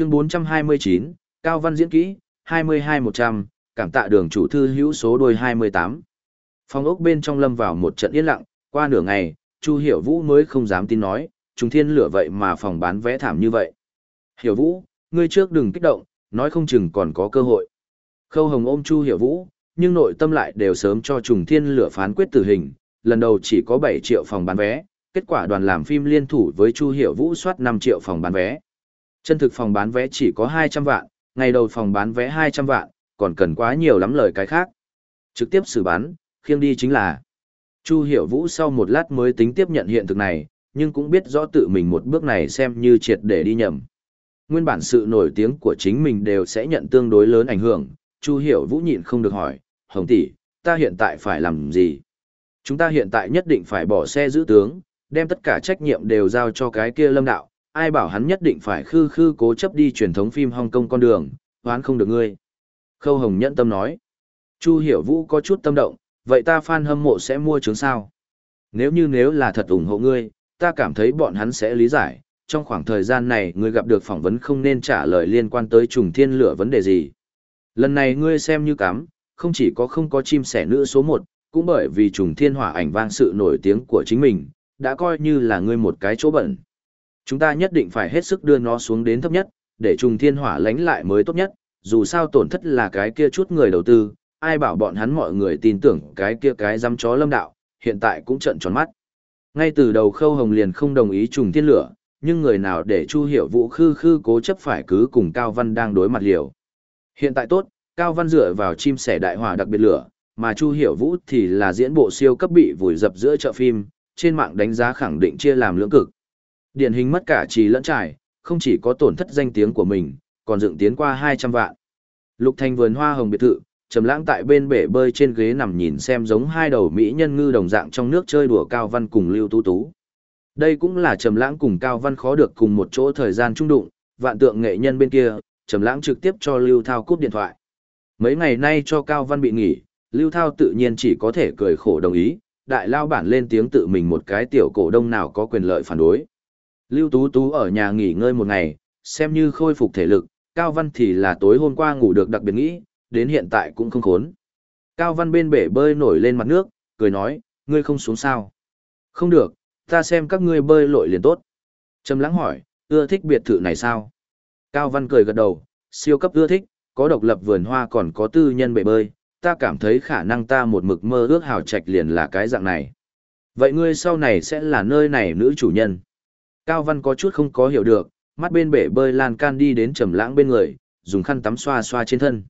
Chương 429, Cao Văn diễn kỹ, 22-100, cảm tạ đường chủ thư hữu số đôi 28. Phòng ốc bên trong lâm vào một trận yên lặng, qua nửa ngày, Chu Hiểu Vũ mới không dám tin nói, trùng thiên lửa vậy mà phòng bán vé thảm như vậy. Hiểu Vũ, ngươi trước đừng kích động, nói không chừng còn có cơ hội. Khâu Hồng ôm Chu Hiểu Vũ, nhưng nội tâm lại đều sớm cho trùng thiên lửa phán quyết tử hình, lần đầu chỉ có 7 triệu phòng bán vé, kết quả đoàn làm phim liên thủ với Chu Hiểu Vũ soát 5 triệu phòng bán vé. Chân thực phòng bán vé chỉ có 200 vạn, ngày đầu phòng bán vé 200 vạn, còn cần quá nhiều lắm lời cái khác. Trực tiếp xử bán, khiêng đi chính là. Chu Hiểu Vũ sau một lát mới tính tiếp nhận hiện thực này, nhưng cũng biết rõ tự mình một bước này xem như triệt để đi nhầm. Nguyên bản sự nổi tiếng của chính mình đều sẽ nhận tương đối lớn ảnh hưởng, Chu Hiểu Vũ nhịn không được hỏi, Hồng tỷ, ta hiện tại phải làm gì? Chúng ta hiện tại nhất định phải bỏ xe giữ tướng, đem tất cả trách nhiệm đều giao cho cái kia lâm đạo, ai bảo hắn nhất định phải khư khư cố chấp đi truyền thống phim Hong Kong con đường, hoán không được ngươi. Khâu Hồng nhẫn tâm nói. Chu Hiểu Vũ có chút tâm động, vậy ta fan hâm mộ sẽ mua trứng sao? Nếu như nếu là thật ủng hộ ngươi, ta cảm thấy bọn hắn sẽ lý giải, trong khoảng thời gian này ngươi gặp được phỏng vấn không nên trả lời liên quan tới trùng thiên lửa vấn đề gì. Lần này ngươi xem như cắm, không chỉ có không có chim sẻ nữ số một, cũng bởi vì trùng thiên hỏa ảnh vang sự nổi tiếng của chính mình, đã coi như là ngươi một cái chỗ bẩn. Chúng ta nhất định phải hết sức đưa nó xuống đến thấp nhất, để trùng thiên hỏa lánh lại mới tốt nhất, dù sao tổn thất là cái kia chút người đầu tư, ai bảo bọn hắn mọi người tin tưởng cái kia cái dám chó lâm đạo, hiện tại cũng trận tròn mắt. Ngay từ đầu khâu hồng liền không đồng ý trùng thiên lửa, nhưng người nào để Chu Hiểu Vũ khư khư cố chấp phải cứ cùng Cao Văn đang đối mặt liều. Hiện tại tốt, Cao Văn dựa vào chim sẻ đại hỏa đặc biệt lửa, mà Chu Hiểu Vũ thì là diễn bộ siêu cấp bị vùi dập giữa chợ phim, trên mạng đánh giá khẳng định chia làm lưỡng cực. Điển hình mất cả trì lẫn trải, không chỉ có tổn thất danh tiếng của mình, còn dựng tiến qua 200 vạn. Lục Thành vườn hoa hồng biệt thự, trầm lãng tại bên bể bơi trên ghế nằm nhìn xem giống hai đầu mỹ nhân ngư đồng dạng trong nước chơi đùa Cao Văn cùng Lưu Tú Tú. Đây cũng là trầm lãng cùng Cao Văn khó được cùng một chỗ thời gian chung đụng, vạn tượng nghệ nhân bên kia, trầm lãng trực tiếp cho Lưu Thao cúp điện thoại. Mấy ngày nay cho Cao Văn bị nghỉ, Lưu Thao tự nhiên chỉ có thể cười khổ đồng ý, đại lao bản lên tiếng tự mình một cái tiểu cổ đông nào có quyền lợi phản đối. Lưu Tú Tú ở nhà nghỉ ngơi một ngày, xem như khôi phục thể lực, Cao Văn thì là tối hôm qua ngủ được đặc biệt nghĩ, đến hiện tại cũng không khốn. Cao Văn bên bể bơi nổi lên mặt nước, cười nói, ngươi không xuống sao? Không được, ta xem các ngươi bơi lội liền tốt. Trầm lắng hỏi, ưa thích biệt thự này sao? Cao Văn cười gật đầu, siêu cấp ưa thích, có độc lập vườn hoa còn có tư nhân bể bơi, ta cảm thấy khả năng ta một mực mơ ước hào trạch liền là cái dạng này. Vậy ngươi sau này sẽ là nơi này nữ chủ nhân. Cao Văn có chút không có hiểu được, mắt bên bể bơi lan can đi đến trầm lãng bên người, dùng khăn tắm xoa xoa trên thân.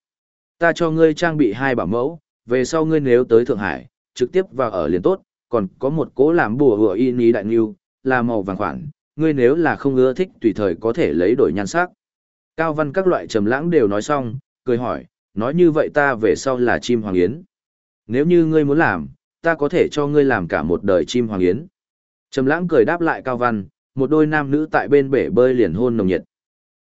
Ta cho ngươi trang bị hai bảo mẫu, về sau ngươi nếu tới Thượng Hải, trực tiếp vào ở liền tốt, còn có một cố làm bùa hựa y ní đại nghiêu, là màu vàng khoản, ngươi nếu là không ưa thích tùy thời có thể lấy đổi nhan sắc. Cao Văn các loại trầm lãng đều nói xong, cười hỏi, nói như vậy ta về sau là chim hoàng yến. Nếu như ngươi muốn làm, ta có thể cho ngươi làm cả một đời chim hoàng yến. Trầm lãng cười đáp lại Cao Văn, một đôi nam nữ tại bên bể bơi liền hôn nồng nhiệt.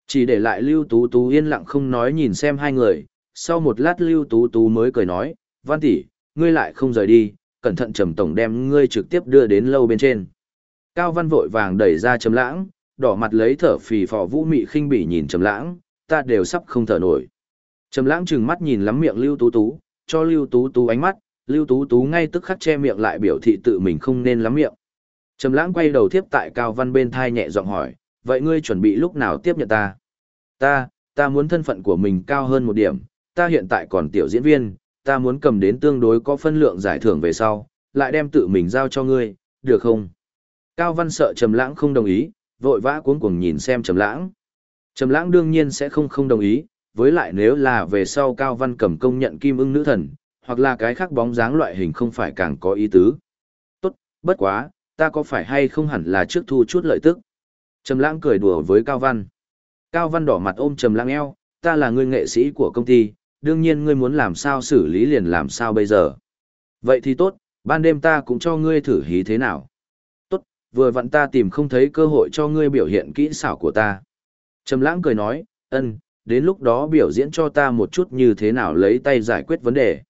Chỉ để lại Lưu Tú Tú yên lặng không nói nhìn xem hai người, sau một lát Lưu Tú Tú mới cười nói, Văn tỷ, ngươi lại không rời đi, cẩn thận Trầm Tổng đem ngươi trực tiếp đưa đến lâu bên trên. Cao Văn vội vàng đẩy ra Trầm Lãng, đỏ mặt lấy thở phì phò vũ mị khinh bỉ nhìn Trầm Lãng, ta đều sắp không thở nổi. Trầm Lãng trừng mắt nhìn lắm miệng Lưu Tú Tú, cho Lưu Tú Tú ánh mắt, Lưu Tú Tú ngay tức khắc che miệng lại biểu thị tự mình không nên lắm miệng. Trầm lãng quay đầu tiếp tại Cao Văn bên thai nhẹ giọng hỏi, vậy ngươi chuẩn bị lúc nào tiếp nhận ta? Ta, ta muốn thân phận của mình cao hơn một điểm, ta hiện tại còn tiểu diễn viên, ta muốn cầm đến tương đối có phân lượng giải thưởng về sau, lại đem tự mình giao cho ngươi, được không? Cao Văn sợ Trầm lãng không đồng ý, vội vã cuống cuồng nhìn xem Trầm lãng. Trầm lãng đương nhiên sẽ không không đồng ý, với lại nếu là về sau Cao Văn cầm công nhận kim ưng nữ thần, hoặc là cái khác bóng dáng loại hình không phải càng có ý tứ. Tốt, bất quá, ta có phải hay không hẳn là trước thu chút lợi tức. Trầm lãng cười đùa với Cao Văn. Cao Văn đỏ mặt ôm Trầm lãng eo, ta là người nghệ sĩ của công ty, đương nhiên ngươi muốn làm sao xử lý liền làm sao bây giờ. Vậy thì tốt, ban đêm ta cũng cho ngươi thử hí thế nào. Tốt, vừa vặn ta tìm không thấy cơ hội cho ngươi biểu hiện kỹ xảo của ta. Trầm lãng cười nói, ân, đến lúc đó biểu diễn cho ta một chút như thế nào lấy tay giải quyết vấn đề.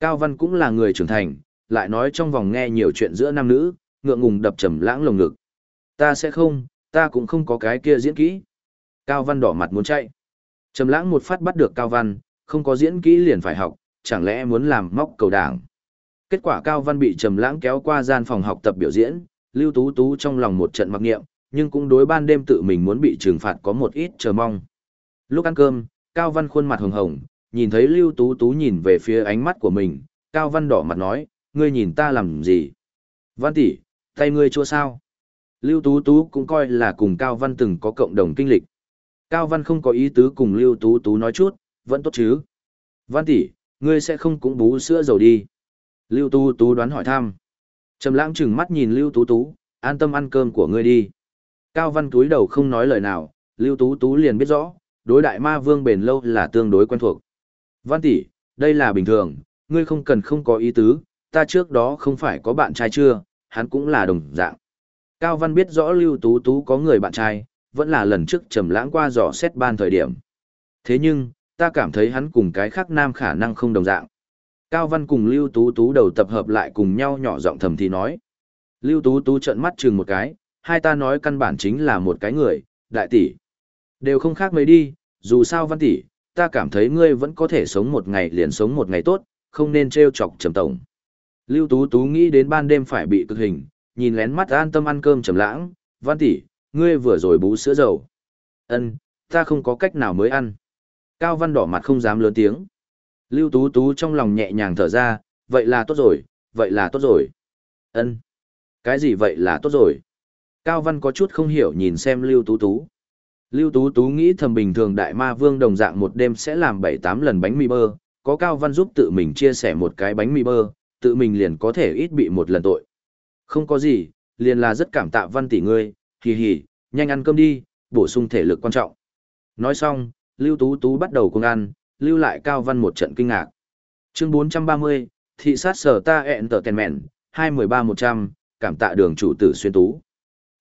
Cao Văn cũng là người trưởng thành, lại nói trong vòng nghe nhiều chuyện giữa nam nữ, ngượng ngùng đập trầm lãng lồng ngực. Ta sẽ không, ta cũng không có cái kia diễn kỹ. Cao Văn đỏ mặt muốn chạy. Trầm lãng một phát bắt được Cao Văn, không có diễn kỹ liền phải học, chẳng lẽ muốn làm móc cầu đảng. Kết quả Cao Văn bị Trầm lãng kéo qua gian phòng học tập biểu diễn, Lưu Tú Tú trong lòng một trận mặc niệm, nhưng cũng đối ban đêm tự mình muốn bị trừng phạt có một ít chờ mong. Lúc ăn cơm, Cao Văn khuôn mặt hồng hồng, nhìn thấy Lưu Tú Tú nhìn về phía ánh mắt của mình, Cao Văn đỏ mặt nói, ngươi nhìn ta làm gì? Văn tỷ, tay ngươi chua sao? Lưu Tú Tú cũng coi là cùng Cao Văn từng có cộng đồng kinh lịch. Cao Văn không có ý tứ cùng Lưu Tú Tú nói chút, vẫn tốt chứ. Văn tỷ, ngươi sẽ không cũng bú sữa dầu đi. Lưu Tú Tú đoán hỏi thăm. Trầm lãng chừng mắt nhìn Lưu Tú Tú, an tâm ăn cơm của ngươi đi. Cao Văn túi đầu không nói lời nào, Lưu Tú Tú liền biết rõ, đối đại ma vương bền lâu là tương đối quen thuộc. Văn tỷ, đây là bình thường, ngươi không cần không có ý tứ, ta trước đó không phải có bạn trai chưa, hắn cũng là đồng dạng. Cao Văn biết rõ Lưu Tú Tú có người bạn trai, vẫn là lần trước trầm lãng qua dò xét ban thời điểm. Thế nhưng, ta cảm thấy hắn cùng cái khác nam khả năng không đồng dạng. Cao Văn cùng Lưu Tú Tú đầu tập hợp lại cùng nhau nhỏ giọng thầm thì nói. Lưu Tú Tú trợn mắt chừng một cái, hai ta nói căn bản chính là một cái người, đại tỷ. Đều không khác mấy đi, dù sao Văn tỷ, ta cảm thấy ngươi vẫn có thể sống một ngày liền sống một ngày tốt, không nên trêu chọc trầm tổng. Lưu Tú Tú nghĩ đến ban đêm phải bị cực hình, nhìn lén mắt an tâm ăn cơm trầm lãng, Văn tỷ, ngươi vừa rồi bú sữa dầu. Ân, ta không có cách nào mới ăn. Cao Văn đỏ mặt không dám lớn tiếng. Lưu Tú Tú trong lòng nhẹ nhàng thở ra, vậy là tốt rồi, vậy là tốt rồi. Ân, cái gì vậy là tốt rồi? Cao Văn có chút không hiểu nhìn xem Lưu Tú Tú. Lưu Tú Tú nghĩ thầm bình thường đại ma vương đồng dạng một đêm sẽ làm 7-8 lần bánh mì bơ, có Cao Văn giúp tự mình chia sẻ một cái bánh mì bơ, tự mình liền có thể ít bị một lần tội. Không có gì, liền là rất cảm tạ Văn tỷ ngươi, hì hì, nhanh ăn cơm đi, bổ sung thể lực quan trọng. Nói xong, Lưu Tú Tú bắt đầu cùng ăn, lưu lại Cao Văn một trận kinh ngạc. Chương 430, thị sát sở ta ẹn tờ tèn mẹn, 213-100, cảm tạ đường chủ tử xuyên tú.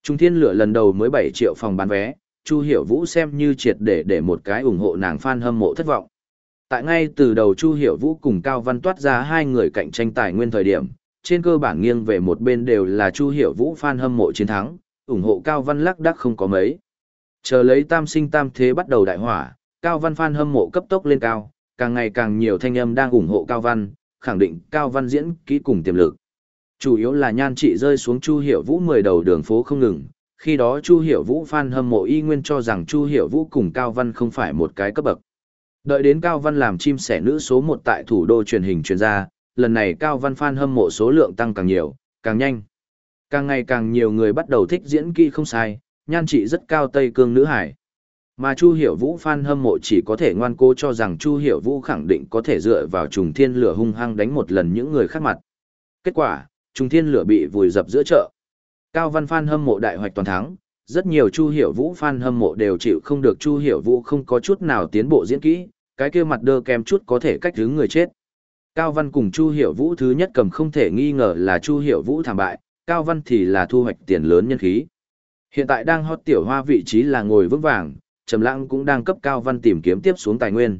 Trung thiên lửa lần đầu mới 7 triệu phòng bán vé, Chu Hiểu Vũ xem như triệt để để một cái ủng hộ nàng fan hâm mộ thất vọng. Tại ngay từ đầu Chu Hiểu Vũ cùng Cao Văn toát ra hai người cạnh tranh tài nguyên thời điểm, trên cơ bản nghiêng về một bên đều là Chu Hiểu Vũ fan hâm mộ chiến thắng, ủng hộ Cao Văn lắc đắc không có mấy. Chờ lấy tam sinh tam thế bắt đầu đại hỏa, Cao Văn fan hâm mộ cấp tốc lên cao, càng ngày càng nhiều thanh âm đang ủng hộ Cao Văn, khẳng định Cao Văn diễn kỹ cùng tiềm lực. Chủ yếu là nhan trị rơi xuống Chu Hiểu Vũ mười đầu đường phố không ngừng, khi đó Chu Hiểu Vũ fan hâm mộ y nguyên cho rằng Chu Hiểu Vũ cùng Cao Văn không phải một cái cấp bậc. Đợi đến Cao Văn làm chim sẻ nữ số một tại thủ đô truyền hình truyền ra, lần này Cao Văn fan hâm mộ số lượng tăng càng nhiều, càng nhanh. Càng ngày càng nhiều người bắt đầu thích diễn kỹ không sai, nhan trị rất cao Tây Cương nữ hải. Mà Chu Hiểu Vũ fan hâm mộ chỉ có thể ngoan cố cho rằng Chu Hiểu Vũ khẳng định có thể dựa vào trùng thiên lửa hung hăng đánh một lần những người khác mặt. Kết quả, trùng thiên lửa bị vùi dập giữa chợ. Cao Văn fan hâm mộ đại hoạch toàn thắng, rất nhiều Chu Hiểu Vũ fan hâm mộ đều chịu không được Chu Hiểu Vũ không có chút nào tiến bộ diễn kỹ, cái kia mặt đơ kèm chút có thể cách hướng người chết. Cao Văn cùng Chu Hiểu Vũ thứ nhất cầm không thể nghi ngờ là Chu Hiểu Vũ thảm bại, Cao Văn thì là thu hoạch tiền lớn nhân khí. Hiện tại đang hot tiểu hoa vị trí là ngồi vững vàng, Trầm Lãng cũng đang cấp Cao Văn tìm kiếm tiếp xuống tài nguyên.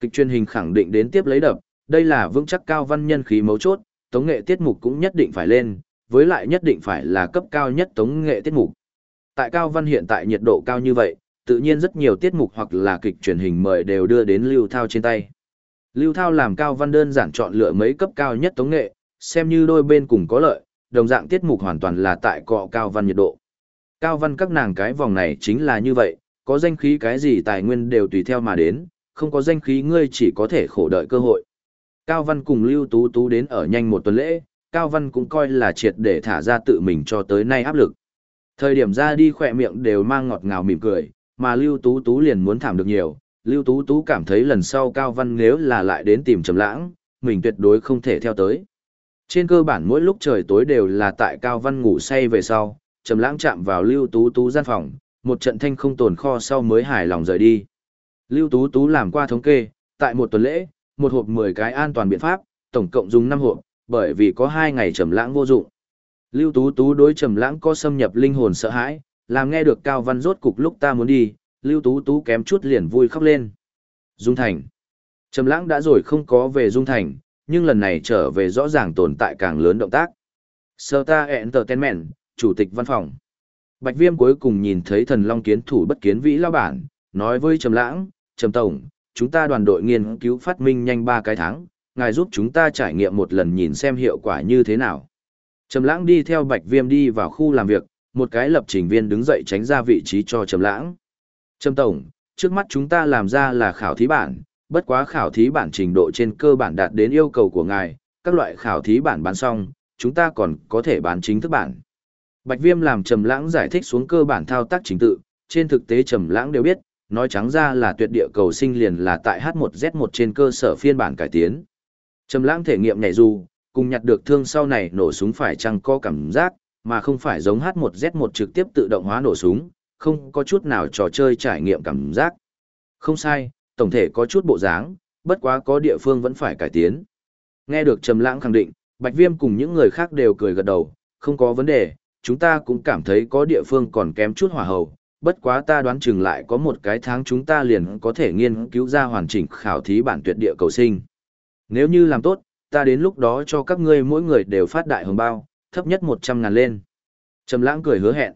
Kịch truyền hình khẳng định đến tiếp lấy đập, đây là vững chắc Cao Văn nhân khí mấu chốt, tống nghệ tiết mục cũng nhất định phải lên, với lại nhất định phải là cấp cao nhất tống nghệ tiết mục. Tại Cao Văn hiện tại nhiệt độ cao như vậy, tự nhiên rất nhiều tiết mục hoặc là kịch truyền hình mời đều đưa đến Lưu Thao trên tay. Lưu Thao làm Cao Văn đơn giản chọn lựa mấy cấp cao nhất tống nghệ, xem như đôi bên cùng có lợi, đồng dạng tiết mục hoàn toàn là tại cọ Cao Văn nhiệt độ. Cao Văn các nàng cái vòng này chính là như vậy, có danh khí cái gì tài nguyên đều tùy theo mà đến, không có danh khí ngươi chỉ có thể khổ đợi cơ hội. Cao Văn cùng Lưu Tú Tú đến ở nhanh một tuần lễ, Cao Văn cũng coi là triệt để thả ra tự mình cho tới nay áp lực. Thời điểm ra đi khỏe miệng đều mang ngọt ngào mỉm cười, mà Lưu Tú Tú liền muốn thảm được nhiều. Lưu Tú Tú cảm thấy lần sau Cao Văn nếu là lại đến tìm Trầm Lãng, mình tuyệt đối không thể theo tới. Trên cơ bản mỗi lúc trời tối đều là tại Cao Văn ngủ say về sau, Trầm Lãng chạm vào Lưu Tú Tú gian phòng, một trận thanh không tồn kho sau mới hài lòng rời đi. Lưu Tú Tú làm qua thống kê, tại một tuần lễ, một hộp 10 cái an toàn biện pháp, tổng cộng dùng 5 hộp, bởi vì có 2 ngày trầm lãng vô dụng. Lưu Tú Tú đối trầm lãng có xâm nhập linh hồn sợ hãi, làm nghe được Cao Văn rốt cục lúc ta muốn đi, Lưu Tú Tú kém chút liền vui khóc lên. Dung Thành. Trầm lãng đã rồi không có về Dung Thành, nhưng lần này trở về rõ ràng tồn tại càng lớn động tác. Sở ta Entertainment, chủ tịch văn phòng. Bạch Viêm cuối cùng nhìn thấy thần long kiến thủ bất kiến vĩ lao bản, nói với Trầm Lãng, "Trầm tổng, chúng ta đoàn đội nghiên cứu phát minh nhanh 3 cái tháng, ngài giúp chúng ta trải nghiệm một lần nhìn xem hiệu quả như thế nào." Trầm Lãng đi theo Bạch Viêm đi vào khu làm việc, một cái lập trình viên đứng dậy tránh ra vị trí cho Trầm Lãng. "Trầm tổng, trước mắt chúng ta làm ra là khảo thí bản, bất quá khảo thí bản trình độ trên cơ bản đạt đến yêu cầu của ngài, các loại khảo thí bản bán xong, chúng ta còn có thể bán chính thức bản." Bạch Viêm làm Trầm Lãng giải thích xuống cơ bản thao tác trình tự, trên thực tế Trầm Lãng đều biết, nói trắng ra là tuyệt địa cầu sinh liền là tại H1Z1 trên cơ sở phiên bản cải tiến. Trầm Lãng thể nghiệm nhảy dù, cùng nhặt được thương sau này nổ súng phải chăng có cảm giác, mà không phải giống H1Z1 trực tiếp tự động hóa nổ súng, không có chút nào trò chơi trải nghiệm cảm giác. Không sai, tổng thể có chút bộ dáng, bất quá có địa phương vẫn phải cải tiến. Nghe được Trầm Lãng khẳng định, Bạch Viêm cùng những người khác đều cười gật đầu, không có vấn đề, chúng ta cũng cảm thấy có địa phương còn kém chút hỏa hầu, bất quá ta đoán chừng lại có một cái tháng chúng ta liền có thể nghiên cứu ra hoàn chỉnh khảo thí bản tuyệt địa cầu sinh. Nếu như làm tốt, ta đến lúc đó cho các ngươi mỗi người đều phát đại hồng bao, thấp nhất 100 ngàn lên. Trầm lãng cười hứa hẹn.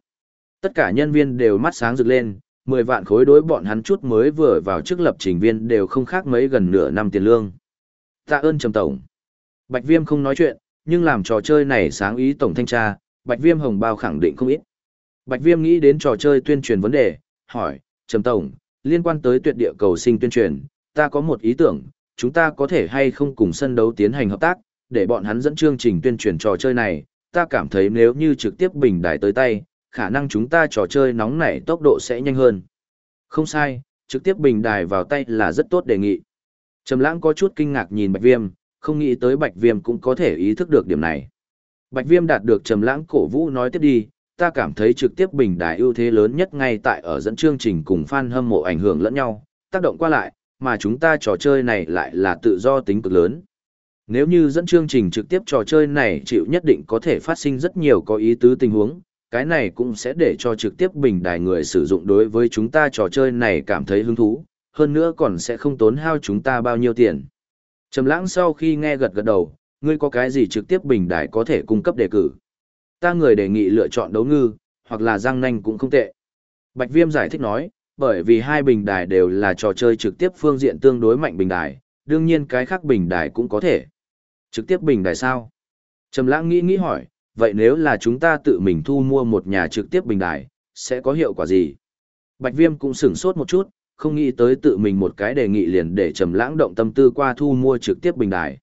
Tất cả nhân viên đều mắt sáng rực lên, 10 vạn khối đối bọn hắn chút mới vừa vào chức lập trình viên đều không khác mấy gần nửa năm tiền lương. Tạ ơn Trầm Tổng. Bạch Viêm không nói chuyện, nhưng làm trò chơi này sáng ý Tổng Thanh tra, Bạch Viêm hồng bao khẳng định không ít. Bạch Viêm nghĩ đến trò chơi tuyên truyền vấn đề, hỏi, Trầm Tổng, liên quan tới tuyệt địa cầu sinh tuyên truyền, ta có một ý tưởng, chúng ta có thể hay không cùng sân đấu tiến hành hợp tác, để bọn hắn dẫn chương trình tuyên truyền trò chơi này, ta cảm thấy nếu như trực tiếp bình đài tới tay, khả năng chúng ta trò chơi nóng nảy tốc độ sẽ nhanh hơn. Không sai, trực tiếp bình đài vào tay là rất tốt đề nghị. Trầm lãng có chút kinh ngạc nhìn Bạch Viêm, không nghĩ tới Bạch Viêm cũng có thể ý thức được điểm này. Bạch Viêm đạt được Trầm lãng cổ vũ nói tiếp đi, ta cảm thấy trực tiếp bình đài ưu thế lớn nhất ngay tại ở dẫn chương trình cùng fan hâm mộ ảnh hưởng lẫn nhau, tác động qua lại, mà chúng ta trò chơi này lại là tự do tính cực lớn. Nếu như dẫn chương trình trực tiếp trò chơi này chịu nhất định có thể phát sinh rất nhiều có ý tứ tình huống, cái này cũng sẽ để cho trực tiếp bình đài người sử dụng đối với chúng ta trò chơi này cảm thấy hứng thú, hơn nữa còn sẽ không tốn hao chúng ta bao nhiêu tiền. Trầm lãng sau khi nghe gật gật đầu, ngươi có cái gì trực tiếp bình đài có thể cung cấp đề cử. Ta người đề nghị lựa chọn đấu ngư, hoặc là răng nanh cũng không tệ. Bạch Viêm giải thích nói, bởi vì hai bình đài đều là trò chơi trực tiếp phương diện tương đối mạnh bình đài, đương nhiên cái khác bình đài cũng có thể. Trực tiếp bình đài sao? Trầm lãng nghĩ nghĩ hỏi, vậy nếu là chúng ta tự mình thu mua một nhà trực tiếp bình đài, sẽ có hiệu quả gì? Bạch Viêm cũng sửng sốt một chút, không nghĩ tới tự mình một cái đề nghị liền để Trầm lãng động tâm tư qua thu mua trực tiếp bình đài.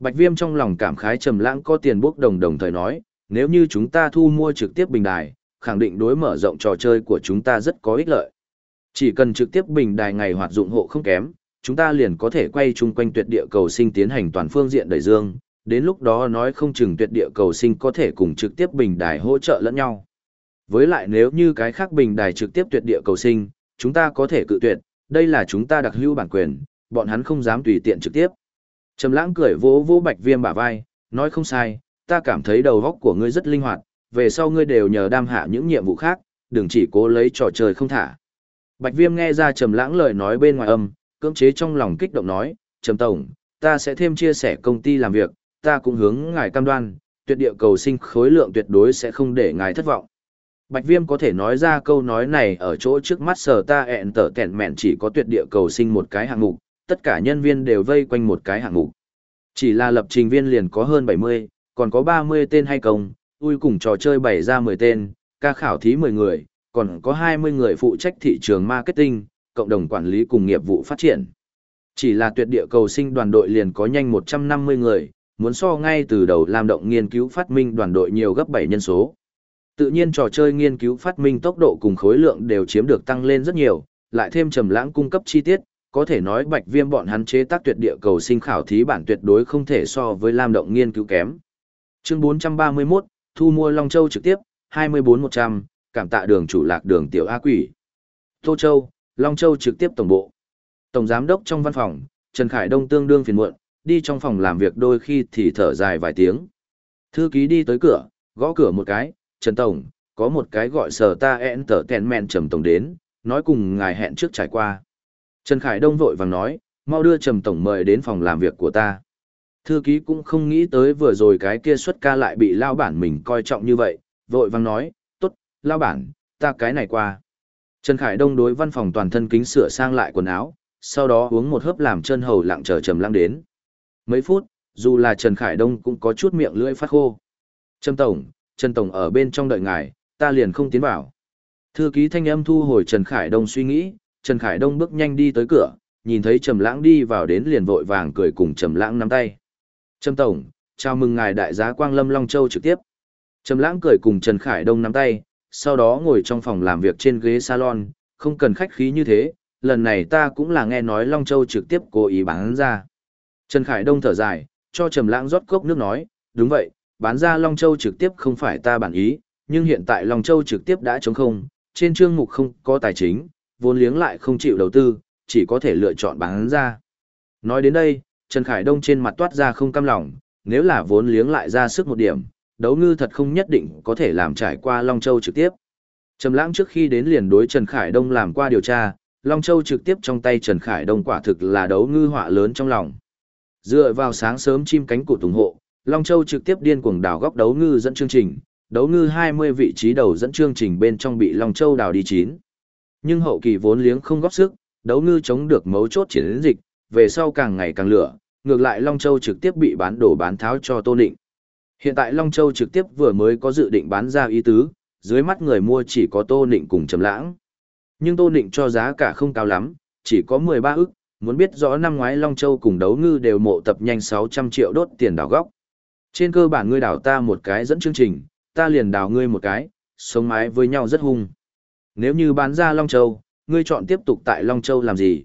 Bạch Viêm trong lòng cảm khái Trầm lãng có tiền bốc đồng đồng thời nói, nếu như chúng ta thu mua trực tiếp bình đài, khẳng định đối mở rộng trò chơi của chúng ta rất có ích lợi. Chỉ cần trực tiếp bình đài ngày hoạt dụng hộ không kém, chúng ta liền có thể quay chung quanh tuyệt địa cầu sinh tiến hành toàn phương diện đẩy dương, đến lúc đó nói không chừng tuyệt địa cầu sinh có thể cùng trực tiếp bình đài hỗ trợ lẫn nhau. Với lại nếu như cái khác bình đài trực tiếp tuyệt địa cầu sinh, chúng ta có thể cự tuyệt, đây là chúng ta đặc hữu bản quyền, bọn hắn không dám tùy tiện trực tiếp. Trầm lãng cười vỗ vỗ bạch viêm bả vai, nói không sai, ta cảm thấy đầu óc của ngươi rất linh hoạt, về sau ngươi đều nhờ đam hạ những nhiệm vụ khác, đừng chỉ cố lấy trò chơi không thả. Bạch Viêm nghe ra Trầm Lãng lời nói bên ngoài âm, cưỡng chế trong lòng kích động nói, "Trầm tổng, ta sẽ thêm chia sẻ công ty làm việc, ta cũng hướng ngài cam đoan, tuyệt địa cầu sinh khối lượng tuyệt đối sẽ không để ngài thất vọng." Bạch Viêm có thể nói ra câu nói này ở chỗ trước mắt sở ta ẹn tở kẹn mẹn chỉ có tuyệt địa cầu sinh một cái hạng mục, tất cả nhân viên đều vây quanh một cái hạng mục. Chỉ là lập trình viên liền có hơn 70, còn có 30 tên hay công, ui cùng trò chơi bày ra 10 tên, ca khảo thí 10 người, còn có 20 người phụ trách thị trường marketing, cộng đồng quản lý cùng nghiệp vụ phát triển. Chỉ là tuyệt địa cầu sinh đoàn đội liền có nhanh 150 người, muốn so ngay từ đầu làm động nghiên cứu phát minh đoàn đội nhiều gấp 7 nhân số. Tự nhiên trò chơi nghiên cứu phát minh tốc độ cùng khối lượng đều chiếm được tăng lên rất nhiều, lại thêm trầm lãng cung cấp chi tiết, có thể nói Bạch Viêm bọn hắn chế tác tuyệt địa cầu sinh khảo thí bản tuyệt đối không thể so với Lam động nghiên cứu kém. Chương 431, thu mua Long Châu trực tiếp, 24100, cảm tạ đường chủ lạc đường tiểu A Quỷ. Tô Châu, Long Châu trực tiếp tổng bộ. Tổng giám đốc trong văn phòng, Trần Khải Đông tương đương phiền muộn, đi trong phòng làm việc đôi khi thì thở dài vài tiếng. Thư ký đi tới cửa, gõ cửa một cái, Trần Tổng, có một cái gọi sở ta ẹn tở tèn mẹn Trầm Tổng đến, nói cùng ngài hẹn trước trải qua. Trần Khải Đông vội vàng nói, mau đưa Trầm Tổng mời đến phòng làm việc của ta. Thư ký cũng không nghĩ tới vừa rồi cái kia xuất ca lại bị lao bản mình coi trọng như vậy, vội vàng nói, tốt, lao bản, ta cái này qua. Trần Khải Đông đối văn phòng toàn thân kính sửa sang lại quần áo, sau đó uống một hớp làm chân hầu lặng chờ Trầm Lãng đến. Mấy phút, dù là Trần Khải Đông cũng có chút miệng lưỡi phát khô. Trầm Tổng, Trần Tổng ở bên trong đợi ngài, ta liền không tiến vào. Thư ký thanh âm thu hồi Trần Khải Đông suy nghĩ, Trần Khải Đông bước nhanh đi tới cửa, nhìn thấy Trầm Lãng đi vào đến liền vội vàng cười cùng Trầm Lãng nắm tay. "Trầm tổng, chào mừng ngài đại giá Quang Lâm Long Châu trực tiếp." Trầm Lãng cười cùng Trần Khải Đông nắm tay, sau đó ngồi trong phòng làm việc trên ghế salon, không cần khách khí như thế, lần này ta cũng là nghe nói Long Châu trực tiếp cố ý bán ra. Trần Khải Đông thở dài, cho Trầm Lãng rót cốc nước nói, "Đúng vậy, bán ra Long Châu trực tiếp không phải ta bản ý, nhưng hiện tại Long Châu trực tiếp đã trống không, trên chương mục không có tài chính, vốn liếng lại không chịu đầu tư, chỉ có thể lựa chọn bán ra. Nói đến đây, Trần Khải Đông trên mặt toát ra không cam lòng, nếu là vốn liếng lại ra sức một điểm, đấu ngư thật không nhất định có thể làm trải qua Long Châu trực tiếp. Trầm lãng trước khi đến liền đối Trần Khải Đông làm qua điều tra, Long Châu trực tiếp trong tay Trần Khải Đông quả thực là đấu ngư họa lớn trong lòng. Dựa vào sáng sớm chim cánh cụt ủng hộ, Long Châu trực tiếp điên cuồng đào góc đấu ngư dẫn chương trình, đấu ngư 20 vị trí đầu dẫn chương trình bên trong bị Long Châu đào đi chín. Nhưng hậu kỳ vốn liếng không góp sức, đấu ngư chống được mấu chốt chiến dịch, về sau càng ngày càng lửa, ngược lại Long Châu trực tiếp bị bán đổ bán tháo cho Tô Định. Hiện tại Long Châu trực tiếp vừa mới có dự định bán ra ý tứ, dưới mắt người mua chỉ có Tô Nịnh cùng Trầm Lãng. Nhưng Tô Nịnh cho giá cả không cao lắm, chỉ có 13 ức, muốn biết rõ năm ngoái Long Châu cùng đấu ngư đều mộ tập nhanh 600 triệu đốt tiền đào góc. Trên cơ bản ngươi đào ta một cái dẫn chương trình, ta liền đào ngươi một cái, sống mái với nhau rất hung. Nếu như bán ra Long Châu, ngươi chọn tiếp tục tại Long Châu làm gì?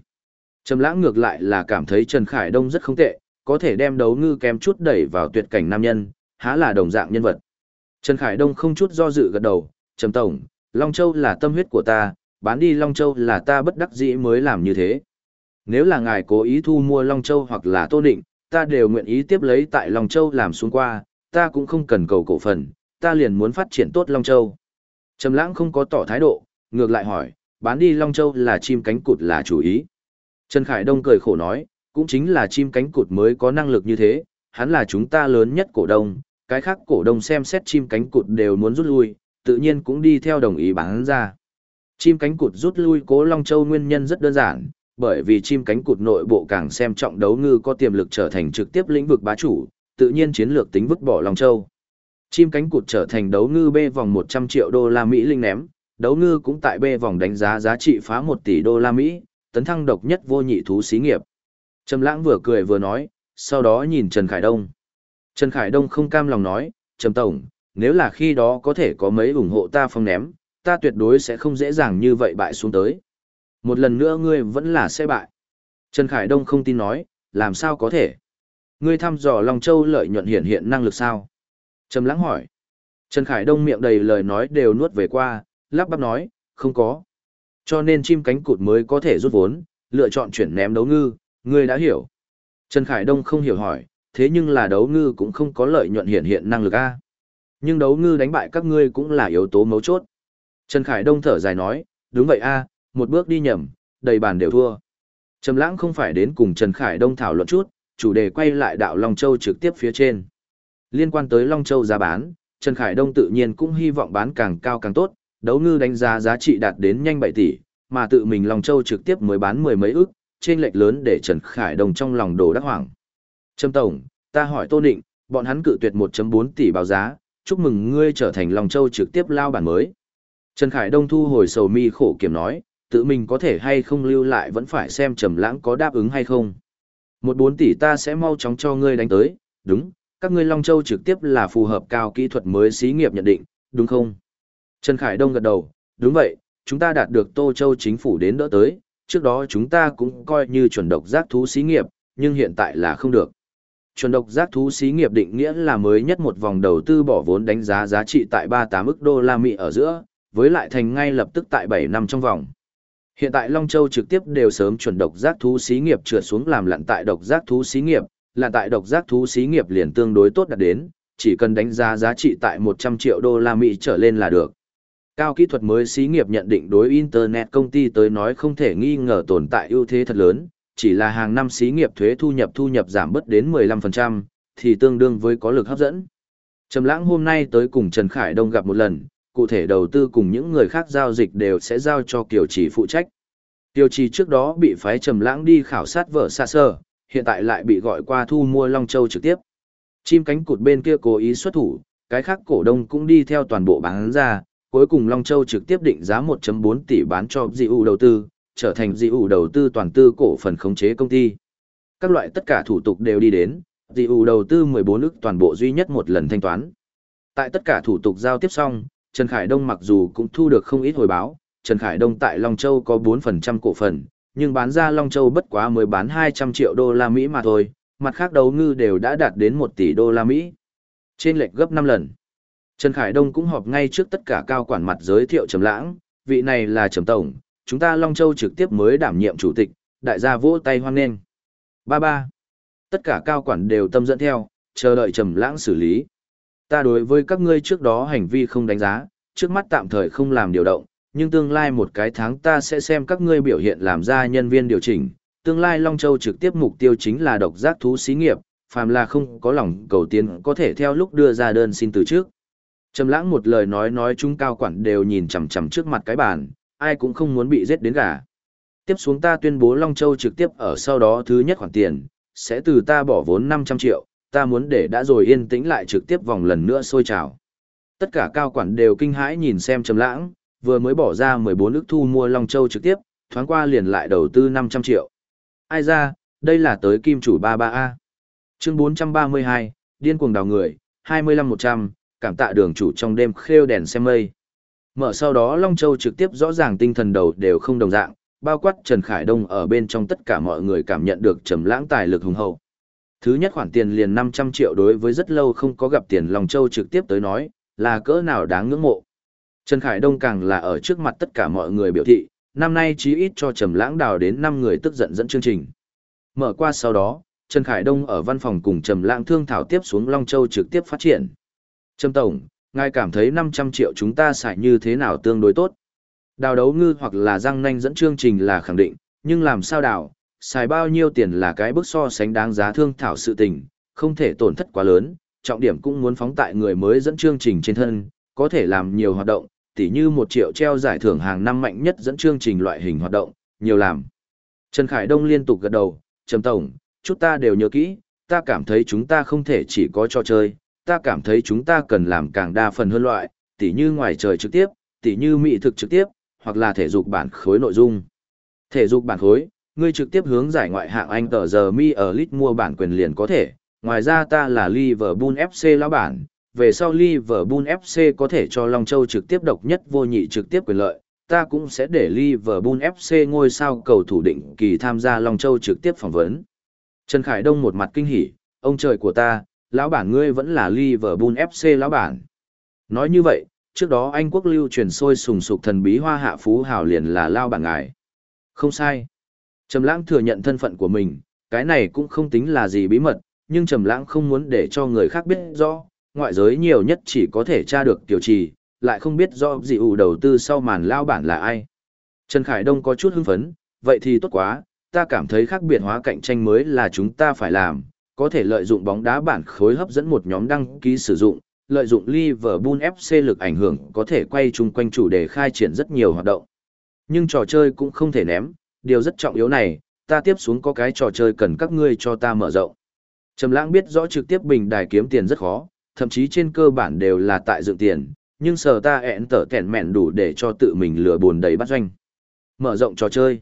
Trầm lãng ngược lại là cảm thấy Trần Khải Đông rất không tệ, có thể đem đấu ngư kém chút đẩy vào tuyệt cảnh nam nhân, há là đồng dạng nhân vật. Trần Khải Đông không chút do dự gật đầu, Trầm Tổng, Long Châu là tâm huyết của ta, bán đi Long Châu là ta bất đắc dĩ mới làm như thế. Nếu là ngài cố ý thu mua Long Châu hoặc là Tô Định, ta đều nguyện ý tiếp lấy tại Long Châu làm xuống qua, ta cũng không cần cầu cổ phần, ta liền muốn phát triển tốt Long Châu. Trầm lãng không có tỏ thái độ, ngược lại hỏi, bán đi Long Châu là chim cánh cụt là chủ ý. Trần Khải Đông cười khổ nói, cũng chính là chim cánh cụt mới có năng lực như thế, hắn là chúng ta lớn nhất cổ đông, cái khác cổ đông xem xét chim cánh cụt đều muốn rút lui, tự nhiên cũng đi theo đồng ý bán ra. Chim cánh cụt rút lui cố Long Châu nguyên nhân rất đơn giản, bởi vì chim cánh cụt nội bộ càng xem trọng đấu ngư có tiềm lực trở thành trực tiếp lĩnh vực bá chủ, tự nhiên chiến lược tính vứt bỏ Long Châu. Chim cánh cụt trở thành đấu ngư B vòng 100 triệu đô la Mỹ linh ném, đấu ngư cũng tại B vòng đánh giá giá trị phá 1 tỷ đô la Mỹ, tấn thăng độc nhất vô nhị thú xí nghiệp. Trầm lãng vừa cười vừa nói, sau đó nhìn Trần Khải Đông. Trần Khải Đông không cam lòng nói, Trầm Tổng, nếu là khi đó có thể có mấy ủng hộ ta phong ném, ta tuyệt đối sẽ không dễ dàng như vậy bại xuống tới. Một lần nữa ngươi vẫn là sẽ bại. Trần Khải Đông không tin nói, làm sao có thể? Ngươi thăm dò Long Châu lợi nhuận hiện hiện năng lực sao? Trầm lãng hỏi. Trần Khải Đông miệng đầy lời nói đều nuốt về qua, lắp bắp nói, không có. Cho nên chim cánh cụt mới có thể rút vốn, lựa chọn chuyển ném đấu ngư, ngươi đã hiểu. Trần Khải Đông không hiểu hỏi, thế nhưng là đấu ngư cũng không có lợi nhuận hiện hiện năng lực A. Nhưng đấu ngư đánh bại các ngươi cũng là yếu tố mấu chốt. Trần Khải Đông thở dài nói, đúng vậy A, một bước đi nhầm, đầy bàn đều thua. Trầm lãng không phải đến cùng Trần Khải Đông thảo luận chút, chủ đề quay lại đạo Long Châu trực tiếp phía trên. Liên quan tới Long Châu giá bán, Trần Khải Đông tự nhiên cũng hy vọng bán càng cao càng tốt, đấu ngư đánh giá giá trị đạt đến nhanh 7 tỷ, mà tự mình Long Châu trực tiếp mới bán mười mấy ức, trên lệch lớn để Trần Khải Đông trong lòng đồ đắc hoảng. Trâm Tổng, ta hỏi Tô Định, bọn hắn cự tuyệt 1.4 tỷ báo giá, chúc mừng ngươi trở thành Long Châu trực tiếp lao bản mới. Trần Khải Đông thu hồi sầu mi khổ kiểm nói, tự mình có thể hay không lưu lại vẫn phải xem Trầm Lãng có đáp ứng hay không. Một bốn tỷ ta sẽ mau chóng cho ngươi đánh tới, đúng, các ngươi Long Châu trực tiếp là phù hợp cao kỹ thuật mới xí nghiệp nhận định, đúng không? Trần Khải Đông gật đầu, đúng vậy, chúng ta đạt được Tô Châu chính phủ đến đỡ tới, trước đó chúng ta cũng coi như chuẩn độc giác thú xí nghiệp, nhưng hiện tại là không được. Chuẩn độc giác thú xí nghiệp định nghĩa là mới nhất một vòng đầu tư bỏ vốn đánh giá giá trị tại 38 ức đô la Mỹ ở giữa, với lại thành ngay lập tức tại 7 năm trong vòng. Hiện tại Long Châu trực tiếp đều sớm chuẩn độc giác thú xí nghiệp trượt xuống làm lặn tại độc giác thú xí nghiệp, lặn tại độc giác thú xí nghiệp liền tương đối tốt đạt đến, chỉ cần đánh giá giá trị tại 100 triệu đô la Mỹ trở lên là được. Cao kỹ thuật mới xí nghiệp nhận định đối Internet công ty tới nói không thể nghi ngờ tồn tại ưu thế thật lớn, chỉ là hàng năm xí nghiệp thuế thu nhập thu nhập giảm bớt đến 15%, thì tương đương với có lực hấp dẫn. Trầm lãng hôm nay tới cùng Trần Khải Đông gặp một lần, cụ thể đầu tư cùng những người khác giao dịch đều sẽ giao cho Kiều Trì phụ trách. Kiều Trì trước đó bị phái trầm lãng đi khảo sát vợ xa sơ, hiện tại lại bị gọi qua thu mua Long Châu trực tiếp. Chim cánh cụt bên kia cố ý xuất thủ, cái khác cổ đông cũng đi theo toàn bộ bán ra, cuối cùng Long Châu trực tiếp định giá 1.4 tỷ bán cho dị đầu tư, trở thành dị ủ đầu tư toàn tư cổ phần khống chế công ty. Các loại tất cả thủ tục đều đi đến, dị ủ đầu tư 14 ức toàn bộ duy nhất một lần thanh toán. Tại tất cả thủ tục giao tiếp xong, Trần Khải Đông mặc dù cũng thu được không ít hồi báo, Trần Khải Đông tại Long Châu có 4% cổ phần, nhưng bán ra Long Châu bất quá mới bán 200 triệu đô la Mỹ mà thôi, mặt khác đấu ngư đều đã đạt đến 1 tỷ đô la Mỹ. Trên lệch gấp 5 lần. Trần Khải Đông cũng họp ngay trước tất cả cao quản mặt giới thiệu Trầm Lãng, vị này là Trầm Tổng, chúng ta Long Châu trực tiếp mới đảm nhiệm chủ tịch, đại gia vỗ tay hoan nghênh. Ba ba. Tất cả cao quản đều tâm dẫn theo, chờ đợi Trầm Lãng xử lý. Ta đối với các ngươi trước đó hành vi không đánh giá, trước mắt tạm thời không làm điều động, nhưng tương lai một cái tháng ta sẽ xem các ngươi biểu hiện làm ra nhân viên điều chỉnh. Tương lai Long Châu trực tiếp mục tiêu chính là độc giác thú xí nghiệp, phàm là không có lòng cầu tiến có thể theo lúc đưa ra đơn xin từ trước. Trầm lãng một lời nói nói chúng cao quản đều nhìn chằm chằm trước mặt cái bàn, ai cũng không muốn bị giết đến gà. Tiếp xuống ta tuyên bố Long Châu trực tiếp ở sau đó thứ nhất khoản tiền, sẽ từ ta bỏ vốn 500 triệu, ta muốn để đã rồi yên tĩnh lại trực tiếp vòng lần nữa sôi trào. Tất cả cao quản đều kinh hãi nhìn xem Trầm lãng, vừa mới bỏ ra 14 ức thu mua Long Châu trực tiếp, thoáng qua liền lại đầu tư 500 triệu. Ai ra, đây là tới kim chủ 33A. Chương 432, điên cuồng đào người, 25-100, cảm tạ đường chủ trong đêm khêu đèn xem mây. Mở sau đó Long Châu trực tiếp rõ ràng tinh thần đầu đều không đồng dạng, bao quát Trần Khải Đông ở bên trong tất cả mọi người cảm nhận được trầm lãng tài lực hùng hậu. Thứ nhất khoản tiền liền 500 triệu đối với rất lâu không có gặp tiền Long Châu trực tiếp tới nói, là cỡ nào đáng ngưỡng mộ. Trần Khải Đông càng là ở trước mặt tất cả mọi người biểu thị, năm nay chí ít cho Trầm Lãng đào đến 5 người tức giận dẫn chương trình. Mở qua sau đó, Trần Khải Đông ở văn phòng cùng Trầm Lãng thương thảo tiếp xuống Long Châu trực tiếp phát triển. Trầm Tổng, ngài cảm thấy 500 triệu chúng ta xài như thế nào tương đối tốt? Đào đấu ngư hoặc là răng nanh dẫn chương trình là khẳng định, nhưng làm sao đào, xài bao nhiêu tiền là cái bước so sánh đáng giá thương thảo sự tình, không thể tổn thất quá lớn, trọng điểm cũng muốn phóng tại người mới dẫn chương trình trên thân, có thể làm nhiều hoạt động, tỉ như một triệu treo giải thưởng hàng năm mạnh nhất dẫn chương trình loại hình hoạt động, nhiều làm. Trần Khải Đông liên tục gật đầu, Trầm Tổng, chúng ta đều nhớ kỹ, ta cảm thấy chúng ta không thể chỉ có trò chơi, ta cảm thấy chúng ta cần làm càng đa phần hơn loại, tỉ như ngoài trời trực tiếp, tỉ như mỹ thực trực tiếp, hoặc là thể dục bản khối nội dung. Thể dục bản khối, ngươi trực tiếp hướng giải ngoại hạng Anh tờ giờ mi ở lit mua bản quyền liền có thể, ngoài ra ta là Liverpool FC lão bản, về sau Liverpool FC có thể cho Long Châu trực tiếp độc nhất vô nhị trực tiếp quyền lợi, ta cũng sẽ để Liverpool FC ngôi sao cầu thủ định kỳ tham gia Long Châu trực tiếp phỏng vấn. Trần Khải Đông một mặt kinh hỉ, ông trời của ta, lão bản ngươi vẫn là Liverpool FC lão bản. Nói như vậy, trước đó Anh quốc lưu truyền sôi sùng sục thần bí hoa hạ phú hào liền là lao bản ngài. Không sai. Trầm lãng thừa nhận thân phận của mình, cái này cũng không tính là gì bí mật, nhưng Trầm lãng không muốn để cho người khác biết rõ, ngoại giới nhiều nhất chỉ có thể tra được tiểu trì, lại không biết do gì ủ đầu tư sau màn lao bản là ai. Trần Khải Đông có chút hưng phấn, vậy thì tốt quá, ta cảm thấy khác biệt hóa cạnh tranh mới là chúng ta phải làm, có thể lợi dụng bóng đá bản khối hấp dẫn một nhóm đăng ký sử dụng, lợi dụng Liverpool FC lực ảnh hưởng có thể quay chung quanh chủ đề khai triển rất nhiều hoạt động. Nhưng trò chơi cũng không thể ném, điều rất trọng yếu này, ta tiếp xuống có cái trò chơi cần các ngươi cho ta mở rộng. Trầm lãng biết rõ trực tiếp bình đài kiếm tiền rất khó, thậm chí trên cơ bản đều là tại dựng tiền, nhưng sở ta ẹn tở kẹn mẹn đủ để cho tự mình lừa buồn đầy bắt doanh. Mở rộng trò chơi.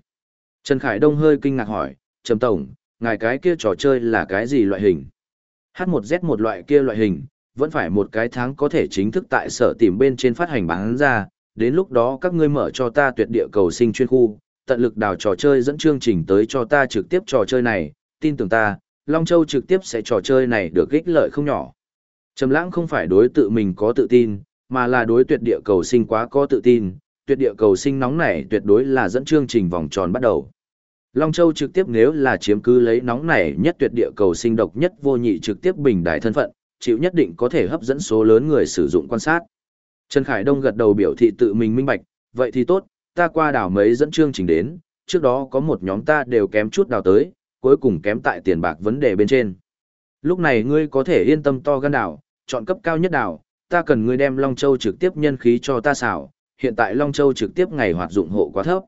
Trần Khải Đông hơi kinh ngạc hỏi, Trầm Tổng, ngài cái kia trò chơi là cái gì loại hình? H1Z một loại kia loại hình, vẫn phải một cái tháng có thể chính thức tại sở tìm bên trên phát hành bán ra, đến lúc đó các ngươi mở cho ta tuyệt địa cầu sinh chuyên khu, tận lực đào trò chơi dẫn chương trình tới cho ta trực tiếp trò chơi này, tin tưởng ta, Long Châu trực tiếp sẽ trò chơi này được ích lợi không nhỏ. Trầm lãng không phải đối tự mình có tự tin, mà là đối tuyệt địa cầu sinh quá có tự tin, tuyệt địa cầu sinh nóng nảy tuyệt đối là dẫn chương trình vòng tròn bắt đầu. Long Châu trực tiếp nếu là chiếm cứ lấy nóng này nhất tuyệt địa cầu sinh độc nhất vô nhị trực tiếp bình đại thân phận, chịu nhất định có thể hấp dẫn số lớn người sử dụng quan sát. Trần Khải Đông gật đầu biểu thị tự mình minh bạch, vậy thì tốt, ta qua đảo mấy dẫn chương trình đến, trước đó có một nhóm ta đều kém chút đào tới, cuối cùng kém tại tiền bạc vấn đề bên trên. Lúc này ngươi có thể yên tâm to gan đảo, chọn cấp cao nhất đảo, ta cần ngươi đem Long Châu trực tiếp nhân khí cho ta xảo, hiện tại Long Châu trực tiếp ngày hoạt dụng hộ quá thấp.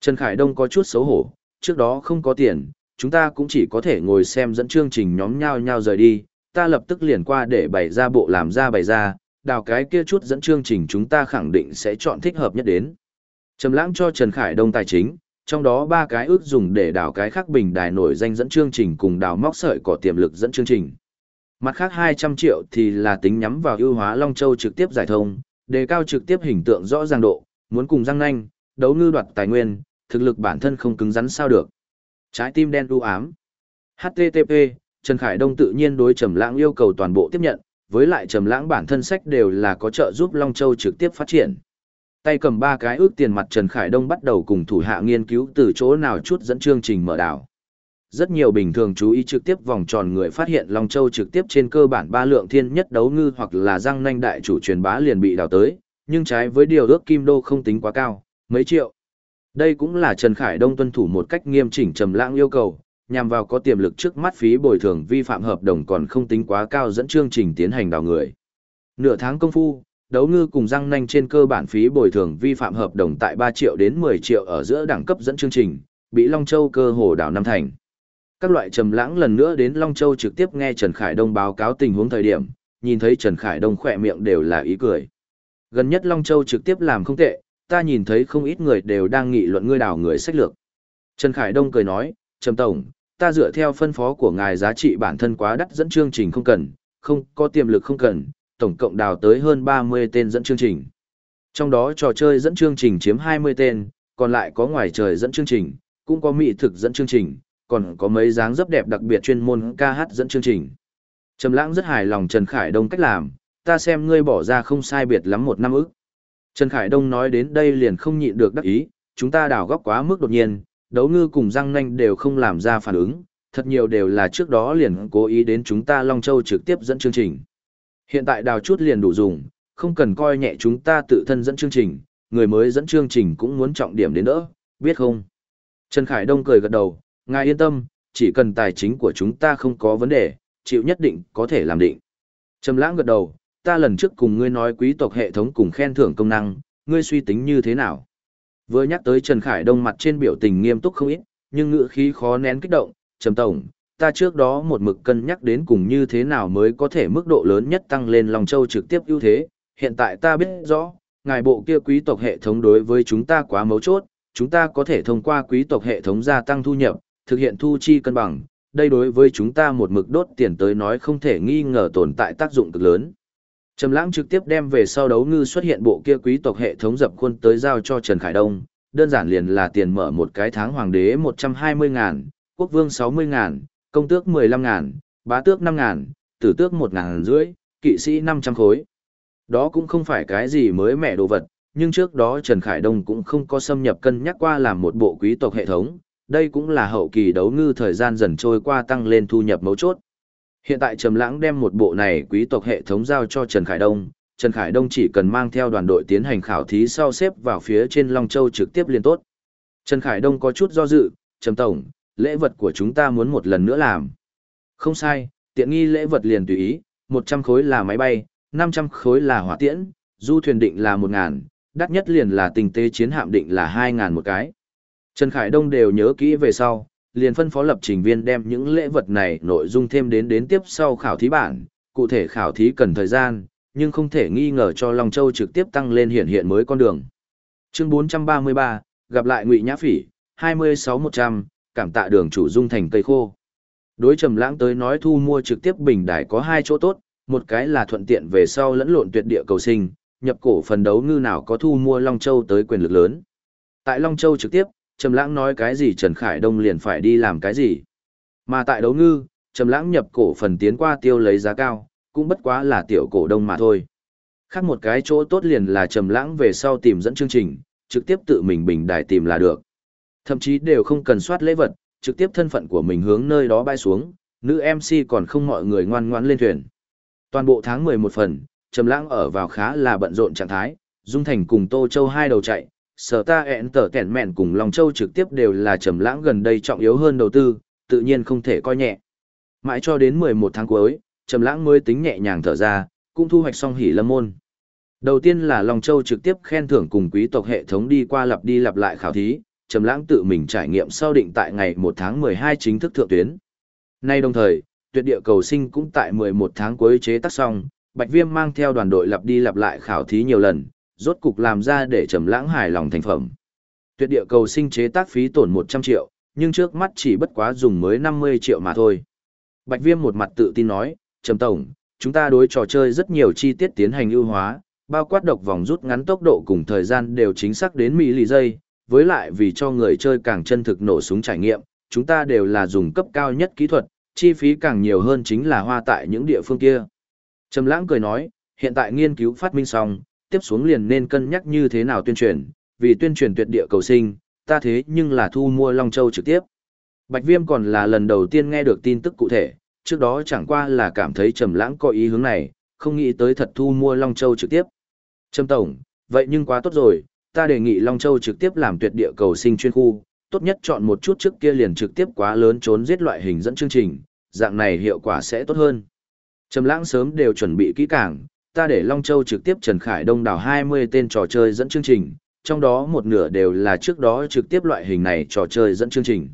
Trần Khải Đông có chút xấu hổ, trước đó không có tiền, chúng ta cũng chỉ có thể ngồi xem dẫn chương trình nhóm nhau nhau rời đi, ta lập tức liền qua để bày ra bộ làm ra bày ra, đào cái kia chút dẫn chương trình chúng ta khẳng định sẽ chọn thích hợp nhất đến. Trầm lãng cho Trần Khải Đông tài chính, trong đó ba cái ước dùng để đào cái khác bình đài nổi danh dẫn chương trình cùng đào móc sợi có tiềm lực dẫn chương trình. Mặt khác 200 triệu thì là tính nhắm vào ưu hóa Long Châu trực tiếp giải thông, đề cao trực tiếp hình tượng rõ ràng độ, muốn cùng răng nanh, đấu ngư đoạt tài nguyên, thực lực bản thân không cứng rắn sao được. Trái tim đen u ám. HTTP, Trần Khải Đông tự nhiên đối Trầm Lãng yêu cầu toàn bộ tiếp nhận, với lại Trầm Lãng bản thân sách đều là có trợ giúp Long Châu trực tiếp phát triển. Tay cầm ba cái ước tiền mặt Trần Khải Đông bắt đầu cùng thủ hạ nghiên cứu từ chỗ nào chút dẫn chương trình mở đảo. Rất nhiều bình thường chú ý trực tiếp vòng tròn người phát hiện Long Châu trực tiếp trên cơ bản ba lượng thiên nhất đấu ngư hoặc là răng nanh đại chủ truyền bá liền bị đào tới, nhưng trái với điều ước kim đô không tính quá cao, mấy triệu. Đây cũng là Trần Khải Đông tuân thủ một cách nghiêm chỉnh trầm lãng yêu cầu, nhằm vào có tiềm lực trước mắt phí bồi thường vi phạm hợp đồng còn không tính quá cao dẫn chương trình tiến hành đào người. Nửa tháng công phu, đấu ngư cùng răng nanh trên cơ bản phí bồi thường vi phạm hợp đồng tại 3 triệu đến 10 triệu ở giữa đẳng cấp dẫn chương trình, bị Long Châu cơ hồ đảo năm thành. Các loại trầm lãng lần nữa đến Long Châu trực tiếp nghe Trần Khải Đông báo cáo tình huống thời điểm, nhìn thấy Trần Khải Đông khỏe miệng đều là ý cười. Gần nhất Long Châu trực tiếp làm không tệ, ta nhìn thấy không ít người đều đang nghị luận ngươi đào người sách lược. Trần Khải Đông cười nói, Trầm Tổng, ta dựa theo phân phó của ngài giá trị bản thân quá đắt dẫn chương trình không cần, không có tiềm lực không cần, tổng cộng đào tới hơn 30 tên dẫn chương trình. Trong đó trò chơi dẫn chương trình chiếm 20 tên, còn lại có ngoài trời dẫn chương trình, cũng có mỹ thực dẫn chương trình, còn có mấy dáng dấp đẹp đặc biệt chuyên môn ca hát dẫn chương trình. Trầm Lãng rất hài lòng Trần Khải Đông cách làm, ta xem ngươi bỏ ra không sai biệt lắm một năm ức. Trần Khải Đông nói đến đây liền không nhịn được đắc ý, chúng ta đào góc quá mức đột nhiên, đấu ngư cùng răng nanh đều không làm ra phản ứng, thật nhiều đều là trước đó liền cố ý đến chúng ta Long Châu trực tiếp dẫn chương trình. Hiện tại đào chút liền đủ dùng, không cần coi nhẹ chúng ta tự thân dẫn chương trình, người mới dẫn chương trình cũng muốn trọng điểm đến đỡ, biết không? Trần Khải Đông cười gật đầu, ngài yên tâm, chỉ cần tài chính của chúng ta không có vấn đề, chịu nhất định có thể làm định. Trầm lãng gật đầu, ta lần trước cùng ngươi nói quý tộc hệ thống cùng khen thưởng công năng, ngươi suy tính như thế nào? Vừa nhắc tới Trần Khải Đông mặt trên biểu tình nghiêm túc không ít, nhưng ngữ khí khó nén kích động, trầm tổng, ta trước đó một mực cân nhắc đến cùng như thế nào mới có thể mức độ lớn nhất tăng lên lòng châu trực tiếp ưu thế, hiện tại ta biết rõ, ngài bộ kia quý tộc hệ thống đối với chúng ta quá mấu chốt, chúng ta có thể thông qua quý tộc hệ thống gia tăng thu nhập, thực hiện thu chi cân bằng, đây đối với chúng ta một mực đốt tiền tới nói không thể nghi ngờ tồn tại tác dụng cực lớn. Trầm Lãng trực tiếp đem về sau đấu ngư xuất hiện bộ kia quý tộc hệ thống dập khuôn tới giao cho Trần Khải Đông, đơn giản liền là tiền mở một cái tháng hoàng đế 120 ngàn, quốc vương 60 ngàn, công tước 15 ngàn, bá tước 5 ngàn, tử tước 1 ngàn rưỡi, kỵ sĩ 500 khối. Đó cũng không phải cái gì mới mẻ đồ vật, nhưng trước đó Trần Khải Đông cũng không có xâm nhập cân nhắc qua làm một bộ quý tộc hệ thống, đây cũng là hậu kỳ đấu ngư thời gian dần trôi qua tăng lên thu nhập mấu chốt. Hiện tại Trầm Lãng đem một bộ này quý tộc hệ thống giao cho Trần Khải Đông, Trần Khải Đông chỉ cần mang theo đoàn đội tiến hành khảo thí sau xếp vào phía trên Long Châu trực tiếp liền tốt. Trần Khải Đông có chút do dự, "Trầm tổng, lễ vật của chúng ta muốn một lần nữa làm." "Không sai, tiện nghi lễ vật liền tùy ý, 100 khối là máy bay, 500 khối là hỏa tiễn, du thuyền định là 1000, đắt nhất liền là tình tế chiến hạm định là 2000 một cái." Trần Khải Đông đều nhớ kỹ về sau, liền phân phó lập trình viên đem những lễ vật này nội dung thêm đến đến tiếp sau khảo thí bản, cụ thể khảo thí cần thời gian, nhưng không thể nghi ngờ cho Long Châu trực tiếp tăng lên hiện hiện mới con đường. Chương 433, gặp lại Ngụy Nhã Phỉ, 26100, cảm tạ đường chủ dung thành cây khô. Đối trầm lãng tới nói thu mua trực tiếp bình đài có hai chỗ tốt, một cái là thuận tiện về sau lẫn lộn tuyệt địa cầu sinh, nhập cổ phần đấu ngư nào có thu mua Long Châu tới quyền lực lớn. Tại Long Châu trực tiếp, Trầm Lãng nói cái gì Trần Khải Đông liền phải đi làm cái gì. Mà tại đấu ngư, Trầm Lãng nhập cổ phần tiến qua tiêu lấy giá cao, cũng bất quá là tiểu cổ đông mà thôi. Khác một cái chỗ tốt liền là Trầm Lãng về sau tìm dẫn chương trình, trực tiếp tự mình bình đài tìm là được. Thậm chí đều không cần soát lễ vật, trực tiếp thân phận của mình hướng nơi đó bay xuống, nữ MC còn không mọi người ngoan ngoãn lên thuyền. Toàn bộ tháng 11 phần, Trầm Lãng ở vào khá là bận rộn trạng thái, Dung Thành cùng Tô Châu hai đầu chạy, sở ta ẹn tở tẻn mẹn cùng Long Châu trực tiếp đều là trầm lãng gần đây trọng yếu hơn đầu tư, tự nhiên không thể coi nhẹ. Mãi cho đến 11 tháng cuối, trầm lãng mới tính nhẹ nhàng thở ra, cũng thu hoạch xong hỉ lâm môn. Đầu tiên là Long Châu trực tiếp khen thưởng cùng quý tộc hệ thống đi qua lặp đi lặp lại khảo thí, Trầm Lãng tự mình trải nghiệm sau định tại ngày 1 tháng 12 chính thức thượng tuyến. Nay đồng thời, tuyệt địa cầu sinh cũng tại 11 tháng cuối chế tác xong, Bạch Viêm mang theo đoàn đội lặp đi lặp lại khảo thí nhiều lần, rốt cục làm ra để Trầm Lãng hài lòng thành phẩm. Tuyệt địa cầu sinh chế tác phí tổn 100 triệu, nhưng trước mắt chỉ bất quá dùng mới 50 triệu mà thôi. Bạch Viêm một mặt tự tin nói, Trầm Tổng, chúng ta đối trò chơi rất nhiều chi tiết tiến hành ưu hóa, bao quát độc vòng rút ngắn tốc độ cùng thời gian đều chính xác đến mỹ lì giây, với lại vì cho người chơi càng chân thực nổ súng trải nghiệm, chúng ta đều là dùng cấp cao nhất kỹ thuật, chi phí càng nhiều hơn chính là hoa tại những địa phương kia. Trầm lãng cười nói, hiện tại nghiên cứu phát minh xong, tiếp xuống liền nên cân nhắc như thế nào tuyên truyền, vì tuyên truyền tuyệt địa cầu sinh, ta thế nhưng là thu mua Long Châu trực tiếp. Bạch Viêm còn là lần đầu tiên nghe được tin tức cụ thể, trước đó chẳng qua là cảm thấy Trầm Lãng có ý hướng này, không nghĩ tới thật thu mua Long Châu trực tiếp. Trầm Tổng, vậy nhưng quá tốt rồi, ta đề nghị Long Châu trực tiếp làm tuyệt địa cầu sinh chuyên khu, tốt nhất chọn một chút trước kia liền trực tiếp quá lớn trốn giết loại hình dẫn chương trình, dạng này hiệu quả sẽ tốt hơn. Trầm Lãng sớm đều chuẩn bị kỹ càng, ta để Long Châu trực tiếp Trần Khải Đông đảo 20 tên trò chơi dẫn chương trình, trong đó một nửa đều là trước đó trực tiếp loại hình này trò chơi dẫn chương trình.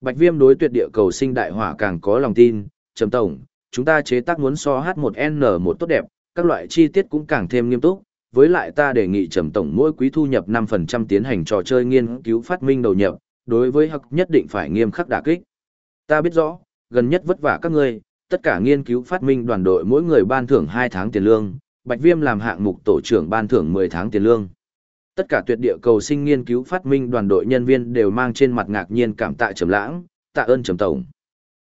Bạch Viêm đối tuyệt địa cầu sinh đại hỏa càng có lòng tin, Trầm Tổng, chúng ta chế tác muốn so H1N1 tốt đẹp, các loại chi tiết cũng càng thêm nghiêm túc, với lại ta đề nghị Trầm Tổng mỗi quý thu nhập 5% tiến hành trò chơi nghiên cứu phát minh đầu nhập, đối với học nhất định phải nghiêm khắc đả kích. Ta biết rõ, gần nhất vất vả các ngươi, tất cả nghiên cứu phát minh đoàn đội mỗi người ban thưởng 2 tháng tiền lương, Bạch Viêm làm hạng mục tổ trưởng ban thưởng 10 tháng tiền lương. Tất cả tuyệt địa cầu sinh nghiên cứu phát minh đoàn đội nhân viên đều mang trên mặt ngạc nhiên cảm tạ Trầm Lãng, tạ ơn Trầm tổng.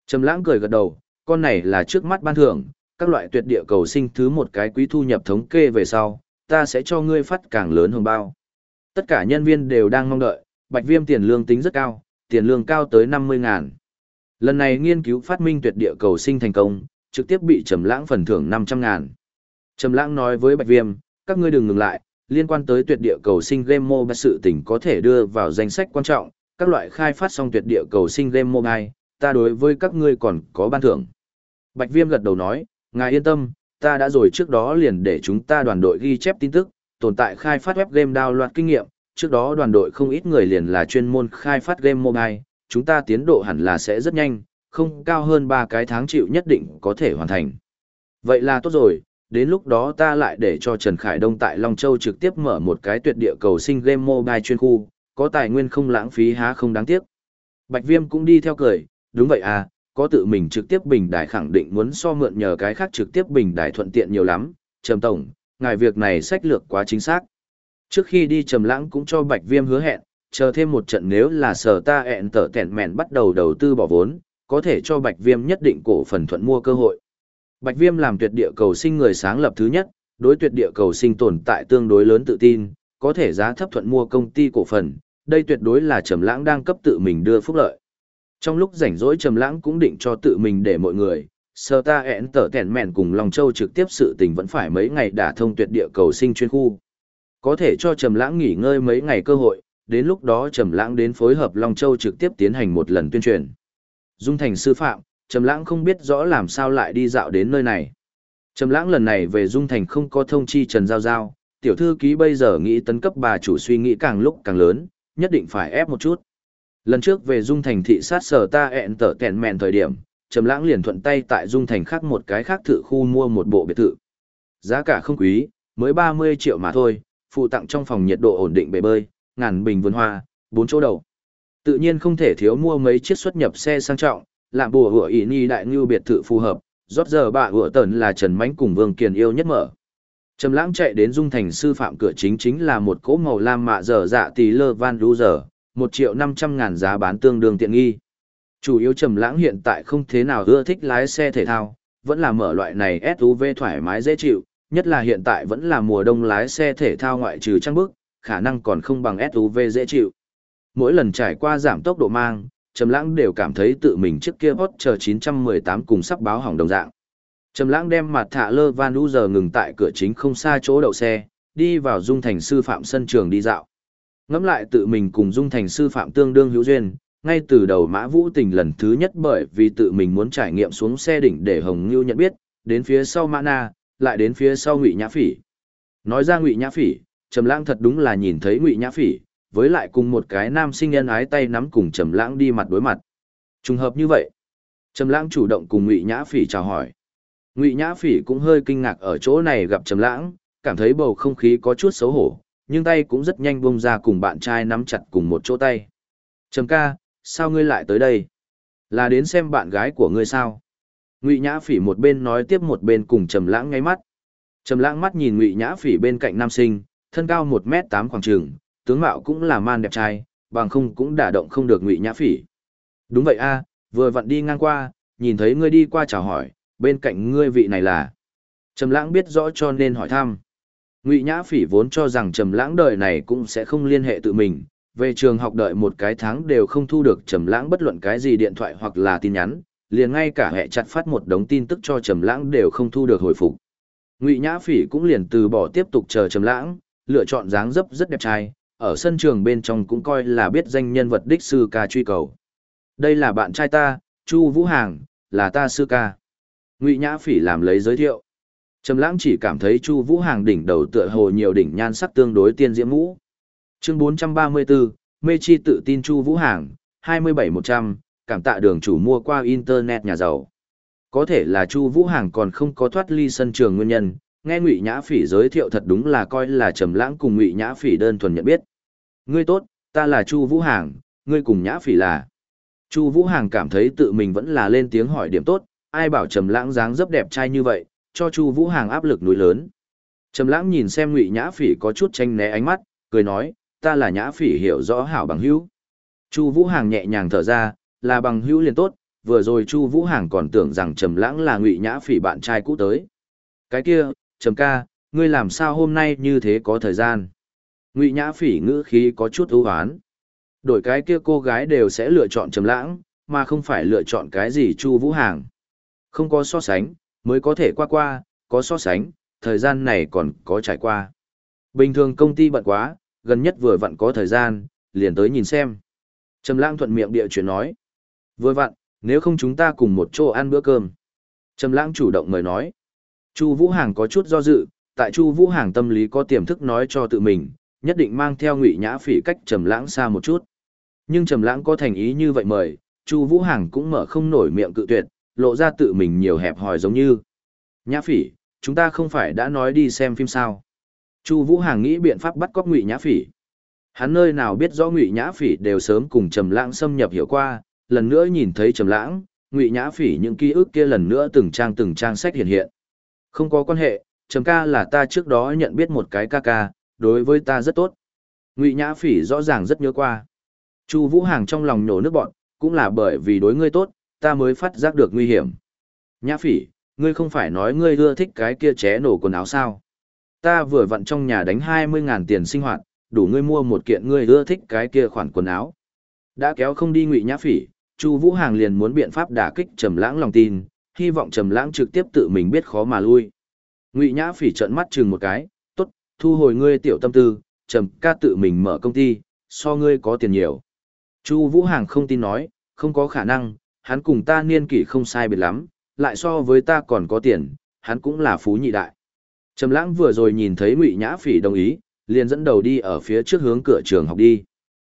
Trầm Lãng cười gật đầu, con này là trước mắt ban thưởng, các loại tuyệt địa cầu sinh thứ một cái quý thu nhập thống kê về sau, ta sẽ cho ngươi phát càng lớn hơn bao. Tất cả nhân viên đều đang mong đợi, Bạch Viêm tiền lương tính rất cao, tiền lương cao tới 50 ngàn. Lần này nghiên cứu phát minh tuyệt địa cầu sinh thành công, trực tiếp bị Trầm Lãng phần thưởng 500 ngàn. Trầm Lãng nói với Bạch Viêm, các ngươi đừng ngừng lại, liên quan tới tuyệt địa cầu sinh game mobile sự tình có thể đưa vào danh sách quan trọng, các loại khai phát xong tuyệt địa cầu sinh game mobile, ta đối với các ngươi còn có ban thưởng. Bạch Viêm gật đầu nói, ngài yên tâm, ta đã rồi trước đó liền để chúng ta đoàn đội ghi chép tin tức, tồn tại khai phát web game đào loạt kinh nghiệm, trước đó đoàn đội không ít người liền là chuyên môn khai phát game mobile, chúng ta tiến độ hẳn là sẽ rất nhanh, không cao hơn 3 cái tháng chịu nhất định có thể hoàn thành. Vậy là tốt rồi, đến lúc đó ta lại để cho Trần Khải Đông tại Long Châu trực tiếp mở một cái tuyệt địa cầu sinh game mobile chuyên khu, có tài nguyên không lãng phí há không đáng tiếc. Bạch Viêm cũng đi theo cười, đúng vậy à, có tự mình trực tiếp bình đài khẳng định muốn so mượn nhờ cái khác trực tiếp bình đài thuận tiện nhiều lắm. Trầm Tổng, ngài việc này sách lược quá chính xác. Trước khi đi Trầm Lãng cũng cho Bạch Viêm hứa hẹn, chờ thêm một trận nếu là sở ta ẹn tở tẹn mẹn bắt đầu đầu tư bỏ vốn, có thể cho Bạch Viêm nhất định cổ phần thuận mua cơ hội. Bạch Viêm làm tuyệt địa cầu sinh người sáng lập thứ nhất, đối tuyệt địa cầu sinh tồn tại tương đối lớn tự tin, có thể giá thấp thuận mua công ty cổ phần, đây tuyệt đối là Trầm Lãng đang cấp tự mình đưa phúc lợi. Trong lúc rảnh rỗi Trầm Lãng cũng định cho tự mình để mọi người, sở ta ẹn tở tẹn mẹn cùng Long Châu trực tiếp sự tình vẫn phải mấy ngày đả thông tuyệt địa cầu sinh chuyên khu. Có thể cho Trầm Lãng nghỉ ngơi mấy ngày cơ hội, đến lúc đó Trầm Lãng đến phối hợp Long Châu trực tiếp tiến hành một lần tuyên truyền. Dung thành sư phạm, Trầm Lãng không biết rõ làm sao lại đi dạo đến nơi này. Trầm Lãng lần này về Dung Thành không có thông chi Trần Giao Giao, tiểu thư ký bây giờ nghĩ tấn cấp bà chủ suy nghĩ càng lúc càng lớn, nhất định phải ép một chút. Lần trước về Dung Thành thị sát sở ta ẹn tở tẹn mèn thời điểm, Trầm Lãng liền thuận tay tại Dung Thành khác một cái khác thự khu mua một bộ biệt thự. Giá cả không quý, mới 30 triệu mà thôi, phụ tặng trong phòng nhiệt độ ổn định bể bơi, ngàn bình vườn hoa, bốn chỗ đầu. Tự nhiên không thể thiếu mua mấy chiếc xuất nhập xe sang trọng, làm bùa hủa Ý ni đại ngưu biệt thự phù hợp, rót giờ bà hủa tần là Trần Mánh cùng Vương Kiền yêu nhất mở. Trầm lãng chạy đến dung thành sư phạm cửa chính chính là một cỗ màu lam mạ dở dạ tỷ lơ van đu giờ, một triệu năm trăm ngàn giá bán tương đương tiện nghi. Chủ yếu trầm lãng hiện tại không thế nào ưa thích lái xe thể thao, vẫn là mở loại này SUV thoải mái dễ chịu, nhất là hiện tại vẫn là mùa đông lái xe thể thao ngoại trừ trang bức, khả năng còn không bằng SUV dễ chịu. Mỗi lần trải qua giảm tốc độ mang, Trầm Lãng đều cảm thấy tự mình trước kia hot chờ 918 cùng sắp báo hỏng đồng dạng. Trầm Lãng đem mặt thạ lơ van giờ ngừng tại cửa chính không xa chỗ đậu xe, đi vào Dung Thành sư phạm sân trường đi dạo. Ngẫm lại tự mình cùng Dung Thành sư phạm tương đương hữu duyên, ngay từ đầu Mã Vũ Tình lần thứ nhất bởi vì tự mình muốn trải nghiệm xuống xe đỉnh để Hồng Nưu nhận biết, đến phía sau Mã Na, lại đến phía sau Ngụy Nhã Phỉ. Nói ra Ngụy Nhã Phỉ, Trầm Lãng thật đúng là nhìn thấy Ngụy Nhã Phỉ, với lại cùng một cái nam sinh nhân ái tay nắm cùng Trầm Lãng đi mặt đối mặt. Trùng hợp như vậy, Trầm Lãng chủ động cùng Ngụy Nhã Phỉ chào hỏi. Ngụy Nhã Phỉ cũng hơi kinh ngạc ở chỗ này gặp Trầm Lãng, cảm thấy bầu không khí có chút xấu hổ, nhưng tay cũng rất nhanh buông ra cùng bạn trai nắm chặt cùng một chỗ tay. "Trầm ca, sao ngươi lại tới đây? Là đến xem bạn gái của ngươi sao?" Ngụy Nhã Phỉ một bên nói tiếp một bên cùng Trầm Lãng ngay mắt. Trầm Lãng mắt nhìn Ngụy Nhã Phỉ bên cạnh nam sinh, thân cao một m tám khoảng trường, tướng mạo cũng là man đẹp trai, bằng không cũng đả động không được Ngụy Nhã Phỉ. "Đúng vậy a, vừa vặn đi ngang qua, nhìn thấy ngươi đi qua chào hỏi, bên cạnh ngươi vị này là?" Trầm Lãng biết rõ cho nên hỏi thăm. Ngụy Nhã Phỉ vốn cho rằng Trầm Lãng đời này cũng sẽ không liên hệ tự mình, về trường học đợi một cái tháng đều không thu được Trầm Lãng bất luận cái gì điện thoại hoặc là tin nhắn, liền ngay cả hệ chặt phát một đống tin tức cho Trầm Lãng đều không thu được hồi phục. Ngụy Nhã Phỉ cũng liền từ bỏ tiếp tục chờ Trầm Lãng, lựa chọn dáng dấp rất đẹp trai, ở sân trường bên trong cũng coi là biết danh nhân vật đích sư ca truy cầu. Đây là bạn trai ta, Chu Vũ Hàng, là ta sư ca. Ngụy Nhã Phỉ làm lấy giới thiệu. Trầm Lãng chỉ cảm thấy Chu Vũ Hàng đỉnh đầu tựa hồ nhiều đỉnh nhan sắc tương đối tiên diễm mũ. Chương 434, mê chi tự tin Chu Vũ Hàng, 27100, cảm tạ đường chủ mua qua internet nhà giàu. Có thể là Chu Vũ Hàng còn không có thoát ly sân trường nguyên nhân, nghe Ngụy Nhã Phỉ giới thiệu thật đúng là coi là Trầm Lãng cùng Ngụy Nhã Phỉ đơn thuần nhận biết. "Ngươi tốt, ta là Chu Vũ Hàng, ngươi cùng Nhã Phỉ là?" Chu Vũ Hàng cảm thấy tự mình vẫn là lên tiếng hỏi điểm tốt, ai bảo Trầm Lãng dáng dấp đẹp trai như vậy, cho Chu Vũ Hàng áp lực núi lớn. Trầm Lãng nhìn xem Ngụy Nhã Phỉ có chút tranh né ánh mắt, cười nói, "Ta là Nhã Phỉ hiểu rõ hảo bằng hữu." Chu Vũ Hàng nhẹ nhàng thở ra, là bằng hữu liền tốt, vừa rồi Chu Vũ Hàng còn tưởng rằng Trầm Lãng là Ngụy Nhã Phỉ bạn trai cũ tới. Cái kia, Trầm ca, ngươi làm sao hôm nay như thế có thời gian? Ngụy Nhã Phỉ ngữ khí có chút ưu oán Đổi cái kia cô gái đều sẽ lựa chọn Trầm Lãng, mà không phải lựa chọn cái gì Chu Vũ Hàng. Không có so sánh, mới có thể qua qua, có so sánh, thời gian này còn có trải qua. Bình thường công ty bận quá, gần nhất vừa vặn có thời gian, liền tới nhìn xem. Trầm Lãng thuận miệng địa chuyện nói. Vừa vặn, nếu không chúng ta cùng một chỗ ăn bữa cơm. Trầm lãng chủ động mời nói. Chu Vũ Hàng có chút do dự, tại Chu Vũ Hàng tâm lý có tiềm thức nói cho tự mình, nhất định mang theo Ngụy Nhã Phỉ cách Trầm lãng xa một chút. Nhưng Trầm lãng có thành ý như vậy mời, Chu Vũ Hàng cũng mở không nổi miệng cự tuyệt, lộ ra tự mình nhiều hẹp hòi giống như. Nhã Phỉ, chúng ta không phải đã nói đi xem phim sao? Chu Vũ Hàng nghĩ biện pháp bắt cóc Ngụy Nhã Phỉ. Hắn nơi nào biết rõ Ngụy Nhã Phỉ đều sớm cùng Trầm Lãng xâm nhập hiểu qua, lần nữa nhìn thấy trầm lãng, ngụy nhã phỉ những ký ức kia lần nữa từng trang từng trang sách hiện hiện. Không có quan hệ, trầm ca là ta trước đó nhận biết một cái ca ca, đối với ta rất tốt. Ngụy nhã phỉ rõ ràng rất nhớ qua. Chu Vũ Hàng trong lòng nhổ nước bọn, cũng là bởi vì đối ngươi tốt, ta mới phát giác được nguy hiểm. Nhã phỉ, ngươi không phải nói ngươi ưa thích cái kia ché nổ quần áo sao? Ta vừa vặn trong nhà đánh hai mươi ngàn tiền sinh hoạt, đủ ngươi mua một kiện ngươi ưa thích cái kia khoản quần áo. Đã kéo không đi Ngụy Nhã Phỉ, Chu Vũ Hàng liền muốn biện pháp đả kích Trầm Lãng lòng tin, hy vọng Trầm Lãng trực tiếp tự mình biết khó mà lui. Ngụy Nhã Phỉ trợn mắt chừng một cái, "Tốt, thu hồi ngươi tiểu tâm tư, Trầm ca tự mình mở công ty, so ngươi có tiền nhiều." Chu Vũ Hàng không tin nói, "Không có khả năng, hắn cùng ta niên kỷ không sai biệt lắm, lại so với ta còn có tiền, hắn cũng là phú nhị đại." Trầm Lãng vừa rồi nhìn thấy Ngụy Nhã Phỉ đồng ý, liền dẫn đầu đi ở phía trước hướng cửa trường học đi.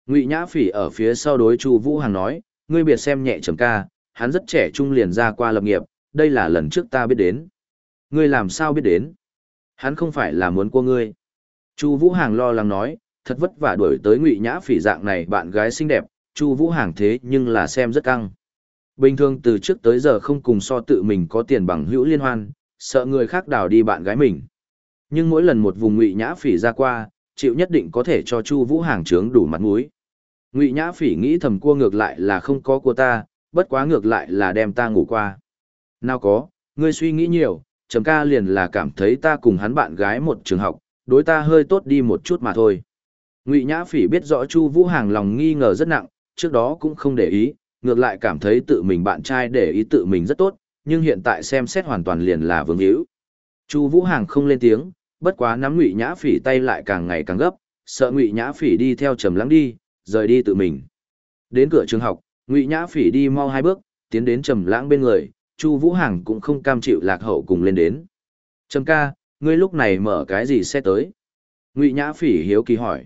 Ngụy Nhã Phỉ ở phía sau đối Chu Vũ Hàng nói, ngươi biệt xem nhẹ trầm ca, hắn rất trẻ trung liền ra qua lập nghiệp, đây là lần trước ta biết đến. Ngươi làm sao biết đến? Hắn không phải là muốn của ngươi. Chu Vũ Hàng lo lắng nói, thật vất vả đuổi tới Ngụy Nhã Phỉ dạng này bạn gái xinh đẹp, Chu Vũ Hàng thế nhưng là xem rất căng. Bình thường từ trước tới giờ không cùng so tự mình có tiền bằng hữu liên hoan, sợ người khác đào đi bạn gái mình. Nhưng mỗi lần một vùng Ngụy Nhã Phỉ ra qua, chịu nhất định có thể cho Chu Vũ Hàng trướng đủ mặt mũi. Ngụy Nhã Phỉ nghĩ thầm cua ngược lại là không có của ta, bất quá ngược lại là đem ta ngủ qua. Nào có, ngươi suy nghĩ nhiều, Trầm ca liền là cảm thấy ta cùng hắn bạn gái một trường học, đối ta hơi tốt đi một chút mà thôi. Ngụy Nhã Phỉ biết rõ Chu Vũ Hàng lòng nghi ngờ rất nặng, trước đó cũng không để ý, ngược lại cảm thấy tự mình bạn trai để ý tự mình rất tốt, nhưng hiện tại xem xét hoàn toàn liền là vương hữu. Chu Vũ Hàng không lên tiếng, bất quá nắm Ngụy Nhã Phỉ tay lại càng ngày càng gấp, sợ Ngụy Nhã Phỉ đi theo Trầm Lắng đi, rời đi tự mình. Đến cửa trường học, Ngụy Nhã Phỉ đi mau hai bước, tiến đến Trầm Lãng bên người, Chu Vũ Hằng cũng không cam chịu lạc hậu cùng lên đến. Trầm ca, ngươi lúc này mở cái gì xe tới? Ngụy Nhã Phỉ hiếu kỳ hỏi.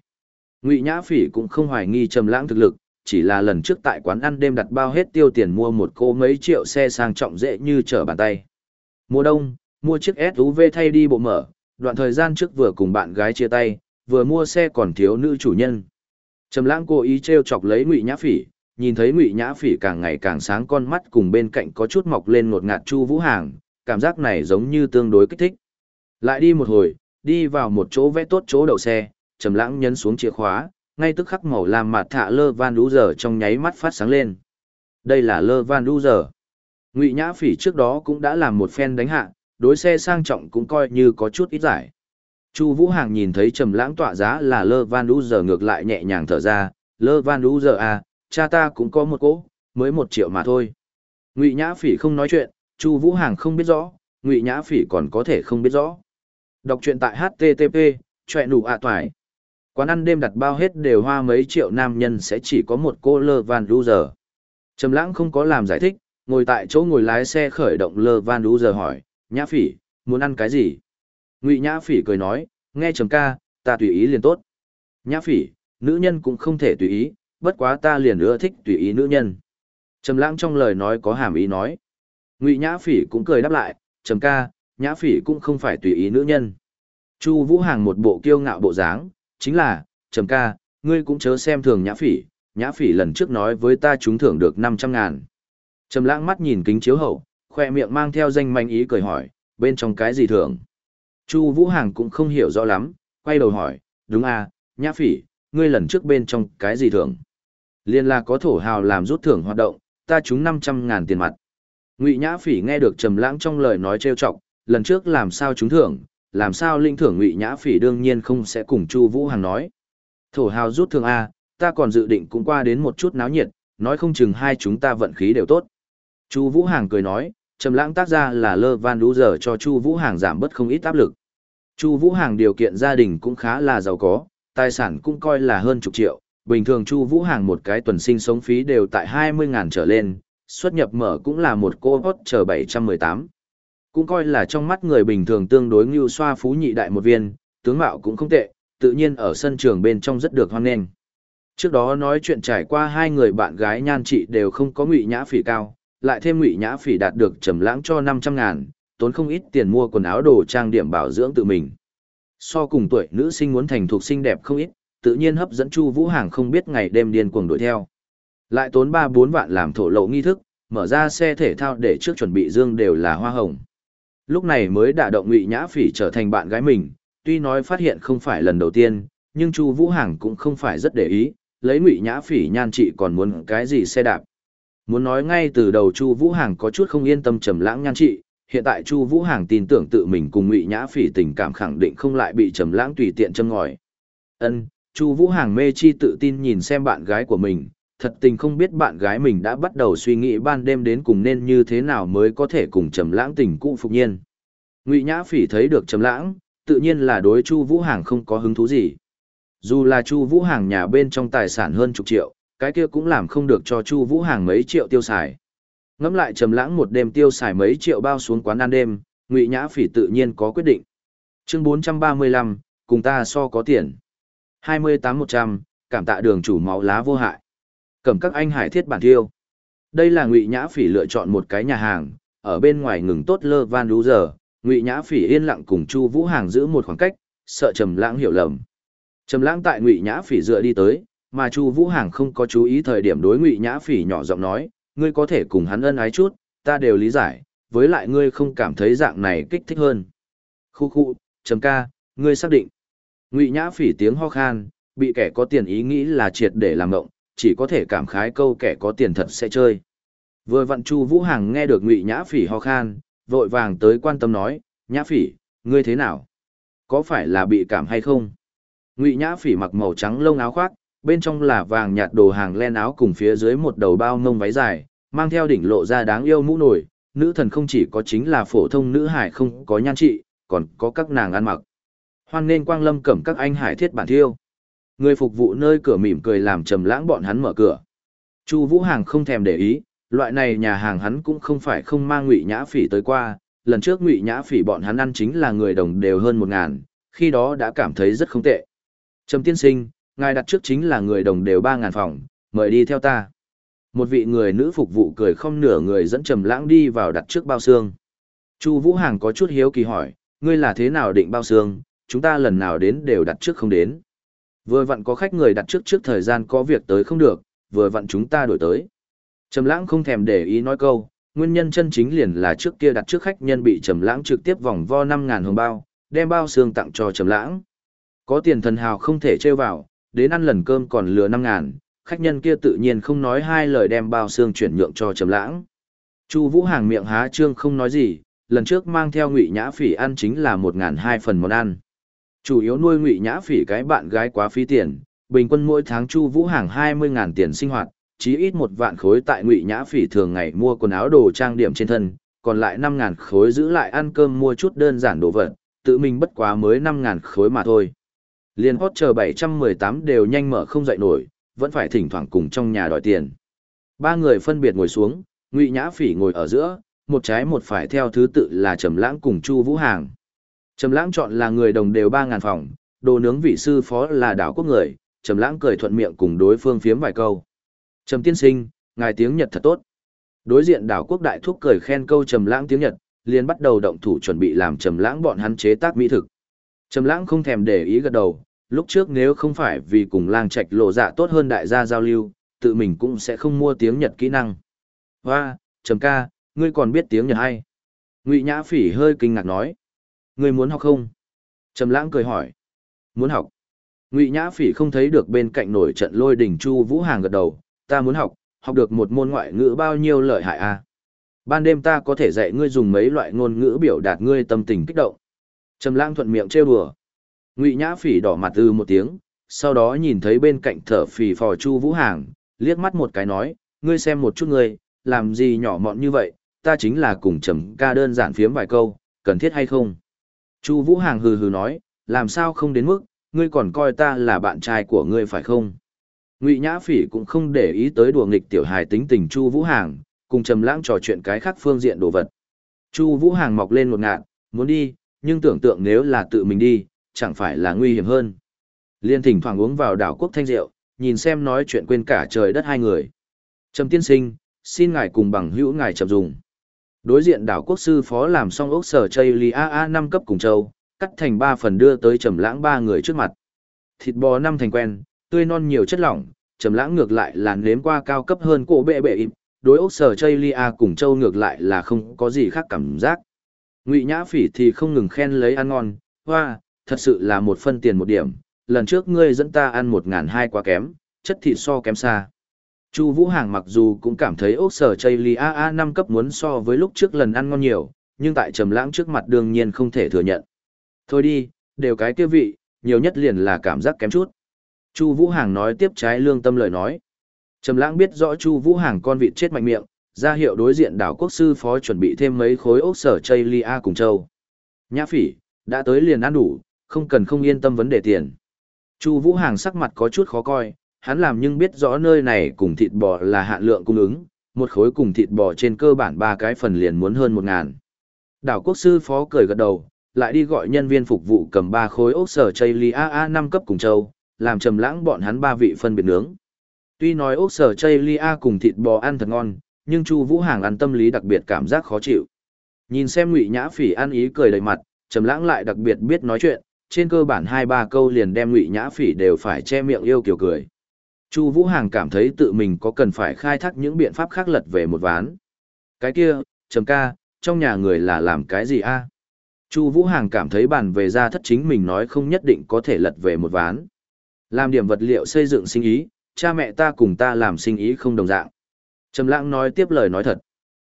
Ngụy Nhã Phỉ cũng không hoài nghi Trầm Lãng thực lực, chỉ là lần trước tại quán ăn đêm đặt bao hết tiêu tiền mua một cô mấy triệu xe sang trọng dễ như trở bàn tay. Mùa đông, mua chiếc SUV thay đi bộ mở, đoạn thời gian trước vừa cùng bạn gái chia tay, vừa mua xe còn thiếu nữ chủ nhân. Trầm Lãng cố ý trêu chọc lấy Ngụy Nhã Phỉ, nhìn thấy Ngụy Nhã Phỉ càng ngày càng sáng con mắt cùng bên cạnh có chút mọc lên ngột ngạt Chu Vũ Hàng, cảm giác này giống như tương đối kích thích. Lại đi một hồi, đi vào một chỗ vẽ tốt chỗ đậu xe, Trầm Lãng nhấn xuống chìa khóa, ngay tức khắc màu làm mạt thạ lơ van đu giờ trong nháy mắt phát sáng lên. Đây là lơ van đu giờ. Ngụy Nhã Phỉ trước đó cũng đã làm một phen đánh hạ, đối xe sang trọng cũng coi như có chút ít giải. Chu Vũ Hàng nhìn thấy Trầm Lãng tọa giá là lơ van đu giờ ngược lại nhẹ nhàng thở ra, lơ van đu giờ à, cha ta cũng có một cỗ, mới một triệu mà thôi. Ngụy Nhã Phỉ không nói chuyện, Chu Vũ Hàng không biết rõ, Ngụy Nhã Phỉ còn có thể không biết rõ. Đọc truyện tại http, choẹ đủ ạ toải Quán ăn đêm đặt bao hết đều hoa mấy triệu nam nhân sẽ chỉ có một cô Lơ Van Loser. Trầm lãng không có làm giải thích, ngồi tại chỗ ngồi lái xe khởi động Lơ Van Loser hỏi, Nhã Phỉ, muốn ăn cái gì? Ngụy Nhã Phỉ cười nói, nghe Trầm ca, ta tùy ý liền tốt. Nhã Phỉ, nữ nhân cũng không thể tùy ý, bất quá ta liền ưa thích tùy ý nữ nhân. Trầm lãng trong lời nói có hàm ý nói. Ngụy Nhã Phỉ cũng cười đáp lại, Trầm ca, Nhã Phỉ cũng không phải tùy ý nữ nhân. Chu Vũ Hàng một bộ kiêu ngạo bộ dáng, chính là, trầm ca, ngươi cũng chớ xem thường nhã phỉ, nhã phỉ lần trước nói với ta chúng thưởng được 500 ngàn. Trầm lãng mắt nhìn kính chiếu hậu, khoe miệng mang theo danh manh ý cười hỏi, bên trong cái gì thưởng? Chu Vũ Hàng cũng không hiểu rõ lắm, quay đầu hỏi, đúng à, nhã phỉ, ngươi lần trước bên trong cái gì thưởng? Liên là có thổ hào làm rút thưởng hoạt động, ta trúng 500 ngàn tiền mặt. Ngụy Nhã Phỉ nghe được Trầm Lãng trong lời nói trêu chọc, lần trước làm sao trúng thưởng, làm sao linh thưởng ngụy nhã phỉ đương nhiên không sẽ cùng chu vũ hằng nói. Thổ hào rút thưởng a ta còn dự định cũng qua đến một chút náo nhiệt nói không chừng hai chúng ta vận khí đều tốt. Chu vũ hàng cười nói trầm lãng tác ra là lơ van đú giờ cho chu vũ hàng giảm bớt không ít áp lực. Chu vũ hàng điều kiện gia đình cũng khá là giàu có tài sản cũng coi là hơn chục triệu bình thường chu vũ hàng một cái tuần sinh sống phí đều tại hai mươi ngàn trở lên xuất nhập mở cũng là một cô hốt chờ bảy trăm mười tám cũng coi là trong mắt người bình thường tương đối như xoa phú nhị đại một viên, tướng mạo cũng không tệ, tự nhiên ở sân trường bên trong rất được hoan nghênh. Trước đó nói chuyện trải qua hai người bạn gái nhan trị đều không có ngụy nhã phỉ cao, lại thêm ngụy nhã phỉ đạt được trầm lãng cho 500 ngàn, tốn không ít tiền mua quần áo đồ trang điểm bảo dưỡng tự mình. So cùng tuổi nữ sinh muốn thành thuộc xinh đẹp không ít, tự nhiên hấp dẫn Chu Vũ Hàng không biết ngày đêm điên cuồng đuổi theo. Lại tốn 3 4 vạn làm thổ lộ nghi thức, mở ra xe thể thao để trước chuẩn bị dương đều là hoa hồng. Lúc này mới đả động Ngụy Nhã Phỉ trở thành bạn gái mình, tuy nói phát hiện không phải lần đầu tiên, nhưng Chu Vũ Hàng cũng không phải rất để ý, lấy Ngụy Nhã Phỉ nhan trị còn muốn cái gì xe đạp. Muốn nói ngay từ đầu Chu Vũ Hàng có chút không yên tâm trầm lãng nhan trị, hiện tại Chu Vũ Hàng tin tưởng tự mình cùng Ngụy Nhã Phỉ tình cảm khẳng định không lại bị trầm lãng tùy tiện châm ngòi. Ân, Chu Vũ Hàng mê chi tự tin nhìn xem bạn gái của mình, thật tình không biết bạn gái mình đã bắt đầu suy nghĩ ban đêm đến cùng nên như thế nào mới có thể cùng trầm lãng tình cũ phục nhiên. Ngụy Nhã Phỉ thấy được trầm lãng, tự nhiên là đối Chu Vũ Hàng không có hứng thú gì. Dù là Chu Vũ Hàng nhà bên trong tài sản hơn chục triệu, cái kia cũng làm không được cho Chu Vũ Hàng mấy triệu tiêu xài. Ngẫm lại trầm lãng một đêm tiêu xài mấy triệu bao xuống quán ăn đêm, Ngụy Nhã Phỉ tự nhiên có quyết định. Chương 435, cùng ta so có tiền. 28100, cảm tạ đường chủ máu lá vô hại cầm các anh hải thiết bản thiêu. Đây là Ngụy Nhã Phỉ lựa chọn một cái nhà hàng, ở bên ngoài ngừng tốt lơ van đú giờ, Ngụy Nhã Phỉ yên lặng cùng Chu Vũ Hàng giữ một khoảng cách, sợ Trầm Lãng hiểu lầm. Trầm Lãng tại Ngụy Nhã Phỉ dựa đi tới, mà Chu Vũ Hàng không có chú ý thời điểm đối Ngụy Nhã Phỉ nhỏ giọng nói, ngươi có thể cùng hắn ân ái chút, ta đều lý giải, với lại ngươi không cảm thấy dạng này kích thích hơn. Khu khu, Trầm ca, ngươi xác định. Ngụy Nhã Phỉ tiếng ho khan, bị kẻ có tiền ý nghĩ là triệt để làm ngộng, chỉ có thể cảm khái câu kẻ có tiền thật sẽ chơi. Vừa vặn Chu Vũ Hằng nghe được Ngụy Nhã Phỉ ho khan, vội vàng tới quan tâm nói, "Nhã Phỉ, ngươi thế nào? Có phải là bị cảm hay không?" Ngụy Nhã Phỉ mặc màu trắng lông áo khoác, bên trong là vàng nhạt đồ hàng len áo cùng phía dưới một đầu bao ngông váy dài, mang theo đỉnh lộ ra đáng yêu mũ nổi, nữ thần không chỉ có chính là phổ thông nữ hải không có nhan trị, còn có các nàng ăn mặc. Hoan nên Quang Lâm cẩm các anh hải thiết bản thiêu. Người phục vụ nơi cửa mỉm cười làm trầm lãng bọn hắn mở cửa. Chu Vũ Hàng không thèm để ý, loại này nhà hàng hắn cũng không phải không mang Ngụy Nhã Phỉ tới qua, lần trước Ngụy Nhã Phỉ bọn hắn ăn chính là người đồng đều hơn một ngàn, khi đó đã cảm thấy rất không tệ. Trầm tiên sinh, ngài đặt trước chính là người đồng đều ba ngàn phòng, mời đi theo ta. Một vị người nữ phục vụ cười không nửa người dẫn Trầm Lãng đi vào đặt trước bao xương. Chu Vũ Hàng có chút hiếu kỳ hỏi, ngươi là thế nào định bao xương, chúng ta lần nào đến đều đặt trước không đến. Vừa vặn có khách người đặt trước trước thời gian có việc tới không được, vừa vặn chúng ta đổi tới. Trầm lãng không thèm để ý nói câu, nguyên nhân chân chính liền là trước kia đặt trước khách nhân bị Trầm lãng trực tiếp vòng vo 5.000 hồng bao, đem bao xương tặng cho Trầm lãng. Có tiền thần hào không thể trêu vào, đến ăn lần cơm còn lừa 5.000, khách nhân kia tự nhiên không nói hai lời đem bao xương chuyển nhượng cho Trầm lãng. Chu Vũ Hàng miệng há trương không nói gì, lần trước mang theo Ngụy Nhã Phỉ ăn chính là 1.002 phần món ăn. Chủ yếu nuôi Ngụy Nhã Phỉ cái bạn gái quá phí tiền, bình quân mỗi tháng Chu Vũ Hàng 20.000 tiền sinh hoạt, chí ít một vạn khối tại Ngụy Nhã Phỉ thường ngày mua quần áo đồ trang điểm trên thân, còn lại 5.000 khối giữ lại ăn cơm mua chút đơn giản đồ vật, tự mình bất quá mới 5.000 khối mà thôi. Liên hot chờ 718 đều nhanh mở không dậy nổi, vẫn phải thỉnh thoảng cùng trong nhà đòi tiền. Ba người phân biệt ngồi xuống, Ngụy Nhã Phỉ ngồi ở giữa, một trái một phải theo thứ tự là Trầm Lãng cùng Chu Vũ Hàng. Trầm Lãng chọn là người đồng đều 3000 phòng, đồ nướng vị sư phó là đảo quốc người, Trầm Lãng cười thuận miệng cùng đối phương phiếm vài câu. "Trầm tiên sinh, ngài tiếng Nhật thật tốt." Đối diện đảo quốc đại thúc cười khen câu Trầm Lãng tiếng Nhật, liền bắt đầu động thủ chuẩn bị làm Trầm Lãng bọn hắn chế tác mỹ thực. Trầm Lãng không thèm để ý gật đầu, lúc trước nếu không phải vì cùng Lang Trạch lộ dạ tốt hơn đại gia giao lưu, tự mình cũng sẽ không mua tiếng Nhật kỹ năng. Hoa, Trầm ca, ngươi còn biết tiếng Nhật hay?" Ngụy Nhã Phỉ hơi kinh ngạc nói. Ngươi muốn học không? Trầm lãng cười hỏi. Muốn học. Ngụy Nhã Phỉ không thấy được bên cạnh nổi trận lôi đỉnh Chu Vũ Hàng gật đầu, ta muốn học, học được một môn ngoại ngữ bao nhiêu lợi hại a? À? Ban đêm ta có thể dạy ngươi dùng mấy loại ngôn ngữ biểu đạt ngươi tâm tình kích động. Trầm Lãng thuận miệng trêu đùa. Ngụy Nhã Phỉ đỏ mặt ư một tiếng, sau đó nhìn thấy bên cạnh thở phì phò Chu Vũ Hàng, liếc mắt một cái nói, ngươi xem một chút ngươi, làm gì nhỏ mọn như vậy, ta chính là cùng Trầm ca đơn giản phiếm vài câu, cần thiết hay không? Chu Vũ Hàng hừ hừ nói, làm sao không đến mức, ngươi còn coi ta là bạn trai của ngươi phải không? Ngụy Nhã Phỉ cũng không để ý tới đùa nghịch tiểu hài tính tình Chu Vũ Hàng, cùng Trầm Lãng trò chuyện cái khác phương diện đồ vật. Chu Vũ Hàng mọc lên một ngạn, muốn đi, nhưng tưởng tượng nếu là tự mình đi, chẳng phải là nguy hiểm hơn. Liên thỉnh thoảng uống vào đảo quốc thanh rượu, nhìn xem nói chuyện quên cả trời đất hai người. Trầm tiên sinh, xin ngài cùng bằng hữu ngài chậm dùng. Đối diện đảo quốc sư phó làm xong ốc sở chây li a a năm cấp cùng châu, cắt thành ba phần đưa tới trầm lãng ba người trước mặt. Thịt bò năm thành quen, tươi non nhiều chất lỏng, trầm lãng ngược lại là nếm qua cao cấp hơn cổ bệ bệ im, đối ốc sở chây li a cùng châu ngược lại là không có gì khác cảm giác. Ngụy Nhã Phỉ thì không ngừng khen lấy ăn ngon, hoa, thật sự là một phân tiền một điểm, lần trước ngươi dẫn ta ăn một ngàn hai quá kém, chất thịt so kém xa. Chu Vũ Hàng mặc dù cũng cảm thấy ốc sở chây ly AA năm cấp muốn so với lúc trước lần ăn ngon nhiều, nhưng tại Trầm Lãng trước mặt đương nhiên không thể thừa nhận. Thôi đi, đều cái kia vị, nhiều nhất liền là cảm giác kém chút. Chu Vũ Hàng nói tiếp trái lương tâm lời nói. Trầm Lãng biết rõ Chu Vũ Hàng con vịt chết mạnh miệng, ra hiệu đối diện đảo quốc sư phó chuẩn bị thêm mấy khối ốc sở chây ly a cùng châu. Nhã Phỉ, đã tới liền ăn đủ, không cần không yên tâm vấn đề tiền. Chu Vũ Hàng sắc mặt có chút khó coi, hắn làm nhưng biết rõ nơi này cùng thịt bò là hạn lượng cung ứng, một khối cùng thịt bò trên cơ bản ba cái phần liền muốn hơn một ngàn. Đảo quốc sư phó cười gật đầu, lại đi gọi nhân viên phục vụ cầm ba khối ốc sở chay li a a năm cấp cùng châu, làm trầm lãng bọn hắn ba vị phân biệt nướng. Tuy nói ốc sở chay li a cùng thịt bò ăn thật ngon, nhưng Chu Vũ Hàng ăn tâm lý đặc biệt cảm giác khó chịu. Nhìn xem Ngụy Nhã Phỉ ăn ý cười đầy mặt, trầm lãng lại đặc biệt biết nói chuyện, trên cơ bản hai ba câu liền đem Ngụy Nhã Phỉ đều phải che miệng yêu kiều cười. Chu Vũ Hàng cảm thấy tự mình có cần phải khai thác những biện pháp khác lật về một ván. Cái kia, trầm ca, trong nhà người là làm cái gì a? Chu Vũ Hàng cảm thấy bản về ra thất chính mình nói không nhất định có thể lật về một ván. Làm điểm vật liệu xây dựng sinh ý, cha mẹ ta cùng ta làm sinh ý không đồng dạng. Trầm Lãng nói tiếp lời nói thật.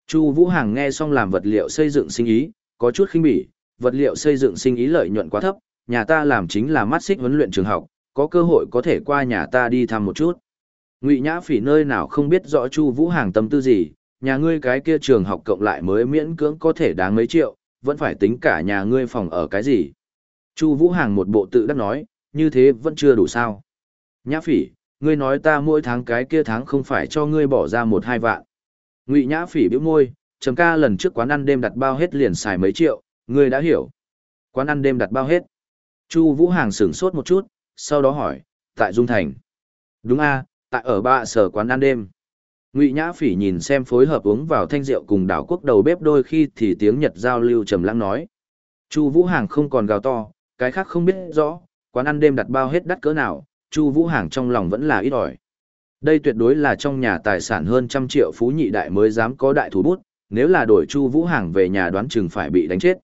Chu Vũ Hàng nghe xong làm vật liệu xây dựng sinh ý, có chút khinh bỉ, vật liệu xây dựng sinh ý lợi nhuận quá thấp, nhà ta làm chính là mắt xích huấn luyện trường học, có cơ hội có thể qua nhà ta đi thăm một chút. Ngụy Nhã Phỉ nơi nào không biết rõ Chu Vũ Hàng tâm tư gì, nhà ngươi cái kia trường học cộng lại mới miễn cưỡng có thể đáng mấy triệu, vẫn phải tính cả nhà ngươi phòng ở cái gì. Chu Vũ Hàng một bộ tự đắc nói, như thế vẫn chưa đủ sao. Nhã Phỉ, ngươi nói ta mỗi tháng cái kia tháng không phải cho ngươi bỏ ra một hai vạn. Ngụy Nhã Phỉ bĩu môi, Trầm ca lần trước quán ăn đêm đặt bao hết liền xài mấy triệu, ngươi đã hiểu. Quán ăn đêm đặt bao hết. Chu Vũ Hàng sửng sốt một chút, sau đó hỏi, tại Dung Thành. Đúng a, tại ở ba sở quán ăn đêm. Ngụy Nhã Phỉ nhìn xem phối hợp uống vào thanh rượu cùng đảo quốc đầu bếp đôi khi thì tiếng Nhật giao lưu trầm lắng nói. Chu Vũ Hàng không còn gào to, cái khác không biết rõ, quán ăn đêm đặt bao hết đắt cỡ nào, Chu Vũ Hàng trong lòng vẫn là ít ỏi. Đây tuyệt đối là trong nhà tài sản hơn trăm triệu phú nhị đại mới dám có đại thủ bút, nếu là đổi Chu Vũ Hàng về nhà đoán chừng phải bị đánh chết.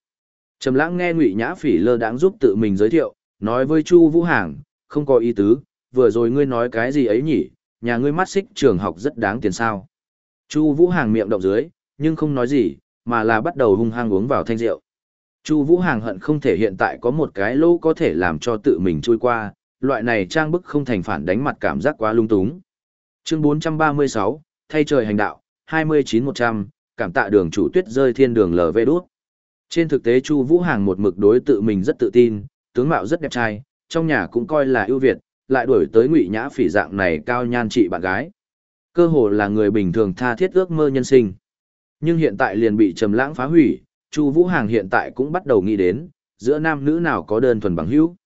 Trầm Lãng nghe Ngụy Nhã Phỉ lơ đãng giúp tự mình giới thiệu, nói với Chu Vũ Hàng, không có ý tứ, vừa rồi ngươi nói cái gì ấy nhỉ, nhà ngươi mắt xích trường học rất đáng tiền sao. Chu Vũ Hàng miệng động dưới, nhưng không nói gì, mà là bắt đầu hung hăng uống vào thanh rượu. Chu Vũ Hàng hận không thể hiện tại có một cái lỗ có thể làm cho tự mình trôi qua, loại này trang bức không thành phản đánh mặt cảm giác quá lung túng. Chương 436, thay trời hành đạo, 29100, cảm tạ đường chủ tuyết rơi thiên đường LV đút. Trên thực tế Chu Vũ Hàng một mực đối tự mình rất tự tin, tướng mạo rất đẹp trai, trong nhà cũng coi là ưu việt, lại đuổi tới Ngụy Nhã Phỉ dạng này cao nhan trị bạn gái. Cơ hồ là người bình thường tha thiết ước mơ nhân sinh. Nhưng hiện tại liền bị Trầm Lãng phá hủy, Chu Vũ Hàng hiện tại cũng bắt đầu nghĩ đến, giữa nam nữ nào có đơn thuần bằng hữu.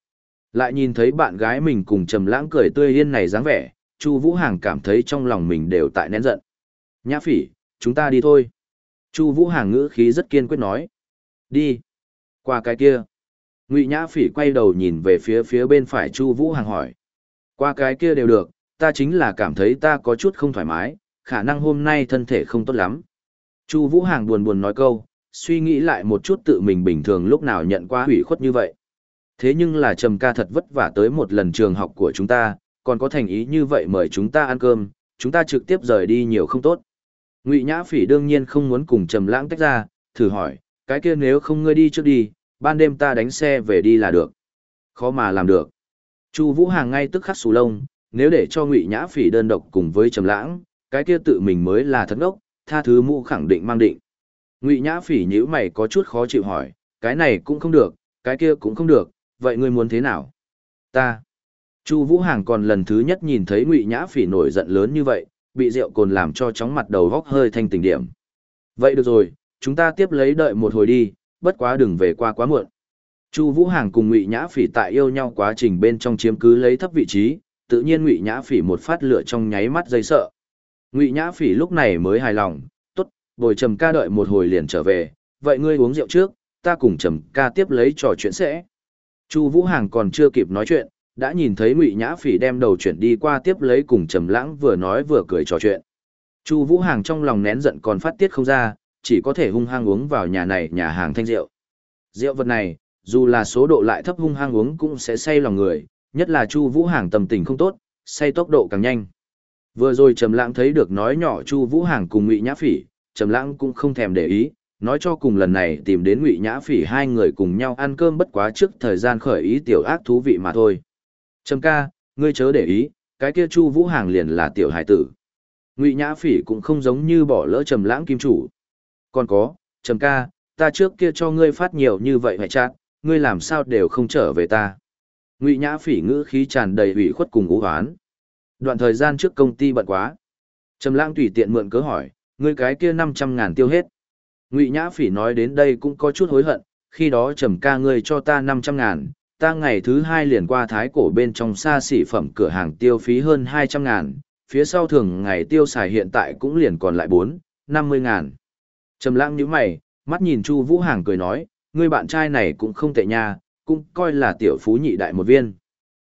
Lại nhìn thấy bạn gái mình cùng Trầm Lãng cười tươi yên này dáng vẻ, Chu Vũ Hàng cảm thấy trong lòng mình đều tại nén giận. Nhã Phỉ, chúng ta đi thôi. Chu Vũ Hàng ngữ khí rất kiên quyết nói. Đi. Qua cái kia. Ngụy Nhã Phỉ quay đầu nhìn về phía phía bên phải Chu Vũ Hàng hỏi. Qua cái kia đều được, ta chính là cảm thấy ta có chút không thoải mái, khả năng hôm nay thân thể không tốt lắm. Chu Vũ Hàng buồn buồn nói câu, suy nghĩ lại một chút tự mình bình thường lúc nào nhận qua hủy khuất như vậy. Thế nhưng là Trầm ca thật vất vả tới một lần trường học của chúng ta, còn có thành ý như vậy mời chúng ta ăn cơm, chúng ta trực tiếp rời đi nhiều không tốt. Ngụy Nhã Phỉ đương nhiên không muốn cùng Trầm Lãng tách ra, thử hỏi, cái kia nếu không ngươi đi trước đi, ban đêm ta đánh xe về đi là được. Khó mà làm được. Chu Vũ Hàng ngay tức khắc sù lông, nếu để cho Ngụy Nhã Phỉ đơn độc cùng với Trầm Lãng, cái kia tự mình mới là thật ngốc, tha thứ mũ khẳng định mang định. Ngụy Nhã Phỉ nhíu mày có chút khó chịu hỏi, cái này cũng không được, cái kia cũng không được, vậy ngươi muốn thế nào? Ta. Chu Vũ Hàng còn lần thứ nhất nhìn thấy Ngụy Nhã Phỉ nổi giận lớn như vậy, bị rượu cồn làm cho chóng mặt đầu góc hơi thanh tỉnh điểm. Vậy được rồi, chúng ta tiếp lấy đợi một hồi đi, bất quá đừng về qua quá muộn. Chu Vũ Hàng cùng Ngụy Nhã Phỉ tại yêu nhau quá trình bên trong chiếm cứ lấy thấp vị trí, tự nhiên Ngụy Nhã Phỉ một phát lửa trong nháy mắt dây sợ. Ngụy Nhã Phỉ lúc này mới hài lòng, "Tốt, bồi Trầm ca đợi một hồi liền trở về, vậy ngươi uống rượu trước, ta cùng Trầm ca tiếp lấy trò chuyện sẽ." Chu Vũ Hàng còn chưa kịp nói chuyện, đã nhìn thấy Ngụy Nhã Phỉ đem đầu chuyển đi qua tiếp lấy cùng Trầm Lãng vừa nói vừa cười trò chuyện. Chu Vũ Hàng trong lòng nén giận còn phát tiết không ra, chỉ có thể hung hăng uống vào nhà này nhà hàng thanh rượu. Rượu vật này, dù là số độ lại thấp hung hăng uống cũng sẽ say lòng người, nhất là Chu Vũ Hàng tâm tình không tốt, say tốc độ càng nhanh. Vừa rồi Trầm Lãng thấy được nói nhỏ Chu Vũ Hàng cùng Ngụy Nhã Phỉ, Trầm Lãng cũng không thèm để ý, nói cho cùng lần này tìm đến Ngụy Nhã Phỉ hai người cùng nhau ăn cơm bất quá trước thời gian khởi ý tiểu ác thú vị mà thôi. Trầm ca, ngươi chớ để ý, cái kia Chu Vũ Hàng liền là tiểu hải tử. Ngụy Nhã Phỉ cũng không giống như bỏ lỡ Trầm Lãng kim chủ. Còn có, Trầm ca, ta trước kia cho ngươi phát nhiều như vậy hệ chát, ngươi làm sao đều không trở về ta. Ngụy Nhã Phỉ ngữ khí tràn đầy ủy khuất cùng u hoán. Đoạn thời gian trước công ty bận quá. Trầm Lãng tùy tiện mượn cớ hỏi, ngươi cái kia năm trăm ngàn tiêu hết. Ngụy Nhã Phỉ nói đến đây cũng có chút hối hận, khi đó Trầm ca ngươi cho ta năm trăm ngàn, ta ngày thứ hai liền qua thái cổ bên trong xa xỉ phẩm cửa hàng tiêu phí hơn hai trăm ngàn, phía sau thường ngày tiêu xài hiện tại cũng liền còn lại bốn, năm mươi ngàn. Trầm lãng nhíu mày, mắt nhìn Chu Vũ Hàng cười nói, ngươi bạn trai này cũng không tệ nha, cũng coi là tiểu phú nhị đại một viên.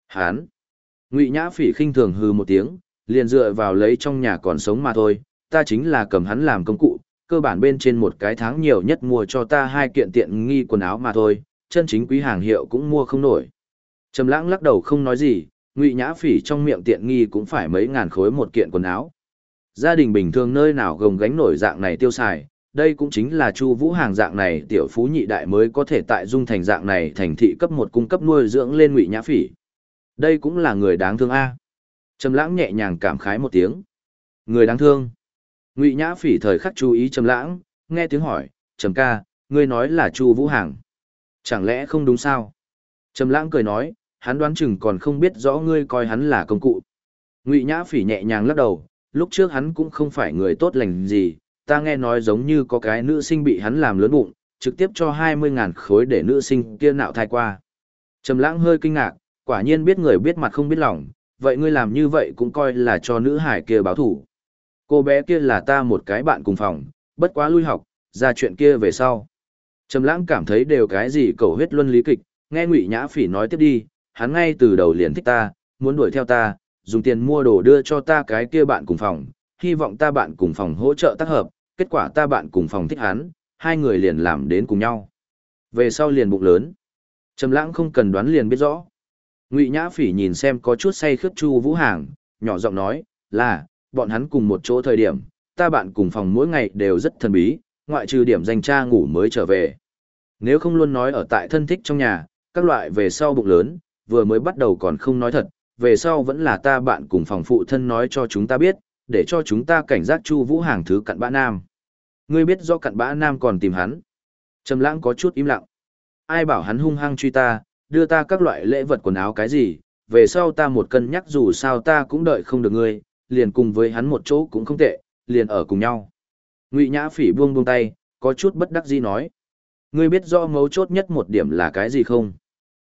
Hán. Ngụy Nhã Phỉ khinh thường hừ một tiếng, liền dựa vào lấy trong nhà còn sống mà thôi, ta chính là cầm hắn làm công cụ, cơ bản bên trên một cái tháng nhiều nhất mua cho ta hai kiện tiện nghi quần áo mà thôi, chân chính quý hàng hiệu cũng mua không nổi. Trầm lãng lắc đầu không nói gì, ngụy nhã phỉ trong miệng tiện nghi cũng phải mấy ngàn khối một kiện quần áo. Gia đình bình thường nơi nào gồng gánh nổi dạng này tiêu xài, đây cũng chính là Chu Vũ hàng dạng này tiểu phú nhị đại mới có thể tại dung thành dạng này thành thị cấp một cung cấp nuôi dưỡng lên ngụy nhã phỉ. Đây cũng là người đáng thương a. Trầm lãng nhẹ nhàng cảm khái một tiếng. Người đáng thương. Ngụy nhã phỉ thời khắc chú ý Trầm lãng, nghe tiếng hỏi, "Trầm ca, ngươi nói là Chu Vũ hàng?" Chẳng lẽ không đúng sao? Trầm lãng cười nói, hắn đoán chừng còn không biết rõ ngươi coi hắn là công cụ. Ngụy Nhã Phỉ nhẹ nhàng lắc đầu, lúc trước hắn cũng không phải người tốt lành gì, ta nghe nói giống như có cái nữ sinh bị hắn làm lớn bụng, trực tiếp cho 20.000 khối để nữ sinh kia nạo thai qua. Trầm lãng hơi kinh ngạc, quả nhiên biết người biết mặt không biết lòng, vậy ngươi làm như vậy cũng coi là cho nữ hải kia báo thủ. Cô bé kia là ta một cái bạn cùng phòng, bất quá lui học, ra chuyện kia về sau. Trầm lãng cảm thấy đều cái gì cầu huyết luân lý kịch, nghe Ngụy Nhã Phỉ nói tiếp đi, hắn ngay từ đầu liền thích ta, muốn đuổi theo ta, dùng tiền mua đồ đưa cho ta cái kia bạn cùng phòng, hy vọng ta bạn cùng phòng hỗ trợ tác hợp, kết quả ta bạn cùng phòng thích hắn, hai người liền làm đến cùng nhau. Về sau liền bụng lớn. Trầm lãng không cần đoán liền biết rõ. Ngụy Nhã Phỉ nhìn xem có chút say khướt Chu Vũ Hàng, nhỏ giọng nói, là, bọn hắn cùng một chỗ thời điểm, ta bạn cùng phòng mỗi ngày đều rất thần bí, ngoại trừ điểm danh cha ngủ mới trở về. Nếu không luôn nói ở tại thân thích trong nhà, các loại về sau bụng lớn, vừa mới bắt đầu còn không nói thật, về sau vẫn là ta bạn cùng phòng phụ thân nói cho chúng ta biết, để cho chúng ta cảnh giác Chu Vũ Hàng thứ cặn bã nam. Ngươi biết do cặn bã nam còn tìm hắn. Trầm Lãng có chút im lặng. Ai bảo hắn hung hăng truy ta, đưa ta các loại lễ vật quần áo cái gì, về sau ta một cân nhắc dù sao ta cũng đợi không được ngươi, liền cùng với hắn một chỗ cũng không tệ, liền ở cùng nhau. Ngụy Nhã Phỉ buông buông tay, có chút bất đắc dĩ nói. Ngươi biết rõ mấu chốt nhất một điểm là cái gì không?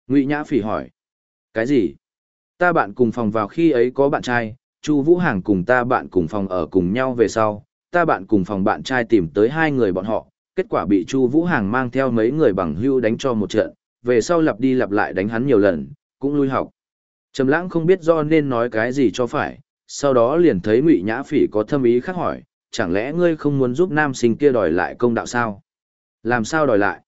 Ngụy Nhã Phỉ hỏi. Cái gì? Ta bạn cùng phòng vào khi ấy có bạn trai, Chu Vũ Hàng cùng ta bạn cùng phòng ở cùng nhau về sau, ta bạn cùng phòng bạn trai tìm tới hai người bọn họ, kết quả bị Chu Vũ Hàng mang theo mấy người bằng hữu đánh cho một trận, về sau lặp đi lặp lại đánh hắn nhiều lần, cũng lui học. Trầm Lãng không biết do nên nói cái gì cho phải, sau đó liền thấy Ngụy Nhã Phỉ có thâm ý khác hỏi, chẳng lẽ ngươi không muốn giúp nam sinh kia đòi lại công đạo sao? Làm sao đòi lại?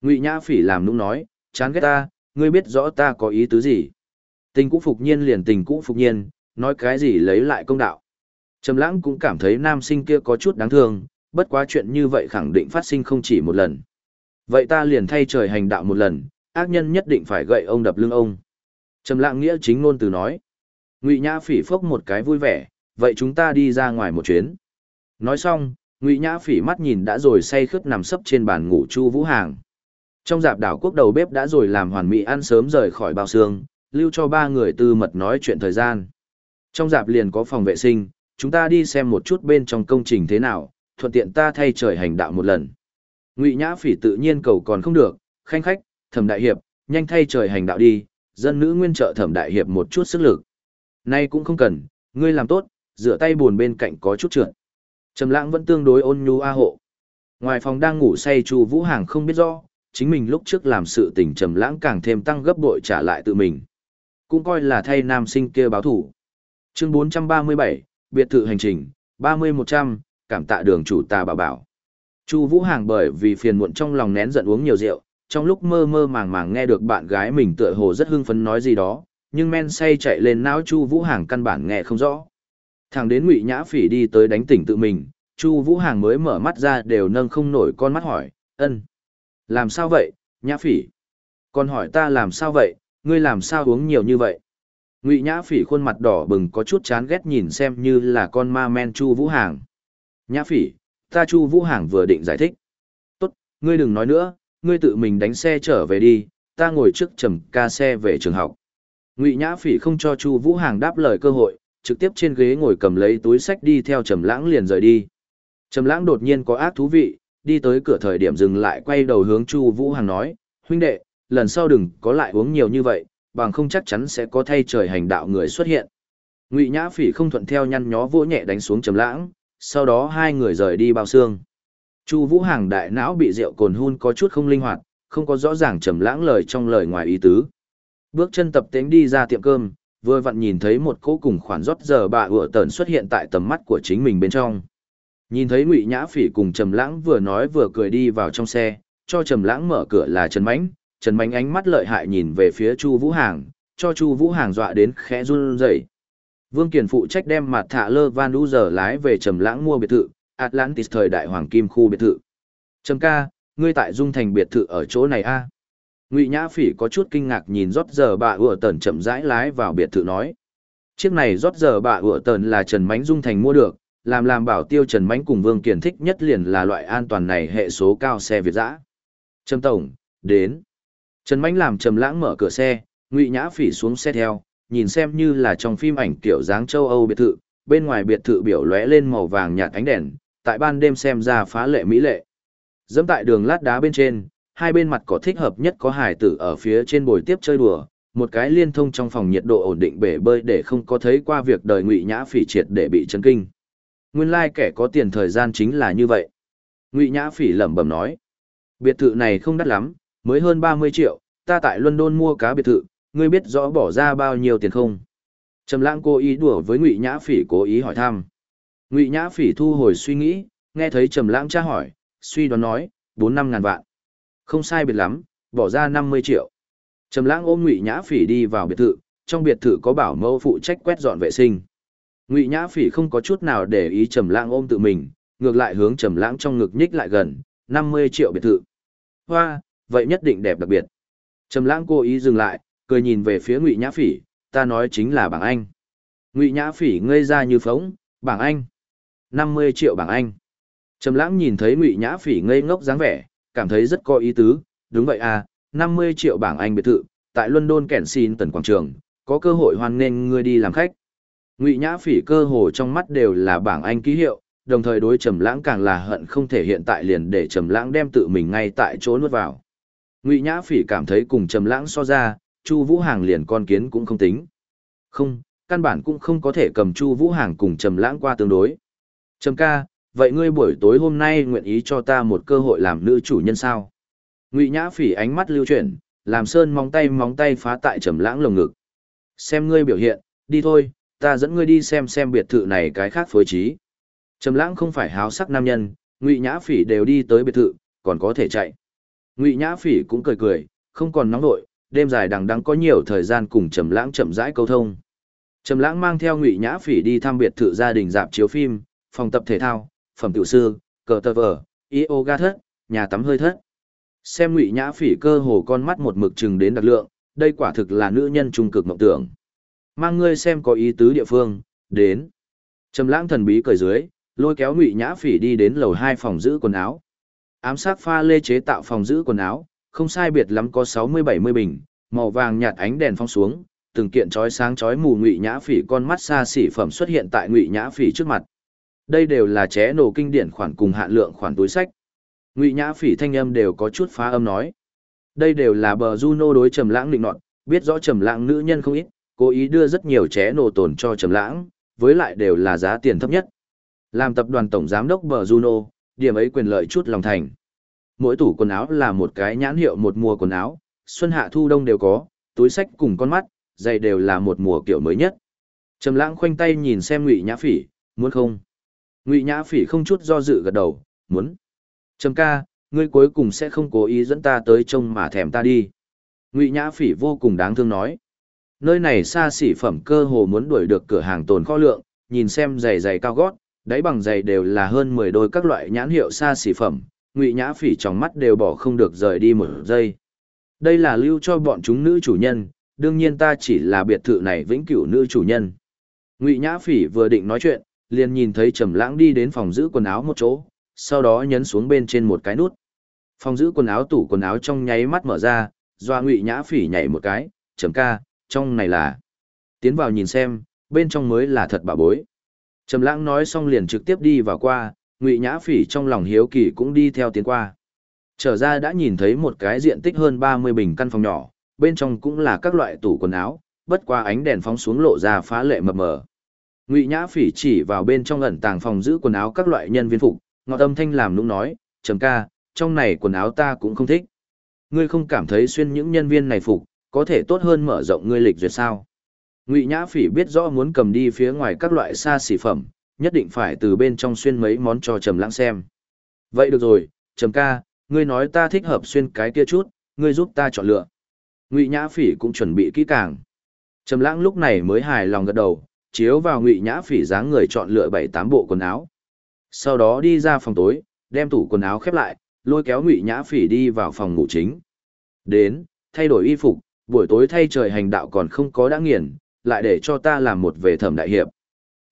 Ngụy Nhã Phỉ làm nũng nói, chán ghét ta, ngươi biết rõ ta có ý tứ gì? Tình cũ phục nhiên liền tình cũ phục nhiên, nói cái gì lấy lại công đạo. Trầm Lãng cũng cảm thấy nam sinh kia có chút đáng thương, bất quá chuyện như vậy khẳng định phát sinh không chỉ một lần. Vậy ta liền thay trời hành đạo một lần, ác nhân nhất định phải gậy ông đập lưng ông. Trầm Lãng nghĩa chính ngôn từ nói. Ngụy Nhã Phỉ phốc một cái vui vẻ, vậy chúng ta đi ra ngoài một chuyến. Nói xong, Ngụy Nhã Phỉ mắt nhìn đã rồi say khướt nằm sấp trên bàn ngủ Chu Vũ Hàng. Trong dạp đảo quốc đầu bếp đã rồi làm hoàn mỹ ăn sớm rời khỏi bao xương, lưu cho ba người tư mật nói chuyện thời gian. Trong dạp liền có phòng vệ sinh, chúng ta đi xem một chút bên trong công trình thế nào, thuận tiện ta thay trời hành đạo một lần. Ngụy Nhã Phỉ tự nhiên cầu còn không được, khanh khách, Thẩm đại hiệp, nhanh thay trời hành đạo đi, dân nữ nguyên trợ Thẩm đại hiệp một chút sức lực. Nay cũng không cần, ngươi làm tốt, rửa tay buồn bên cạnh có chút trượt. Trầm Lãng vẫn tương đối ôn nhu a hộ. Ngoài phòng đang ngủ say Chu Vũ Hàng không biết rõ, chính mình lúc trước làm sự tình Trầm Lãng càng thêm tăng gấp bội trả lại tự mình. Cũng coi là thay nam sinh kia báo thù Chương 437, biệt thự hành trình, 30-100, cảm tạ đường chủ ta bảo bảo. Chu Vũ Hàng bởi vì phiền muộn trong lòng nén giận uống nhiều rượu, trong lúc mơ mơ màng màng nghe được bạn gái mình tựa hồ rất hưng phấn nói gì đó, nhưng men say chạy lên não Chu Vũ Hàng căn bản nghe không rõ. Thằng đến Ngụy Nhã Phỉ đi tới đánh tỉnh tự mình, Chu Vũ Hàng mới mở mắt ra đều nâng không nổi con mắt hỏi, "Ân, làm sao vậy, Nhã Phỉ?" Con hỏi ta làm sao vậy, ngươi làm sao uống nhiều như vậy? Ngụy Nhã Phỉ khuôn mặt đỏ bừng có chút chán ghét nhìn xem như là con ma men Chu Vũ Hàng. Nhã Phỉ, ta Chu Vũ Hàng vừa định giải thích. Tốt, ngươi đừng nói nữa, ngươi tự mình đánh xe trở về đi, ta ngồi trước trầm ca xe về trường học. Ngụy Nhã Phỉ không cho Chu Vũ Hàng đáp lời cơ hội, trực tiếp trên ghế ngồi cầm lấy túi sách đi theo Trầm Lãng liền rời đi. Trầm Lãng đột nhiên có ác thú vị, đi tới cửa thời điểm dừng lại quay đầu hướng Chu Vũ Hàng nói, "Huynh đệ, lần sau đừng có lại uống nhiều như vậy, bằng không chắc chắn sẽ có thay trời hành đạo người xuất hiện." Ngụy Nhã Phỉ không thuận theo nhăn nhó vỗ nhẹ đánh xuống Trầm Lãng, sau đó hai người rời đi bao xương. Chu Vũ Hàng đại não bị rượu cồn hun có chút không linh hoạt, không có rõ ràng Trầm Lãng lời trong lời ngoài ý tứ. Bước chân tập tễnh đi ra tiệm cơm, vừa vặn nhìn thấy một cỗ cùng khoản rót giờ bà ựa tờn xuất hiện tại tầm mắt của chính mình bên trong. Nhìn thấy Ngụy Nhã Phỉ cùng Trầm Lãng vừa nói vừa cười đi vào trong xe, cho Trầm Lãng mở cửa là Trần Mánh, Trần Mạnh ánh mắt lợi hại nhìn về phía Chu Vũ Hàng, cho Chu Vũ Hàng dọa đến khẽ run rẩy. Vương Kiền phụ trách đem mặt thạ lơ Van Du giờ lái về Trầm Lãng mua biệt thự, Atlantis thời đại hoàng kim khu biệt thự. Trầm ca, ngươi tại Dung Thành biệt thự ở chỗ này a? ngụy nhã phỉ có chút kinh ngạc nhìn rót giờ bà ủa tần chậm rãi lái vào biệt thự nói chiếc này rót giờ bà ủa tần là trần mánh dung thành mua được làm làm bảo tiêu trần mánh cùng vương Kiền thích nhất liền là loại an toàn này hệ số cao xe việt giã trầm tổng đến trần Mạnh làm trầm lãng mở cửa xe ngụy nhã phỉ xuống xe theo nhìn xem như là trong phim ảnh kiểu dáng châu âu biệt thự bên ngoài biệt thự biểu lóe lên màu vàng nhạt ánh đèn tại ban đêm xem ra phá lệ mỹ lệ. Dẫm tại đường lát đá bên trên, hai bên mặt có thích hợp nhất có hải tử ở phía trên bồi tiếp chơi đùa, một cái liên thông trong phòng nhiệt độ ổn định bể bơi để không có thấy qua việc đời ngụy nhã phỉ triệt để bị chấn kinh. Nguyên lai like kẻ có tiền thời gian chính là như vậy. Ngụy nhã phỉ lẩm bẩm nói, biệt thự này không đắt lắm, mới hơn 30 triệu, ta tại London mua cá biệt thự, ngươi biết rõ bỏ ra bao nhiêu tiền không? Trầm lãng cố ý đùa với Ngụy Nhã Phỉ cố ý hỏi thăm. Ngụy Nhã Phỉ thu hồi suy nghĩ, nghe thấy Trầm lãng tra hỏi, suy đoán nói, bốn năm ngàn vạn. Không sai biệt lắm, bỏ ra 50 triệu. Trầm lãng ôm Ngụy Nhã Phỉ đi vào biệt thự, trong biệt thự có bảo mẫu phụ trách quét dọn vệ sinh. Ngụy Nhã Phỉ không có chút nào để ý Trầm lãng ôm tự mình, ngược lại hướng Trầm lãng trong ngực nhích lại gần, 50 triệu biệt thự. Hoa, vậy nhất định đẹp đặc biệt. Trầm lãng cố ý dừng lại, cười nhìn về phía Ngụy Nhã Phỉ, ta nói chính là bảng Anh. Ngụy Nhã Phỉ ngây ra như phỗng, bảng Anh. 50 triệu bảng Anh. Trầm lãng nhìn thấy Ngụy Nhã Phỉ ngây ngốc dáng vẻ, cảm thấy rất có ý tứ, đúng vậy à, 50 triệu bảng Anh biệt thự, tại London Kensington quảng trường, có cơ hội hoan nghênh ngươi đi làm khách. Ngụy Nhã Phỉ cơ hồ trong mắt đều là bảng Anh ký hiệu, đồng thời đối Trầm Lãng càng là hận không thể hiện tại liền để Trầm Lãng đem tự mình ngay tại chỗ nuốt vào. Ngụy Nhã Phỉ cảm thấy cùng Trầm Lãng so ra, Chu Vũ Hàng liền con kiến cũng không tính. Không, căn bản cũng không có thể cầm Chu Vũ Hàng cùng Trầm Lãng qua tương đối. Trầm ca, vậy ngươi buổi tối hôm nay nguyện ý cho ta một cơ hội làm nữ chủ nhân sao? Ngụy Nhã Phỉ ánh mắt lưu chuyển, làm sơn móng tay móng tay phá tại Trầm Lãng lồng ngực. Xem ngươi biểu hiện, đi thôi, ta dẫn ngươi đi xem xem biệt thự này cái khác phối trí. Trầm Lãng không phải háo sắc nam nhân, Ngụy Nhã Phỉ đều đi tới biệt thự, còn có thể chạy. Ngụy Nhã Phỉ cũng cười cười, không còn nóng vội đêm dài đằng đắng có nhiều thời gian cùng Trầm Lãng chậm rãi câu thông. Trầm Lãng mang theo Ngụy Nhã Phỉ đi thăm biệt thự gia đình dạp chiếu phim, phòng tập thể thao, phẩm tiểu sư, cờ tơ vở, yoga thất, nhà tắm hơi thất. Xem Ngụy Nhã Phỉ cơ hồ con mắt một mực chừng đến đặc lượng, đây quả thực là nữ nhân trung cực mộng tưởng. Mang ngươi xem có ý tứ địa phương, đến. Trầm Lãng thần bí cười dưới, lôi kéo Ngụy Nhã Phỉ đi đến lầu hai phòng giữ quần áo. Ám sát pha lê chế tạo phòng giữ quần áo, không sai biệt lắm có 60-70 bình, màu vàng nhạt ánh đèn phong xuống, từng kiện chói sáng chói mù ngụy nhã phỉ con mắt xa xỉ phẩm xuất hiện tại ngụy nhã phỉ trước mặt. Đây đều là ché nổ kinh điển khoản cùng hạn lượng khoản túi sách. Ngụy nhã phỉ thanh âm đều có chút phá âm nói. Đây đều là bờ Juno đối trầm lãng định nọt, biết rõ trầm lãng nữ nhân không ít, cố ý đưa rất nhiều ché nổ tồn cho trầm lãng, với lại đều là giá tiền thấp nhất. Làm tập đoàn tổng giám đốc bờ Juno, điểm ấy quyền lợi chút lòng thành. Mỗi tủ quần áo là một cái nhãn hiệu một mùa quần áo, xuân hạ thu đông đều có, túi sách cùng con mắt, giày đều là một mùa kiểu mới nhất. Trầm Lãng khoanh tay nhìn xem Ngụy Nhã Phỉ, muốn không? Ngụy Nhã Phỉ không chút do dự gật đầu, muốn. Trầm ca, ngươi cuối cùng sẽ không cố ý dẫn ta tới trông mà thèm ta đi. Ngụy Nhã Phỉ vô cùng đáng thương nói. Nơi này xa xỉ phẩm cơ hồ muốn đuổi được cửa hàng tồn kho lượng, nhìn xem giày giày cao gót, đáy bằng giày đều là hơn 10 đôi các loại nhãn hiệu xa xỉ phẩm, Ngụy Nhã Phỉ trong mắt đều bỏ không được rời đi một giây. Đây là lưu cho bọn chúng nữ chủ nhân, đương nhiên ta chỉ là biệt thự này vĩnh cửu nữ chủ nhân. Ngụy Nhã Phỉ vừa định nói chuyện, liền nhìn thấy Trầm Lãng đi đến phòng giữ quần áo một chỗ, sau đó nhấn xuống bên trên một cái nút. Phòng giữ quần áo tủ quần áo trong nháy mắt mở ra, doa Ngụy Nhã Phỉ nhảy một cái, "Trầm ca, trong này là?" Tiến vào nhìn xem, bên trong mới là thật bà bối. Trầm Lãng nói xong liền trực tiếp đi vào qua, Ngụy Nhã Phỉ trong lòng hiếu kỳ cũng đi theo tiến qua. Trở ra đã nhìn thấy một cái diện tích hơn 30 bình căn phòng nhỏ, bên trong cũng là các loại tủ quần áo, bất qua ánh đèn phóng xuống lộ ra phá lệ mập mờ. Ngụy Nhã Phỉ chỉ vào bên trong ẩn tàng phòng giữ quần áo các loại nhân viên phục, ngọt âm thanh làm nũng nói, "Trầm ca, trong này quần áo ta cũng không thích. Ngươi không cảm thấy xuyên những nhân viên này phục, có thể tốt hơn mở rộng ngươi lịch duyệt sao?" Ngụy Nhã Phỉ biết rõ muốn cầm đi phía ngoài các loại xa xỉ phẩm, nhất định phải từ bên trong xuyên mấy món cho Trầm Lãng xem. "Vậy được rồi, Trầm ca, ngươi nói ta thích hợp xuyên cái kia chút, ngươi giúp ta chọn lựa." ngụy nhã phỉ cũng chuẩn bị kỹ càng trầm lãng lúc này mới hài lòng gật đầu chiếu vào ngụy nhã phỉ dáng người chọn lựa bảy tám bộ quần áo sau đó đi ra phòng tối đem tủ quần áo khép lại lôi kéo ngụy nhã phỉ đi vào phòng ngủ chính đến thay đổi y phục buổi tối thay trời hành đạo còn không có đã nghiền lại để cho ta làm một về thẩm đại hiệp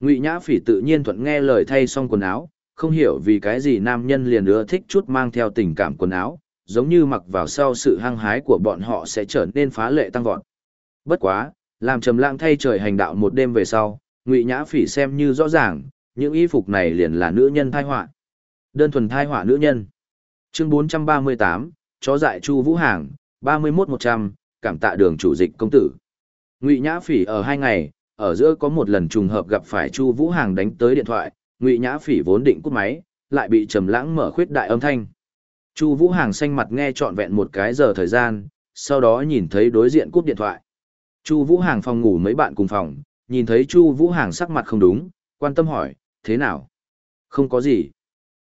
ngụy nhã phỉ tự nhiên thuận nghe lời thay xong quần áo không hiểu vì cái gì nam nhân liền ưa thích chút mang theo tình cảm quần áo giống như mặc vào sau sự hăng hái của bọn họ sẽ trở nên phá lệ tăng vọt. Bất quá, làm trầm lãng thay trời hành đạo một đêm về sau, Ngụy Nhã Phỉ xem như rõ ràng, những y phục này liền là nữ nhân thai họa. Đơn thuần thai họa nữ nhân. Chương 438, chó dại Chu Vũ Hàng, 31100, cảm tạ đường chủ dịch công tử. Ngụy Nhã Phỉ ở hai ngày, ở giữa có một lần trùng hợp gặp phải Chu Vũ Hàng đánh tới điện thoại, Ngụy Nhã Phỉ vốn định cúp máy, lại bị Trầm Lãng mở khuyết đại âm thanh. Chu Vũ Hàng xanh mặt nghe trọn vẹn một cái giờ thời gian, sau đó nhìn thấy đối diện cúp điện thoại. Chu Vũ Hàng phòng ngủ mấy bạn cùng phòng, nhìn thấy Chu Vũ Hàng sắc mặt không đúng, quan tâm hỏi, thế nào? Không có gì.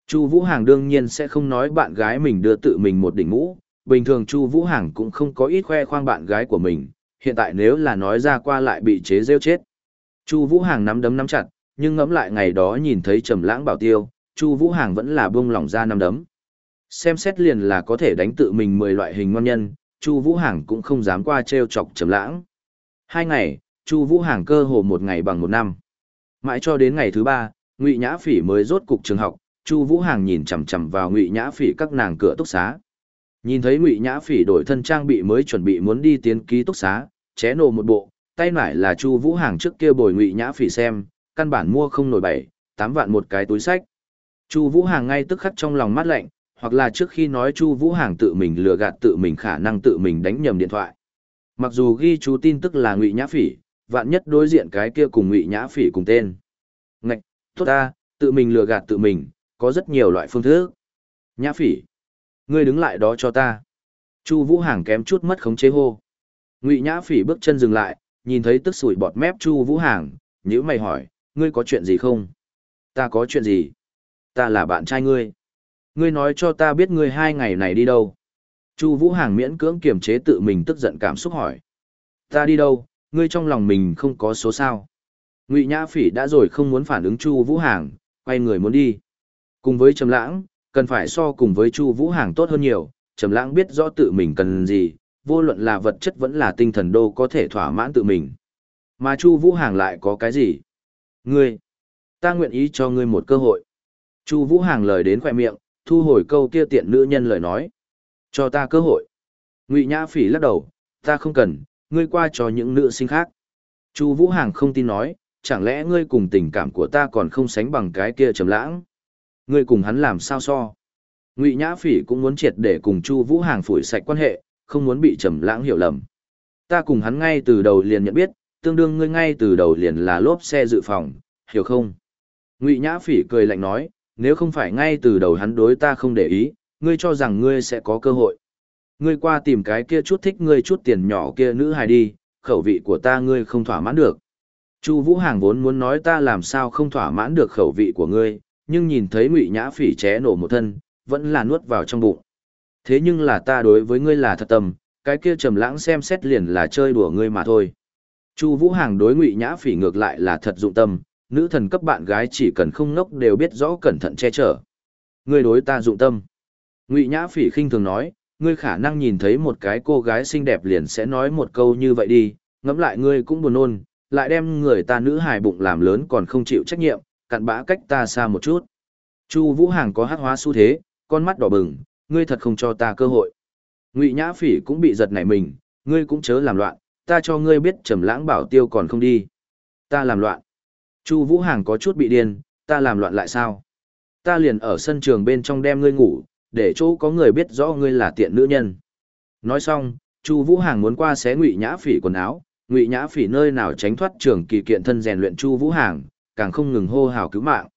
Chu Vũ Hàng đương nhiên sẽ không nói bạn gái mình đưa tự mình một đỉnh mũ, bình thường Chu Vũ Hàng cũng không có ít khoe khoang bạn gái của mình, hiện tại nếu là nói ra qua lại bị chế rêu chết. Chu Vũ Hàng nắm đấm nắm chặt, nhưng ngẫm lại ngày đó nhìn thấy Trầm Lãng bảo tiêu, Chu Vũ Hàng vẫn là buông lỏng ra nắm đấm. Xem xét liền là có thể đánh tự mình 10 loại hình ngon nhân, Chu Vũ Hàng cũng không dám qua trêu chọc Trầm Lãng. Hai ngày, Chu Vũ Hàng cơ hồ một ngày bằng một năm. Mãi cho đến ngày thứ ba, Ngụy Nhã Phỉ mới rốt cục trường học, Chu Vũ Hàng nhìn chằm chằm vào Ngụy Nhã Phỉ các nàng cửa túc xá. Nhìn thấy Ngụy Nhã Phỉ đổi thân trang bị mới chuẩn bị muốn đi tiến ký túc xá, ché nổ một bộ, tay nải là Chu Vũ Hàng trước kia bồi Ngụy Nhã Phỉ xem, căn bản mua không nổi bảy, tám vạn một cái túi sách. Chu Vũ Hàng ngay tức khắc trong lòng mát lạnh, hoặc là trước khi nói Chu Vũ Hàng tự mình lừa gạt tự mình khả năng tự mình đánh nhầm điện thoại. Mặc dù ghi chú tin tức là Ngụy Nhã Phỉ, vạn nhất đối diện cái kia cùng Ngụy Nhã Phỉ cùng tên. Ngạch, tốt ta, tự mình lừa gạt tự mình, có rất nhiều loại phương thức. Nhã Phỉ, ngươi đứng lại đó cho ta. Chu Vũ Hàng kém chút mất khống chế hô. Ngụy Nhã Phỉ bước chân dừng lại, nhìn thấy tức sủi bọt mép Chu Vũ Hàng, nhíu mày hỏi, ngươi có chuyện gì không? Ta có chuyện gì? Ta là bạn trai ngươi. Ngươi nói cho ta biết ngươi hai ngày này đi đâu? Chu Vũ Hàng miễn cưỡng kiềm chế tự mình tức giận cảm xúc hỏi. Ta đi đâu, ngươi trong lòng mình không có số sao? Ngụy Nhã Phỉ đã rồi không muốn phản ứng Chu Vũ Hàng, quay người muốn đi. Cùng với Trầm Lãng, cần phải so cùng với Chu Vũ Hàng tốt hơn nhiều, Trầm Lãng biết rõ tự mình cần gì, vô luận là vật chất vẫn là tinh thần đô có thể thỏa mãn tự mình. Mà Chu Vũ Hàng lại có cái gì? Ngươi, ta nguyện ý cho ngươi một cơ hội. Chu Vũ Hàng lời đến khóe miệng, thu hồi câu kia tiện nữ nhân lời nói. Cho ta cơ hội. Ngụy Nhã Phỉ lắc đầu, ta không cần, ngươi qua cho những nữ sinh khác. Chu Vũ Hàng không tin nói, chẳng lẽ ngươi cùng tình cảm của ta còn không sánh bằng cái kia trầm lãng? Ngươi cùng hắn làm sao so? Ngụy Nhã Phỉ cũng muốn triệt để cùng Chu Vũ Hàng phủi sạch quan hệ, không muốn bị trầm lãng hiểu lầm. Ta cùng hắn ngay từ đầu liền nhận biết, tương đương ngươi ngay từ đầu liền là lốp xe dự phòng, hiểu không? Ngụy Nhã Phỉ cười lạnh nói, nếu không phải ngay từ đầu hắn đối ta không để ý, ngươi cho rằng ngươi sẽ có cơ hội. Ngươi qua tìm cái kia chút thích ngươi chút tiền nhỏ kia nữ hài đi, khẩu vị của ta ngươi không thỏa mãn được. Chu Vũ Hàng vốn muốn nói ta làm sao không thỏa mãn được khẩu vị của ngươi, nhưng nhìn thấy Ngụy Nhã Phỉ ché nổ một thân, vẫn là nuốt vào trong bụng. Thế nhưng là ta đối với ngươi là thật tâm, cái kia trầm lãng xem xét liền là chơi đùa ngươi mà thôi. Chu Vũ Hàng đối Ngụy Nhã Phỉ ngược lại là thật dụng tâm, nữ thần cấp bạn gái chỉ cần không ngốc đều biết rõ cẩn thận che chở. Ngươi đối ta dụng tâm. Ngụy Nhã Phỉ khinh thường nói, ngươi khả năng nhìn thấy một cái cô gái xinh đẹp liền sẽ nói một câu như vậy đi, ngẫm lại ngươi cũng buồn nôn, lại đem người ta nữ hài bụng làm lớn còn không chịu trách nhiệm, cặn bã cách ta xa một chút. Chu Vũ Hàng có hắc hóa xu thế, con mắt đỏ bừng, ngươi thật không cho ta cơ hội. Ngụy Nhã Phỉ cũng bị giật nảy mình, ngươi cũng chớ làm loạn, ta cho ngươi biết Trầm Lãng bảo tiêu còn không đi. Ta làm loạn. Chu Vũ Hàng có chút bị điên, ta làm loạn lại sao? Ta liền ở sân trường bên trong đem ngươi ngủ, để chỗ có người biết rõ ngươi là tiện nữ nhân. Nói xong, Chu Vũ Hàng muốn qua xé Ngụy Nhã Phỉ quần áo, Ngụy Nhã Phỉ nơi nào tránh thoát trường kỳ kiện thân rèn luyện Chu Vũ Hàng, càng không ngừng hô hào cứu mạng.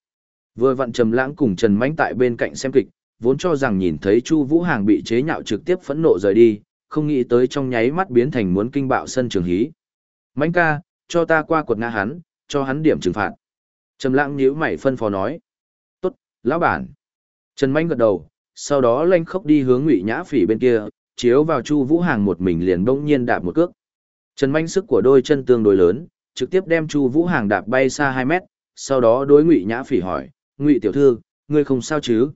Vừa vặn Trầm Lãng cùng Trần Mãnh tại bên cạnh xem kịch, vốn cho rằng nhìn thấy Chu Vũ Hàng bị chế nhạo trực tiếp phẫn nộ rời đi, không nghĩ tới trong nháy mắt biến thành muốn kinh bạo sân trường hí. Mãnh ca, cho ta qua quật ngã hắn, cho hắn điểm trừng phạt. Trầm Lãng nhíu mày phân phó nói. "Tốt, lão bản." Trần Mãnh gật đầu, sau đó lanh khốc đi hướng Ngụy Nhã Phỉ bên kia, chiếu vào Chu Vũ Hàng một mình liền bỗng nhiên đạp một cước. Trần Mãnh sức của đôi chân tương đối lớn, trực tiếp đem Chu Vũ Hàng đạp bay xa 2 mét, sau đó đối Ngụy Nhã Phỉ hỏi, "Ngụy tiểu thư, ngươi không sao chứ?"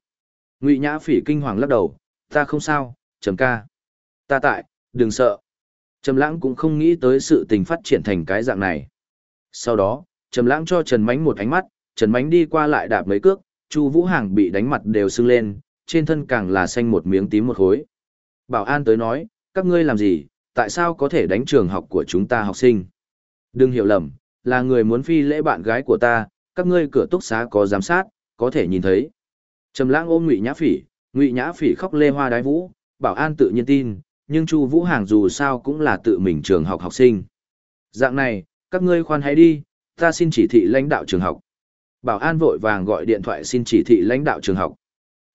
Ngụy Nhã Phỉ kinh hoàng lắc đầu, "Ta không sao, Trầm ca. Ta tại, đừng sợ." Trầm Lãng cũng không nghĩ tới sự tình phát triển thành cái dạng này. Sau đó, Trầm Lãng cho Trần Mánh một ánh mắt, Trần Mánh đi qua lại đạp mấy cước, Chu Vũ Hàng bị đánh mặt đều sưng lên, trên thân càng là xanh một miếng tím một khối. Bảo an tới nói, các ngươi làm gì, tại sao có thể đánh trường học của chúng ta học sinh? Đừng hiểu lầm, là người muốn phi lễ bạn gái của ta, các ngươi cửa túc xá có giám sát, có thể nhìn thấy. Trầm Lãng ôm Ngụy Nhã Phỉ, Ngụy Nhã Phỉ khóc lê hoa đái vũ, Bảo An tự nhiên tin, nhưng Chu Vũ Hàng dù sao cũng là tự mình trường học học sinh. Dạng này, các ngươi khoan hãy đi, ta xin chỉ thị lãnh đạo trường học. Bảo An vội vàng gọi điện thoại xin chỉ thị lãnh đạo trường học.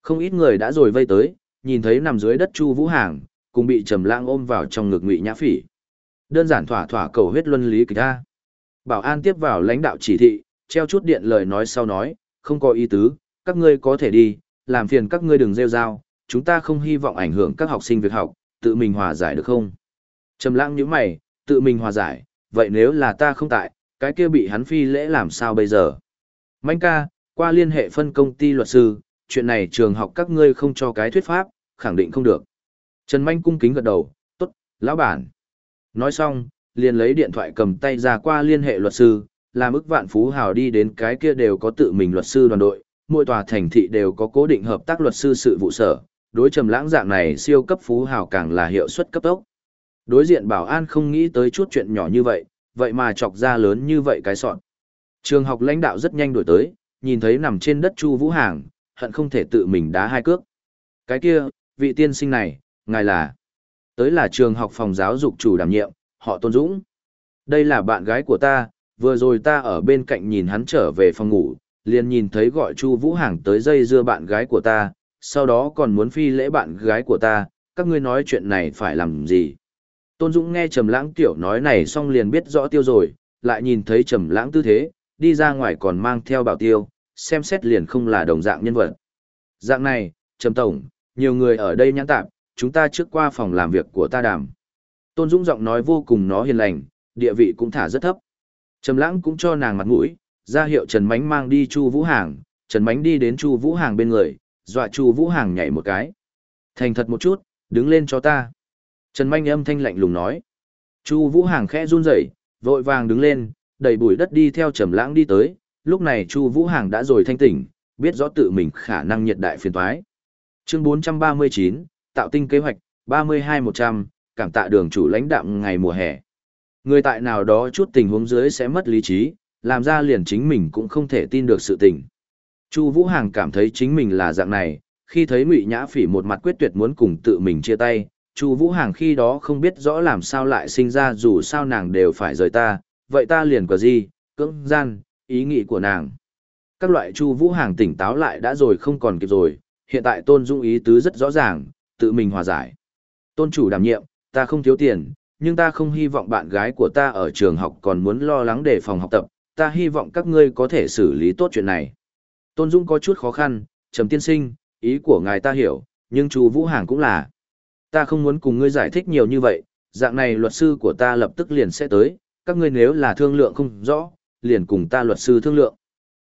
Không ít người đã rồi vây tới, nhìn thấy nằm dưới đất Chu Vũ Hàng, cùng bị Trầm Lãng ôm vào trong ngực Ngụy Nhã Phỉ. Đơn giản thỏa thỏa cầu huyết luân lý kịch ta Bảo An tiếp vào lãnh đạo chỉ thị, treo chút điện lời nói sau nói, không có ý tứ, các ngươi có thể đi, làm phiền các ngươi đừng rêu rao, chúng ta không hy vọng ảnh hưởng các học sinh việc học, tự mình hòa giải được không? Trầm lãng nhíu mày, tự mình hòa giải, vậy nếu là ta không tại, cái kia bị hắn phi lễ làm sao bây giờ? Mạnh ca, qua liên hệ phân công ty luật sư, chuyện này trường học các ngươi không cho cái thuyết pháp, khẳng định không được. Trần Mạnh cung kính gật đầu, tốt, lão bản. Nói xong, liền lấy điện thoại cầm tay ra qua liên hệ luật sư, làm ức vạn phú hào đi đến cái kia đều có tự mình luật sư đoàn đội, mỗi tòa thành thị đều có cố định hợp tác luật sư sự vụ sở, đối trầm lãng dạng này siêu cấp phú hào càng là hiệu suất cấp tốc. Đối diện bảo an không nghĩ tới chút chuyện nhỏ như vậy, vậy mà chọc ra lớn như vậy cái sọn. Trường học lãnh đạo rất nhanh đổi tới, nhìn thấy nằm trên đất Chu Vũ Hàng, hận không thể tự mình đá hai cước. Cái kia, vị tiên sinh này, ngài là? Tới là trường học phòng giáo dục chủ đảm nhiệm, họ Tôn Dũng. Đây là bạn gái của ta, vừa rồi ta ở bên cạnh nhìn hắn trở về phòng ngủ, liền nhìn thấy gọi Chu Vũ Hàng tới dây dưa bạn gái của ta, sau đó còn muốn phi lễ bạn gái của ta, các ngươi nói chuyện này phải làm gì? Tôn Dũng nghe Trầm Lãng tiểu nói này xong liền biết rõ tiêu rồi, lại nhìn thấy Trầm Lãng tư thế, đi ra ngoài còn mang theo bảo tiêu, xem xét liền không là đồng dạng nhân vật. Dạng này, Trầm tổng, nhiều người ở đây nhãn tạm, chúng ta trước qua phòng làm việc của ta đàm. Tôn Dũng giọng nói vô cùng nó hiền lành, địa vị cũng thả rất thấp. Trầm Lãng cũng cho nàng mặt mũi, ra hiệu Trần Mánh mang đi Chu Vũ Hàng, Trần Mánh đi đến Chu Vũ Hàng bên người, dọa Chu Vũ Hàng nhảy một cái. Thành thật một chút, đứng lên cho ta. Trần Mánh âm thanh lạnh lùng nói. Chu Vũ Hàng khẽ run rẩy, vội vàng đứng lên, đẩy bụi đất đi theo Trầm Lãng đi tới, lúc này Chu Vũ Hàng đã rồi thanh tỉnh, biết rõ tự mình khả năng nhiệt đại phiền toái. Chương 439, tạo tinh kế hoạch, 32100, cảm tạ đường chủ lãnh đạm ngày mùa hè. Người tại nào đó chút tình huống dưới sẽ mất lý trí, làm ra liền chính mình cũng không thể tin được sự tình. Chu Vũ Hàng cảm thấy chính mình là dạng này, khi thấy Ngụy Nhã Phỉ một mặt quyết tuyệt muốn cùng tự mình chia tay, Chu Vũ Hàng khi đó không biết rõ làm sao lại sinh ra dù sao nàng đều phải rời ta, vậy ta liền có gì, cưỡng gian, ý nghĩ của nàng. Các loại Chu Vũ Hàng tỉnh táo lại đã rồi không còn kịp rồi, hiện tại Tôn Dung ý tứ rất rõ ràng, tự mình hòa giải. Tôn chủ đảm nhiệm, ta không thiếu tiền, nhưng ta không hy vọng bạn gái của ta ở trường học còn muốn lo lắng để phòng học tập, ta hy vọng các ngươi có thể xử lý tốt chuyện này. Tôn Dung có chút khó khăn, trầm tiên sinh, ý của ngài ta hiểu, nhưng chú Vũ Hàng cũng là. Ta không muốn cùng ngươi giải thích nhiều như vậy, dạng này luật sư của ta lập tức liền sẽ tới, các ngươi nếu là thương lượng không rõ, liền cùng ta luật sư thương lượng.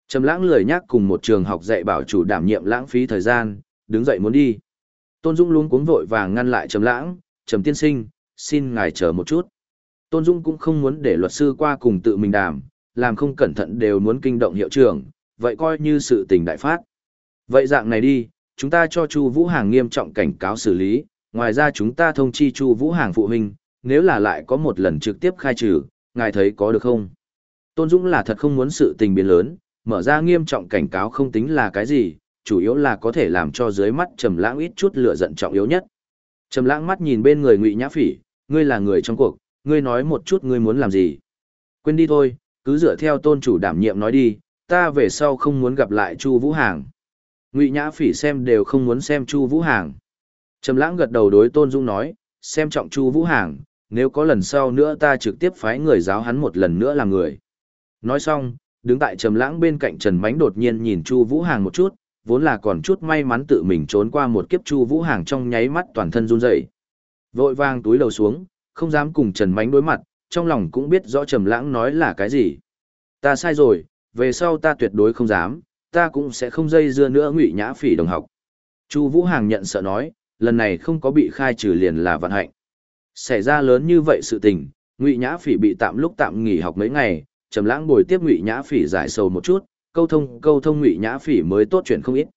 Trầm lãng lười nhắc cùng một trường học dạy bảo chủ đảm nhiệm lãng phí thời gian, đứng dậy muốn đi. Tôn Dung luôn cuống vội vàng ngăn lại Trầm lãng, Trầm tiên sinh, xin ngài chờ một chút. Tôn Dung cũng không muốn để luật sư qua cùng tự mình đàm, làm không cẩn thận đều muốn kinh động hiệu trưởng, vậy coi như sự tình đại phát. Vậy dạng này đi, chúng ta cho Chu Vũ Hàng nghiêm trọng cảnh cáo xử lý, ngoài ra chúng ta thông chi Chu Vũ Hàng phụ huynh, nếu là lại có một lần trực tiếp khai trừ, ngài thấy có được không? Tôn Dũng là thật không muốn sự tình biến lớn, mở ra nghiêm trọng cảnh cáo không tính là cái gì, chủ yếu là có thể làm cho dưới mắt Trầm Lãng ít chút lửa giận trọng yếu nhất. Trầm Lãng mắt nhìn bên người Ngụy Nhã Phỉ, ngươi là người trong cuộc, ngươi nói một chút ngươi muốn làm gì? Quên đi thôi, cứ dựa theo tôn chủ đảm nhiệm nói đi, ta về sau không muốn gặp lại Chu Vũ Hàng. Ngụy Nhã Phỉ xem đều không muốn xem Chu Vũ Hàng. Trầm Lãng gật đầu đối Tôn Dung nói, xem trọng Chu Vũ Hàng, nếu có lần sau nữa ta trực tiếp phái người giáo hắn một lần nữa làm người. Nói xong, đứng tại Trầm Lãng bên cạnh Trần Mánh đột nhiên nhìn Chu Vũ Hàng một chút, vốn là còn chút may mắn tự mình trốn qua một kiếp Chu Vũ Hàng trong nháy mắt toàn thân run rẩy. Vội vàng túi lầu xuống, không dám cùng Trần Mánh đối mặt, trong lòng cũng biết rõ Trầm Lãng nói là cái gì. Ta sai rồi, về sau ta tuyệt đối không dám, ta cũng sẽ không dây dưa nữa Ngụy Nhã Phỉ đồng học. Chu Vũ Hàng nhận sợ nói, lần này không có bị khai trừ liền là vận hạnh. Xảy ra lớn như vậy sự tình, Ngụy Nhã Phỉ bị tạm lúc tạm nghỉ học mấy ngày, Trầm Lãng bồi tiếp Ngụy Nhã Phỉ giải sầu một chút, câu thông câu thông Ngụy Nhã Phỉ mới tốt chuyện không ít.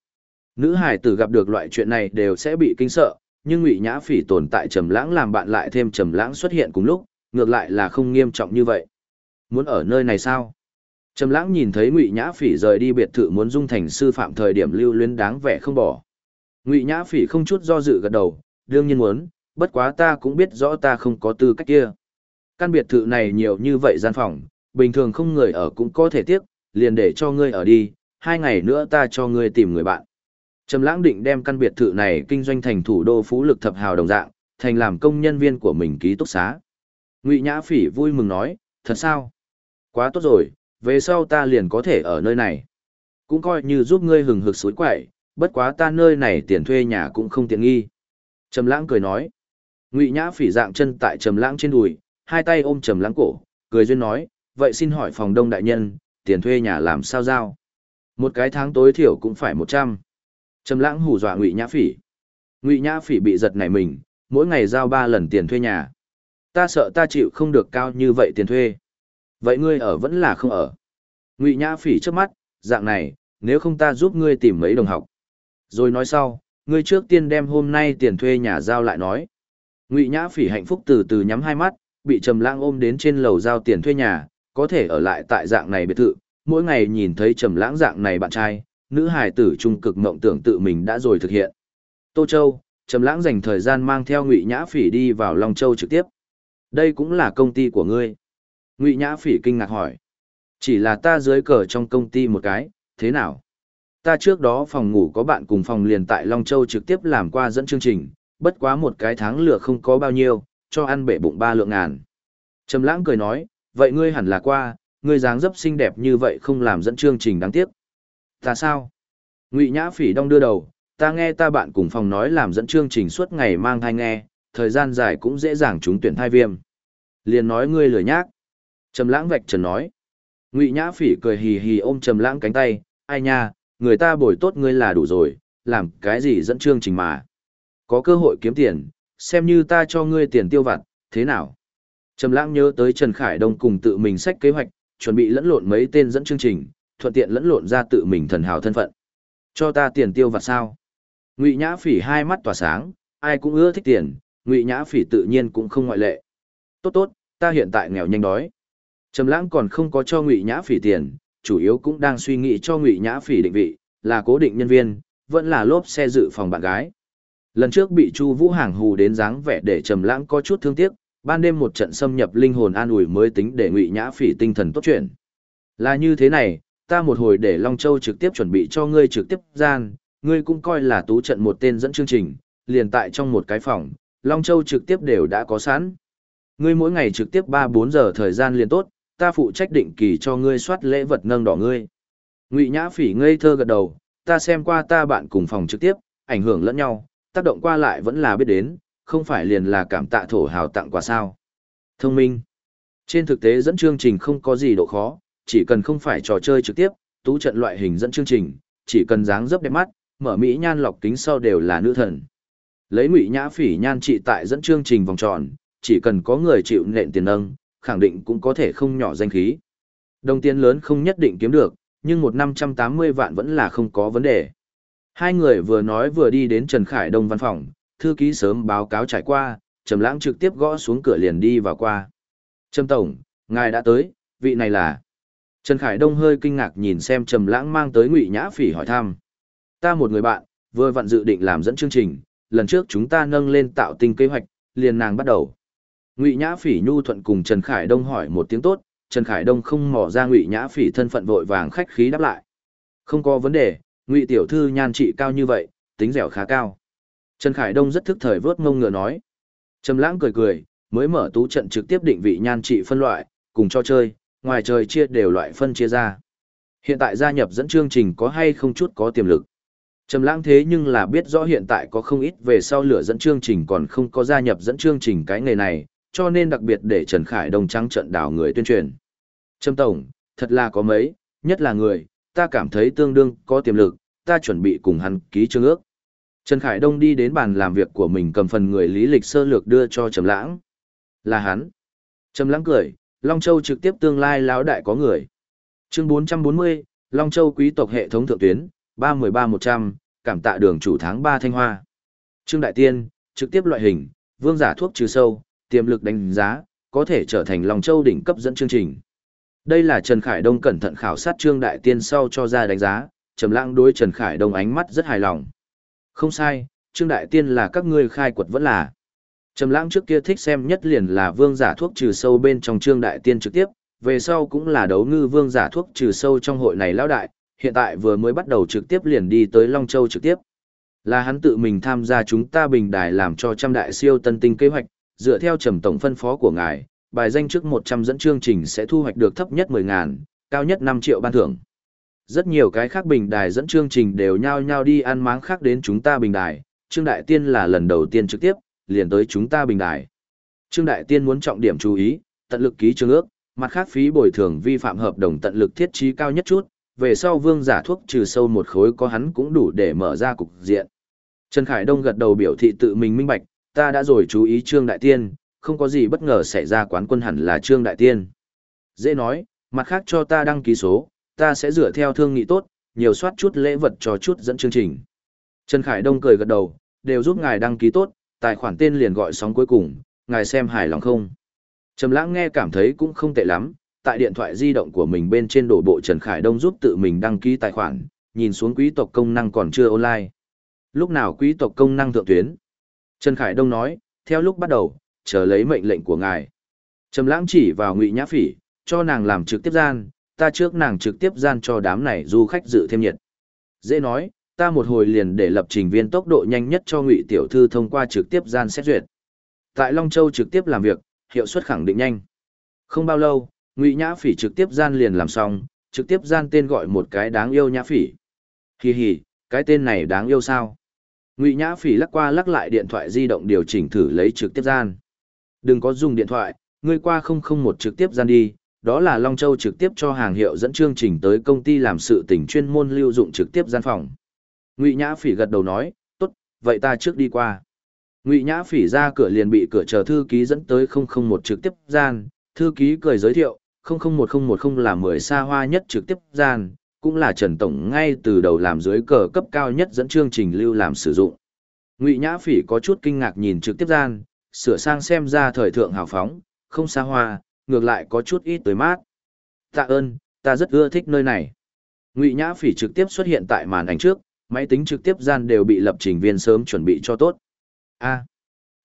Nữ hải tử gặp được loại chuyện này đều sẽ bị kinh sợ, nhưng Ngụy Nhã Phỉ tồn tại Trầm Lãng làm bạn lại thêm Trầm Lãng xuất hiện cùng lúc, ngược lại là không nghiêm trọng như vậy. Muốn ở nơi này sao? Trầm Lãng nhìn thấy Ngụy Nhã Phỉ rời đi biệt thự muốn dung thành sư phạm thời điểm lưu luyến đáng vẻ không bỏ. Ngụy Nhã Phỉ không chút do dự gật đầu, đương nhiên muốn, bất quá ta cũng biết rõ ta không có tư cách kia. Căn biệt thự này nhiều như vậy gian phòng, bình thường không người ở cũng có thể tiếc, liền để cho ngươi ở đi, hai ngày nữa ta cho ngươi tìm người bạn. Trầm Lãng định đem căn biệt thự này kinh doanh thành thủ đô phú lực thập hào đồng dạng, thành làm công nhân viên của mình ký túc xá. Ngụy Nhã Phỉ vui mừng nói, thật sao? Quá tốt rồi, về sau ta liền có thể ở nơi này. Cũng coi như giúp ngươi hừng hực suối quậy, bất quá ta nơi này tiền thuê nhà cũng không tiện nghi. Trầm Lãng cười nói. Ngụy Nhã Phỉ dạng chân tại Trầm Lãng trên đùi, hai tay ôm Trầm Lãng cổ, cười duyên nói, vậy xin hỏi phòng đông đại nhân, tiền thuê nhà làm sao giao? Một cái tháng tối thiểu cũng phải 100. Trầm Lãng hù dọa Ngụy Nhã Phỉ. Ngụy Nhã Phỉ bị giật nảy mình, mỗi ngày giao ba lần tiền thuê nhà. Ta sợ ta chịu không được cao như vậy tiền thuê. Vậy ngươi ở vẫn là không ở. Ngụy Nhã Phỉ trước mắt, dạng này, nếu không ta giúp ngươi tìm mấy đồng học. Rồi nói sau, ngươi trước tiên đem hôm nay tiền thuê nhà giao lại nói. Ngụy Nhã Phỉ hạnh phúc từ từ nhắm hai mắt, bị Trầm Lãng ôm đến trên lầu giao tiền thuê nhà, có thể ở lại tại dạng này biệt thự, mỗi ngày nhìn thấy Trầm Lãng dạng này bạn trai, nữ hài tử trung cực mộng tưởng tự mình đã rồi thực hiện. Tô Châu, Trầm Lãng dành thời gian mang theo Ngụy Nhã Phỉ đi vào Long Châu trực tiếp. Đây cũng là công ty của ngươi. Ngụy Nhã Phỉ kinh ngạc hỏi. Chỉ là ta dưới cờ trong công ty một cái, thế nào? Ta trước đó phòng ngủ có bạn cùng phòng liền tại Long Châu trực tiếp làm qua dẫn chương trình, bất quá một cái tháng lửa không có bao nhiêu, cho ăn bể bụng ba lượng ngàn. Trầm lãng cười nói, vậy ngươi hẳn là qua, ngươi dáng dấp xinh đẹp như vậy không làm dẫn chương trình đáng tiếc. Ta sao? Ngụy Nhã Phỉ đong đưa đầu, ta nghe ta bạn cùng phòng nói làm dẫn chương trình suốt ngày mang thai nghe, thời gian dài cũng dễ dàng trúng tuyển thai viêm. Liền nói ngươi lười nhác. Trầm lãng vạch trần nói. Ngụy Nhã Phỉ cười hì hì ôm Trầm lãng cánh tay, ai nha, người ta bồi tốt ngươi là đủ rồi, làm cái gì dẫn chương trình mà. Có cơ hội kiếm tiền, xem như ta cho ngươi tiền tiêu vặt, thế nào? Trầm lãng nhớ tới Trần Khải Đông cùng tự mình sách kế hoạch, chuẩn bị lẫn lộn mấy tên dẫn chương trình, thuận tiện lẫn lộn ra tự mình thần hào thân phận. Cho ta tiền tiêu vặt sao? Ngụy Nhã Phỉ hai mắt tỏa sáng, ai cũng ưa thích tiền, Ngụy Nhã Phỉ tự nhiên cũng không ngoại lệ. Tốt tốt, ta hiện tại nghèo nhanh đói. Trầm Lãng còn không có cho Ngụy Nhã Phỉ tiền, chủ yếu cũng đang suy nghĩ cho Ngụy Nhã Phỉ định vị, là cố định nhân viên, vẫn là lốp xe dự phòng bạn gái. Lần trước bị Chu Vũ hàng hù đến dáng vẻ để Trầm Lãng có chút thương tiếc, ban đêm một trận xâm nhập linh hồn an ủi mới tính để Ngụy Nhã Phỉ tinh thần tốt chuyện. Là như thế này, ta một hồi để Long Châu trực tiếp chuẩn bị cho ngươi trực tiếp gian, ngươi cũng coi là tú trận một tên dẫn chương trình, liền tại trong một cái phòng, Long Châu trực tiếp đều đã có sẵn. Ngươi mỗi ngày trực tiếp 3-4 giờ thời gian liền tốt, ta phụ trách định kỳ cho ngươi soát lễ vật nâng đỏ ngươi. Ngụy Nhã Phỉ ngây thơ gật đầu, ta xem qua ta bạn cùng phòng trực tiếp, ảnh hưởng lẫn nhau, tác động qua lại vẫn là biết đến, không phải liền là cảm tạ thổ hào tặng quà sao. Thông minh. Trên thực tế dẫn chương trình không có gì độ khó, chỉ cần không phải trò chơi trực tiếp, tú trận loại hình dẫn chương trình, chỉ cần dáng dấp đẹp mắt, mở mỹ nhan lọc kính sau đều là nữ thần. Lấy Ngụy Nhã Phỉ nhan trị tại dẫn chương trình vòng tròn, chỉ cần có người chịu nện tiền nâng, khẳng định cũng có thể không nhỏ danh khí. Đồng tiền lớn không nhất định kiếm được, nhưng một năm trăm tám mươi vạn vẫn là không có vấn đề. Hai người vừa nói vừa đi đến Trần Khải Đông văn phòng, thư ký sớm báo cáo trải qua, Trầm Lãng trực tiếp gõ xuống cửa liền đi vào qua. "Trầm tổng, ngài đã tới, vị này là?" Trần Khải Đông hơi kinh ngạc nhìn xem Trầm Lãng mang tới Ngụy Nhã Phỉ hỏi thăm. "Ta một người bạn, vừa vặn dự định làm dẫn chương trình, lần trước chúng ta nâng lên tạo tinh kế hoạch, liền nàng bắt đầu." Ngụy Nhã Phỉ nhu thuận cùng Trần Khải Đông hỏi một tiếng tốt, Trần Khải Đông không mò ra Ngụy Nhã Phỉ thân phận vội vàng khách khí đáp lại. Không có vấn đề, Ngụy tiểu thư nhan trị cao như vậy, tính dẻo khá cao. Trần Khải Đông rất thức thời vớt ngông ngựa nói. Trầm Lãng cười cười, mới mở tú trận trực tiếp định vị nhan trị phân loại, cùng cho chơi, ngoài trời chia đều loại phân chia ra. Hiện tại gia nhập dẫn chương trình có hay không chút có tiềm lực. Trầm lãng thế nhưng là biết rõ hiện tại có không ít về sau lửa dẫn chương trình còn không có gia nhập dẫn chương trình cái nghề này, cho nên đặc biệt để Trần Khải Đông trắng trận đảo người tuyên truyền. Trầm Tổng, thật là có mấy, nhất là người, ta cảm thấy tương đương có tiềm lực, ta chuẩn bị cùng hắn ký chương ước. Trần Khải Đông đi đến bàn làm việc của mình cầm phần người lý lịch sơ lược đưa cho Trầm Lãng. Là hắn. Trầm Lãng cười, Long Châu trực tiếp tương lai lão đại có người. Chương 440, Long Châu quý tộc hệ thống thượng tuyến, 313100, cảm tạ đường chủ tháng ba Thanh Hoa. Trương Đại Tiên, trực tiếp loại hình, vương giả thuốc trừ sâu, tiềm lực đánh giá, có thể trở thành lòng Châu đỉnh cấp dẫn chương trình. Đây là Trần Khải Đông cẩn thận khảo sát Trương Đại Tiên sau cho ra đánh giá, Trầm Lãng đối Trần Khải Đông ánh mắt rất hài lòng. Không sai, Trương Đại Tiên là các ngươi khai quật vẫn là. Trầm Lãng trước kia thích xem nhất liền là vương giả thuốc trừ sâu bên trong Trương Đại Tiên trực tiếp, về sau cũng là đấu ngư vương giả thuốc trừ sâu trong hội này lão đại, hiện tại vừa mới bắt đầu trực tiếp liền đi tới Long Châu trực tiếp. Là hắn tự mình tham gia chúng ta bình đài làm cho trăm đại siêu tân tinh kế hoạch, dựa theo trầm tổng phân phó của ngài, bài danh trước 100 dẫn chương trình sẽ thu hoạch được thấp nhất 10 ngàn, cao nhất 5 triệu ban thưởng. Rất nhiều cái khác bình đài dẫn chương trình đều nhao nhao đi ăn máng khác đến chúng ta bình đài, Trương Đại Tiên là lần đầu tiên trực tiếp, liền tới chúng ta bình đài. Trương Đại Tiên muốn trọng điểm chú ý, tận lực ký chương ước, mặt khác phí bồi thường vi phạm hợp đồng tận lực thiết trí cao nhất chút, về sau vương giả thuốc trừ sâu một khối có hắn cũng đủ để mở ra cục diện. Trần Khải Đông gật đầu biểu thị tự mình minh bạch, ta đã rồi chú ý Trương Đại Tiên, không có gì bất ngờ xảy ra quán quân hẳn là Trương Đại Tiên. Dễ nói, mặt khác cho ta đăng ký số, ta sẽ dựa theo thương nghị tốt, nhiều soát chút lễ vật cho chút dẫn chương trình. Trần Khải Đông cười gật đầu, đều giúp ngài đăng ký tốt, tài khoản tên liền gọi sóng cuối cùng, ngài xem hài lòng không. Trầm lãng nghe cảm thấy cũng không tệ lắm, tại điện thoại di động của mình bên trên đổ bộ Trần Khải Đông giúp tự mình đăng ký tài khoản, nhìn xuống quý tộc công năng còn chưa online. Lúc nào quý tộc công năng thượng tuyến? Trần Khải Đông nói, theo lúc bắt đầu, chờ lấy mệnh lệnh của ngài. Trầm lãng chỉ vào Ngụy Nhã Phỉ, cho nàng làm trực tiếp gian, ta trước nàng trực tiếp gian cho đám này du khách dự thêm nhiệt. Dễ nói, ta một hồi liền để lập trình viên tốc độ nhanh nhất cho Ngụy tiểu thư thông qua trực tiếp gian xét duyệt. Tại Long Châu trực tiếp làm việc, hiệu suất khẳng định nhanh. Không bao lâu, Ngụy Nhã Phỉ trực tiếp gian liền làm xong, trực tiếp gian tên gọi một cái đáng yêu Nhã Phỉ. Hì hì, cái tên này đáng yêu sao? Ngụy Nhã Phỉ lắc qua lắc lại điện thoại di động điều chỉnh thử lấy trực tiếp gian. Đừng có dùng điện thoại, ngươi qua không không một trực tiếp gian đi, đó là Long Châu trực tiếp cho hàng hiệu dẫn chương trình tới công ty làm sự tình chuyên môn lưu dụng trực tiếp gian phòng. Ngụy Nhã Phỉ gật đầu nói, tốt, vậy ta trước đi qua. Ngụy Nhã Phỉ ra cửa liền bị cửa chờ thư ký dẫn tới không không một trực tiếp gian, thư ký cười giới thiệu, không không một không một không là mười xa hoa nhất trực tiếp gian, cũng là Trần Tổng ngay từ đầu làm dưới cờ cấp cao nhất dẫn chương trình lưu làm sử dụng. Ngụy Nhã Phỉ có chút kinh ngạc nhìn trực tiếp gian, sửa sang xem ra thời thượng hào phóng, không xa hoa, ngược lại có chút ít tới mát. Tạ ơn, ta rất ưa thích nơi này. Ngụy Nhã Phỉ trực tiếp xuất hiện tại màn ảnh trước, máy tính trực tiếp gian đều bị lập trình viên sớm chuẩn bị cho tốt. A,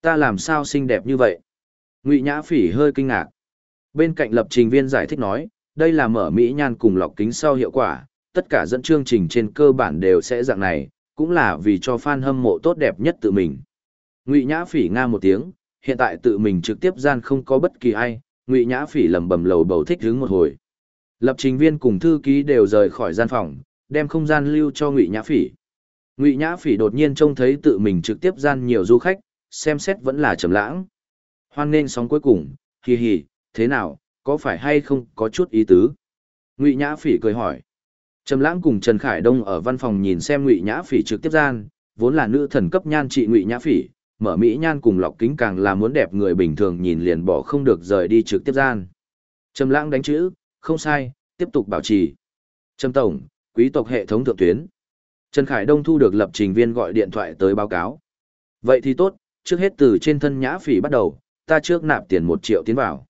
ta làm sao xinh đẹp như vậy? Ngụy Nhã Phỉ hơi kinh ngạc. Bên cạnh lập trình viên giải thích nói, đây là mở mỹ nhan cùng lọc kính sau hiệu quả, tất cả dẫn chương trình trên cơ bản đều sẽ dạng này, cũng là vì cho fan hâm mộ tốt đẹp nhất tự mình. Ngụy Nhã Phỉ nga một tiếng, hiện tại tự mình trực tiếp gian không có bất kỳ ai, Ngụy Nhã Phỉ lẩm bẩm lầu bầu thích hứng một hồi. Lập trình viên cùng thư ký đều rời khỏi gian phòng, đem không gian lưu cho Ngụy Nhã Phỉ. Ngụy Nhã Phỉ đột nhiên trông thấy tự mình trực tiếp gian nhiều du khách, xem xét vẫn là trầm lãng. Hoan nên sóng cuối cùng, hì hì, thế nào, có phải hay không có chút ý tứ? Ngụy Nhã Phỉ cười hỏi. Trầm Lãng cùng Trần Khải Đông ở văn phòng nhìn xem Ngụy Nhã Phỉ trực tiếp gian, vốn là nữ thần cấp nhan trị Ngụy Nhã Phỉ, mở mỹ nhan cùng lọc kính càng là muốn đẹp người bình thường nhìn liền bỏ không được rời đi trực tiếp gian. Trầm Lãng đánh chữ, không sai, tiếp tục bảo trì. Trầm tổng, quý tộc hệ thống thượng tuyến. Trần Khải Đông thu được lập trình viên gọi điện thoại tới báo cáo. Vậy thì tốt, trước hết từ trên thân Nhã Phỉ bắt đầu, ta trước nạp tiền 1 triệu tiến vào.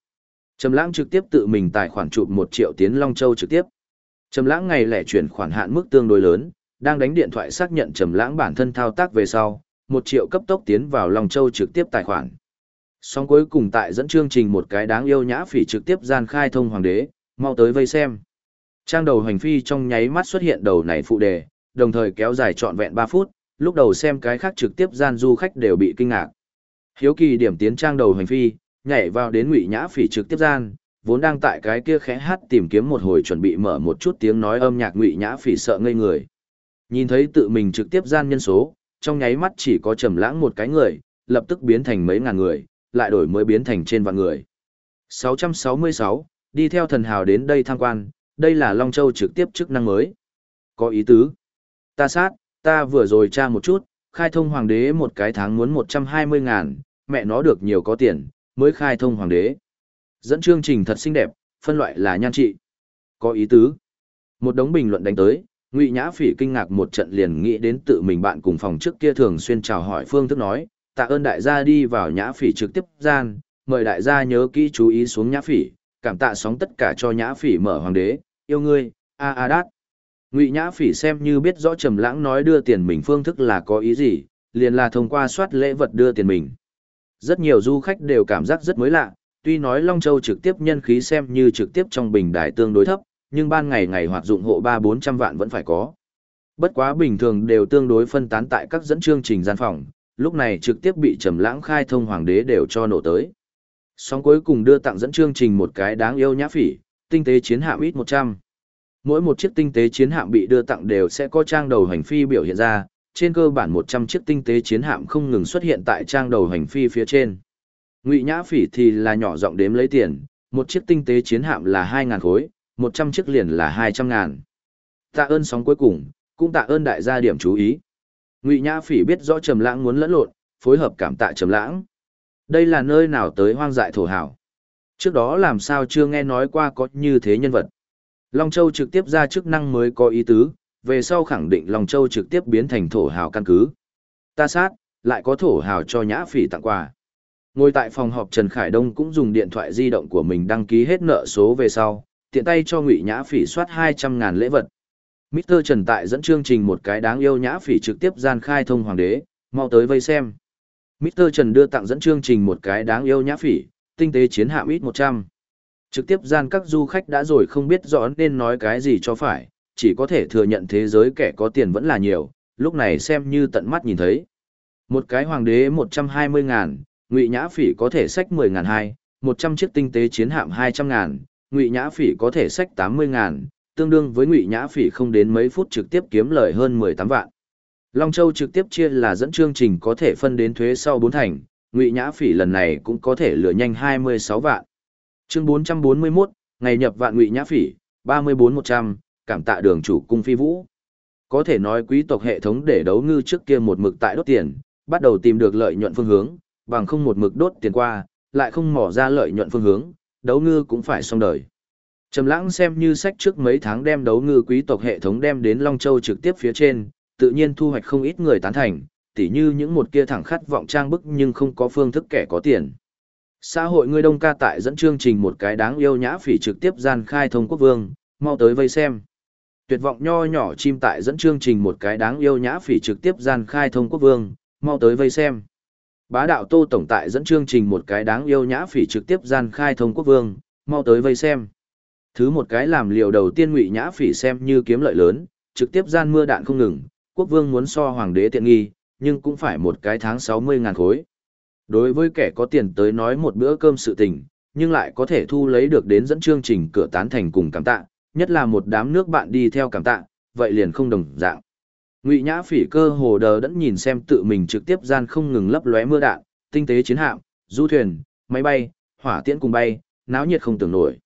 Trầm Lãng trực tiếp tự mình tài khoản chụp 1 triệu tiến Long Châu trực tiếp. Trầm Lãng ngày lẻ chuyển khoản hạn mức tương đối lớn, đang đánh điện thoại xác nhận Trầm Lãng bản thân thao tác về sau, 1 triệu cấp tốc tiến vào Long Châu trực tiếp tài khoản. Song cuối cùng tại dẫn chương trình một cái đáng yêu nhã phỉ trực tiếp gian khai thông hoàng đế, mau tới vây xem. Trang đầu hành phi trong nháy mắt xuất hiện đầu này phụ đề, đồng thời kéo dài trọn vẹn 3 phút, lúc đầu xem cái khác trực tiếp gian du khách đều bị kinh ngạc. Hiếu kỳ điểm tiến trang đầu hành phi, nhảy vào đến ngụy nhã phỉ trực tiếp gian vốn đang tại cái kia khẽ hát tìm kiếm một hồi chuẩn bị mở một chút tiếng nói âm nhạc ngụy nhã phỉ sợ ngây người. Nhìn thấy tự mình trực tiếp gian nhân số trong nháy mắt chỉ có trầm lãng một cái người lập tức biến thành mấy ngàn người lại đổi mới biến thành trên vạn người. 666, đi theo thần hào đến đây tham quan đây là long châu trực tiếp chức năng mới. Có ý tứ. Ta sát ta vừa rồi tra một chút khai thông hoàng đế một cái tháng muốn 120 ngàn mẹ nó được nhiều có tiền mới khai thông hoàng đế. Dẫn chương trình thật xinh đẹp, phân loại là nhan trị. Có ý tứ. Một đống bình luận đánh tới, Ngụy Nhã Phỉ kinh ngạc một trận liền nghĩ đến tự mình bạn cùng phòng trước kia thường xuyên chào hỏi phương thức nói, tạ ơn đại gia đi vào Nhã Phỉ trực tiếp gian, mời đại gia nhớ kỹ chú ý xuống Nhã Phỉ, Cảm tạ sóng tất cả cho nhã phỉ mở hoàng đế, yêu ngươi, a a đát. Ngụy nhã phỉ xem như biết rõ trầm lãng nói đưa tiền mình phương thức là có ý gì, liền là thông qua soát lễ vật đưa tiền mình. Rất nhiều du khách đều cảm giác rất mới lạ, tuy nói Long Châu trực tiếp nhân khí xem như trực tiếp trong bình đài tương đối thấp, nhưng ban ngày ngày hoạt dụng hộ 3-400 vạn vẫn phải có. Bất quá bình thường đều tương đối phân tán tại các dẫn chương trình gian phòng, lúc này trực tiếp bị trầm lãng khai thông hoàng đế đều cho nổ tới. Song cuối cùng đưa tặng dẫn chương trình một cái đáng yêu nhã phỉ, tinh tế chiến hạm ít 100. Mỗi một chiếc tinh tế chiến hạm bị đưa tặng đều sẽ có trang đầu hành phi biểu hiện ra, trên cơ bản 100 chiếc tinh tế chiến hạm không ngừng xuất hiện tại trang đầu hành phi phía trên. Ngụy Nhã Phỉ thì là nhỏ giọng đếm lấy tiền, một chiếc tinh tế chiến hạm là 2000 khối, 100 chiếc liền là 200 ngàn. Tạ ơn sóng cuối cùng, cũng tạ ơn đại gia điểm chú ý. Ngụy Nhã Phỉ biết rõ Trầm Lãng muốn lẫn lộn, phối hợp cảm tạ Trầm Lãng. Đây là nơi nào tới hoang dại thổ hảo. Trước đó làm sao chưa nghe nói qua có như thế nhân vật. Long Châu trực tiếp ra chức năng mới có ý tứ, về sau khẳng định Long Châu trực tiếp biến thành thổ hào căn cứ. Ta sát, lại có thổ hào cho nhã phỉ tặng quà. Ngồi tại phòng họp Trần Khải Đông cũng dùng điện thoại di động của mình đăng ký hết nợ số về sau, tiện tay cho Ngụy Nhã Phỉ soát 200 ngàn lễ vật. Mr. Trần tại dẫn chương trình một cái đáng yêu Nhã Phỉ trực tiếp gian khai thông hoàng đế, mau tới vây xem. Mr. Trần đưa tặng dẫn chương trình một cái đáng yêu Nhã Phỉ, tinh tế chiến hạm ít 100. Trực tiếp gian các du khách đã rồi không biết rõ nên nói cái gì cho phải, chỉ có thể thừa nhận thế giới kẻ có tiền vẫn là nhiều, lúc này xem như tận mắt nhìn thấy. Một cái hoàng đế 120 ngàn, ngụy nhã phỉ có thể sách 10 ngàn hai, 100 chiếc tinh tế chiến hạm 200 ngàn, ngụy nhã phỉ có thể sách 80 ngàn, tương đương với ngụy nhã phỉ không đến mấy phút trực tiếp kiếm lời hơn 18 vạn. Long Châu trực tiếp chia là dẫn chương trình có thể phân đến thuế sau 4 thành, ngụy nhã phỉ lần này cũng có thể lừa nhanh 26 vạn. Chương 441, ngày nhập vạn ngụy nhã phỉ, 34100, cảm tạ đường chủ cung phi vũ. Có thể nói quý tộc hệ thống để đấu ngư trước kia một mực tại đốt tiền, bắt đầu tìm được lợi nhuận phương hướng, bằng không một mực đốt tiền qua, lại không mỏ ra lợi nhuận phương hướng, đấu ngư cũng phải xong đời. Trầm lãng xem như sách trước mấy tháng đem đấu ngư quý tộc hệ thống đem đến Long Châu trực tiếp phía trên, tự nhiên thu hoạch không ít người tán thành, tỉ như những một kia thẳng khát vọng trang bức nhưng không có phương thức kẻ có tiền. Xã hội người đông ca tại dẫn chương trình một cái đáng yêu nhã phỉ trực tiếp gian khai thông quốc vương, mau tới vây xem. Tuyệt vọng nho nhỏ chim tại dẫn chương trình một cái đáng yêu nhã phỉ trực tiếp gian khai thông quốc vương, mau tới vây xem. Bá đạo Tô Tổng tại dẫn chương trình một cái đáng yêu nhã phỉ trực tiếp gian khai thông quốc vương, mau tới vây xem. Thứ một cái làm liều đầu tiên ngụy nhã phỉ xem như kiếm lợi lớn, trực tiếp gian mưa đạn không ngừng, quốc vương muốn so hoàng đế tiện nghi, nhưng cũng phải một cái tháng 60 ngàn khối. Đối với kẻ có tiền tới nói một bữa cơm sự tình, nhưng lại có thể thu lấy được đến dẫn chương trình cửa tán thành cùng cảm tạ, nhất là một đám nước bạn đi theo cảm tạ, vậy liền không đồng dạng. Ngụy Nhã Phỉ cơ hồ đờ đẫn nhìn xem tự mình trực tiếp gian không ngừng lấp lóe mưa đạn, tinh tế chiến hạm, du thuyền, máy bay, hỏa tiễn cùng bay, náo nhiệt không tưởng nổi.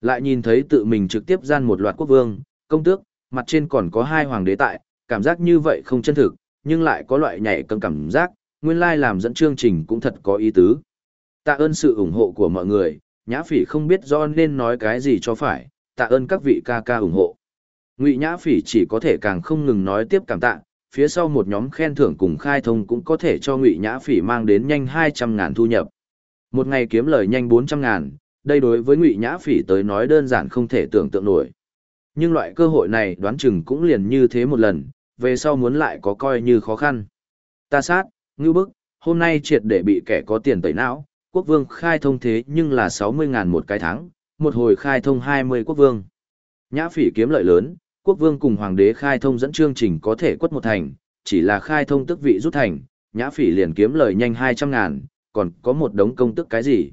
Lại nhìn thấy tự mình trực tiếp gian một loạt quốc vương, công tước, mặt trên còn có hai hoàng đế tại, cảm giác như vậy không chân thực, nhưng lại có loại nhảy cấm cảm giác, nguyên lai làm dẫn chương trình cũng thật có ý tứ. Tạ ơn sự ủng hộ của mọi người, Nhã Phỉ không biết do nên nói cái gì cho phải, tạ ơn các vị ca ca ủng hộ. Ngụy Nhã Phỉ chỉ có thể càng không ngừng nói tiếp cảm tạ, phía sau một nhóm khen thưởng cùng khai thông cũng có thể cho Ngụy Nhã Phỉ mang đến nhanh 200 ngàn thu nhập. Một ngày kiếm lời nhanh 400 ngàn, đây đối với Ngụy Nhã Phỉ tới nói đơn giản không thể tưởng tượng nổi. Nhưng loại cơ hội này đoán chừng cũng liền như thế một lần, về sau muốn lại có coi như khó khăn. Ta sát, Ngưu bức, hôm nay triệt để bị kẻ có tiền tẩy não, quốc vương khai thông thế nhưng là 60 ngàn một cái tháng, một hồi khai thông 20 quốc vương. Nhã phỉ kiếm lợi lớn, quốc vương cùng hoàng đế khai thông dẫn chương trình có thể quất một thành, chỉ là khai thông tức vị rút thành, nhã phỉ liền kiếm lời nhanh 200 ngàn, còn có một đống công tức cái gì.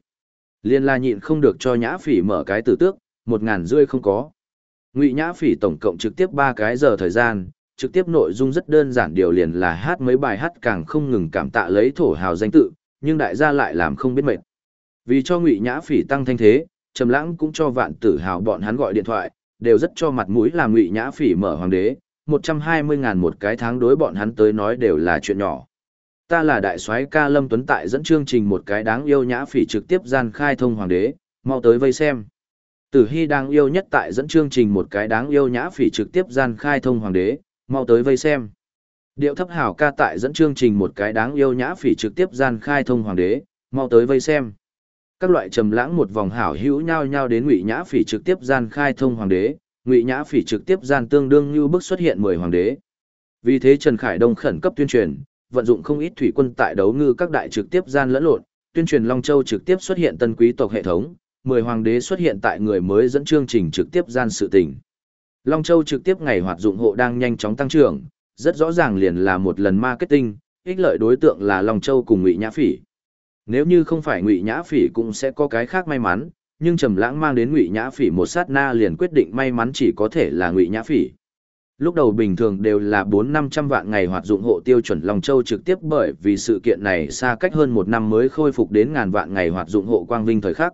Liên la nhịn không được cho nhã phỉ mở cái tử tước, một ngàn rươi không có. Ngụy nhã phỉ tổng cộng trực tiếp 3 cái giờ thời gian, trực tiếp nội dung rất đơn giản điều liền là hát mấy bài hát càng không ngừng cảm tạ lấy thổ hào danh tự, nhưng đại gia lại làm không biết mệt. Vì cho Ngụy Nhã Phỉ tăng thanh thế, Trầm Lãng cũng cho Vạn Tử Hào bọn hắn gọi điện thoại, đều rất cho mặt mũi làm Ngụy Nhã Phỉ mở hoàng đế, 120 ngàn một cái tháng đối bọn hắn tới nói đều là chuyện nhỏ. Ta là đại soái ca Lâm Tuấn tại dẫn chương trình một cái đáng yêu Nhã Phỉ trực tiếp gian khai thông hoàng đế, mau tới vây xem. Tử Hy đang yêu nhất tại dẫn chương trình một cái đáng yêu Nhã Phỉ trực tiếp gian khai thông hoàng đế, mau tới vây xem. Điệu thấp hảo ca tại dẫn chương trình một cái đáng yêu Nhã Phỉ trực tiếp gian khai thông hoàng đế, mau tới vây xem. Các loại trầm lãng một vòng hảo hữu nhau nhau đến Ngụy Nhã Phỉ trực tiếp gian khai thông hoàng đế, Ngụy Nhã Phỉ trực tiếp gian tương đương như bức xuất hiện 10 hoàng đế. Vì thế Trần Khải Đông khẩn cấp tuyên truyền, vận dụng không ít thủy quân tại đấu ngư các đại trực tiếp gian lẫn lộn, tuyên truyền Long Châu trực tiếp xuất hiện tân quý tộc hệ thống, 10 hoàng đế xuất hiện tại người mới dẫn chương trình trực tiếp gian sự tình. Long Châu trực tiếp ngày hoạt dụng hộ đang nhanh chóng tăng trưởng, rất rõ ràng liền là một lần marketing, ích lợi đối tượng là Long Châu cùng Ngụy Nhã Phỉ. Nếu như không phải Ngụy Nhã Phỉ cũng sẽ có cái khác may mắn, nhưng Trầm Lãng mang đến Ngụy Nhã Phỉ một sát na liền quyết định may mắn chỉ có thể là Ngụy Nhã Phỉ. Lúc đầu bình thường đều là 4-500 vạn ngày hoạt dụng hộ tiêu chuẩn Long Châu trực tiếp bởi vì sự kiện này xa cách hơn một năm mới khôi phục đến ngàn vạn ngày hoạt dụng hộ quang vinh thời khắc.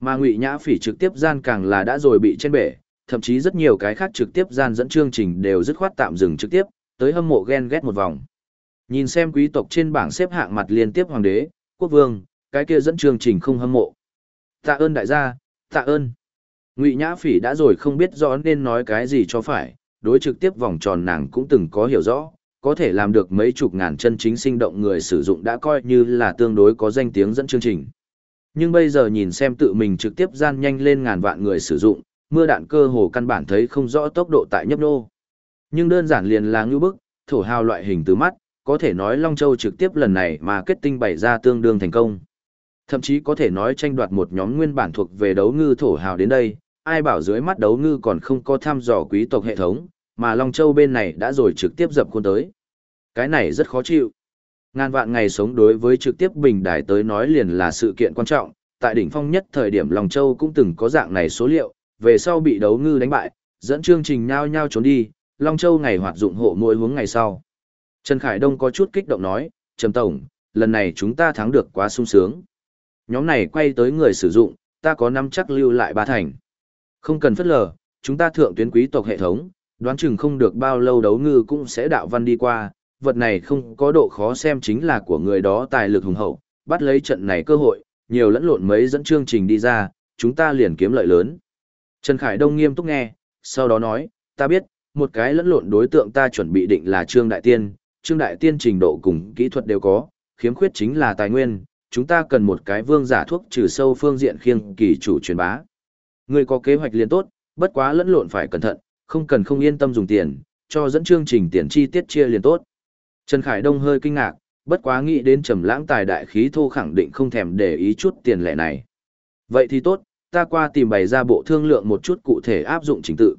Mà Ngụy Nhã Phỉ trực tiếp gian càng là đã rồi bị trên bể, thậm chí rất nhiều cái khác trực tiếp gian dẫn chương trình đều dứt khoát tạm dừng trực tiếp, tới hâm mộ ghen ghét một vòng. Nhìn xem quý tộc trên bảng xếp hạng mặt liên tiếp hoàng đế, quốc vương, cái kia dẫn chương trình không hâm mộ. Tạ ơn đại gia, tạ ơn. Ngụy Nhã Phỉ đã rồi không biết rõ nên nói cái gì cho phải, đối trực tiếp vòng tròn nàng cũng từng có hiểu rõ, có thể làm được mấy chục ngàn chân chính sinh động người sử dụng đã coi như là tương đối có danh tiếng dẫn chương trình. Nhưng bây giờ nhìn xem tự mình trực tiếp gian nhanh lên ngàn vạn người sử dụng, mưa đạn cơ hồ căn bản thấy không rõ tốc độ tại nhấp nô. Nhưng đơn giản liền là ngưu bức, thổ hào loại hình từ mắt, có thể nói Long Châu trực tiếp lần này mà kết tinh bày ra tương đương thành công. Thậm chí có thể nói tranh đoạt một nhóm nguyên bản thuộc về đấu ngư thổ hào đến đây, ai bảo dưới mắt đấu ngư còn không có thăm dò quý tộc hệ thống, mà Long Châu bên này đã rồi trực tiếp dập khuôn tới. Cái này rất khó chịu. Ngàn vạn ngày sống đối với trực tiếp bình đài tới nói liền là sự kiện quan trọng, tại đỉnh phong nhất thời điểm Long Châu cũng từng có dạng này số liệu, về sau bị đấu ngư đánh bại, dẫn chương trình nhao nhao trốn đi, Long Châu ngày hoạt dụng hộ mỗi hướng ngày sau. Trần Khải Đông có chút kích động nói, Trầm Tổng, lần này chúng ta thắng được quá sung sướng. Nhóm này quay tới người sử dụng, ta có năm chắc lưu lại ba thành. Không cần phất lờ, chúng ta thượng tuyến quý tộc hệ thống, đoán chừng không được bao lâu đấu ngư cũng sẽ đạo văn đi qua, vật này không có độ khó xem chính là của người đó tài lực hùng hậu, bắt lấy trận này cơ hội, nhiều lẫn lộn mấy dẫn chương trình đi ra, chúng ta liền kiếm lợi lớn. Trần Khải Đông nghiêm túc nghe, sau đó nói, ta biết, một cái lẫn lộn đối tượng ta chuẩn bị định là Trương Đại Tiên, Trương Đại Tiên trình độ cùng kỹ thuật đều có, khiếm khuyết chính là tài nguyên, chúng ta cần một cái vương giả thuốc trừ sâu phương diện khiêng kỳ chủ truyền bá. Người có kế hoạch liền tốt, bất quá lẫn lộn phải cẩn thận, không cần không yên tâm dùng tiền, cho dẫn chương trình tiền chi tiết chia liền tốt. Trần Khải Đông hơi kinh ngạc, bất quá nghĩ đến trầm lãng tài đại khí thô khẳng định không thèm để ý chút tiền lẻ này. Vậy thì tốt, ta qua tìm bày ra bộ thương lượng một chút cụ thể áp dụng trình tự.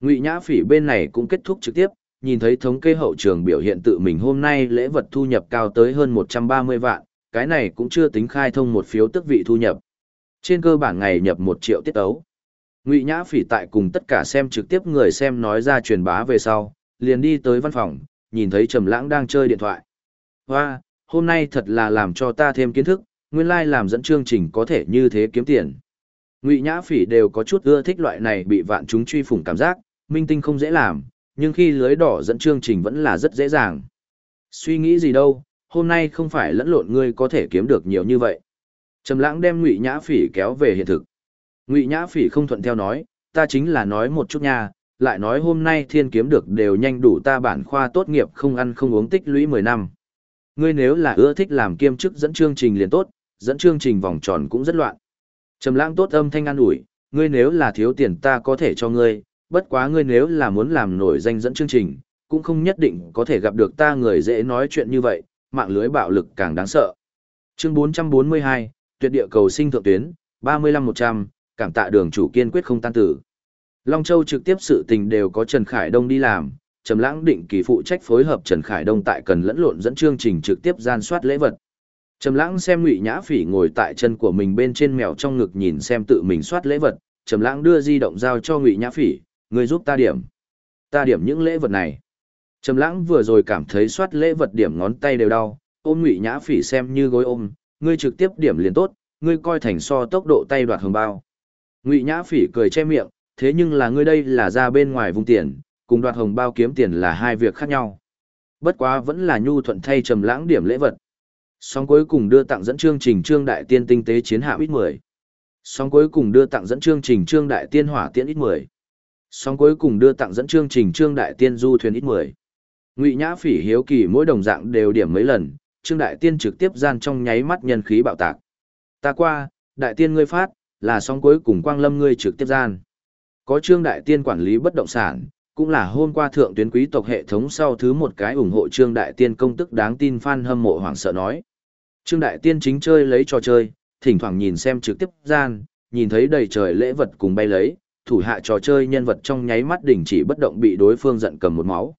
Ngụy Nhã Phỉ bên này cũng kết thúc trực tiếp, nhìn thấy thống kê hậu trường biểu hiện tự mình hôm nay lễ vật thu nhập cao tới hơn 130 vạn, cái này cũng chưa tính khai thông một phiếu tức vị thu nhập. Trên cơ bản ngày nhập 1 triệu tiết ấu. Ngụy Nhã Phỉ tại cùng tất cả xem trực tiếp người xem nói ra truyền bá về sau, liền đi tới văn phòng, nhìn thấy Trầm Lãng đang chơi điện thoại. Hoa, hôm nay thật là làm cho ta thêm kiến thức, nguyên lai like làm dẫn chương trình có thể như thế kiếm tiền. Ngụy Nhã Phỉ đều có chút ưa thích loại này bị vạn chúng truy phủng cảm giác, minh tinh không dễ làm, nhưng khi lưới đỏ dẫn chương trình vẫn là rất dễ dàng. Suy nghĩ gì đâu, hôm nay không phải lẫn lộn ngươi có thể kiếm được nhiều như vậy. Trầm Lãng đem Ngụy Nhã Phỉ kéo về hiện thực. Ngụy Nhã Phỉ không thuận theo nói, ta chính là nói một chút nha, lại nói hôm nay thiên kiếm được đều nhanh đủ ta bản khoa tốt nghiệp không ăn không uống tích lũy 10 năm. Ngươi nếu là ưa thích làm kiêm chức dẫn chương trình liền tốt, dẫn chương trình vòng tròn cũng rất loạn. Trầm lãng tốt âm thanh an ủi, ngươi nếu là thiếu tiền ta có thể cho ngươi, bất quá ngươi nếu là muốn làm nổi danh dẫn chương trình, cũng không nhất định có thể gặp được ta người dễ nói chuyện như vậy, mạng lưới bạo lực càng đáng sợ. Chương 442, tuyệt địa cầu sinh thượng tuyến, 35100, cảm tạ đường chủ kiên quyết không tan tử. Long Châu trực tiếp sự tình đều có Trần Khải Đông đi làm, Trầm Lãng định kỳ phụ trách phối hợp Trần Khải Đông tại cần lẫn lộn dẫn chương trình trực tiếp gian soát lễ vật. Trầm Lãng xem Ngụy Nhã Phỉ ngồi tại chân của mình bên trên mèo trong ngực nhìn xem tự mình soát lễ vật, Trầm Lãng đưa di động giao cho Ngụy Nhã Phỉ, "Ngươi giúp ta điểm." "Ta điểm những lễ vật này." Trầm Lãng vừa rồi cảm thấy soát lễ vật điểm ngón tay đều đau, ôm Ngụy Nhã Phỉ xem như gối ôm, "Ngươi trực tiếp điểm liền tốt, ngươi coi thành so tốc độ tay đoạt hồng bao." Ngụy Nhã Phỉ cười che miệng, thế nhưng là ngươi đây là ra bên ngoài vùng tiền, cùng đoạt hồng bao kiếm tiền là hai việc khác nhau. Bất quá vẫn là nhu thuận thay trầm lãng điểm lễ vật. Song cuối cùng đưa tặng dẫn chương trình trương đại tiên tinh tế chiến hạm ít 10. Song cuối cùng đưa tặng dẫn chương trình trương đại tiên hỏa tiễn ít 10. Song cuối cùng đưa tặng dẫn chương trình trương đại tiên du thuyền ít 10. Ngụy Nhã Phỉ hiếu kỳ mỗi đồng dạng đều điểm mấy lần, trương đại tiên trực tiếp gian trong nháy mắt nhân khí bạo tạc. Ta qua, Đại tiên ngươi phát, là song cuối cùng quang lâm ngươi trực tiếp gian. Có trương đại tiên quản lý bất động sản, cũng là hôm qua thượng tuyến quý tộc hệ thống sau thứ một cái ủng hộ trương đại tiên công tức đáng tin fan hâm mộ hoảng sợ nói. Trương đại tiên chính chơi lấy trò chơi, thỉnh thoảng nhìn xem trực tiếp gian, nhìn thấy đầy trời lễ vật cùng bay lấy, thủ hạ trò chơi nhân vật trong nháy mắt đình chỉ bất động bị đối phương giận cầm một máu.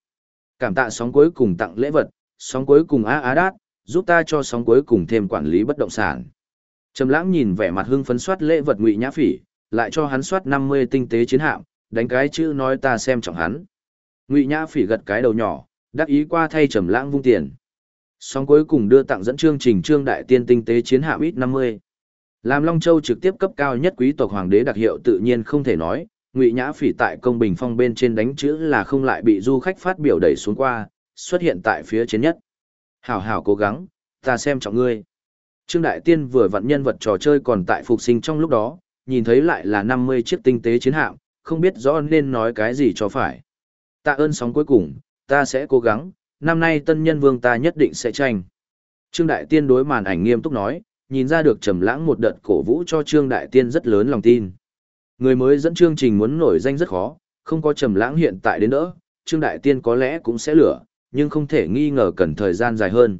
Cảm tạ sóng cuối cùng tặng lễ vật, sóng cuối cùng á á đát, giúp ta cho sóng cuối cùng thêm quản lý bất động sản. Trầm lãng nhìn vẻ mặt hưng phấn soát lễ vật ngụy nhã phỉ, lại cho hắn soát 50 tinh tế chiến hạm, đánh cái chữ nói ta xem trọng hắn. Ngụy nhã phỉ gật cái đầu nhỏ, đắc ý qua thay trầm lãng vung tiền. sóng cuối cùng đưa tặng dẫn chương trình trương đại tiên tinh tế chiến hạm ít 50. Làm Long Châu trực tiếp cấp cao nhất quý tộc hoàng đế đặc hiệu tự nhiên không thể nói, Ngụy Nhã Phỉ tại công bình phong bên trên đánh chữ là không lại bị du khách phát biểu đẩy xuống qua, xuất hiện tại phía trên nhất. Hảo hảo cố gắng, ta xem trọng ngươi. Trương Đại Tiên vừa vặn nhân vật trò chơi còn tại phục sinh trong lúc đó, nhìn thấy lại là 50 chiếc tinh tế chiến hạm, không biết rõ nên nói cái gì cho phải. Tạ ơn sóng cuối cùng, ta sẽ cố gắng, năm nay tân nhân vương ta nhất định sẽ tranh. Trương Đại Tiên đối màn ảnh nghiêm túc nói, nhìn ra được trầm lãng một đợt cổ vũ cho Trương Đại Tiên rất lớn lòng tin. Người mới dẫn chương trình muốn nổi danh rất khó, không có trầm lãng hiện tại đến đỡ, Trương Đại Tiên có lẽ cũng sẽ lửa, nhưng không thể nghi ngờ cần thời gian dài hơn.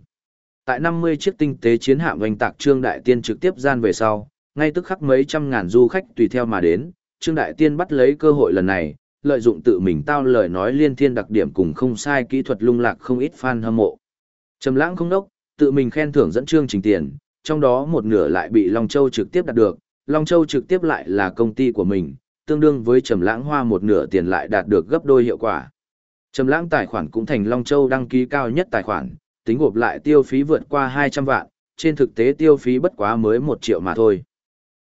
Tại 50 chiếc tinh tế chiến hạm oanh tạc Trương Đại Tiên trực tiếp gian về sau, ngay tức khắc mấy trăm ngàn du khách tùy theo mà đến, Trương Đại Tiên bắt lấy cơ hội lần này, lợi dụng tự mình tao lời nói liên thiên đặc điểm cùng không sai kỹ thuật lung lạc không ít fan hâm mộ. Trầm lãng không đốc, tự mình khen thưởng dẫn chương trình tiền, trong đó một nửa lại bị Long Châu trực tiếp đạt được, Long Châu trực tiếp lại là công ty của mình, tương đương với Trầm Lãng Hoa một nửa tiền lại đạt được gấp đôi hiệu quả. Trầm Lãng tài khoản cũng thành Long Châu đăng ký cao nhất tài khoản, tính gộp lại tiêu phí vượt qua 200 vạn, trên thực tế tiêu phí bất quá mới 1 triệu mà thôi.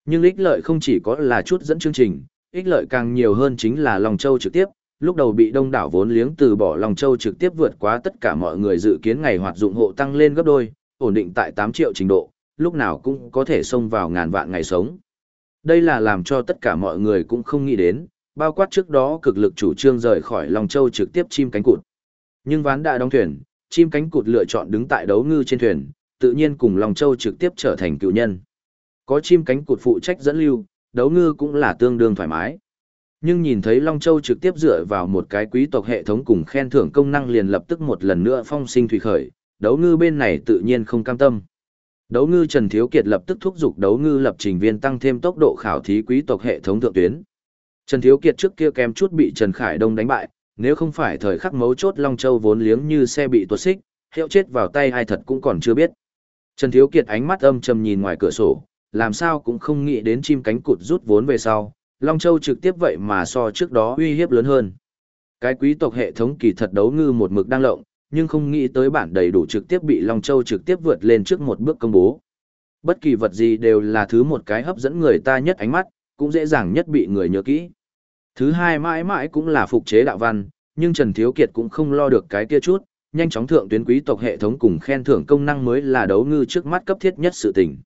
Nhưng ích lợi không chỉ có là chút dẫn chương trình, ích lợi càng nhiều hơn chính là Long Châu trực tiếp, lúc đầu bị đông đảo vốn liếng từ bỏ Long Châu trực tiếp vượt quá tất cả mọi người dự kiến ngày hoạt dụng hộ tăng lên gấp đôi, ổn định tại 8 triệu trình độ, lúc nào cũng có thể xông vào ngàn vạn ngày sống. Đây là làm cho tất cả mọi người cũng không nghĩ đến, bao quát trước đó cực lực chủ trương rời khỏi Long Châu trực tiếp chim cánh cụt. Nhưng ván đã đóng thuyền, chim cánh cụt lựa chọn đứng tại đấu ngư trên thuyền, tự nhiên cùng Long Châu trực tiếp trở thành cựu nhân. Có chim cánh cụt phụ trách dẫn lưu, đấu ngư cũng là tương đương thoải mái. Nhưng nhìn thấy Long Châu trực tiếp dựa vào một cái quý tộc hệ thống cùng khen thưởng công năng liền lập tức một lần nữa phong sinh thủy khởi, đấu ngư bên này tự nhiên không cam tâm. Đấu ngư Trần Thiếu Kiệt lập tức thúc giục đấu ngư lập trình viên tăng thêm tốc độ khảo thí quý tộc hệ thống thượng tuyến. Trần Thiếu Kiệt trước kia kém chút bị Trần Khải Đông đánh bại, nếu không phải thời khắc mấu chốt Long Châu vốn liếng như xe bị tuột xích, hiệu chết vào tay ai thật cũng còn chưa biết. Trần Thiếu Kiệt ánh mắt âm trầm nhìn ngoài cửa sổ, làm sao cũng không nghĩ đến chim cánh cụt rút vốn về sau, Long Châu trực tiếp vậy mà so trước đó uy hiếp lớn hơn. Cái quý tộc hệ thống kỳ thật đấu ngư một mực đang lộng, nhưng không nghĩ tới bản đầy đủ trực tiếp bị Long Châu trực tiếp vượt lên trước một bước công bố. Bất kỳ vật gì đều là thứ một cái hấp dẫn người ta nhất ánh mắt, cũng dễ dàng nhất bị người nhớ kỹ. Thứ hai mãi mãi cũng là phục chế đạo văn, nhưng Trần Thiếu Kiệt cũng không lo được cái kia chút, nhanh chóng thượng tuyến quý tộc hệ thống cùng khen thưởng công năng mới là đấu ngư trước mắt cấp thiết nhất sự tình.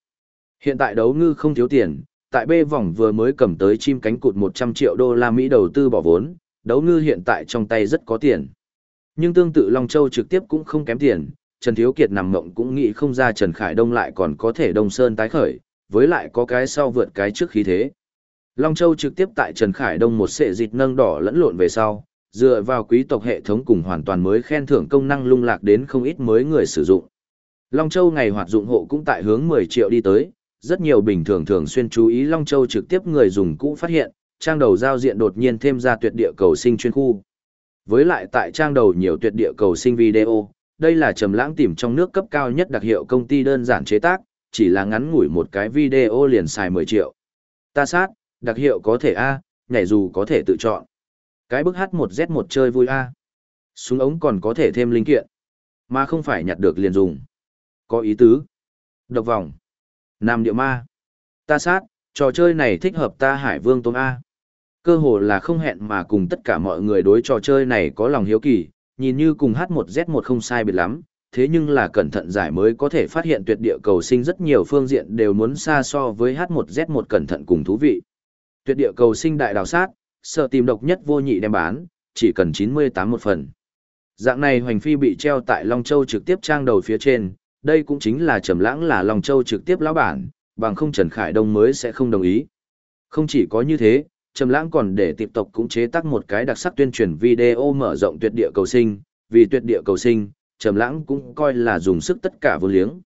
Hiện tại đấu ngư không thiếu tiền, tại B vòng vừa mới cầm tới chim cánh cụt 100 triệu đô la Mỹ đầu tư bỏ vốn, đấu ngư hiện tại trong tay rất có tiền. Nhưng tương tự Long Châu trực tiếp cũng không kém tiền, Trần Thiếu Kiệt nằm mộng cũng nghĩ không ra Trần Khải Đông lại còn có thể Đông Sơn tái khởi, với lại có cái sau vượt cái trước khí thế. Long Châu trực tiếp tại Trần Khải Đông một sệ dịch nâng đỏ lẫn lộn về sau, dựa vào quý tộc hệ thống cùng hoàn toàn mới khen thưởng công năng lung lạc đến không ít mới người sử dụng. Long Châu ngày hoạt dụng hộ cũng tại hướng 10 triệu đi tới, rất nhiều bình thường thường xuyên chú ý Long Châu trực tiếp người dùng cũ phát hiện, trang đầu giao diện đột nhiên thêm ra tuyệt địa cầu sinh chuyên khu. Với lại tại trang đầu nhiều tuyệt địa cầu sinh video, đây là trầm lãng tìm trong nước cấp cao nhất đặc hiệu công ty đơn giản chế tác, chỉ là ngắn ngủi một cái video liền xài 10 triệu. Ta sát, đặc hiệu có thể A, nhảy dù có thể tự chọn. Cái bức H1Z1 chơi vui A. Súng ống còn có thể thêm linh kiện, mà không phải nhặt được liền dùng. Có ý tứ. Độc vòng. Nam địa ma. Ta sát, trò chơi này thích hợp ta Hải Vương Tôm A. Cơ hồ là không hẹn mà cùng tất cả mọi người đối trò chơi này có lòng hiếu kỳ, nhìn như cùng H1Z1 không sai biệt lắm, thế nhưng là cẩn thận giải mới có thể phát hiện tuyệt địa cầu sinh rất nhiều phương diện đều muốn xa so với H1Z1 cẩn thận cùng thú vị. Tuyệt địa cầu sinh đại đào sát, sợ tìm độc nhất vô nhị đem bán, chỉ cần 98 một phần. Dạng này hoành phi bị treo tại Long Châu trực tiếp trang đầu phía trên, đây cũng chính là trầm lãng là Long Châu trực tiếp lão bản, bằng không Trần Khải Đông mới sẽ không đồng ý. Không chỉ có như thế, Trầm Lãng còn để tiếp tục cũng chế tác một cái đặc sắc tuyên truyền video mở rộng tuyệt địa cầu sinh, vì tuyệt địa cầu sinh, Trầm Lãng cũng coi là dùng sức tất cả vô liếng.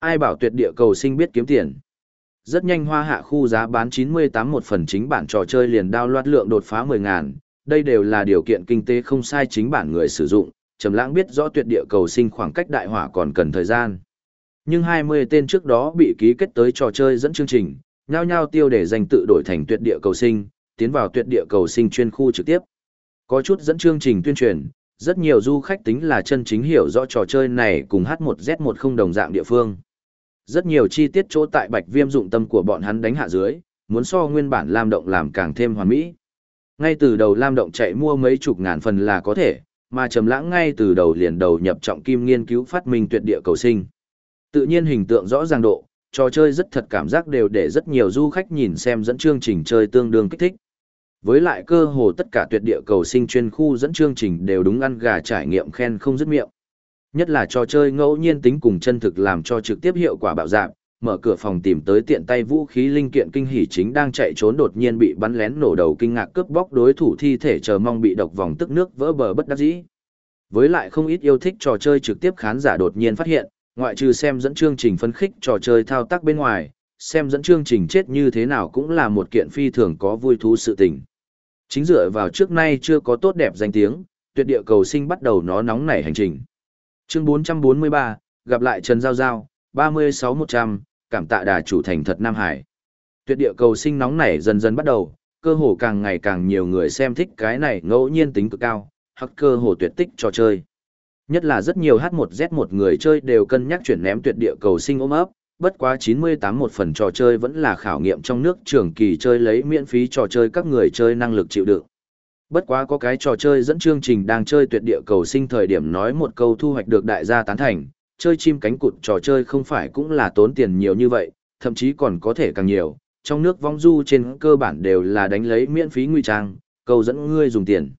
Ai bảo tuyệt địa cầu sinh biết kiếm tiền. Rất nhanh hoa hạ khu giá bán 98 một phần chính bản trò chơi liền đao loạt lượng đột phá 10 ngàn, đây đều là điều kiện kinh tế không sai chính bản người sử dụng, Trầm Lãng biết rõ tuyệt địa cầu sinh khoảng cách đại hỏa còn cần thời gian. Nhưng 20 tên trước đó bị ký kết tới trò chơi dẫn chương trình, nhao nhao tiêu để danh tự đổi thành tuyệt địa cầu sinh, tiến vào tuyệt địa cầu sinh chuyên khu trực tiếp. Có chút dẫn chương trình tuyên truyền, rất nhiều du khách tính là chân chính hiểu rõ trò chơi này cùng H1Z1 không đồng dạng địa phương. Rất nhiều chi tiết chỗ tại bạch viêm dụng tâm của bọn hắn đánh hạ dưới, muốn so nguyên bản Lam Động làm càng thêm hoàn mỹ. Ngay từ đầu Lam Động chạy mua mấy chục ngàn phần là có thể, mà trầm lãng ngay từ đầu liền đầu nhập trọng kim nghiên cứu phát minh tuyệt địa cầu sinh. Tự nhiên hình tượng rõ ràng độ, trò chơi rất thật cảm giác đều để rất nhiều du khách nhìn xem dẫn chương trình chơi tương đương kích thích. Với lại cơ hồ tất cả tuyệt địa cầu sinh chuyên khu dẫn chương trình đều đúng ăn gà trải nghiệm khen không dứt miệng. Nhất là trò chơi ngẫu nhiên tính cùng chân thực làm cho trực tiếp hiệu quả bạo dạn, mở cửa phòng tìm tới tiện tay vũ khí linh kiện kinh hỉ chính đang chạy trốn đột nhiên bị bắn lén nổ đầu kinh ngạc cướp bóc đối thủ thi thể chờ mong bị độc vòng tức nước vỡ bờ bất đắc dĩ. Với lại không ít yêu thích trò chơi trực tiếp khán giả đột nhiên phát hiện, ngoại trừ xem dẫn chương trình phân khích trò chơi thao tác bên ngoài, xem dẫn chương trình chết như thế nào cũng là một kiện phi thường có vui thú sự tình. Chính dựa vào trước nay chưa có tốt đẹp danh tiếng, tuyệt địa cầu sinh bắt đầu nó nóng nảy hành trình. Chương 443, gặp lại Trần Giao Giao, 36100, cảm tạ đà chủ thành thật Nam Hải. Tuyệt địa cầu sinh nóng nảy dần dần bắt đầu, cơ hồ càng ngày càng nhiều người xem thích cái này ngẫu nhiên tính cực cao, hoặc cơ hồ tuyệt tích trò chơi. Nhất là rất nhiều H1Z1 người chơi đều cân nhắc chuyển ném tuyệt địa cầu sinh ôm ấp, bất quá 98 một phần trò chơi vẫn là khảo nghiệm trong nước trường kỳ chơi lấy miễn phí trò chơi các người chơi năng lực chịu đựng. Bất quá có cái trò chơi dẫn chương trình đang chơi tuyệt địa cầu sinh thời điểm nói một câu thu hoạch được đại gia tán thành, chơi chim cánh cụt trò chơi không phải cũng là tốn tiền nhiều như vậy, thậm chí còn có thể càng nhiều, trong nước vong du trên cơ bản đều là đánh lấy miễn phí nguy trang, cầu dẫn ngươi dùng tiền.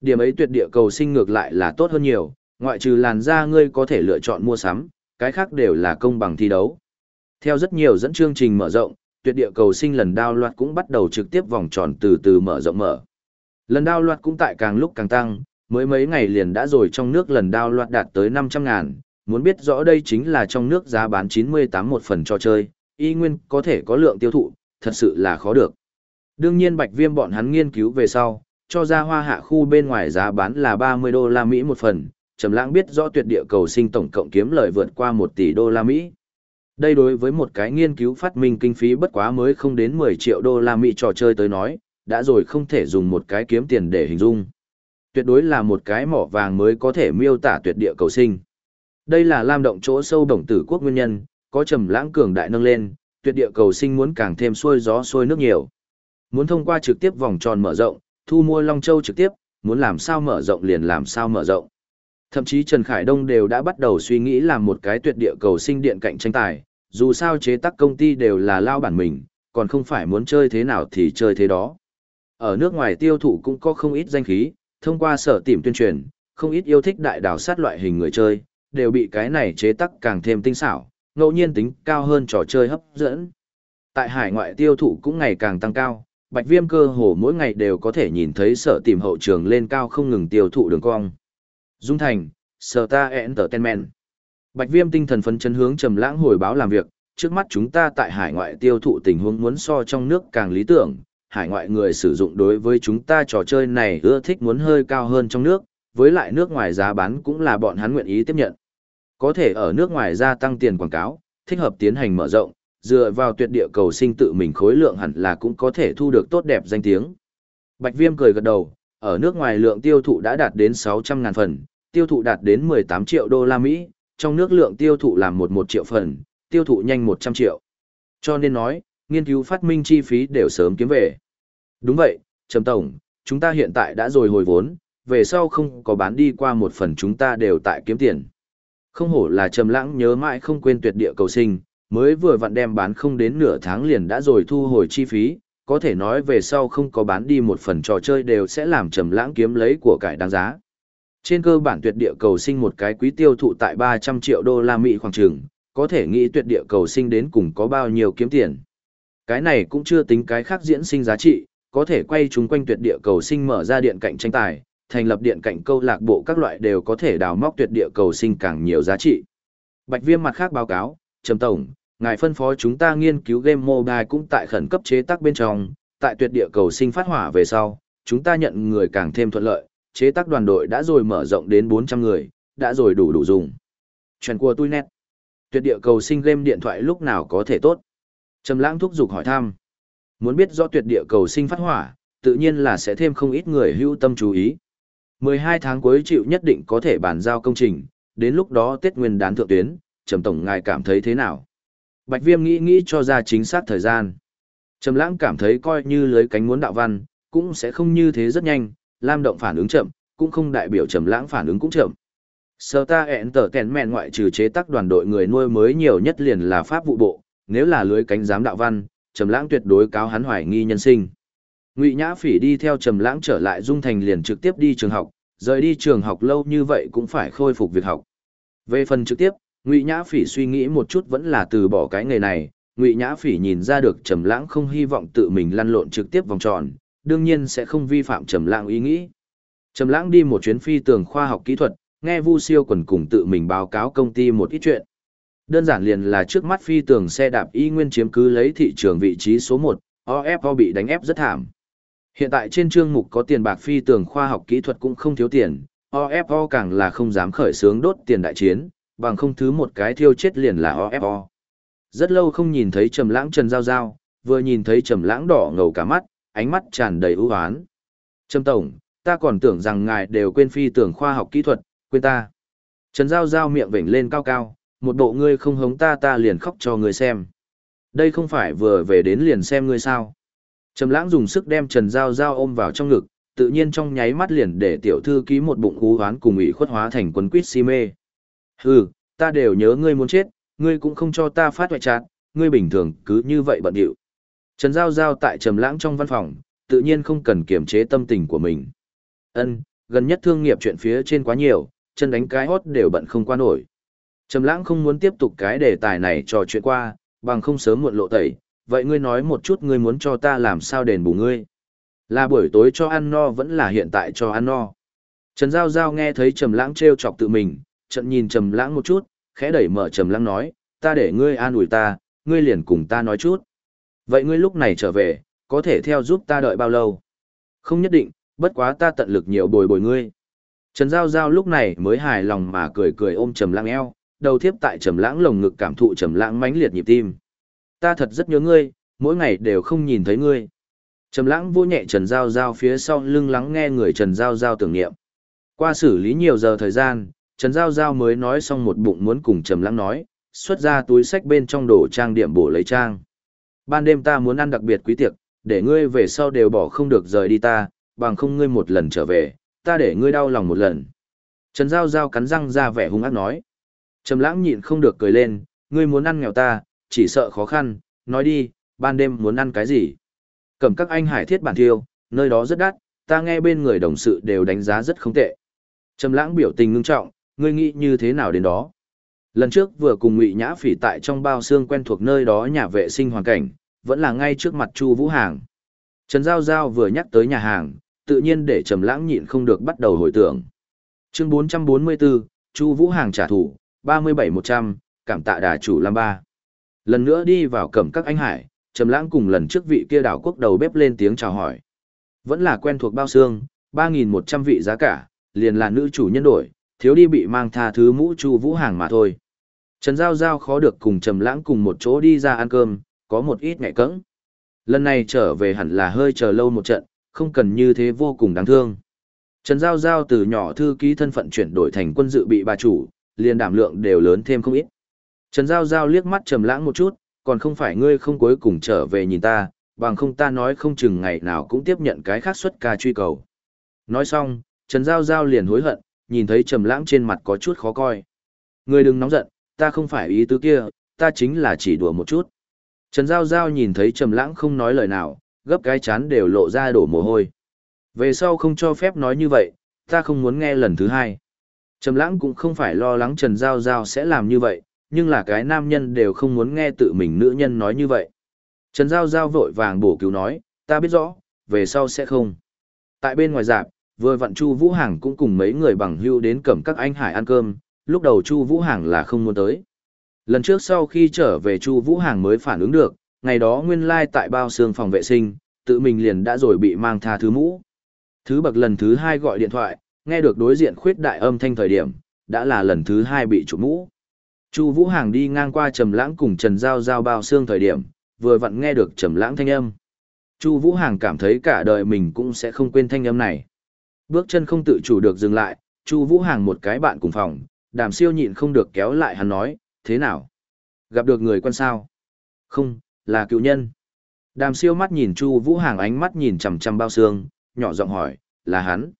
Điểm ấy tuyệt địa cầu sinh ngược lại là tốt hơn nhiều, ngoại trừ làn da ngươi có thể lựa chọn mua sắm, cái khác đều là công bằng thi đấu. Theo rất nhiều dẫn chương trình mở rộng, tuyệt địa cầu sinh lần đao loạt cũng bắt đầu trực tiếp vòng tròn từ từ mở rộng mở. Lần đao loạt cũng tại càng lúc càng tăng, mới mấy ngày liền đã rồi trong nước lần đao loạt đạt tới 500 ngàn, muốn biết rõ đây chính là trong nước giá bán 98 một phần cho chơi, y nguyên có thể có lượng tiêu thụ, thật sự là khó được. Đương nhiên bạch viêm bọn hắn nghiên cứu về sau, cho ra hoa hạ khu bên ngoài giá bán là 30 đô la Mỹ một phần, Trầm Lãng biết rõ tuyệt địa cầu sinh tổng cộng kiếm lời vượt qua 1 tỷ đô la Mỹ. Đây đối với một cái nghiên cứu phát minh kinh phí bất quá mới không đến 10 triệu đô la Mỹ trò chơi tới nói, đã rồi không thể dùng một cái kiếm tiền để hình dung. Tuyệt đối là một cái mỏ vàng mới có thể miêu tả tuyệt địa cầu sinh. Đây là lam động chỗ sâu đồng tử quốc nguyên nhân, có trầm lãng cường đại nâng lên, tuyệt địa cầu sinh muốn càng thêm xuôi gió xuôi nước nhiều. Muốn thông qua trực tiếp vòng tròn mở rộng, thu mua Long Châu trực tiếp, muốn làm sao mở rộng liền làm sao mở rộng. Thậm chí Trần Khải Đông đều đã bắt đầu suy nghĩ làm một cái tuyệt địa cầu sinh điện cạnh tranh tài, dù sao chế tác công ty đều là lao bản mình, còn không phải muốn chơi thế nào thì chơi thế đó. Ở nước ngoài tiêu thụ cũng có không ít danh khí, thông qua sở tìm tuyên truyền, không ít yêu thích đại đảo sát loại hình người chơi, đều bị cái này chế tác càng thêm tinh xảo, ngẫu nhiên tính cao hơn trò chơi hấp dẫn. Tại hải ngoại tiêu thụ cũng ngày càng tăng cao, bạch viêm cơ hồ mỗi ngày đều có thể nhìn thấy sở tìm hậu trường lên cao không ngừng tiêu thụ đường cong. Dung Thành, Sở Ta Entertainment. Bạch Viêm tinh thần phấn chấn hướng trầm lãng hồi báo làm việc, trước mắt chúng ta tại hải ngoại tiêu thụ tình huống muốn so trong nước càng lý tưởng, hải ngoại người sử dụng đối với chúng ta trò chơi này ưa thích muốn hơi cao hơn trong nước, với lại nước ngoài giá bán cũng là bọn hắn nguyện ý tiếp nhận. Có thể ở nước ngoài gia tăng tiền quảng cáo, thích hợp tiến hành mở rộng, dựa vào tuyệt địa cầu sinh tự mình khối lượng hẳn là cũng có thể thu được tốt đẹp danh tiếng. Bạch Viêm cười gật đầu, ở nước ngoài lượng tiêu thụ đã đạt đến 600.000 phần, tiêu thụ đạt đến 18 triệu đô la Mỹ, trong nước lượng tiêu thụ làm 11 triệu phần, tiêu thụ nhanh 100 triệu. Cho nên nói, nghiên cứu phát minh chi phí đều sớm kiếm về. Đúng vậy, Trầm Tổng, chúng ta hiện tại đã rồi hồi vốn, về sau không có bán đi qua một phần chúng ta đều tại kiếm tiền. Không hổ là Trầm Lãng nhớ mãi không quên tuyệt địa cầu sinh, mới vừa vặn đem bán không đến nửa tháng liền đã rồi thu hồi chi phí, có thể nói về sau không có bán đi một phần trò chơi đều sẽ làm Trầm Lãng kiếm lấy của cải đáng giá. Trên cơ bản tuyệt địa cầu sinh một cái quý tiêu thụ tại 300 triệu đô la Mỹ khoảng trường, có thể nghĩ tuyệt địa cầu sinh đến cùng có bao nhiêu kiếm tiền. Cái này cũng chưa tính cái khác diễn sinh giá trị, có thể quay chúng quanh tuyệt địa cầu sinh mở ra điện cạnh tranh tài, thành lập điện cạnh câu lạc bộ các loại đều có thể đào móc tuyệt địa cầu sinh càng nhiều giá trị. Bạch Viêm mặt khác báo cáo, Trầm Tổng, ngài phân phó chúng ta nghiên cứu game mobile cũng tại khẩn cấp chế tác bên trong, tại tuyệt địa cầu sinh phát hỏa về sau, chúng ta nhận người càng thêm thuận lợi, chế tác đoàn đội đã rồi mở rộng đến 400 người, đã rồi đủ đủ dùng. Chuyện của tôi nét. Tuyệt địa cầu sinh game điện thoại lúc nào có thể tốt. Trầm lãng thúc giục hỏi thăm. Muốn biết rõ tuyệt địa cầu sinh phát hỏa, tự nhiên là sẽ thêm không ít người hữu tâm chú ý. 12 tháng cuối chịu nhất định có thể bàn giao công trình, đến lúc đó Tết Nguyên đán thượng tuyến, Trầm Tổng ngài cảm thấy thế nào? Bạch Viêm nghĩ nghĩ cho ra chính xác thời gian. Trầm Lãng cảm thấy coi như lưới cánh muốn đạo văn, cũng sẽ không như thế rất nhanh, Lam động phản ứng chậm, cũng không đại biểu Trầm Lãng phản ứng cũng chậm. Sở ta ẹn tở kèn mẹn ngoại trừ chế tác đoàn đội người nuôi mới nhiều nhất liền là pháp vụ bộ, nếu là lưới cánh giám đạo văn, Trầm Lãng tuyệt đối cáo hắn hoài nghi nhân sinh. Ngụy Nhã Phỉ đi theo Trầm Lãng trở lại Dung Thành liền trực tiếp đi trường học, rời đi trường học lâu như vậy cũng phải khôi phục việc học. Về phần trực tiếp, Ngụy Nhã Phỉ suy nghĩ một chút vẫn là từ bỏ cái nghề này, Ngụy Nhã Phỉ nhìn ra được Trầm Lãng không hy vọng tự mình lăn lộn trực tiếp vòng tròn, đương nhiên sẽ không vi phạm Trầm Lãng ý nghĩ. Trầm Lãng đi một chuyến phi tường khoa học kỹ thuật, nghe Vu Siêu quần cùng tự mình báo cáo công ty một ít chuyện. Đơn giản liền là trước mắt phi tường xe đạp y nguyên chiếm cứ lấy thị trường vị trí số 1, OFO bị đánh ép rất thảm. Hiện tại trên chương mục có tiền bạc phi tường khoa học kỹ thuật cũng không thiếu tiền, OFO càng là không dám khởi xướng đốt tiền đại chiến, bằng không thứ một cái thiêu chết liền là OFO. Rất lâu không nhìn thấy Trầm Lãng Trần Giao Giao, vừa nhìn thấy Trầm Lãng đỏ ngầu cả mắt, ánh mắt tràn đầy ưu oán. Trâm tổng, ta còn tưởng rằng ngài đều quên phi tưởng khoa học kỹ thuật, quên ta." Trần Giao Giao miệng vểnh lên cao cao, một bộ ngươi không hống ta ta liền khóc cho ngươi xem. Đây không phải vừa về đến liền xem ngươi sao? Trầm lãng dùng sức đem Trần Giao Giao ôm vào trong ngực, tự nhiên trong nháy mắt liền để tiểu thư ký một bụng cú hoán cùng ủy khuất hóa thành quân quýt si mê. Hừ, ta đều nhớ ngươi muốn chết, ngươi cũng không cho ta phát hoại chát, ngươi bình thường cứ như vậy bận điệu. Trần Giao Giao tại Trầm lãng trong văn phòng, tự nhiên không cần kiềm chế tâm tình của mình. Ân, gần nhất thương nghiệp chuyện phía trên quá nhiều, chân đánh cái hốt đều bận không qua nổi. Trầm lãng không muốn tiếp tục cái đề tài này trò chuyện qua, bằng không sớm muộn lộ tẩy, vậy ngươi nói một chút ngươi muốn cho ta làm sao đền bù ngươi. Là buổi tối cho ăn no vẫn là hiện tại cho ăn no. Trần Giao Giao nghe thấy Trầm Lãng trêu chọc tự mình, trận nhìn Trầm Lãng một chút, khẽ đẩy mở Trầm Lãng nói, ta để ngươi an ủi ta, ngươi liền cùng ta nói chút. Vậy ngươi lúc này trở về, có thể theo giúp ta đợi bao lâu? Không nhất định, bất quá ta tận lực nhiều bồi bồi ngươi. Trần Giao Giao lúc này mới hài lòng mà cười cười ôm Trầm Lãng eo, đầu tiếp tại Trầm Lãng lồng ngực cảm thụ Trầm Lãng mãnh liệt nhịp tim ta thật rất nhớ ngươi, mỗi ngày đều không nhìn thấy ngươi. Trầm lãng vô nhẹ Trần Giao Giao phía sau lưng lắng nghe người Trần Giao Giao tưởng niệm. Qua xử lý nhiều giờ thời gian, Trần Giao Giao mới nói xong một bụng muốn cùng Trầm lãng nói, xuất ra túi sách bên trong đồ trang điểm bổ lấy trang. Ban đêm ta muốn ăn đặc biệt quý tiệc, để ngươi về sau đều bỏ không được rời đi ta, bằng không ngươi một lần trở về, ta để ngươi đau lòng một lần. Trần Giao Giao cắn răng ra vẻ hung ác nói. Trầm lãng nhịn không được cười lên, ngươi muốn ăn nghèo ta, chỉ sợ khó khăn, nói đi, ban đêm muốn ăn cái gì? Cầm các anh hải thiết bản thiêu, nơi đó rất đắt, ta nghe bên người đồng sự đều đánh giá rất không tệ. Trầm lãng biểu tình ngưng trọng, ngươi nghĩ như thế nào đến đó? Lần trước vừa cùng Ngụy Nhã Phỉ tại trong bao xương quen thuộc nơi đó nhà vệ sinh hoàn cảnh, vẫn là ngay trước mặt Chu Vũ Hàng. Trần Giao Giao vừa nhắc tới nhà hàng, tự nhiên để Trầm Lãng nhịn không được bắt đầu hồi tưởng. Chương 444, Chu Vũ Hàng trả thù, 37100, cảm tạ đà chủ Lam Ba. Lần nữa đi vào cẩm các anh hải, Trầm Lãng cùng lần trước vị kia đảo quốc đầu bếp lên tiếng chào hỏi. Vẫn là quen thuộc bao xương, 3100 vị giá cả, liền là nữ chủ nhân đổi, thiếu đi bị mang tha thứ mũ Chu Vũ hàng mà thôi. Trần Giao Giao khó được cùng Trầm Lãng cùng một chỗ đi ra ăn cơm, có một ít ngại cẫng. Lần này trở về hẳn là hơi chờ lâu một trận, không cần như thế vô cùng đáng thương. Trần Giao Giao từ nhỏ thư ký thân phận chuyển đổi thành quân dự bị bà chủ, liền đảm lượng đều lớn thêm không ít. Trần Giao Giao liếc mắt trầm lãng một chút, còn không phải ngươi không cuối cùng trở về nhìn ta, bằng không ta nói không chừng ngày nào cũng tiếp nhận cái khác xuất ca truy cầu. Nói xong, Trần Giao Giao liền hối hận, nhìn thấy trầm lãng trên mặt có chút khó coi. Ngươi đừng nóng giận, ta không phải ý tứ kia, ta chính là chỉ đùa một chút. Trần Giao Giao nhìn thấy trầm lãng không nói lời nào, gấp cái chán đều lộ ra đổ mồ hôi. Về sau không cho phép nói như vậy, ta không muốn nghe lần thứ hai. Trầm lãng cũng không phải lo lắng Trần Giao Giao sẽ làm như vậy, nhưng là cái nam nhân đều không muốn nghe tự mình nữ nhân nói như vậy. Trần Giao Giao vội vàng bổ cứu nói, ta biết rõ, về sau sẽ không. Tại bên ngoài dạp, vừa vặn Chu Vũ Hàng cũng cùng mấy người bằng hữu đến cẩm các anh hải ăn cơm, lúc đầu Chu Vũ Hàng là không muốn tới. Lần trước sau khi trở về Chu Vũ Hàng mới phản ứng được, ngày đó nguyên lai tại bao xương phòng vệ sinh, tự mình liền đã rồi bị mang tha thứ mũ. Thứ bậc lần thứ hai gọi điện thoại, nghe được đối diện khuyết đại âm thanh thời điểm, đã là lần thứ hai bị chụp mũ. Chu Vũ Hàng đi ngang qua Trầm Lãng cùng Trần Giao Giao bao xương thời điểm, vừa vặn nghe được Trầm Lãng thanh âm. Chu Vũ Hàng cảm thấy cả đời mình cũng sẽ không quên thanh âm này. Bước chân không tự chủ được dừng lại, Chu Vũ Hàng một cái bạn cùng phòng, Đàm Siêu nhịn không được kéo lại hắn nói, "Thế nào? Gặp được người quen sao?" "Không, là cựu nhân." Đàm Siêu mắt nhìn Chu Vũ Hàng ánh mắt nhìn chằm chằm bao xương, nhỏ giọng hỏi, "Là hắn?"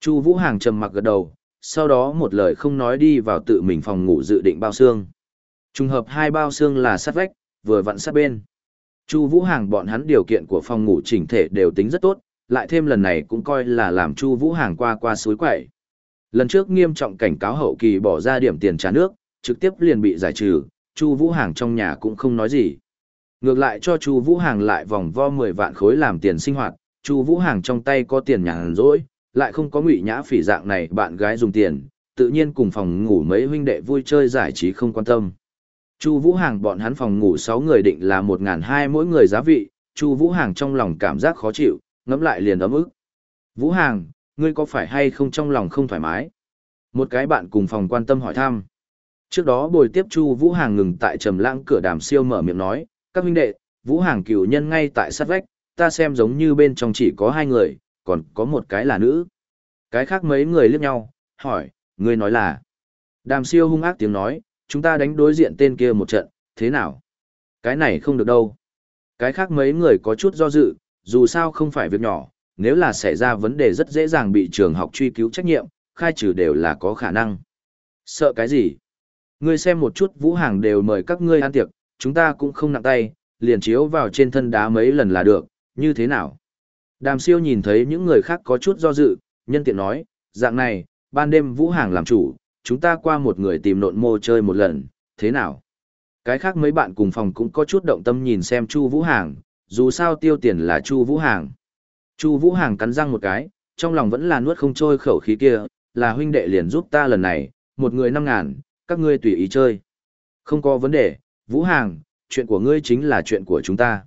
Chu Vũ Hàng trầm mặc gật đầu, sau đó một lời không nói đi vào tự mình phòng ngủ dự định bao xương. Trùng hợp hai bao xương là sát vách, vừa vặn sát bên. Chu Vũ Hàng bọn hắn điều kiện của phòng ngủ chỉnh thể đều tính rất tốt, lại thêm lần này cũng coi là làm Chu Vũ Hàng qua qua suối quậy. Lần trước nghiêm trọng cảnh cáo hậu kỳ bỏ ra điểm tiền trả nước, trực tiếp liền bị giải trừ, Chu Vũ Hàng trong nhà cũng không nói gì. Ngược lại cho Chu Vũ Hàng lại vòng vo 10 vạn khối làm tiền sinh hoạt, Chu Vũ Hàng trong tay có tiền nhàn rỗi, lại không có ngụy nhã phỉ dạng này bạn gái dùng tiền, tự nhiên cùng phòng ngủ mấy huynh đệ vui chơi giải trí không quan tâm. Chu Vũ Hàng bọn hắn phòng ngủ 6 người định là 1002 mỗi người giá vị, Chu Vũ Hàng trong lòng cảm giác khó chịu, ngẫm lại liền ấm ức. Vũ Hàng, ngươi có phải hay không trong lòng không thoải mái? Một cái bạn cùng phòng quan tâm hỏi thăm. Trước đó buổi tiếp Chu Vũ Hàng ngừng tại Trầm Lãng cửa đàm siêu mở miệng nói, các huynh đệ, Vũ Hàng cửu nhân ngay tại sát vách, ta xem giống như bên trong chỉ có hai người, còn có một cái là nữ. Cái khác mấy người liếc nhau, hỏi, ngươi nói là. Đàm siêu hung ác tiếng nói, chúng ta đánh đối diện tên kia một trận, thế nào? Cái này không được đâu. Cái khác mấy người có chút do dự, dù sao không phải việc nhỏ, nếu là xảy ra vấn đề rất dễ dàng bị trường học truy cứu trách nhiệm, khai trừ đều là có khả năng. Sợ cái gì? Ngươi xem một chút vũ hàng đều mời các ngươi ăn tiệc, chúng ta cũng không nặng tay, liền chiếu vào trên thân đá mấy lần là được, như thế nào? Đàm siêu nhìn thấy những người khác có chút do dự, nhân tiện nói, dạng này, ban đêm vũ hàng làm chủ, chúng ta qua một người tìm nộn mô chơi một lần, thế nào? Cái khác mấy bạn cùng phòng cũng có chút động tâm nhìn xem Chu Vũ Hàng, dù sao tiêu tiền là Chu Vũ Hàng. Chu Vũ Hàng cắn răng một cái, trong lòng vẫn là nuốt không trôi khẩu khí kia, là huynh đệ liền giúp ta lần này, một người năm ngàn, các ngươi tùy ý chơi. Không có vấn đề, Vũ Hàng, chuyện của ngươi chính là chuyện của chúng ta.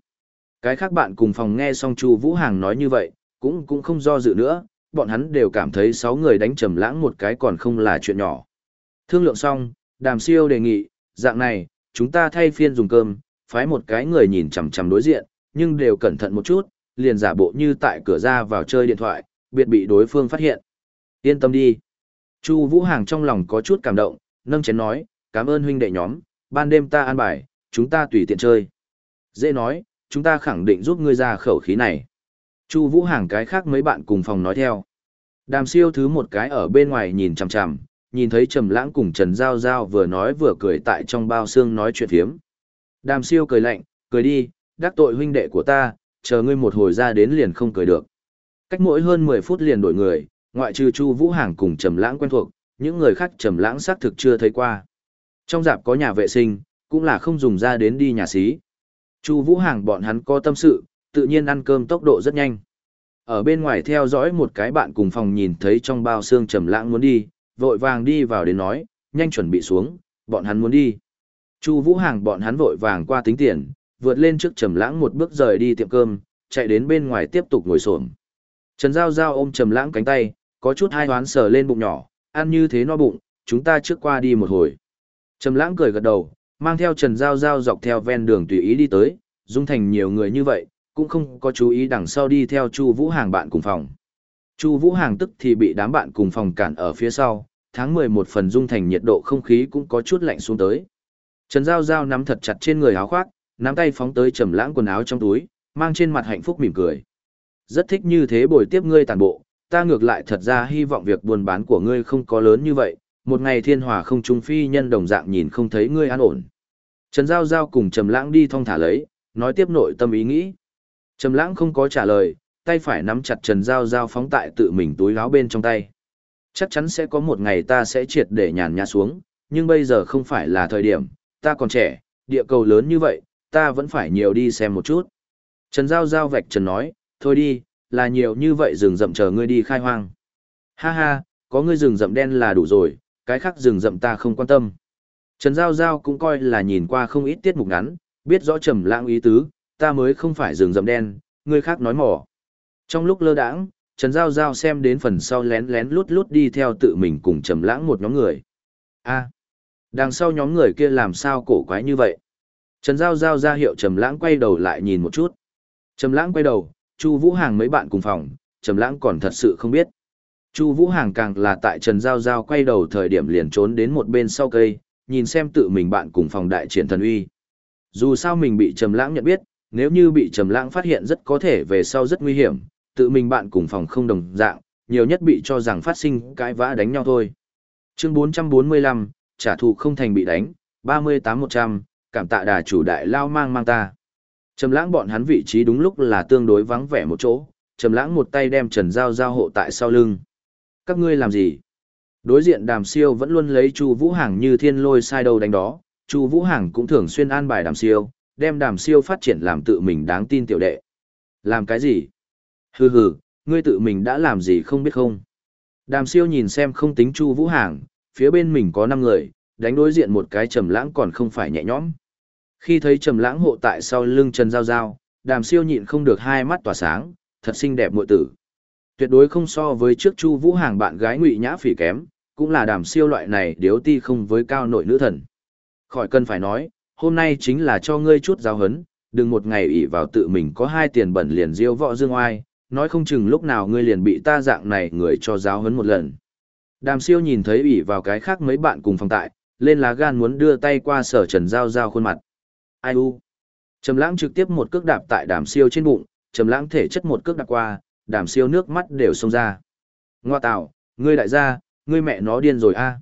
Cái khác bạn cùng phòng nghe xong Chu Vũ Hàng nói như vậy, cũng cũng không do dự nữa, bọn hắn đều cảm thấy sáu người đánh trầm lãng một cái còn không là chuyện nhỏ. Thương lượng xong, Đàm Siêu đề nghị, dạng này, chúng ta thay phiên dùng cơm, phái một cái người nhìn chằm chằm đối diện, nhưng đều cẩn thận một chút, liền giả bộ như tại cửa ra vào chơi điện thoại, biệt bị đối phương phát hiện. Yên tâm đi. Chu Vũ Hàng trong lòng có chút cảm động, nâng chén nói, cảm ơn huynh đệ nhóm, ban đêm ta an bài, chúng ta tùy tiện chơi. Dễ nói, chúng ta khẳng định giúp ngươi ra khẩu khí này. Chu Vũ Hàng cái khác mấy bạn cùng phòng nói theo. Đàm siêu thứ một cái ở bên ngoài nhìn chằm chằm, nhìn thấy Trầm Lãng cùng Trần Giao Giao vừa nói vừa cười tại trong bao xương nói chuyện phiếm. Đàm siêu cười lạnh, cười đi, đắc tội huynh đệ của ta, chờ ngươi một hồi ra đến liền không cười được. Cách mỗi hơn 10 phút liền đổi người, ngoại trừ Chu Vũ Hàng cùng Trầm Lãng quen thuộc, những người khác Trầm Lãng xác thực chưa thấy qua. Trong dạp có nhà vệ sinh, cũng là không dùng ra đến đi nhà xí. Chu Vũ Hàng bọn hắn có tâm sự, tự nhiên ăn cơm tốc độ rất nhanh. Ở bên ngoài theo dõi một cái bạn cùng phòng nhìn thấy trong bao xương Trầm Lãng muốn đi, vội vàng đi vào đến nói, nhanh chuẩn bị xuống, bọn hắn muốn đi. Chu Vũ Hàng bọn hắn vội vàng qua tính tiền, vượt lên trước Trầm Lãng một bước rời đi tiệm cơm, chạy đến bên ngoài tiếp tục ngồi xổm. Trần Giao Giao ôm Trầm Lãng cánh tay, có chút hai hoán sờ lên bụng nhỏ, ăn như thế no bụng, chúng ta trước qua đi một hồi. Trầm Lãng cười gật đầu, mang theo Trần Giao Giao dọc theo ven đường tùy ý đi tới, dung thành nhiều người như vậy, cũng không có chú ý đằng sau đi theo Chu Vũ Hàng bạn cùng phòng. Chu Vũ Hàng tức thì bị đám bạn cùng phòng cản ở phía sau, tháng 11 phần dung thành nhiệt độ không khí cũng có chút lạnh xuống tới. Trần Giao Giao nắm thật chặt trên người áo khoác, nắm tay phóng tới trầm lãng quần áo trong túi, mang trên mặt hạnh phúc mỉm cười. Rất thích như thế bồi tiếp ngươi tàn bộ, ta ngược lại thật ra hy vọng việc buôn bán của ngươi không có lớn như vậy, một ngày thiên hòa không trung phi nhân đồng dạng nhìn không thấy ngươi an ổn. Trần Giao Giao cùng Trầm Lãng đi thong thả lấy, nói tiếp nội tâm ý nghĩ. Trầm Lãng không có trả lời, tay phải nắm chặt Trần Giao Giao phóng tại tự mình túi áo bên trong tay. Chắc chắn sẽ có một ngày ta sẽ triệt để nhàn nhã xuống, nhưng bây giờ không phải là thời điểm, ta còn trẻ, địa cầu lớn như vậy, ta vẫn phải nhiều đi xem một chút. Trần Giao Giao vạch Trần nói, thôi đi, là nhiều như vậy rừng rậm chờ ngươi đi khai hoang. Ha ha, có ngươi rừng rậm đen là đủ rồi, cái khác rừng rậm ta không quan tâm. Trần Giao Giao cũng coi là nhìn qua không ít tiết mục ngắn, biết rõ trầm lãng ý tứ, ta mới không phải rừng rậm đen, ngươi khác nói mỏ. Trong lúc lơ đãng, Trần Giao Giao xem đến phần sau lén lén lút lút đi theo tự mình cùng trầm lãng một nhóm người. a đằng sau nhóm người kia làm sao cổ quái như vậy? Trần Giao Giao ra hiệu trầm lãng quay đầu lại nhìn một chút. Trầm lãng quay đầu, Chu Vũ Hàng mấy bạn cùng phòng, trầm lãng còn thật sự không biết. Chu Vũ Hàng càng là tại Trần Giao Giao quay đầu thời điểm liền trốn đến một bên sau cây, nhìn xem tự mình bạn cùng phòng đại triển thần uy. Dù sao mình bị Trầm Lãng nhận biết, nếu như bị Trầm Lãng phát hiện rất có thể về sau rất nguy hiểm, tự mình bạn cùng phòng không đồng dạng, nhiều nhất bị cho rằng phát sinh cãi vã đánh nhau thôi. Chương 445, trả thù không thành bị đánh, 38100, cảm tạ đà chủ đại lao mang mang ta. Trầm Lãng bọn hắn vị trí đúng lúc là tương đối vắng vẻ một chỗ, Trầm Lãng một tay đem Trần Giao Giao hộ tại sau lưng. Các ngươi làm gì? Đối diện Đàm Siêu vẫn luôn lấy Chu Vũ Hàng như thiên lôi sai đầu đánh đó, Chu Vũ Hàng cũng thường xuyên an bài Đàm Siêu, đem Đàm Siêu phát triển làm tự mình đáng tin tiểu đệ. Làm cái gì? Hừ hừ, ngươi tự mình đã làm gì không biết không? Đàm Siêu nhìn xem không tính Chu Vũ Hàng, phía bên mình có 5 người, đánh đối diện một cái Trầm Lãng còn không phải nhẹ nhõm. Khi thấy Trầm Lãng hộ tại sau lưng Trần Giao Giao, Đàm Siêu nhịn không được hai mắt tỏa sáng, thật xinh đẹp muội tử tuyệt đối không so với trước Chu Vũ Hàng bạn gái Ngụy Nhã Phỉ kém, cũng là đàm siêu loại này điếu ti không với cao nội nữ thần. Khỏi cần phải nói, hôm nay chính là cho ngươi chút giáo huấn, đừng một ngày ỷ vào tự mình có hai tiền bẩn liền diêu võ dương oai, nói không chừng lúc nào ngươi liền bị ta dạng này người cho giáo huấn một lần. Đàm siêu nhìn thấy ỷ vào cái khác mấy bạn cùng phòng tại, lên lá gan muốn đưa tay qua sở trần giao giao khuôn mặt. Ai u? Trầm lãng trực tiếp một cước đạp tại đàm siêu trên bụng, trầm lãng thể chất một cước đạp qua, đàm siêu nước mắt đều xông ra. Ngoa tạo, ngươi đại gia, ngươi mẹ nó điên rồi a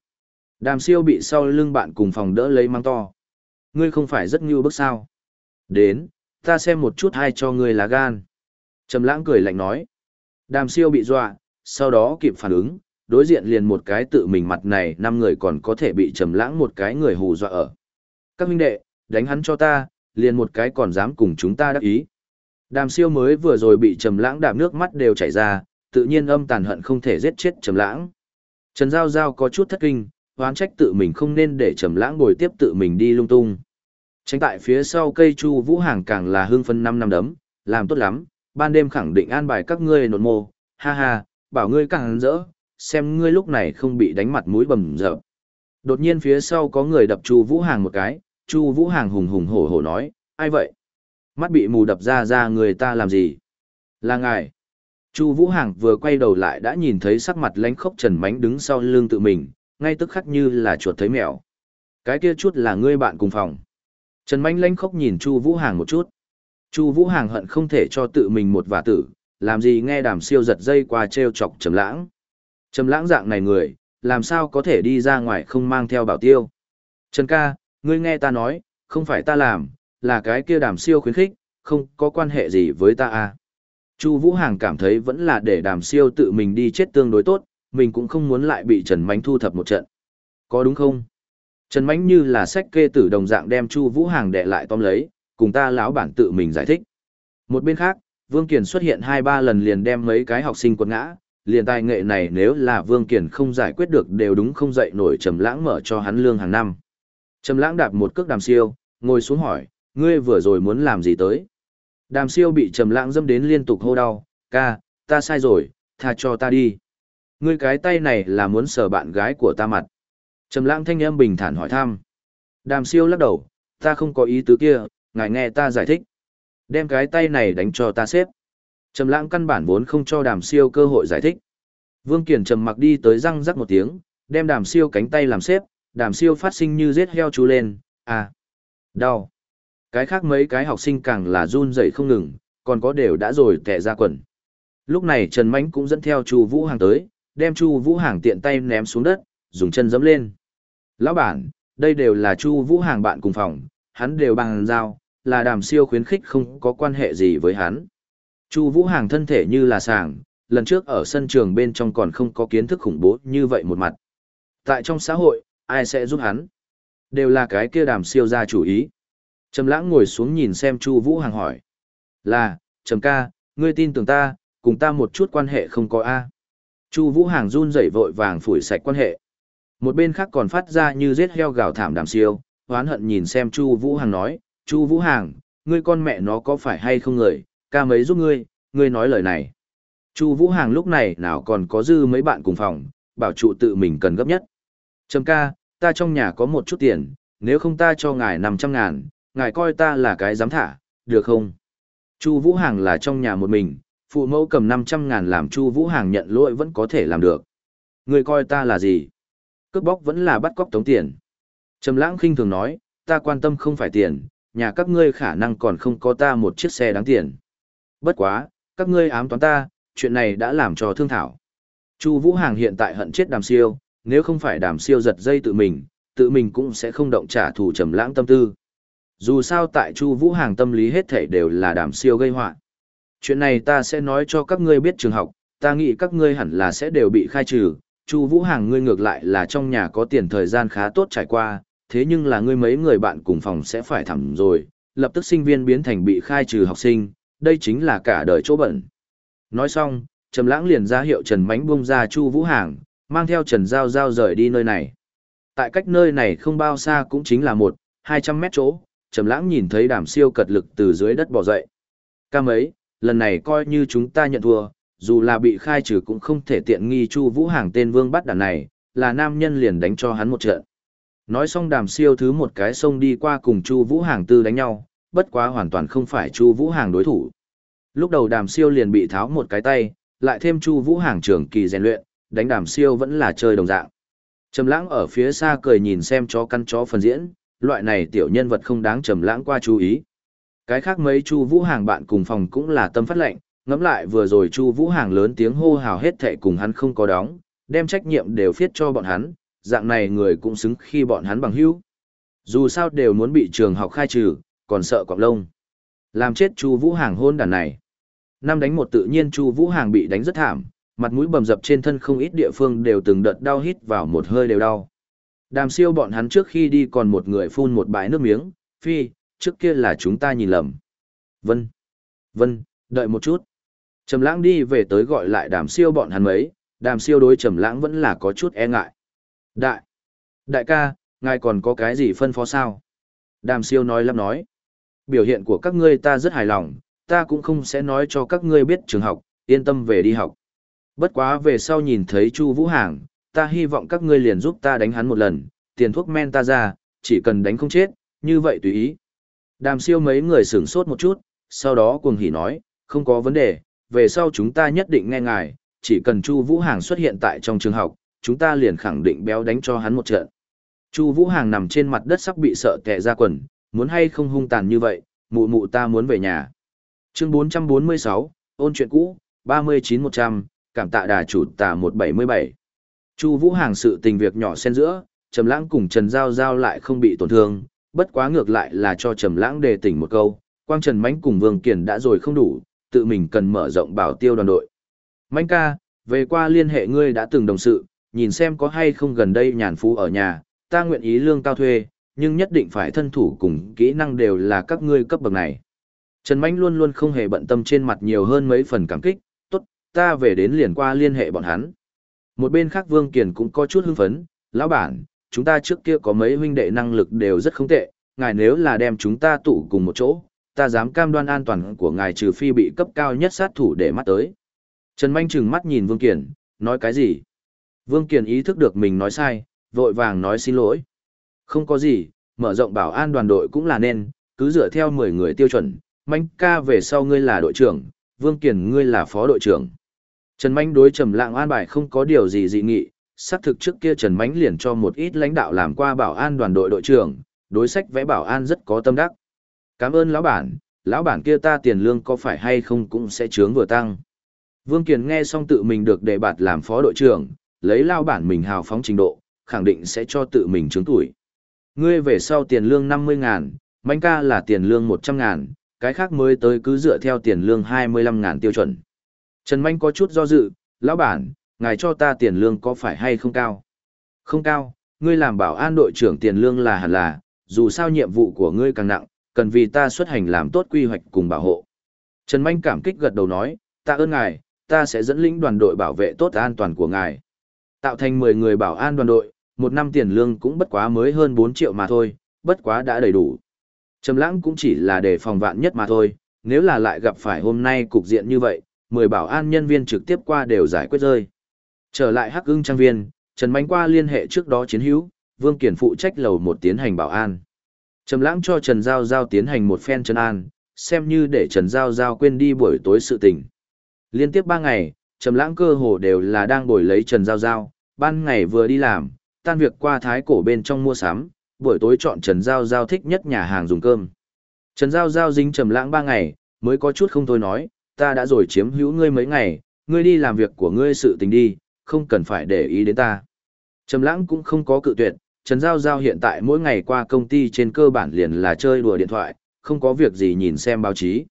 Đàm siêu bị sau lưng bạn cùng phòng đỡ lấy mang to. Ngươi không phải rất ngưu bức sao. Đến, ta xem một chút hay cho ngươi lá gan. Trầm lãng cười lạnh nói. Đàm siêu bị dọa, sau đó kịp phản ứng, đối diện liền một cái tự mình mặt này năm người còn có thể bị trầm lãng một cái người hù dọa ở. Các huynh đệ, đánh hắn cho ta, liền một cái còn dám cùng chúng ta đắc ý. Đàm siêu mới vừa rồi bị trầm lãng đạp nước mắt đều chảy ra, tự nhiên âm tàn hận không thể giết chết trầm lãng. Trần Giao Giao có chút thất kinh, oán trách tự mình không nên để trầm lãng ngồi tiếp tự mình đi lung tung. Tránh tại phía sau cây chu vũ hàng càng là hương phân năm năm đấm, làm tốt lắm, ban đêm khẳng định an bài các ngươi nộn mồ, ha ha, bảo ngươi càng rỡ, xem ngươi lúc này không bị đánh mặt mũi bầm dập. Đột nhiên phía sau có người đập chu vũ hàng một cái, chu vũ hàng hùng hùng hổ hổ nói, ai vậy? Mắt bị mù đập ra ra người ta làm gì? Là ngài. Chu Vũ Hàng vừa quay đầu lại đã nhìn thấy sắc mặt lánh khốc Trần Mánh đứng sau lưng tự mình, ngay tức khắc như là chuột thấy mèo. Cái kia chút là ngươi bạn cùng phòng. Trần Mánh lánh khốc nhìn Chu Vũ Hàng một chút. Chu Vũ Hàng hận không thể cho tự mình một vả tử, làm gì nghe đàm siêu giật dây qua treo chọc Trầm Lãng. Trầm Lãng dạng này người, làm sao có thể đi ra ngoài không mang theo bảo tiêu. Trần ca, ngươi nghe ta nói, không phải ta làm, là cái kia đàm siêu khuyến khích, không có quan hệ gì với ta à. Chu Vũ Hàng cảm thấy vẫn là để đàm siêu tự mình đi chết tương đối tốt, mình cũng không muốn lại bị Trần Mánh thu thập một trận. Có đúng không? Trần Mánh như là sách kê tử đồng dạng đem Chu Vũ Hàng đè lại tóm lấy, cùng ta lão bản tự mình giải thích. Một bên khác, Vương Kiền xuất hiện hai ba lần liền đem mấy cái học sinh quật ngã, liền tài nghệ này nếu là Vương Kiền không giải quyết được đều đúng không dậy nổi Trầm Lãng mở cho hắn lương hàng năm. Trầm Lãng đạp một cước đàm siêu, ngồi xuống hỏi, ngươi vừa rồi muốn làm gì tới? Đàm siêu bị trầm lãng dâm đến liên tục hô đau, ca, ta sai rồi, tha cho ta đi. Ngươi cái tay này là muốn sờ bạn gái của ta mặt. Trầm lãng thanh âm bình thản hỏi thăm. Đàm siêu lắc đầu, ta không có ý tứ kia, ngài nghe ta giải thích. Đem cái tay này đánh cho ta xếp. Trầm lãng căn bản vốn không cho đàm siêu cơ hội giải thích. Vương Kiền trầm mặc đi tới răng rắc một tiếng, đem đàm siêu cánh tay làm xếp, đàm siêu phát sinh như giết heo chú lên, à, đau. Cái khác mấy cái học sinh càng là run rẩy không ngừng, còn có đều đã rồi tè ra quần. Lúc này Trần Mánh cũng dẫn theo Chu Vũ Hàng tới, đem Chu Vũ Hàng tiện tay ném xuống đất, dùng chân giẫm lên. "Lão bản, đây đều là Chu Vũ Hàng bạn cùng phòng, hắn đều bằng dao, là Đàm Siêu khuyến khích không có quan hệ gì với hắn." Chu Vũ Hàng thân thể như là sàng, lần trước ở sân trường bên trong còn không có kiến thức khủng bố như vậy một mặt. Tại trong xã hội, ai sẽ giúp hắn? Đều là cái kia đàm siêu ra chủ ý. Trầm lãng ngồi xuống nhìn xem Chu Vũ Hàng hỏi. Là, Trầm ca, ngươi tin tưởng ta, cùng ta một chút quan hệ không có A. Chu Vũ Hàng run rẩy vội vàng phủi sạch quan hệ. Một bên khác còn phát ra như giết heo gào thảm đàm siêu, hoán hận nhìn xem Chu Vũ Hàng nói, Chu Vũ Hàng, ngươi con mẹ nó có phải hay không người, ca mấy giúp ngươi, ngươi nói lời này. Chu Vũ Hàng lúc này nào còn có dư mấy bạn cùng phòng, bảo trụ tự mình cần gấp nhất. Trầm ca, ta trong nhà có một chút tiền, nếu không ta cho ngài 500 ngàn, ngài coi ta là cái dám thả, được không? Chu Vũ Hàng là trong nhà một mình, phụ mẫu cầm 500 ngàn làm Chu Vũ Hàng nhận lỗi vẫn có thể làm được. Người coi ta là gì? Cướp bóc vẫn là bắt cóc tống tiền. Trầm Lãng khinh thường nói, ta quan tâm không phải tiền, nhà các ngươi khả năng còn không có ta một chiếc xe đáng tiền. Bất quá, các ngươi ám toán ta, chuyện này đã làm cho thương thảo. Chu Vũ Hàng hiện tại hận chết Đàm Siêu, nếu không phải Đàm Siêu giật dây tự mình, tự mình cũng sẽ không động trả thù Trầm Lãng tâm tư. Dù sao tại Chu Vũ Hàng tâm lý hết thảy đều là Đàm Siêu gây họa. Chuyện này ta sẽ nói cho các ngươi biết trường học, ta nghĩ các ngươi hẳn là sẽ đều bị khai trừ. Chu Vũ Hàng ngươi ngược lại là trong nhà có tiền thời gian khá tốt trải qua, thế nhưng là ngươi mấy người bạn cùng phòng sẽ phải thầm rồi, lập tức sinh viên biến thành bị khai trừ học sinh, đây chính là cả đời chỗ bẩn. Nói xong, Trầm Lãng liền ra hiệu Trần Mánh buông ra Chu Vũ Hàng, mang theo Trần Giao Giao rời đi nơi này. Tại cách nơi này không bao xa cũng chính là một, hai trăm mét chỗ, Trầm Lãng nhìn thấy Đàm Siêu cật lực từ dưới đất bò dậy. Ca mấy, lần này coi như chúng ta nhận thua, dù là bị khai trừ cũng không thể tiện nghi Chu Vũ Hàng tên vương bắt đàn này, là nam nhân liền đánh cho hắn một trận. Nói xong Đàm Siêu thứ một cái xông đi qua cùng Chu Vũ Hàng tư đánh nhau, bất quá hoàn toàn không phải Chu Vũ Hàng đối thủ. Lúc đầu Đàm Siêu liền bị tháo một cái tay, lại thêm Chu Vũ Hàng trưởng kỳ rèn luyện, đánh Đàm Siêu vẫn là chơi đồng dạng. Trầm Lãng ở phía xa cười nhìn xem chó căn chó phần diễn, loại này tiểu nhân vật không đáng Trầm Lãng qua chú ý. Cái khác mấy Chu Vũ Hàng bạn cùng phòng cũng là tâm phát lệnh, ngẫm lại vừa rồi Chu Vũ Hàng lớn tiếng hô hào hết thảy cùng hắn không có đóng, đem trách nhiệm đều phiết cho bọn hắn, dạng này người cũng xứng khi bọn hắn bằng hữu. Dù sao đều muốn bị trường học khai trừ, còn sợ quạng lông. Làm chết Chu Vũ Hàng hôn đàn này. Năm đánh một tự nhiên Chu Vũ Hàng bị đánh rất thảm, mặt mũi bầm dập trên thân không ít địa phương đều từng đợt đau hít vào một hơi đều đau. Đàm siêu bọn hắn trước khi đi còn một người phun một bãi nước miếng, phi, trước kia là chúng ta nhìn lầm. Vân, vân, đợi một chút. Trầm lãng đi về tới gọi lại đàm siêu bọn hắn mấy, đàm siêu đối trầm lãng vẫn là có chút e ngại. Đại, đại ca, ngài còn có cái gì phân phó sao? Đàm siêu nói lắp nói. Biểu hiện của các ngươi ta rất hài lòng, ta cũng không sẽ nói cho các ngươi biết trường học, yên tâm về đi học. Bất quá về sau nhìn thấy Chu Vũ Hàng, ta hy vọng các ngươi liền giúp ta đánh hắn một lần, tiền thuốc men ta ra, chỉ cần đánh không chết, như vậy tùy ý. Đàm siêu mấy người sửng sốt một chút, sau đó cuồng hỉ nói, không có vấn đề, về sau chúng ta nhất định nghe ngài, chỉ cần Chu Vũ Hàng xuất hiện tại trong trường học, chúng ta liền khẳng định béo đánh cho hắn một trận. Chu Vũ Hàng nằm trên mặt đất sắp bị sợ tè ra quần, muốn hay không hung tàn như vậy, mụ mụ ta muốn về nhà. Chương 446, ôn chuyện cũ, 39100, cảm tạ đà chủ tà 177. Chu Vũ Hàng sự tình việc nhỏ xen giữa, Trầm Lãng cùng Trần Giao Giao lại không bị tổn thương, bất quá ngược lại là cho Trầm Lãng đề tỉnh một câu, Quang Trần Mánh cùng Vương Kiền đã rồi không đủ, tự mình cần mở rộng bảo tiêu đoàn đội. Mánh ca, về qua liên hệ ngươi đã từng đồng sự, nhìn xem có hay không gần đây nhàn phú ở nhà, ta nguyện ý lương cao thuê, nhưng nhất định phải thân thủ cùng kỹ năng đều là các ngươi cấp bậc này. Trần Mạnh luôn luôn không hề bận tâm trên mặt nhiều hơn mấy phần cảm kích, tốt, ta về đến liền qua liên hệ bọn hắn. Một bên khác Vương Kiền cũng có chút hưng phấn, lão bản, chúng ta trước kia có mấy huynh đệ năng lực đều rất không tệ, ngài nếu là đem chúng ta tụ cùng một chỗ, ta dám cam đoan an toàn của ngài trừ phi bị cấp cao nhất sát thủ để mắt tới. Trần Mạnh trừng mắt nhìn Vương Kiền, nói cái gì? Vương Kiền ý thức được mình nói sai, vội vàng nói xin lỗi. Không có gì, mở rộng bảo an đoàn đội cũng là nên, cứ dựa theo 10 người tiêu chuẩn, Mạnh ca về sau ngươi là đội trưởng, Vương Kiền ngươi là phó đội trưởng. Trần Mạnh đối Trầm Lạng an bài không có điều gì dị nghị, xác thực trước kia Trần Mạnh liền cho một ít lãnh đạo làm qua bảo an đoàn đội đội trưởng, đối sách vẽ bảo an rất có tâm đắc. Cảm ơn lão bản, lão bản kia ta tiền lương có phải hay không cũng sẽ chướng vừa tăng. Vương Kiền nghe xong tự mình được đề bạt làm phó đội trưởng, lấy lao bản mình hào phóng trình độ, khẳng định sẽ cho tự mình trướng tuổi. Ngươi về sau tiền lương 50 ngàn, Mánh ca là tiền lương 100 ngàn, cái khác mới tới cứ dựa theo tiền lương 25 ngàn tiêu chuẩn. Trần Manh có chút do dự, lão bản, ngài cho ta tiền lương có phải hay không cao? Không cao, ngươi làm bảo an đội trưởng tiền lương là hẳn là, dù sao nhiệm vụ của ngươi càng nặng, cần vì ta xuất hành làm tốt quy hoạch cùng bảo hộ. Trần Manh cảm kích gật đầu nói, ta ơn ngài, ta sẽ dẫn lĩnh đoàn đội bảo vệ tốt an toàn của ngài. Tạo thành 10 người bảo an đoàn đội, một năm tiền lương cũng bất quá mới hơn 4 triệu mà thôi, bất quá đã đầy đủ. Trầm lãng cũng chỉ là để phòng vạn nhất mà thôi, nếu là lại gặp phải hôm nay cục diện như vậy, 10 bảo an nhân viên trực tiếp qua đều giải quyết rơi. Trở lại Hắc Ưng trang viên, Trần Mạnh qua liên hệ trước đó chiến hữu, Vương Kiển phụ trách lầu một tiến hành bảo an. Trầm lãng cho Trần Giao Giao tiến hành một phen trấn an, xem như để Trần Giao Giao quên đi buổi tối sự tình. Liên tiếp 3 ngày, Trầm lãng cơ hồ đều là đang bồi lấy Trần Giao Giao, ban ngày vừa đi làm, tan việc qua thái cổ bên trong mua sắm, buổi tối chọn Trần Giao Giao thích nhất nhà hàng dùng cơm. Trần Giao Giao dính Trầm lãng 3 ngày, mới có chút không thôi nói, ta đã rồi chiếm hữu ngươi mấy ngày, ngươi đi làm việc của ngươi sự tình đi, không cần phải để ý đến ta. Trầm lãng cũng không có cự tuyệt, Trần Giao Giao hiện tại mỗi ngày qua công ty trên cơ bản liền là chơi đùa điện thoại, không có việc gì nhìn xem báo chí.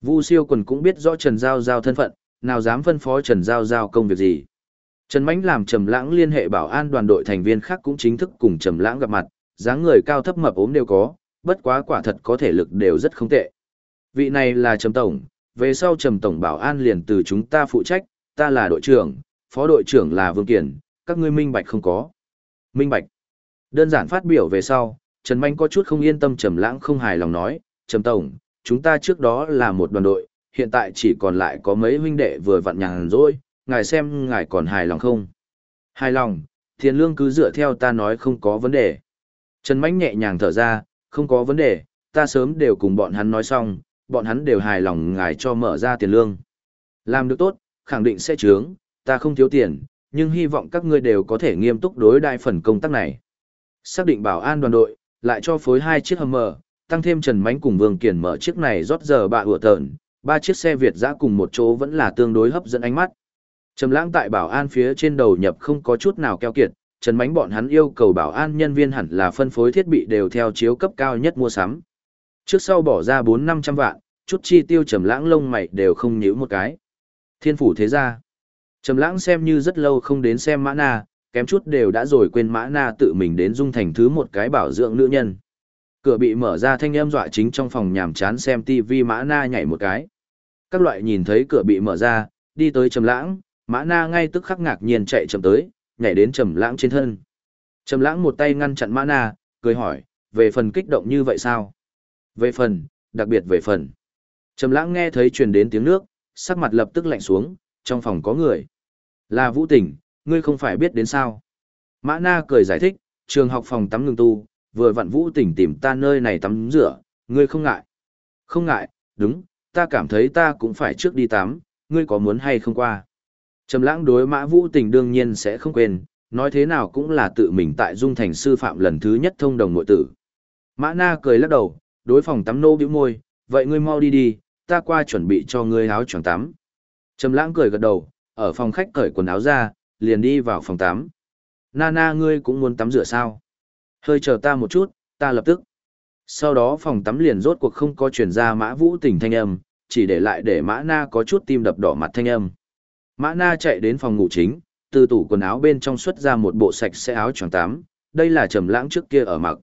Vu siêu quần cũng biết rõ Trần Giao Giao thân phận, nào dám phân phó Trần Giao Giao công việc gì. Trần Mánh làm Trầm Lãng liên hệ bảo an đoàn đội thành viên khác cũng chính thức cùng Trầm Lãng gặp mặt, dáng người cao thấp mập ốm đều có, bất quá quả thật có thể lực đều rất không tệ. Vị này là Trầm tổng, về sau Trầm tổng bảo an liền từ chúng ta phụ trách, ta là đội trưởng, phó đội trưởng là Vương Kiền, các ngươi minh bạch không có. Minh bạch. Đơn giản phát biểu về sau, Trần Mánh có chút không yên tâm Trầm Lãng không hài lòng nói, "Trầm tổng, chúng ta trước đó là một đoàn đội, hiện tại chỉ còn lại có mấy huynh đệ vừa vặn nhàn rỗi, ngài xem ngài còn hài lòng không?" "Hài lòng, tiền lương cứ dựa theo ta nói không có vấn đề." Trần Mánh nhẹ nhàng thở ra, "Không có vấn đề, ta sớm đều cùng bọn hắn nói xong, bọn hắn đều hài lòng ngài cho mở ra tiền lương." "Làm được tốt, khẳng định sẽ trướng, ta không thiếu tiền, nhưng hy vọng các ngươi đều có thể nghiêm túc đối đại phần công tác này." Xác định bảo an đoàn đội, lại cho phối hai chiếc hầm mở, tăng thêm Trần Mánh cùng Vương kiển mở chiếc này rót giờ bạ hủa tờn, ba chiếc xe Việt giã cùng một chỗ vẫn là tương đối hấp dẫn ánh mắt. Trầm lãng tại bảo an phía trên đầu nhập không có chút nào keo kiệt, Trần Mánh bọn hắn yêu cầu bảo an nhân viên hẳn là phân phối thiết bị đều theo chiếu cấp cao nhất mua sắm. Trước sau bỏ ra 4-500 vạn, chút chi tiêu trầm lãng lông mày đều không nhíu một cái. Thiên phủ thế gia. Trầm lãng xem như rất lâu không đến xem mã na, kém chút đều đã rồi quên mã na tự mình đến dung thành thứ một cái bảo dưỡng nữ nhân. Cửa bị mở ra thanh âm dọa chính trong phòng nhàm chán xem tivi mã na nhảy một cái. Các loại nhìn thấy cửa bị mở ra, đi tới trầm lãng, mã na ngay tức khắc ngạc nhiên chạy chậm tới, nhảy đến trầm lãng trên thân. Trầm lãng một tay ngăn chặn mã na, cười hỏi, về phần kích động như vậy sao? Về phần, đặc biệt về phần. Trầm lãng nghe thấy truyền đến tiếng nước, sắc mặt lập tức lạnh xuống, trong phòng có người. Là Vũ Tỉnh, ngươi không phải biết đến sao. Mã Na cười giải thích, trường học phòng tắm ngừng tu, vừa vặn Vũ Tỉnh tìm ta nơi này tắm rửa, ngươi không ngại. Không ngại, đúng, ta cảm thấy ta cũng phải trước đi tắm, ngươi có muốn hay không qua. Trầm lãng đối Mã Vũ Tình đương nhiên sẽ không quên, nói thế nào cũng là tự mình tại Dung Thành sư phạm lần thứ nhất thông đồng nội tử. Mã Na cười lắc đầu, đối phòng tắm nô bĩu môi, vậy ngươi mau đi đi, ta qua chuẩn bị cho ngươi áo choàng tắm. Trầm lãng cười gật đầu, ở phòng khách cởi quần áo ra, liền đi vào phòng tắm. Nana ngươi cũng muốn tắm rửa sao? Hơi chờ ta một chút, ta lập tức. Sau đó phòng tắm liền rốt cuộc không có truyền ra mã vũ Tình thanh âm, chỉ để lại để mã na có chút tim đập đỏ mặt thanh âm. Mã na chạy đến phòng ngủ chính, từ tủ quần áo bên trong xuất ra một bộ sạch sẽ áo choàng tắm, đây là trầm lãng trước kia ở mặc.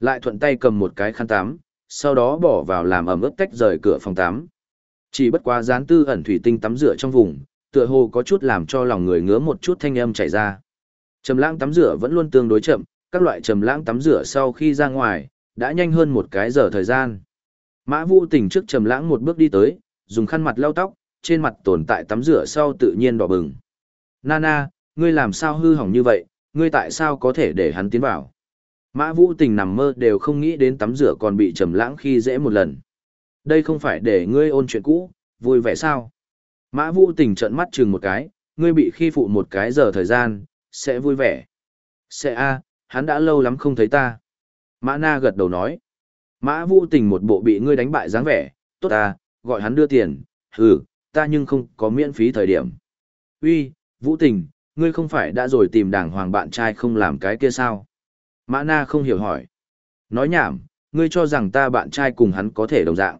Lại thuận tay cầm một cái khăn tắm, sau đó bỏ vào làm ẩm ướt tách rời cửa phòng tắm. Chỉ bất quá gián tư ẩn thủy tinh tắm rửa trong vùng, tựa hồ có chút làm cho lòng người ngứa một chút thanh âm chảy ra. Trầm lãng tắm rửa vẫn luôn tương đối chậm, các loại trầm lãng tắm rửa sau khi ra ngoài, đã nhanh hơn một cái giờ thời gian. Mã Vũ tỉnh trước trầm lãng một bước đi tới, dùng khăn mặt lau tóc, trên mặt tồn tại tắm rửa sau tự nhiên đỏ bừng. Nana, ngươi làm sao hư hỏng như vậy, ngươi tại sao có thể để hắn tiến vào? Mã Vũ Tình nằm mơ đều không nghĩ đến tắm rửa còn bị trầm lãng khi dễ một lần. Đây không phải để ngươi ôn chuyện cũ, vui vẻ sao? Mã Vũ Tình trợn mắt chừng một cái, ngươi bị khi phụ một cái giờ thời gian, sẽ vui vẻ. Sẽ a, hắn đã lâu lắm không thấy ta. Mã Na gật đầu nói. Mã Vũ Tình một bộ bị ngươi đánh bại dáng vẻ, tốt ta, gọi hắn đưa tiền, hừ, ta nhưng không có miễn phí thời điểm. Uy, Vũ Tình, ngươi không phải đã rồi tìm đảng hoàng bạn trai không làm cái kia sao? Mã Na không hiểu hỏi. Nói nhảm, ngươi cho rằng ta bạn trai cùng hắn có thể đồng dạng.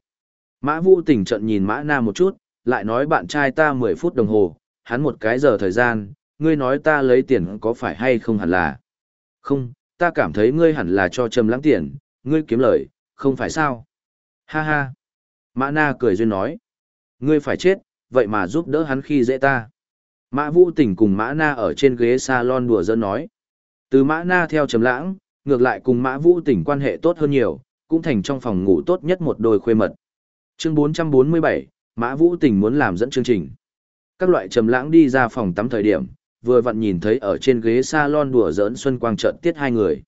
Mã Vũ Tình trận nhìn Mã Na một chút, lại nói bạn trai ta 10 phút đồng hồ, hắn một cái giờ thời gian, ngươi nói ta lấy tiền có phải hay không hẳn là. Không, ta cảm thấy ngươi hẳn là cho Trầm Lãng tiền, ngươi kiếm lời, không phải sao? Ha ha. Mã Na cười duyên nói. Ngươi phải chết, vậy mà giúp đỡ hắn khi dễ ta. Mã Vũ Tỉnh cùng Mã Na ở trên ghế salon đùa giỡn nói. Từ Mã Na theo Trầm Lãng, ngược lại cùng Mã Vũ Tỉnh quan hệ tốt hơn nhiều, cũng thành trong phòng ngủ tốt nhất một đôi khuê mật. Chương 447, Mã Vũ Tỉnh muốn làm dẫn chương trình. Các loại Trầm Lãng đi ra phòng tắm thời điểm, vừa vặn nhìn thấy ở trên ghế salon đùa giỡn Xuân Quang trợn tiết hai người.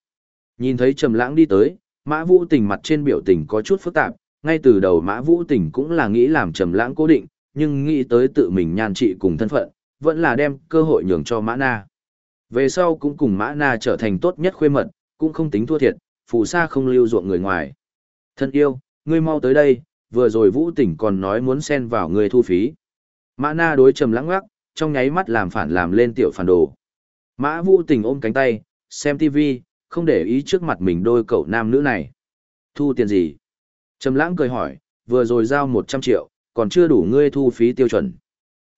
Nhìn thấy Trầm Lãng đi tới, Mã Vũ Tình mặt trên biểu tình có chút phức tạp, ngay từ đầu Mã Vũ Tình cũng là nghĩ làm Trầm Lãng cố định, nhưng nghĩ tới tự mình nhan trị cùng thân phận, vẫn là đem cơ hội nhường cho Mã Na. Về sau cũng cùng Mã Na trở thành tốt nhất khuê mật, cũng không tính thua thiệt, phù sa không lưu ruộng người ngoài. Thân yêu, ngươi mau tới đây, vừa rồi Vũ Tình còn nói muốn xen vào người thu phí. Mã Na đối Trầm Lãng ngoắc, trong nháy mắt làm phản làm lên tiểu phản đồ. Mã Vũ Tình ôm cánh tay, xem TV, không để ý trước mặt mình đôi cậu nam nữ này. Thu tiền gì? Trầm lãng cười hỏi, vừa rồi giao 100 triệu, còn chưa đủ ngươi thu phí tiêu chuẩn.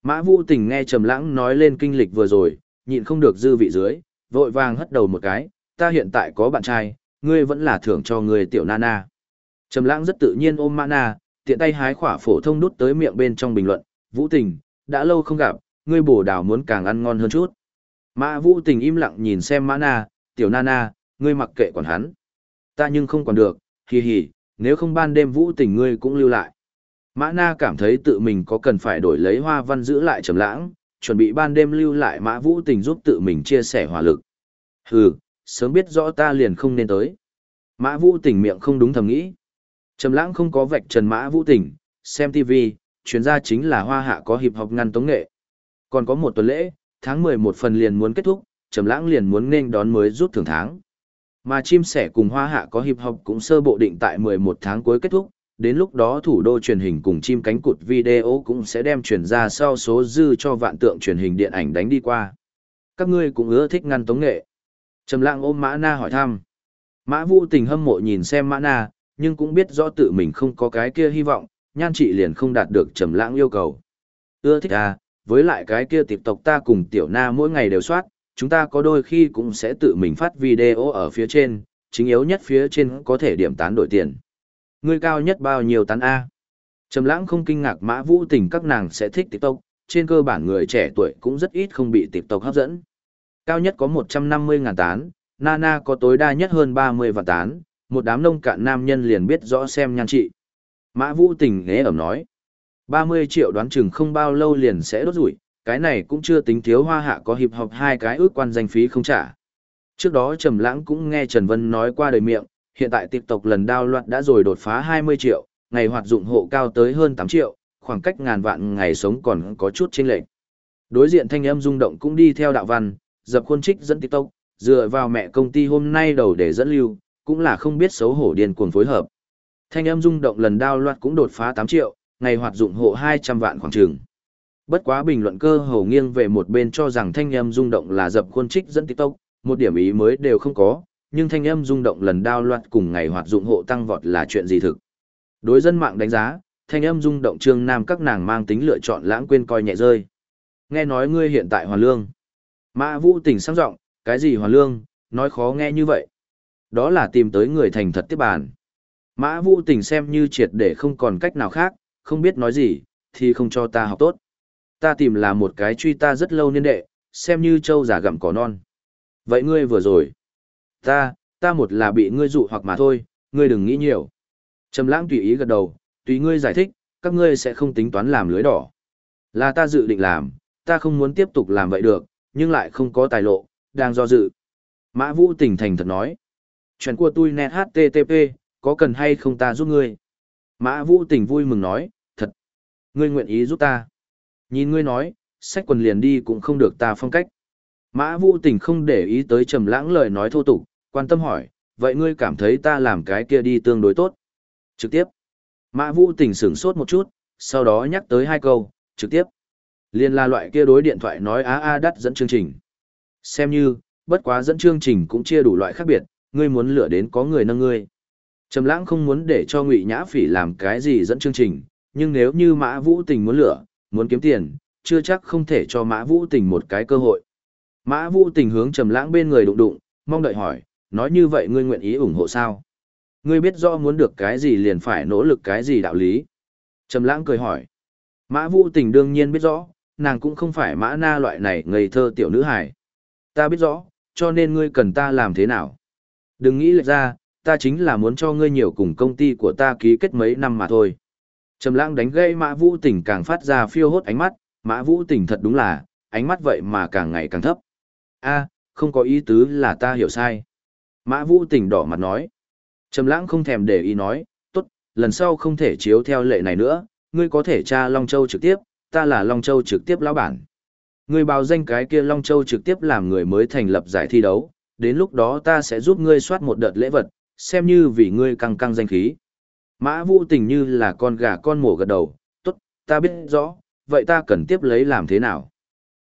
Mã Vũ Tình nghe Trầm lãng nói lên kinh lịch vừa rồi, nhịn không được dư vị dưới, vội vàng hất đầu một cái, ta hiện tại có bạn trai, ngươi vẫn là thưởng cho ngươi tiểu Nana. Trầm lãng rất tự nhiên ôm Mana, tiện tay hái quả phổ thông đút tới miệng bên trong bình luận, Vũ Tình, đã lâu không gặp, ngươi bổ đào muốn càng ăn ngon hơn chút. Mã Vũ Tình im lặng nhìn xem Mana, tiểu Nana, ngươi mặc kệ quản hắn. Ta nhưng không còn được, hì hì, nếu không ban đêm Vũ Tình ngươi cũng lưu lại. Mã Na cảm thấy tự mình có cần phải đổi lấy hoa văn giữ lại trầm lãng, chuẩn bị ban đêm lưu lại Mã Vũ Tình giúp tự mình chia sẻ hỏa lực. Hừ, sớm biết rõ ta liền không nên tới. Mã Vũ Tình miệng không đúng thầm nghĩ. Trầm lãng không có vạch trần Mã Vũ Tình, xem TV, chuyên gia chính là hoa hạ có hiệp học ngăn tống nghệ. Còn có một tuần lễ, tháng 11 phần liền muốn kết thúc, Trầm Lãng liền muốn nên đón mới rút thưởng tháng. Mà chim sẻ cùng hoa hạ có hiệp học cũng sơ bộ định tại 11 tháng cuối kết thúc, đến lúc đó thủ đô truyền hình cùng chim cánh cụt video cũng sẽ đem truyền ra sau số dư cho vạn tượng truyền hình điện ảnh đánh đi qua. Các ngươi cũng ưa thích ngăn tống nghệ. Trầm lạng ôm Mã Na hỏi thăm. Mã Vũ Tình hâm mộ nhìn xem Mã Na, nhưng cũng biết rõ tự mình không có cái kia hy vọng, nhan trị liền không đạt được Trầm Lãng yêu cầu. Ưa thích à, với lại cái kia tiệp tộc ta cùng tiểu na mỗi ngày đều soát, chúng ta có đôi khi cũng sẽ tự mình phát video ở phía trên, chính yếu nhất phía trên có thể điểm tán đổi tiền. Người cao nhất bao nhiêu tán A? Trầm lãng không kinh ngạc mã vũ tình các nàng sẽ thích TikTok, trên cơ bản người trẻ tuổi cũng rất ít không bị TikTok hấp dẫn. Cao nhất có 150 ngàn tán, Nana có tối đa nhất hơn 30 vạn tán, một đám nông cạn nam nhân liền biết rõ xem nhan trị. Mã vũ tình nghe ẩm nói. 30 triệu đoán chừng không bao lâu liền sẽ đốt rủi, cái này cũng chưa tính thiếu hoa hạ có hiệp hợp hai cái ước quan danh phí không trả. Trước đó Trầm Lãng cũng nghe Trần Vân nói qua đời miệng, hiện tại TikTok lần đao loạn đã rồi đột phá 20 triệu, ngày hoạt dụng hộ cao tới hơn 8 triệu, khoảng cách ngàn vạn ngày sống còn có chút chênh lệch. Đối diện thanh âm rung động cũng đi theo đạo văn, dập khuôn trích dẫn TikTok, dựa vào mẹ công ty hôm nay đầu để dẫn lưu, cũng là không biết xấu hổ điên cuồng phối hợp. Thanh âm rung động lần đao loạn cũng đột phá 8 triệu, ngày hoạt dụng hộ 200 vạn khoảng trường. Bất quá bình luận cơ hồ nghiêng về một bên cho rằng thanh âm rung động là dập khuôn trích dẫn TikTok, một điểm ý mới đều không có, nhưng thanh âm rung động lần đao loạt cùng ngày hoạt dụng hộ tăng vọt là chuyện gì thực. Đối dân mạng đánh giá, thanh âm rung động trương nam các nàng mang tính lựa chọn lãng quên coi nhẹ rơi. Nghe nói ngươi hiện tại hoàn lương. Mã Vũ tỉnh sang giọng, cái gì hoàn lương, nói khó nghe như vậy. Đó là tìm tới người thành thật tiếp bàn. Mã Vũ tỉnh xem như triệt để không còn cách nào khác, không biết nói gì, thì không cho ta học tốt. Ta tìm là một cái truy ta rất lâu niên đệ, xem như trâu giả gặm cỏ non. Vậy ngươi vừa rồi. Ta, ta một là bị ngươi dụ hoặc mà thôi, ngươi đừng nghĩ nhiều. Trầm lãng tùy ý gật đầu, tùy ngươi giải thích, các ngươi sẽ không tính toán làm lưới đỏ. Là ta dự định làm, ta không muốn tiếp tục làm vậy được, nhưng lại không có tài lộ, đang do dự. Mã Vũ tỉnh thành thật nói. Chuyện của tôi net HTTP, có cần hay không ta giúp ngươi? Mã Vũ tỉnh vui mừng nói, thật. Ngươi nguyện ý giúp ta. Nhìn ngươi nói, sách quần liền đi cũng không được ta phong cách. Mã Vũ Tình không để ý tới trầm lãng lời nói thô tục, quan tâm hỏi, vậy ngươi cảm thấy ta làm cái kia đi tương đối tốt? Trực tiếp. Mã Vũ Tình sửng sốt một chút, sau đó nhắc tới hai câu, trực tiếp. Liên là loại kia đối điện thoại nói á a đắt dẫn chương trình. Xem như, bất quá dẫn chương trình cũng chia đủ loại khác biệt, ngươi muốn lựa đến có người nâng ngươi. Trầm lãng không muốn để cho Ngụy Nhã Phỉ làm cái gì dẫn chương trình, nhưng nếu như Mã Vũ Tình muốn lựa, muốn kiếm tiền, chưa chắc không thể cho Mã Vũ Tình một cái cơ hội. Mã Vũ Tình hướng Trầm Lãng bên người đụng đụng, mong đợi hỏi, nói như vậy ngươi nguyện ý ủng hộ sao? Ngươi biết rõ muốn được cái gì liền phải nỗ lực cái gì đạo lý. Trầm lãng cười hỏi. Mã Vũ Tình đương nhiên biết rõ, nàng cũng không phải mã na loại này ngây thơ tiểu nữ hài. Ta biết rõ, cho nên ngươi cần ta làm thế nào? Đừng nghĩ lệch ra, ta chính là muốn cho ngươi nhiều cùng công ty của ta ký kết mấy năm mà thôi. Trầm lãng đánh gây Mã Vũ Tình càng phát ra phiêu hốt ánh mắt, Mã Vũ Tình thật đúng là, ánh mắt vậy mà càng ngày càng thấp. A, không có ý tứ là ta hiểu sai. Mã Vũ Tình đỏ mặt nói. Trầm lãng không thèm để ý nói, tốt, lần sau không thể chiếu theo lệ này nữa, ngươi có thể tra Long Châu trực tiếp, ta là Long Châu trực tiếp lão bản. Ngươi báo danh cái kia Long Châu trực tiếp làm người mới thành lập giải thi đấu, đến lúc đó ta sẽ giúp ngươi soát một đợt lễ vật, xem như vì ngươi căng căng danh khí. Mã Vũ Tình như là con gà con mổ gật đầu, tốt, ta biết rõ, vậy ta cần tiếp lấy làm thế nào?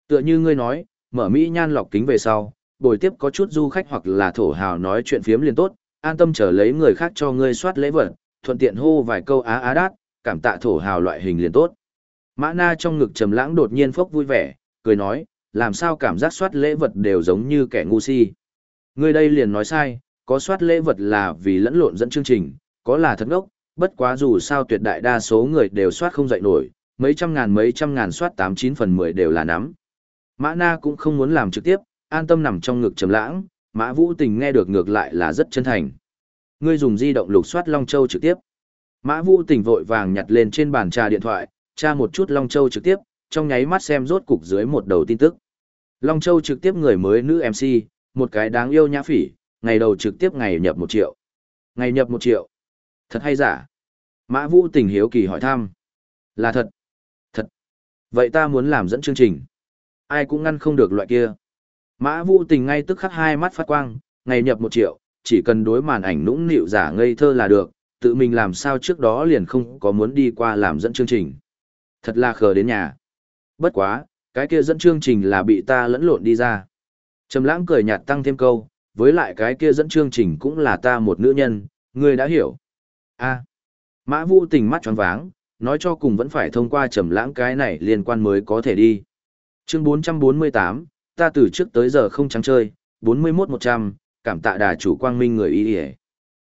Tựa như ngươi nói, mở Mỹ nhan lọc kính về sau, buổi tiếp có chút du khách hoặc là thổ hào nói chuyện phiếm liền tốt, an tâm chờ lấy người khác cho ngươi soát lễ vật, thuận tiện hô vài câu á á đát, cảm tạ thổ hào loại hình liền tốt. Mã na trong ngực trầm lãng đột nhiên phốc vui vẻ, cười nói, làm sao cảm giác soát lễ vật đều giống như kẻ ngu si. Ngươi đây liền nói sai, có soát lễ vật là vì lẫn lộn dẫn chương trình, có là thật ngốc, bất quá dù sao tuyệt đại đa số người đều soát không dậy nổi, mấy trăm ngàn mấy trăm ngàn soát tám chín phần mười đều là nắm. Mã na cũng không muốn làm trực tiếp, an tâm nằm trong ngực trầm lãng, Mã Vũ Tình nghe được ngược lại là rất chân thành. Ngươi dùng di động lục soát Long Châu trực tiếp. Mã Vũ Tình vội vàng nhặt lên trên bàn trà điện thoại, tra một chút Long Châu trực tiếp, trong nháy mắt xem rốt cục dưới một đầu tin tức. Long Châu trực tiếp người mới nữ MC, một cái đáng yêu nhã phỉ, ngày đầu trực tiếp ngày nhập một triệu. Ngày nhập một triệu. Thật hay giả? Mã Vũ Tình hiếu kỳ hỏi thăm. Là thật. Thật. Vậy ta muốn làm dẫn chương trình. Ai cũng ngăn không được loại kia. Mã Vũ Tình ngay tức khắc hai mắt phát quang, ngày nhập một triệu, chỉ cần đối màn ảnh nũng nịu giả ngây thơ là được, tự mình làm sao trước đó liền không có muốn đi qua làm dẫn chương trình. Thật là khờ đến nhà. Bất quá, cái kia dẫn chương trình là bị ta lẫn lộn đi ra. Trầm lãng cười nhạt tăng thêm câu, với lại cái kia dẫn chương trình cũng là ta một nữ nhân, ngươi đã hiểu a Mã Vũ Tình mắt tròn váng, nói cho cùng vẫn phải thông qua trầm lãng cái này liên quan mới có thể đi. Chương 448, ta từ trước tới giờ không trắng chơi, 41-100, cảm tạ đà chủ quang minh người y ỉa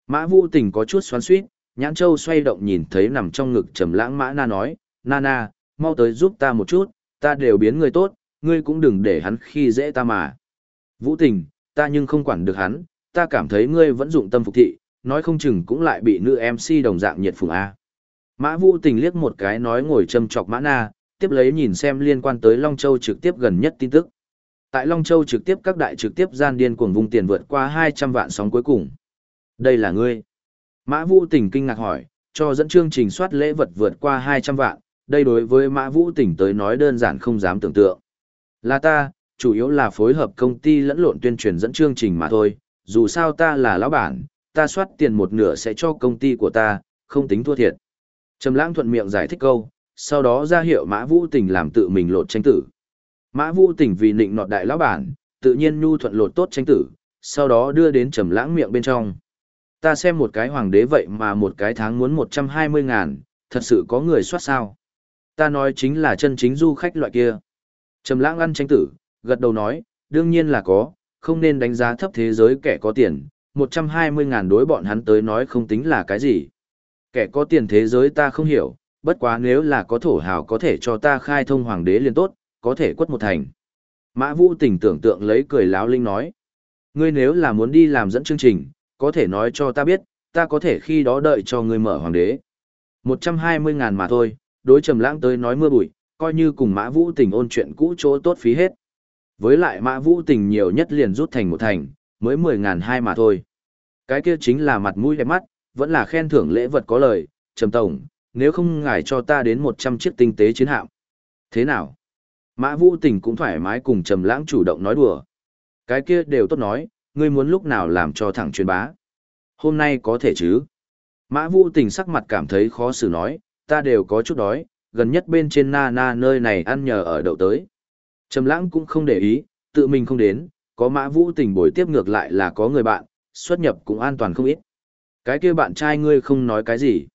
Mã Vũ Tình có chút xoắn suýt nhãn châu xoay động nhìn thấy nằm trong ngực trầm lãng Mã Na nói, Na Na, mau tới giúp ta một chút, ta đều biến người tốt, ngươi cũng đừng để hắn khi dễ ta mà. Vũ Tình, ta nhưng không quản được hắn, ta cảm thấy ngươi vẫn dụng tâm phục thị, nói không chừng cũng lại bị nữ MC đồng dạng nhiệt phùng A. Mã Vũ Tình liếc một cái nói ngồi châm chọc Mã Na, tiếp lấy nhìn xem liên quan tới Long Châu trực tiếp gần nhất tin tức. Tại Long Châu trực tiếp các đại trực tiếp gian điên cuồng vùng tiền vượt qua 200 vạn sóng cuối cùng. Đây là ngươi. Mã Vũ Tình kinh ngạc hỏi, cho dẫn chương trình soát lễ vật vượt qua 200 vạn, đây đối với Mã Vũ Tình tới nói đơn giản không dám tưởng tượng. Là ta, chủ yếu là phối hợp công ty lẫn lộn tuyên truyền dẫn chương trình mà thôi, dù sao ta là lão bản, ta soát tiền một nửa sẽ cho công ty của ta, không tính thua thiệt. Trầm lãng thuận miệng giải thích câu, sau đó ra hiệu Mã Vũ Tình làm tự mình lột tranh tử. Mã Vũ Tình vì nịnh nọt đại lão bản, tự nhiên nhu thuận lột tốt tranh tử, sau đó đưa đến trầm lãng miệng bên trong. Ta xem một cái hoàng đế vậy mà một cái tháng muốn 120 ngàn, thật sự có người soát sao. Ta nói chính là chân chính du khách loại kia. Trầm lãng ăn tranh tử, gật đầu nói, đương nhiên là có, không nên đánh giá thấp thế giới kẻ có tiền, 120 ngàn đối bọn hắn tới nói không tính là cái gì. Kẻ có tiền thế giới ta không hiểu, bất quá nếu là có thổ hào có thể cho ta khai thông hoàng đế liền tốt, có thể quất một thành. Mã Vũ Tình tưởng tượng lấy cười láo linh nói. Ngươi nếu là muốn đi làm dẫn chương trình, có thể nói cho ta biết, ta có thể khi đó đợi cho ngươi mở hoàng đế. 120 ngàn mà thôi, đối trầm lãng tới nói mưa bụi, coi như cùng Mã Vũ Tình ôn chuyện cũ chỗ tốt phí hết. Với lại Mã Vũ Tình nhiều nhất liền rút thành một thành, mới 10 ngàn hai mà thôi. Cái kia chính là mặt mũi đẹp mắt, vẫn là khen thưởng lễ vật có lời, trầm tổng, nếu không ngài cho ta đến 100 chiếc tinh tế chiến hạm. Thế nào? Mã Vũ Tình cũng thoải mái cùng Trầm Lãng chủ động nói đùa. Cái kia đều tốt nói, ngươi muốn lúc nào làm cho thẳng truyền bá. Hôm nay có thể chứ? Mã Vũ Tình sắc mặt cảm thấy khó xử nói, ta đều có chút đói, gần nhất bên trên na na nơi này ăn nhờ ở đậu tới. Trầm Lãng cũng không để ý, tự mình không đến, có Mã Vũ Tình bồi tiếp ngược lại là có người bạn, xuất nhập cũng an toàn không ít. Cái kia bạn trai ngươi không nói cái gì?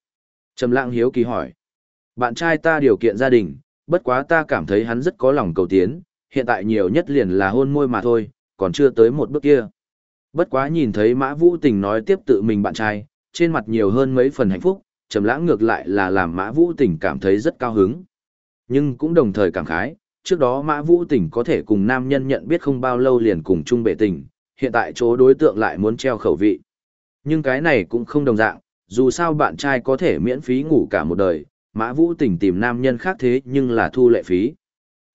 Trầm Lãng hiếu kỳ hỏi. Bạn trai ta điều kiện gia đình, bất quá ta cảm thấy hắn rất có lòng cầu tiến, hiện tại nhiều nhất liền là hôn môi mà thôi, còn chưa tới một bước kia. Bất quá nhìn thấy Mã Vũ Tình nói tiếp tự mình bạn trai, trên mặt nhiều hơn mấy phần hạnh phúc, trầm lãng ngược lại là làm Mã Vũ Tình cảm thấy rất cao hứng. Nhưng cũng đồng thời cảm khái, trước đó Mã Vũ Tình có thể cùng nam nhân nhận biết không bao lâu liền cùng chung bệ tình, hiện tại chỗ đối tượng lại muốn treo khẩu vị. Nhưng cái này cũng không đồng dạng, dù sao bạn trai có thể miễn phí ngủ cả một đời, Mã Vũ Tình tìm nam nhân khác thế nhưng là thu lệ phí.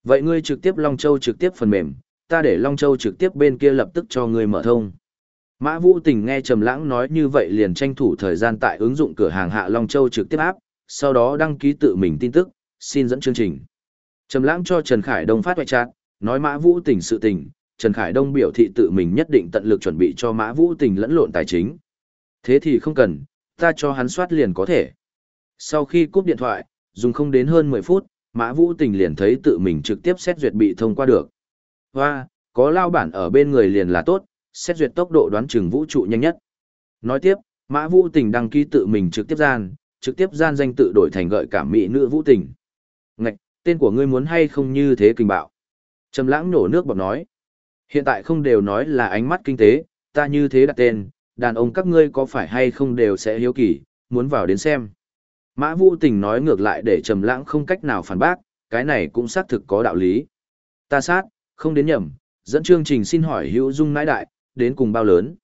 Vậy ngươi trực tiếp Long Châu trực tiếp phần mềm, ta để Long Châu trực tiếp bên kia lập tức cho ngươi mở thông. Mã Vũ Tình nghe Trầm Lãng nói như vậy liền tranh thủ thời gian tại ứng dụng cửa hàng Hạ Long Châu trực tiếp áp, sau đó đăng ký tự mình tin tức, xin dẫn chương trình. Trầm Lãng cho Trần Khải Đông phát hoại trạng, nói Mã Vũ Tình sự tình, Trần Khải Đông biểu thị tự mình nhất định tận lực chuẩn bị cho Mã Vũ Tình lẫn lộn tài chính. Thế thì không cần, ta cho hắn soát liền có thể. Sau khi cúp điện thoại, dùng không đến hơn 10 phút, Mã Vũ Tình liền thấy tự mình trực tiếp xét duyệt bị thông qua được. Hoa, có lao bản ở bên người liền là tốt, xét duyệt tốc độ đoán chừng vũ trụ nhanh nhất. Nói tiếp, Mã Vũ Tình đăng ký tự mình trực tiếp gian, trực tiếp gian danh tự đổi thành gợi cảm mỹ nữ Vũ Tình. Ngạch, tên của ngươi muốn hay không như thế kinh bạo. Trầm lãng nổ nước bọt nói. Hiện tại không đều nói là ánh mắt kinh tế, ta như thế đặt tên, đàn ông các ngươi có phải hay không đều sẽ hiếu kỳ, muốn vào đến xem. Mã Vũ Tình nói ngược lại để Trầm Lãng không cách nào phản bác, cái này cũng xác thực có đạo lý. Ta sát, không đến nhầm, dẫn chương trình xin hỏi hữu dung nãi đại, đến cùng bao lớn.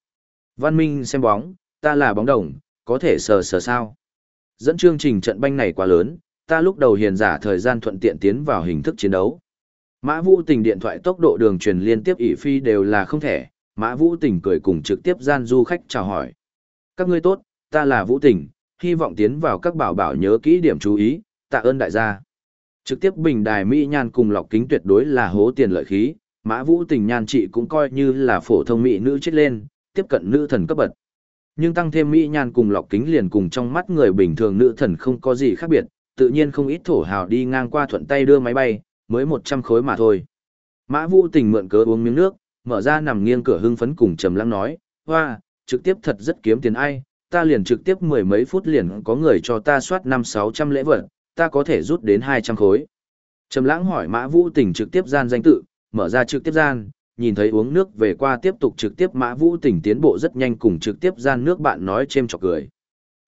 Văn Minh xem bóng, ta là bóng đồng, có thể sờ sờ sao. Dẫn chương trình trận banh này quá lớn, ta lúc đầu hiền giả thời gian thuận tiện tiến vào hình thức chiến đấu. Mã Vũ Tình điện thoại tốc độ đường truyền liên tiếp ỷ phi đều là không thể, Mã Vũ Tình cười cùng trực tiếp gian du khách chào hỏi. Các ngươi tốt, ta là Vũ Tình, hy vọng tiến vào các bảo bảo nhớ kỹ điểm chú ý, tạ ơn đại gia. Trực tiếp bình đài Mỹ Nhan cùng lọc kính tuyệt đối là hố tiền lợi khí, Mã Vũ Tình Nhan chị cũng coi như là phổ thông mỹ nữ chết lên, tiếp cận nữ thần cấp bậc. Nhưng tăng thêm Mỹ Nhan cùng lọc kính liền cùng trong mắt người bình thường nữ thần không có gì khác biệt, tự nhiên không ít thổ hào đi ngang qua thuận tay đưa máy bay, mới 100 khối mà thôi. Mã Vũ Tình mượn cớ uống miếng nước, mở ra nằm nghiêng cửa hưng phấn cùng trầm lắng nói, hoa, trực tiếp thật rất kiếm tiền ai, ta liền trực tiếp mười mấy phút liền có người cho ta soát năm sáu trăm lễ vật, ta có thể rút đến hai trăm khối. Trầm lãng hỏi Mã Vũ Tình trực tiếp gian danh tự, mở ra trực tiếp gian, nhìn thấy uống nước về qua tiếp tục trực tiếp Mã Vũ Tình tiến bộ rất nhanh cùng trực tiếp gian nước bạn nói chêm chọc cười.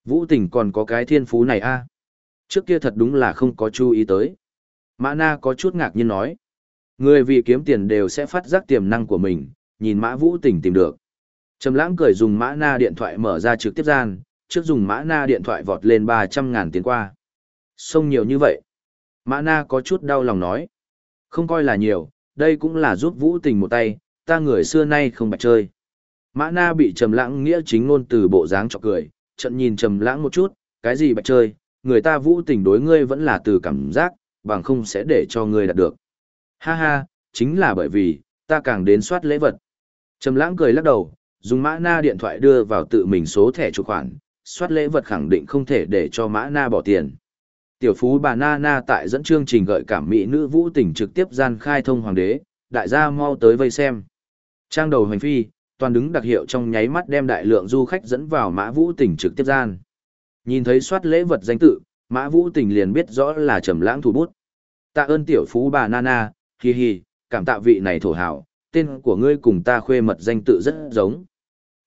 Vũ Tình còn có cái thiên phú này a à? Trước kia thật đúng là không có chú ý tới. Mã Na có chút ngạc nhiên nói. Người vì kiếm tiền đều sẽ phát giác tiềm năng của mình, nhìn Mã Vũ Tình tìm được. Trầm lãng cười dùng Mã Na điện thoại mở ra trực tiếp gian, trước dùng Mã Na điện thoại vọt lên 300 ngàn tiền qua. Xông nhiều như vậy. Mã Na có chút đau lòng nói. Không coi là nhiều, đây cũng là giúp Vũ Tình một tay, ta người xưa nay không bạch chơi. Mã Na bị Trầm lãng nghĩa chính ngôn từ bộ dáng chọc cười, trận nhìn Trầm lãng một chút, cái gì bạch chơi, người ta Vũ Tình đối ngươi vẫn là từ cảm giác, bằng không sẽ để cho ngươi đạt được. Ha ha, chính là bởi vì, ta càng đến soát lễ vật. Trầm lãng cười lắc đầu, dùng mã na điện thoại đưa vào tự mình số thẻ chủ khoản, soát lễ vật khẳng định không thể để cho mã na bỏ tiền. Tiểu phú bà Na Na tại dẫn chương trình gợi cảm mỹ nữ vũ tình trực tiếp gian khai thông hoàng đế, đại gia mau tới vây xem. Trang đầu hành phi, toàn đứng đặc hiệu trong nháy mắt đem đại lượng du khách dẫn vào mã vũ tỉnh trực tiếp gian. Nhìn thấy soát lễ vật danh tự, mã vũ tỉnh liền biết rõ là trầm lãng thủ bút. Tạ ơn tiểu phú bà Nana, hi hi, cảm tạ vị này thổ hảo, tên của ngươi cùng ta khuê mật danh tự rất giống.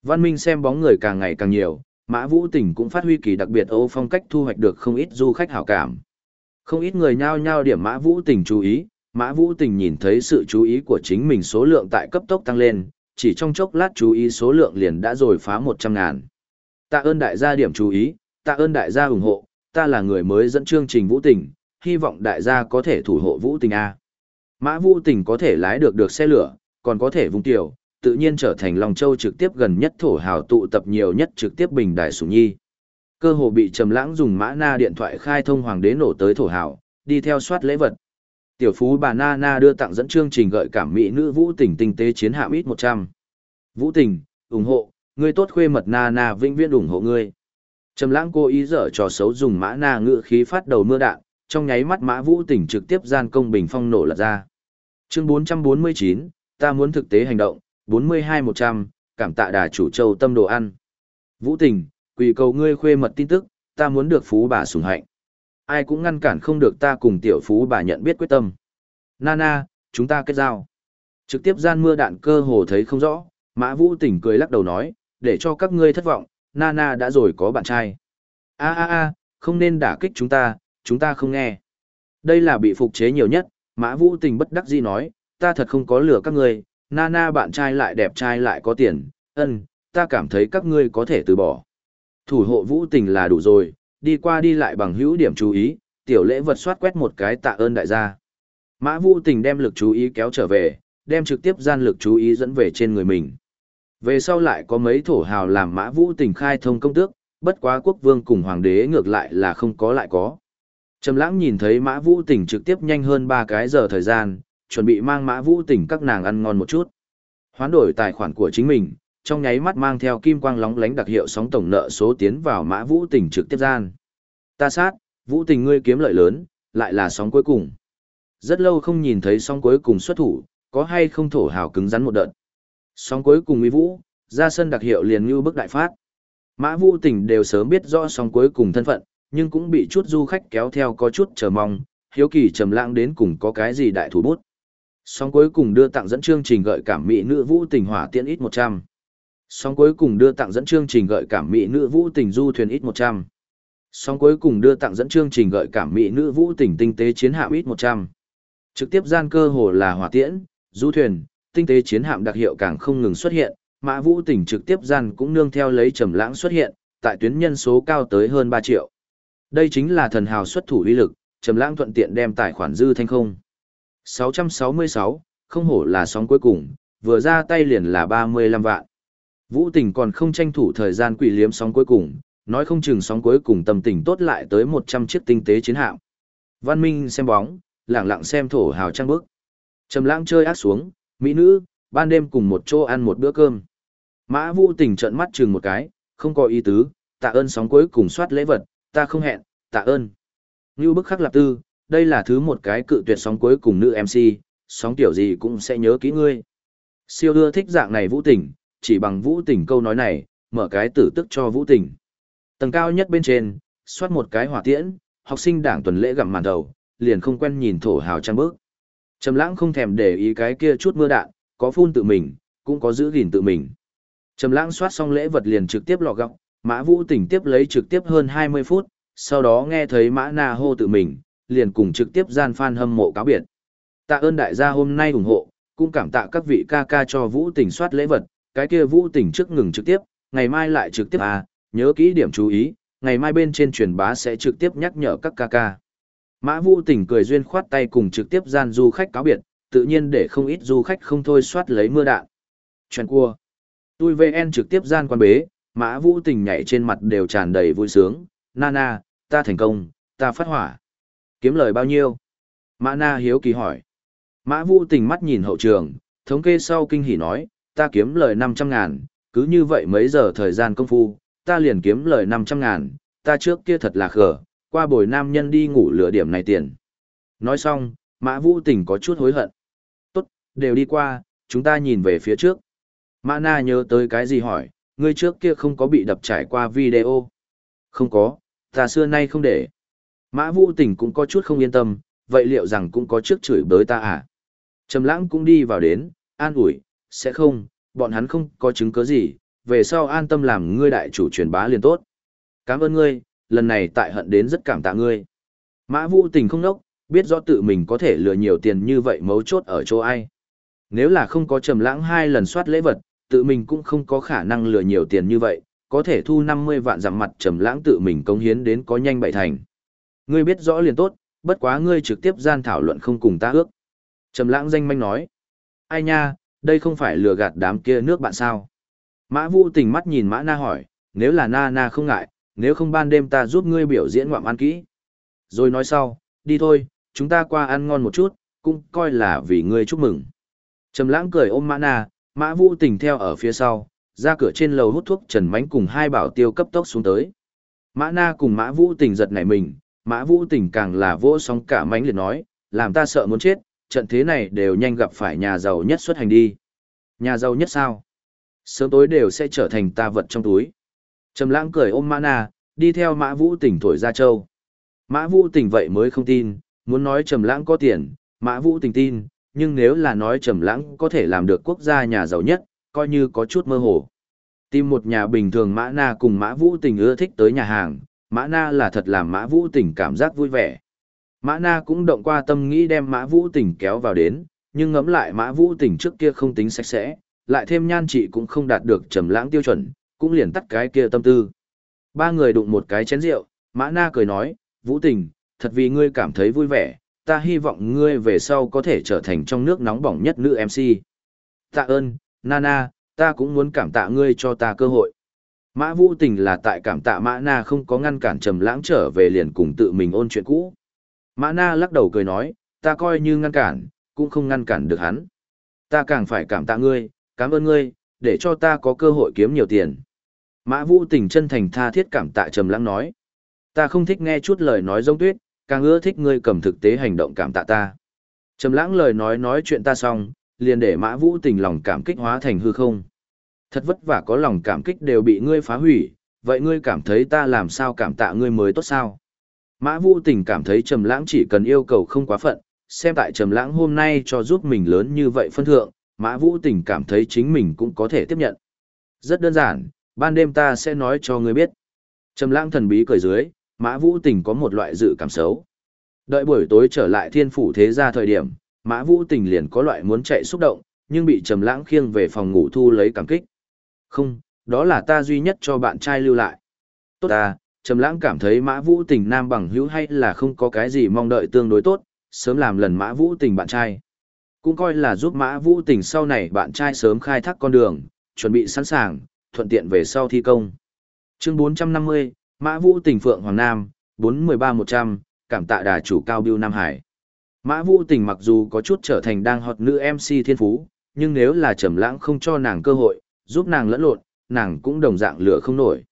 Văn Minh xem bóng người càng ngày càng nhiều, Mã Vũ Tỉnh cũng phát huy kỳ đặc biệt ô phong cách thu hoạch được không ít du khách hảo cảm. Không ít người nhao nhao điểm Mã Vũ Tỉnh chú ý, Mã Vũ Tỉnh nhìn thấy sự chú ý của chính mình số lượng tại cấp tốc tăng lên, chỉ trong chốc lát chú ý số lượng liền đã rồi phá 100 ngàn. Tạ ơn đại gia điểm chú ý, tạ ơn đại gia ủng hộ, ta là người mới dẫn chương trình Vũ Tình, hy vọng đại gia có thể thủ hộ Vũ Tình A. Mã Vũ Tình có thể lái được được xe lửa, còn có thể vung tiểu, tự nhiên trở thành Long Châu trực tiếp gần nhất thổ hào tụ tập nhiều nhất trực tiếp bình đại sủng nhi. Cơ hồ bị Trầm Lãng dùng mã na điện thoại khai thông hoàng đế nổ tới thổ hào, đi theo soát lễ vật. Tiểu phú bà Na Na đưa tặng dẫn chương trình gợi cảm mỹ nữ Vũ Tình tinh tế chiến hạm ít 100. Vũ Tình, ủng hộ, ngươi tốt khuê mật Na Na vĩnh viễn ủng hộ ngươi. Trầm Lãng cố ý dở trò xấu dùng mã na ngựa khí phát đầu mưa đạn, trong nháy mắt Mã Vũ tỉnh trực tiếp gian công bình phong nổ lật ra. Chương 449, ta muốn thực tế hành động, 42-100, cảm tạ đà chủ châu tâm đồ ăn. Vũ tình, quỳ cầu ngươi khuê mật tin tức, ta muốn được phú bà sủng hạnh. Ai cũng ngăn cản không được ta cùng tiểu phú bà nhận biết quyết tâm. Nana, chúng ta kết giao. Trực tiếp gian mưa đạn cơ hồ thấy không rõ, Mã Vũ Tỉnh cười lắc đầu nói, để cho các ngươi thất vọng, Nana đã rồi có bạn trai. A a a, không nên đả kích chúng ta, chúng ta không nghe. Đây là bị phục chế nhiều nhất, Mã Vũ Tình bất đắc dĩ nói, ta thật không có lừa các ngươi, Nana bạn trai lại đẹp trai lại có tiền, ân, ta cảm thấy các ngươi có thể từ bỏ. Thủ hộ Vũ Tình là đủ rồi, đi qua đi lại bằng hữu điểm chú ý, tiểu lễ vật soát quét một cái tạ ơn đại gia. Mã Vũ Tình đem lực chú ý kéo trở về, đem trực tiếp gian lực chú ý dẫn về trên người mình. Về sau lại có mấy thổ hào làm Mã Vũ Tình khai thông công tước, bất quá quốc vương cùng hoàng đế ngược lại là không có lại có. Trầm lãng nhìn thấy Mã Vũ Tình trực tiếp nhanh hơn 3 cái giờ thời gian, chuẩn bị mang Mã Vũ Tình các nàng ăn ngon một chút. Hoán đổi tài khoản của chính mình, trong nháy mắt mang theo kim quang lóng lánh đặc hiệu sóng tổng nợ số tiến vào Mã Vũ Tình trực tiếp gian. Ta sát, Vũ Tình ngươi kiếm lợi lớn, lại là sóng cuối cùng. Rất lâu không nhìn thấy sóng cuối cùng xuất thủ, có hay không thổ hào cứng rắn một đợt. Sóng cuối cùng uy vũ, ra sân đặc hiệu liền như bức đại phát. Mã Vũ Tình đều sớm biết rõ sóng cuối cùng thân phận, nhưng cũng bị chút du khách kéo theo có chút chờ mong, hiếu kỳ trầm lãng đến cùng có cái gì đại thủ bút. Sóng cuối cùng đưa tặng dẫn chương trình gợi cảm mỹ nữ Vũ Tình hỏa tiễn ít 100. Sóng cuối cùng đưa tặng dẫn chương trình gợi cảm mỹ nữ Vũ Tình du thuyền ít 100. Sóng cuối cùng đưa tặng dẫn chương trình gợi cảm mỹ nữ Vũ Tình tinh tế chiến hạm ít 100. Trực tiếp gian cơ hồ là hỏa tiễn, du thuyền, tinh tế chiến hạm đặc hiệu càng không ngừng xuất hiện, Mã Vũ Tỉnh trực tiếp gian cũng nương theo lấy trầm lãng xuất hiện, tại tuyến nhân số cao tới hơn 3 triệu. Đây chính là thần hào xuất thủ uy lực, trầm lãng thuận tiện đem tài khoản dư thanh không. 666, không hổ là sóng cuối cùng, vừa ra tay liền là 35 vạn. Vũ Tỉnh còn không tranh thủ thời gian quỷ liếm sóng cuối cùng, nói không chừng sóng cuối cùng tâm tình tốt lại tới 100 chiếc tinh tế chiến hạm. Văn Minh xem bóng, lặng lặng xem thổ hào trang bước. Trầm lãng chơi ác xuống, mỹ nữ, ban đêm cùng một chỗ ăn một bữa cơm. Mã Vũ Tình trợn mắt chừng một cái, không có ý tứ, tạ ơn sóng cuối cùng soát lễ vật, ta không hẹn, tạ ơn. Như bức khắc lập tư, đây là thứ một cái cự tuyệt sóng cuối cùng nữ MC, sóng tiểu gì cũng sẽ nhớ kỹ ngươi. Siêu ưa thích dạng này Vũ Tình, chỉ bằng Vũ Tình câu nói này, mở cái tử tức cho Vũ Tình. Tầng cao nhất bên trên, soát một cái hỏa tiễn, học sinh đảng tuần lễ gặm màn đầu, liền không quen nhìn thổ hào trang bước. Trầm lãng không thèm để ý cái kia chút mưa đạn, có phun tự mình, cũng có giữ gìn tự mình. Trầm lãng soát xong lễ vật liền trực tiếp lọ gọng, Mã Vũ tỉnh tiếp lấy trực tiếp hơn 20 phút, sau đó nghe thấy Mã Na hô tự mình, liền cùng trực tiếp gian fan hâm mộ cáo biệt. Tạ ơn đại gia hôm nay ủng hộ, cũng cảm tạ các vị ca ca cho Vũ tỉnh soát lễ vật, cái kia Vũ tỉnh trước ngừng trực tiếp, ngày mai lại trực tiếp à, nhớ kỹ điểm chú ý, ngày mai bên trên truyền bá sẽ trực tiếp nhắc nhở các ca ca. Mã Vũ tỉnh cười duyên khoát tay cùng trực tiếp gian du khách cáo biệt, tự nhiên để không ít du khách không thôi soát lấy mưa đạn. Chuyện cua. Tôi VN trực tiếp gian quan bế, Mã Vũ Tình nhảy trên mặt đều tràn đầy vui sướng, Nana, ta thành công, ta phát hỏa. Kiếm lời bao nhiêu? Mã Na hiếu kỳ hỏi. Mã Vũ Tình mắt nhìn hậu trường, thống kê sau kinh hỉ nói, ta kiếm lời 500 ngàn, cứ như vậy mấy giờ thời gian công phu, ta liền kiếm lời 500 ngàn, ta trước kia thật là khờ, qua buổi nam nhân đi ngủ lửa điểm này tiền. Nói xong, Mã Vũ Tình có chút hối hận. Tốt, đều đi qua, chúng ta nhìn về phía trước. Mã Na nhớ tới cái gì hỏi, ngươi trước kia không có bị đập trải qua video. Không có, ta xưa nay không để. Mã Vũ Tình cũng có chút không yên tâm, vậy liệu rằng cũng có trước chửi bới ta à? Trầm lãng cũng đi vào đến, an ủi, sẽ không, bọn hắn không có chứng cứ gì, về sau an tâm làm ngươi đại chủ truyền bá liền tốt. Cảm ơn ngươi, lần này tại hận đến rất cảm tạ ngươi. Mã Vũ Tình không nốc, biết rõ tự mình có thể lừa nhiều tiền như vậy mấu chốt ở chỗ ai. Nếu là không có trầm lãng hai lần soát lễ vật, tự mình cũng không có khả năng lừa nhiều tiền như vậy, có thể thu 50 vạn giảm mặt trầm lãng tự mình công hiến đến có nhanh bảy thành. Ngươi biết rõ liền tốt, bất quá ngươi trực tiếp gian thảo luận không cùng ta ước. Trầm lãng danh manh nói. Ai nha, đây không phải lừa gạt đám kia nước bạn sao? Mã Vũ tình mắt nhìn Mã Na hỏi, nếu là Na Na không ngại, nếu không ban đêm ta giúp ngươi biểu diễn ngoạm ăn kỹ. Rồi nói sau, đi thôi, chúng ta qua ăn ngon một chút, cũng coi là vì ngươi chúc mừng. Trầm lãng cười ôm Mã Na, Mã Vũ Tình theo ở phía sau, ra cửa trên lầu hút thuốc Trần Mánh cùng hai bảo tiêu cấp tốc xuống tới. Mã Na cùng Mã Vũ Tình giật nảy mình, Mã Vũ Tình càng là vỗ sóng cả mánh liệt nói, làm ta sợ muốn chết, trận thế này đều nhanh gặp phải nhà giàu nhất xuất hành đi. Nhà giàu nhất sao? Sớm tối đều sẽ trở thành ta vật trong túi. Trầm lãng cười ôm Mã Na, đi theo Mã Vũ Tỉnh thổi ra châu. Mã Vũ Tỉnh vậy mới không tin, muốn nói Trầm lãng có tiền, Mã Vũ Tỉnh tin, nhưng nếu là nói trầm lãng có thể làm được quốc gia nhà giàu nhất, coi như có chút mơ hồ. Tìm một nhà bình thường Mã Na cùng Mã Vũ Tỉnh ưa thích tới nhà hàng, Mã Na là thật làm Mã Vũ Tỉnh cảm giác vui vẻ. Mã Na cũng động qua tâm nghĩ đem Mã Vũ Tỉnh kéo vào đến, nhưng ngẫm lại Mã Vũ Tỉnh trước kia không tính sạch sẽ, lại thêm nhan trị cũng không đạt được trầm lãng tiêu chuẩn, cũng liền tắt cái kia tâm tư. Ba người đụng một cái chén rượu, Mã Na cười nói, Vũ Tình, thật vì ngươi cảm thấy vui vẻ, ta hy vọng ngươi về sau có thể trở thành trong nước nóng bỏng nhất nữ MC. Tạ ơn, Nana, ta cũng muốn cảm tạ ngươi cho ta cơ hội. Mã Vũ Tình là tại cảm tạ Mã Na không có ngăn cản Trầm Lãng trở về liền cùng tự mình ôn chuyện cũ. Mã Na lắc đầu cười nói, ta coi như ngăn cản, cũng không ngăn cản được hắn. Ta càng phải cảm tạ ngươi, cảm ơn ngươi, để cho ta có cơ hội kiếm nhiều tiền. Mã Vũ Tình chân thành tha thiết cảm tạ Trầm Lãng nói, ta không thích nghe chút lời nói giống tuyết, càng ưa thích ngươi cầm thực tế hành động cảm tạ ta. Trầm Lãng lời nói nói chuyện ta xong, liền để Mã Vũ Tình lòng cảm kích hóa thành hư không. Thật vất vả có lòng cảm kích đều bị ngươi phá hủy, vậy ngươi cảm thấy ta làm sao cảm tạ ngươi mới tốt sao? Mã Vũ Tình cảm thấy Trầm Lãng chỉ cần yêu cầu không quá phận, xem tại Trầm Lãng hôm nay cho giúp mình lớn như vậy phân thượng, Mã Vũ Tình cảm thấy chính mình cũng có thể tiếp nhận. Rất đơn giản, ban đêm ta sẽ nói cho ngươi biết. Trầm Lãng thần bí cười dưới, Mã Vũ Tình có một loại dự cảm xấu. Đợi buổi tối trở lại Thiên phủ thế gia thời điểm, Mã Vũ Tình liền có loại muốn chạy xúc động, nhưng bị Trầm Lãng khiêng về phòng ngủ thu lấy cảm kích. Không, đó là ta duy nhất cho bạn trai lưu lại. Tốt ta, Trầm Lãng cảm thấy Mã Vũ Tình nam bằng hữu hay là không có cái gì mong đợi tương đối tốt, sớm làm lần Mã Vũ Tình bạn trai. Cũng coi là giúp Mã Vũ Tình sau này bạn trai sớm khai thác con đường, chuẩn bị sẵn sàng, thuận tiện về sau thi công. Chương 450, Mã Vũ Tình Phượng Hoàng Nam, 413100, cảm tạ đà chủ cao Biêu Nam Hải. Mã Vũ Tình mặc dù có chút trở thành đang hot nữ MC thiên phú, nhưng nếu là Trầm Lãng không cho nàng cơ hội, giúp nàng lẫn lộn, nàng cũng đồng dạng lửa không nổi.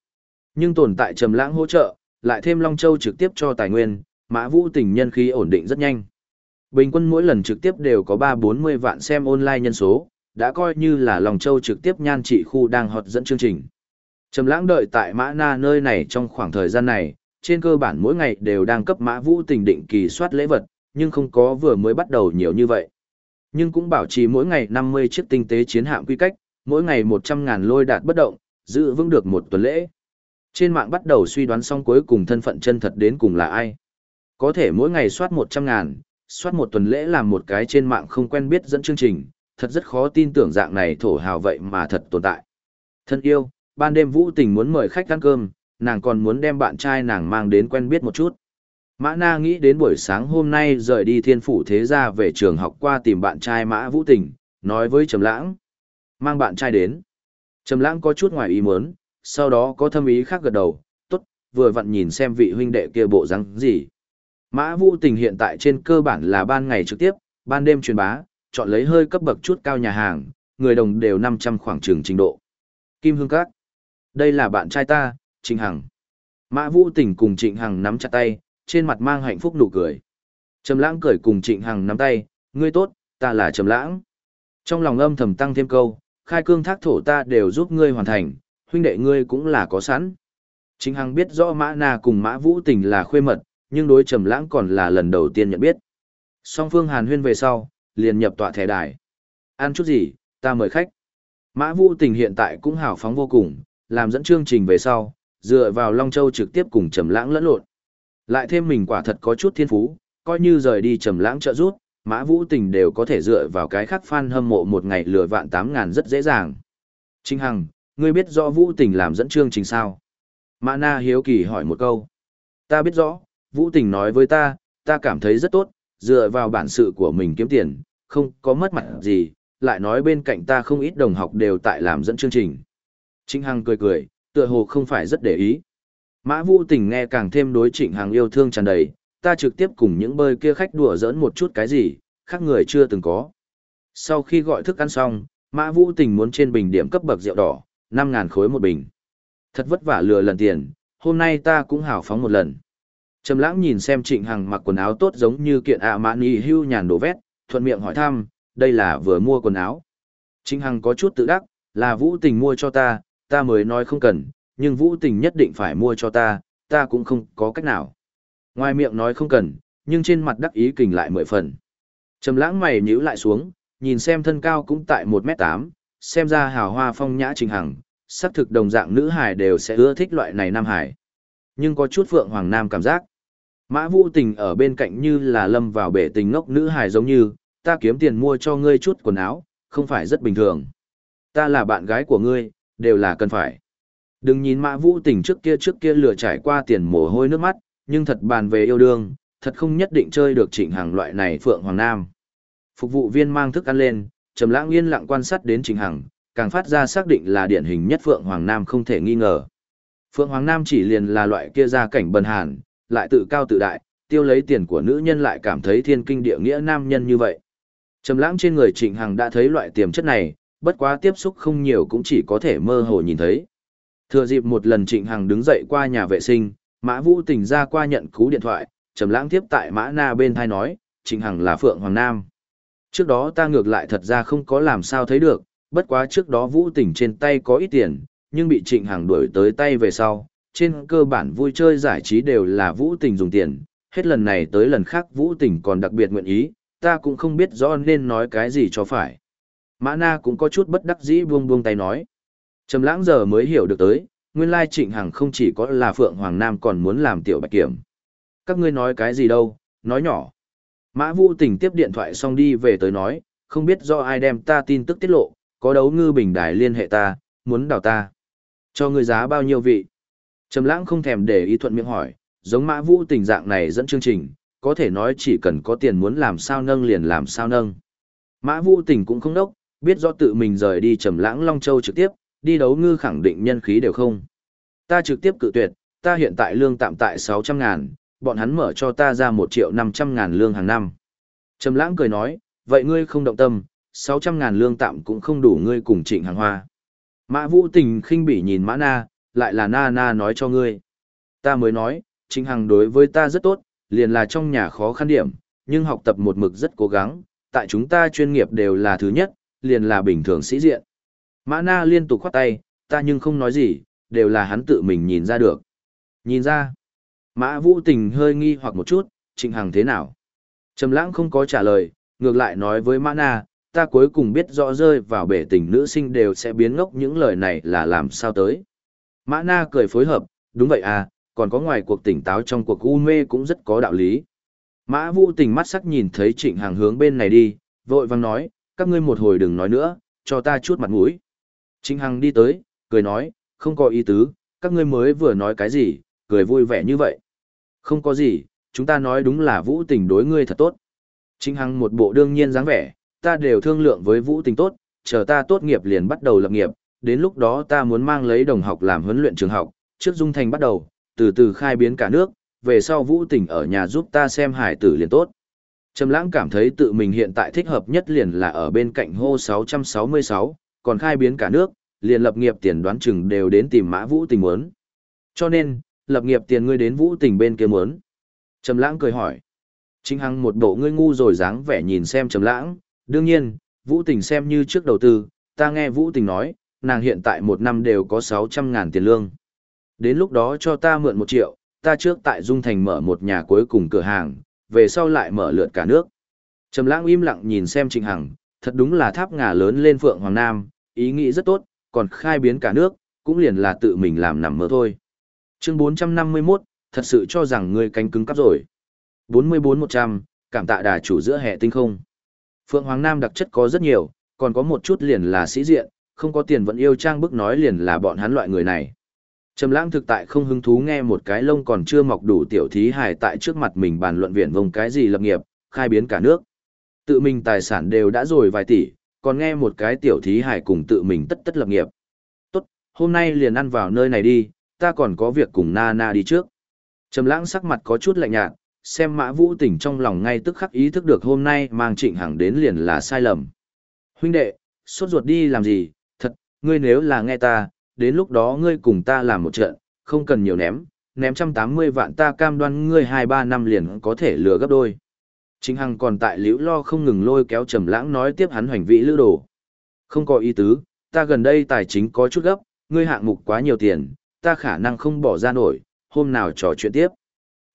Nhưng tồn tại Trầm Lãng hỗ trợ, lại thêm Long Châu trực tiếp cho tài nguyên, Mã Vũ Tình nhân khí ổn định rất nhanh. Bình quân mỗi lần trực tiếp đều có 3-40 vạn xem online nhân số, đã coi như là Long Châu trực tiếp nhan trị khu đang hot dẫn chương trình. Trầm Lãng đợi tại Mã Na nơi này trong khoảng thời gian này, trên cơ bản mỗi ngày đều đang cấp Mã Vũ Tình định kỳ soát lễ vật, nhưng không có vừa mới bắt đầu nhiều như vậy. Nhưng cũng bảo trì mỗi ngày 50 chiếc tinh tế chiến hạm quy cách, mỗi ngày 100 ngàn lôi đạt bất động, giữ vững được một tuần lễ. Trên mạng bắt đầu suy đoán xong cuối cùng thân phận chân thật đến cùng là ai. Có thể mỗi ngày soát 100 ngàn, soát một tuần lễ làm một cái trên mạng không quen biết dẫn chương trình, thật rất khó tin tưởng dạng này thổ hào vậy mà thật tồn tại. Thân yêu, ban đêm Vũ Tình muốn mời khách ăn cơm, nàng còn muốn đem bạn trai nàng mang đến quen biết một chút. Mã Na nghĩ đến buổi sáng hôm nay rời đi thiên phủ thế gia về trường học qua tìm bạn trai Mã Vũ Tình, nói với Trầm Lãng. Mang bạn trai đến. Trầm Lãng có chút ngoài ý muốn, sau đó có thâm ý khác gật đầu, tốt, vừa vặn nhìn xem vị huynh đệ kia bộ dáng gì. Mã Vũ Tình hiện tại trên cơ bản là ban ngày trực tiếp, ban đêm truyền bá, chọn lấy hơi cấp bậc chút cao nhà hàng, người đồng đều 500 khoảng trường trình độ. Kim Hương Các. Đây là bạn trai ta, Trịnh Hằng. Mã Vũ Tình cùng Trịnh Hằng nắm chặt tay, trên mặt mang hạnh phúc nụ cười. Trầm Lãng cười cùng Trịnh Hằng nắm tay, "Ngươi tốt, ta là Trầm Lãng." Trong lòng âm thầm tăng thêm câu, "Khai cương thác thổ ta đều giúp ngươi hoàn thành, huynh đệ ngươi cũng là có sẵn." Trịnh Hằng biết rõ Mã Na cùng Mã Vũ Tình là khuê mật, nhưng đối Trầm Lãng còn là lần đầu tiên nhận biết. Song phương Hàn Huyên về sau, liền nhập tọa thẻ đài. "Ăn chút gì, ta mời khách." Mã Vũ Tình hiện tại cũng hào phóng vô cùng, làm dẫn chương trình về sau, dựa vào Long Châu trực tiếp cùng Trầm Lãng lẫn lộn. Lại thêm mình quả thật có chút thiên phú, coi như rời đi Trầm Lãng trợ giúp, Mã Vũ Tình đều có thể dựa vào cái khác fan hâm mộ một ngày lừa vạn tám ngàn rất dễ dàng. Trình Hằng, ngươi biết rõ Vũ Tình làm dẫn chương trình sao? Mã Na hiếu kỳ hỏi một câu. Ta biết rõ, Vũ Tình nói với ta, ta cảm thấy rất tốt, dựa vào bản sự của mình kiếm tiền, không có mất mặt gì, lại nói bên cạnh ta không ít đồng học đều tại làm dẫn chương trình. Trịnh Hằng cười cười, tựa hồ không phải rất để ý. Mã Vũ Tình nghe càng thêm đối Trịnh Hằng yêu thương tràn đầy, ta trực tiếp cùng những bơi kia khách đùa giỡn một chút cái gì, khác người chưa từng có. Sau khi gọi thức ăn xong, Mã Vũ Tình muốn trên bình điểm cấp bậc rượu đỏ, 5.000 khối một bình. Thật vất vả lừa lần tiền, hôm nay ta cũng hào phóng một lần. Trầm lãng nhìn xem Trịnh Hằng mặc quần áo tốt giống như kiện ạ mạn y hưu nhàn đổ vét, thuận miệng hỏi thăm, đây là vừa mua quần áo. Trịnh Hằng có chút tự đắc, là Vũ Tình mua cho ta, ta mới nói không cần, nhưng Vũ Tình nhất định phải mua cho ta, ta cũng không có cách nào. Ngoài miệng nói không cần, nhưng trên mặt đắc ý kình lại mười phần. Trầm lãng mày nhíu lại xuống, nhìn xem thân cao cũng tại 1m8, xem ra hào hoa phong nhã Trịnh Hằng, sắc thực đồng dạng nữ hải đều sẽ ưa thích loại này nam hải. Nhưng có chút Phượng Hoàng Nam cảm giác. Mã Vũ Tình ở bên cạnh như là lâm vào bể tình ngốc nữ hài giống như, ta kiếm tiền mua cho ngươi chút quần áo, không phải rất bình thường. Ta là bạn gái của ngươi, đều là cần phải. Đừng nhìn Mã Vũ Tình trước kia trước kia lừa trải qua tiền mồ hôi nước mắt, nhưng thật bàn về yêu đương, thật không nhất định chơi được Trịnh Hằng loại này Phượng Hoàng Nam. Phục vụ viên mang thức ăn lên, Trầm Lãng yên lặng quan sát đến Trịnh Hằng, càng phát ra xác định là điển hình nhất Phượng Hoàng Nam không thể nghi ngờ. Phượng Hoàng Nam chỉ liền là loại kia gia cảnh bần hàn, lại tự cao tự đại, tiêu lấy tiền của nữ nhân lại cảm thấy thiên kinh địa nghĩa nam nhân như vậy. Trầm lãng trên người Trịnh Hằng đã thấy loại tiềm chất này, bất quá tiếp xúc không nhiều cũng chỉ có thể mơ hồ nhìn thấy. Thừa dịp một lần Trịnh Hằng đứng dậy qua nhà vệ sinh, Mã Vũ tỉnh ra qua nhận cú điện thoại, Trầm lãng tiếp tại Mã Na bên tai nói, Trịnh Hằng là Phượng Hoàng Nam. Trước đó ta ngược lại thật ra không có làm sao thấy được, bất quá trước đó Vũ tỉnh trên tay có ít tiền, nhưng bị Trịnh Hằng đuổi tới tay về sau, trên cơ bản vui chơi giải trí đều là Vũ Tình dùng tiền, hết lần này tới lần khác Vũ Tình còn đặc biệt nguyện ý, ta cũng không biết rõ nên nói cái gì cho phải. Mã Na cũng có chút bất đắc dĩ buông buông tay nói. Trầm lãng giờ mới hiểu được tới, nguyên lai Trịnh Hằng không chỉ có là Phượng Hoàng Nam còn muốn làm tiểu bạch kiểm. Các ngươi nói cái gì đâu, nói nhỏ. Mã Vũ Tình tiếp điện thoại xong đi về tới nói, không biết do ai đem ta tin tức tiết lộ, có đấu ngư bình đài liên hệ ta, muốn đào ta. Cho ngươi giá bao nhiêu vị? Trầm lãng không thèm để ý thuận miệng hỏi, giống Mã Vũ tình dạng này dẫn chương trình, có thể nói chỉ cần có tiền muốn làm sao nâng liền làm sao nâng. Mã Vũ tình cũng không đốc, biết rõ tự mình rời đi Trầm lãng Long Châu trực tiếp, đi đấu ngư khẳng định nhân khí đều không. Ta trực tiếp cự tuyệt, ta hiện tại lương tạm tại 600 ngàn, bọn hắn mở cho ta ra 1 triệu 500 ngàn lương hàng năm. Trầm lãng cười nói, vậy ngươi không động tâm, 600 ngàn lương tạm cũng không đủ ngươi cùng trịnh hàng hoa. Mã Vũ tình khinh bỉ nhìn Mã Na, lại là Na Na nói cho ngươi. Ta mới nói, Trịnh Hằng đối với ta rất tốt, liền là trong nhà khó khăn điểm, nhưng học tập một mực rất cố gắng, tại chúng ta chuyên nghiệp đều là thứ nhất, liền là bình thường sĩ diện. Mã Na liên tục khoát tay, ta nhưng không nói gì, đều là hắn tự mình nhìn ra được. Nhìn ra. Mã Vũ Tình hơi nghi hoặc một chút, Trịnh Hằng thế nào? Trầm Lãng không có trả lời, ngược lại nói với Mã Na, ta cuối cùng biết rõ rơi vào bể tình nữ sinh đều sẽ biến ngốc những lời này là làm sao tới. Mã Na cười phối hợp, đúng vậy à, còn có ngoài cuộc tỉnh táo trong cuộc u mê cũng rất có đạo lý. Mã Vũ tình mắt sắc nhìn thấy Trịnh Hàng hướng bên này đi, vội vang nói, các ngươi một hồi đừng nói nữa, cho ta chút mặt mũi. Trịnh Hằng đi tới, cười nói, không có ý tứ, các ngươi mới vừa nói cái gì, cười vui vẻ như vậy. Không có gì, chúng ta nói đúng là Vũ tình đối ngươi thật tốt. Trịnh Hằng một bộ đương nhiên dáng vẻ, ta đều thương lượng với Vũ tình tốt, chờ ta tốt nghiệp liền bắt đầu lập nghiệp, đến lúc đó ta muốn mang lấy đồng học làm huấn luyện trường học, trước Dung Thành bắt đầu, từ từ khai biến cả nước, về sau Vũ Tỉnh ở nhà giúp ta xem hải tử liền tốt. Trầm lãng cảm thấy tự mình hiện tại thích hợp nhất liền là ở bên cạnh hô 666, còn khai biến cả nước, liền lập nghiệp tiền đoán chừng đều đến tìm mã Vũ Tình muốn. Cho nên, lập nghiệp tiền ngươi đến Vũ Tình bên kia muốn. Trầm lãng cười hỏi. Chính hăng một bộ ngươi ngu rồi dáng vẻ nhìn xem Trầm lãng, đương nhiên, Vũ Tình xem như trước đầu tư, ta nghe Vũ Tình nói, nàng hiện tại một năm đều có 600 ngàn tiền lương. Đến lúc đó cho ta mượn một triệu, ta trước tại Dung Thành mở một nhà cuối cùng cửa hàng, về sau lại mở lượt cả nước. Trầm lãng im lặng nhìn xem Trịnh Hằng, thật đúng là tháp ngà lớn lên Phượng Hoàng Nam, ý nghĩ rất tốt, còn khai biến cả nước, cũng liền là tự mình làm nằm mơ thôi. Chương 451, thật sự cho rằng ngươi cánh cứng cắp rồi. 44100, cảm tạ đà chủ giữa hệ tinh không. Phượng Hoàng Nam đặc chất có rất nhiều, còn có một chút liền là sĩ diện, không có tiền vẫn yêu trang bức nói liền là bọn hắn loại người này. Trầm lãng thực tại không hứng thú nghe một cái lông còn chưa mọc đủ tiểu thí hài tại trước mặt mình bàn luận viện vông cái gì lập nghiệp, khai biến cả nước. Tự mình tài sản đều đã rồi vài tỷ, còn nghe một cái tiểu thí hài cùng tự mình tất tất lập nghiệp. Tốt, hôm nay liền ăn vào nơi này đi, ta còn có việc cùng Na Na đi trước. Trầm lãng sắc mặt có chút lạnh nhạt, xem mã vũ tỉnh trong lòng ngay tức khắc ý thức được hôm nay mang trịnh hằng đến liền là sai lầm. Huynh đệ, sốt ruột đi làm gì, ngươi nếu là nghe ta, đến lúc đó ngươi cùng ta làm một trận, không cần nhiều ném, ném trăm tám mươi vạn ta cam đoan ngươi hai ba năm liền có thể lừa gấp đôi. Trịnh Hằng còn tại liễu lo không ngừng lôi kéo trầm lãng nói tiếp hắn hoành vị lữ đồ. Không có ý tứ, ta gần đây tài chính có chút gấp, ngươi hạng mục quá nhiều tiền, ta khả năng không bỏ ra nổi, hôm nào trò chuyện tiếp.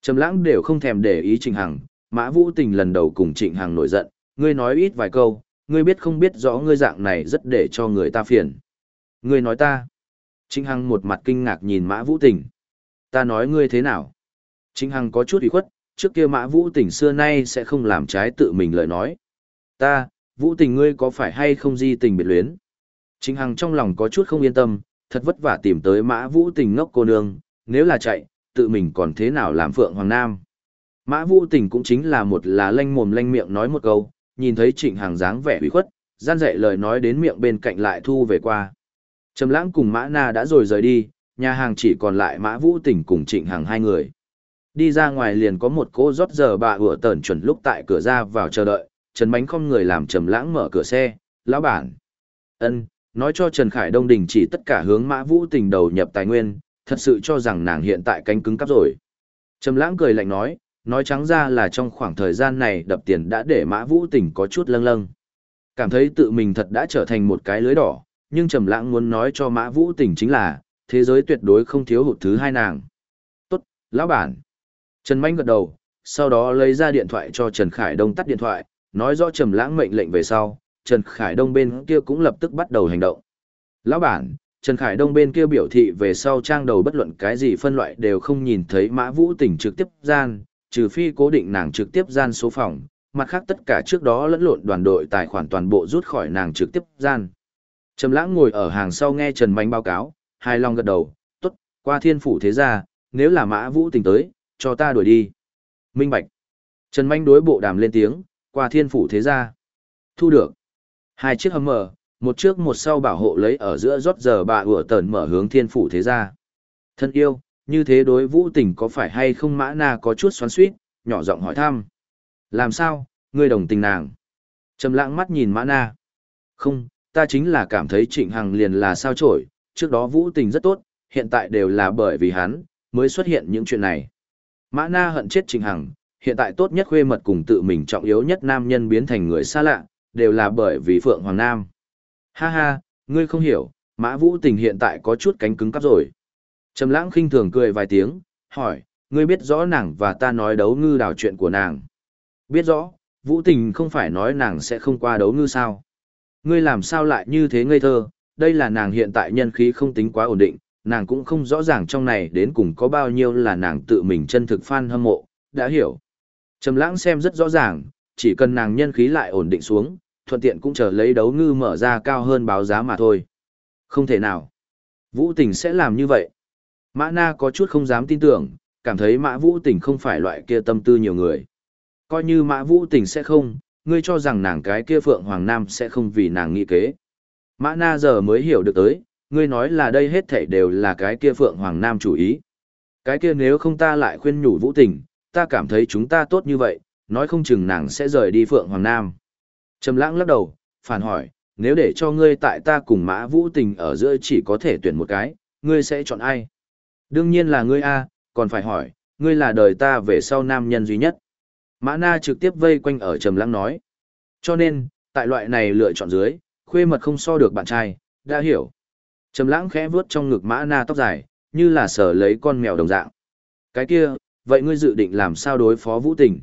Trầm lãng đều không thèm để ý Trịnh Hằng, Mã Vũ Tình lần đầu cùng Trịnh Hằng nổi giận, ngươi nói ít vài câu, ngươi biết không biết rõ ngươi dạng này rất để cho người ta phiền. Ngươi nói ta. Trịnh Hằng một mặt kinh ngạc nhìn Mã Vũ Tình. Ta nói ngươi thế nào? Trịnh Hằng có chút ủy khuất, trước kia Mã Vũ Tình xưa nay sẽ không làm trái tự mình lời nói. Ta, Vũ Tình ngươi có phải hay không di tình biệt luyến? Trịnh Hằng trong lòng có chút không yên tâm, thật vất vả tìm tới Mã Vũ Tình ngốc cô nương, nếu là chạy, tự mình còn thế nào làm Phượng Hoàng Nam? Mã Vũ Tình cũng chính là một là lanh mồm lanh miệng nói một câu, nhìn thấy Trịnh Hằng dáng vẻ ủy khuất, gian dạy lời nói đến miệng bên cạnh lại thu về qua. Trầm Lãng cùng Mã Na đã rồi rời đi, nhà hàng chỉ còn lại Mã Vũ Tỉnh cùng Trịnh Hằng hai người. Đi ra ngoài liền có một cô rót giờ bà ủa tẩn chuẩn lúc tại cửa ra vào chờ đợi, Trần Bánh không người làm Trầm Lãng mở cửa xe, "Lão bản." Ân, nói cho Trần Khải Đông đình chỉ tất cả hướng Mã Vũ Tỉnh đầu nhập tài nguyên, thật sự cho rằng nàng hiện tại cánh cứng cắp rồi. Trầm Lãng cười lạnh nói, nói trắng ra là trong khoảng thời gian này đập tiền đã để Mã Vũ Tỉnh có chút lâng lâng. Cảm thấy tự mình thật đã trở thành một cái lưới đỏ, nhưng Trầm Lãng muốn nói cho Mã Vũ Tình chính là, thế giới tuyệt đối không thiếu hụt thứ hai nàng. "Tốt, lão bản." Trần Mạnh gật đầu, sau đó lấy ra điện thoại cho Trần Khải Đông tắt điện thoại, nói rõ Trầm Lãng mệnh lệnh về sau, Trần Khải Đông bên kia cũng lập tức bắt đầu hành động. "Lão bản, Trần Khải Đông bên kia biểu thị về sau trang đầu bất luận cái gì phân loại đều không nhìn thấy Mã Vũ Tình trực tiếp gian, trừ phi cố định nàng trực tiếp gian số phòng, mặt khác tất cả trước đó lẫn lộn đoàn đội tài khoản toàn bộ rút khỏi nàng trực tiếp gian. Trầm Lãng ngồi ở hàng sau nghe Trần Mạnh báo cáo, hài lòng gật đầu, "Tốt, qua Thiên phủ thế gia, nếu là Mã Vũ Tình tới, cho ta đuổi đi." Minh Bạch. Trần Mạnh đối bộ đàm lên tiếng, "Qua Thiên phủ thế gia." Thu được. Hai chiếc hầm mở, một trước một sau bảo hộ lấy ở giữa rót giờ bà ủa tẩn mở hướng Thiên phủ thế gia. Thân yêu, như thế đối Vũ Tình có phải hay không Mã Na có chút xoắn xuýt, nhỏ giọng hỏi thăm. "Làm sao, ngươi đồng tình nàng?" Trầm Lãng mắt nhìn Mã Na. "Không, ta chính là cảm thấy Trịnh Hằng liền là sao chổi, trước đó vũ tình rất tốt, hiện tại đều là bởi vì hắn, mới xuất hiện những chuyện này. Mã Na hận chết Trịnh Hằng, hiện tại tốt nhất khuê mật cùng tự mình trọng yếu nhất nam nhân biến thành người xa lạ, đều là bởi vì Phượng Hoàng Nam. Ha ha, ngươi không hiểu, Mã Vũ Tình hiện tại có chút cánh cứng cắp rồi. Trầm lãng khinh thường cười vài tiếng, hỏi, ngươi biết rõ nàng và ta nói đấu ngư đào chuyện của nàng. Biết rõ, Vũ Tình không phải nói nàng sẽ không qua đấu ngư sao. Ngươi làm sao lại như thế ngây thơ, đây là nàng hiện tại nhân khí không tính quá ổn định, nàng cũng không rõ ràng trong này đến cùng có bao nhiêu là nàng tự mình chân thực fan hâm mộ, đã hiểu. Trầm lãng xem rất rõ ràng, chỉ cần nàng nhân khí lại ổn định xuống, thuận tiện cũng chờ lấy đấu ngư mở ra cao hơn báo giá mà thôi. Không thể nào. Vũ tình sẽ làm như vậy. Mã na có chút không dám tin tưởng, cảm thấy mã vũ tình không phải loại kia tâm tư nhiều người. Coi như mã vũ tình sẽ không, ngươi cho rằng nàng cái kia Phượng Hoàng Nam sẽ không vì nàng nghĩ kế. Mã na giờ mới hiểu được tới, ngươi nói là đây hết thảy đều là cái kia Phượng Hoàng Nam chủ ý. Cái kia nếu không ta lại khuyên nhủ vũ tình, ta cảm thấy chúng ta tốt như vậy, nói không chừng nàng sẽ rời đi Phượng Hoàng Nam. Trầm lãng lắc đầu, phản hỏi, nếu để cho ngươi tại ta cùng mã vũ tình ở giữa chỉ có thể tuyển một cái, ngươi sẽ chọn ai? Đương nhiên là ngươi A, còn phải hỏi, ngươi là đời ta về sau nam nhân duy nhất. Mã na trực tiếp vây quanh ở trầm lãng nói. Cho nên, tại loại này lựa chọn dưới, khuê mật không so được bạn trai, đã hiểu. Trầm lãng khẽ vuốt trong ngực mã na tóc dài, như là sở lấy con mèo đồng dạng. Cái kia, vậy ngươi dự định làm sao đối phó vũ tình?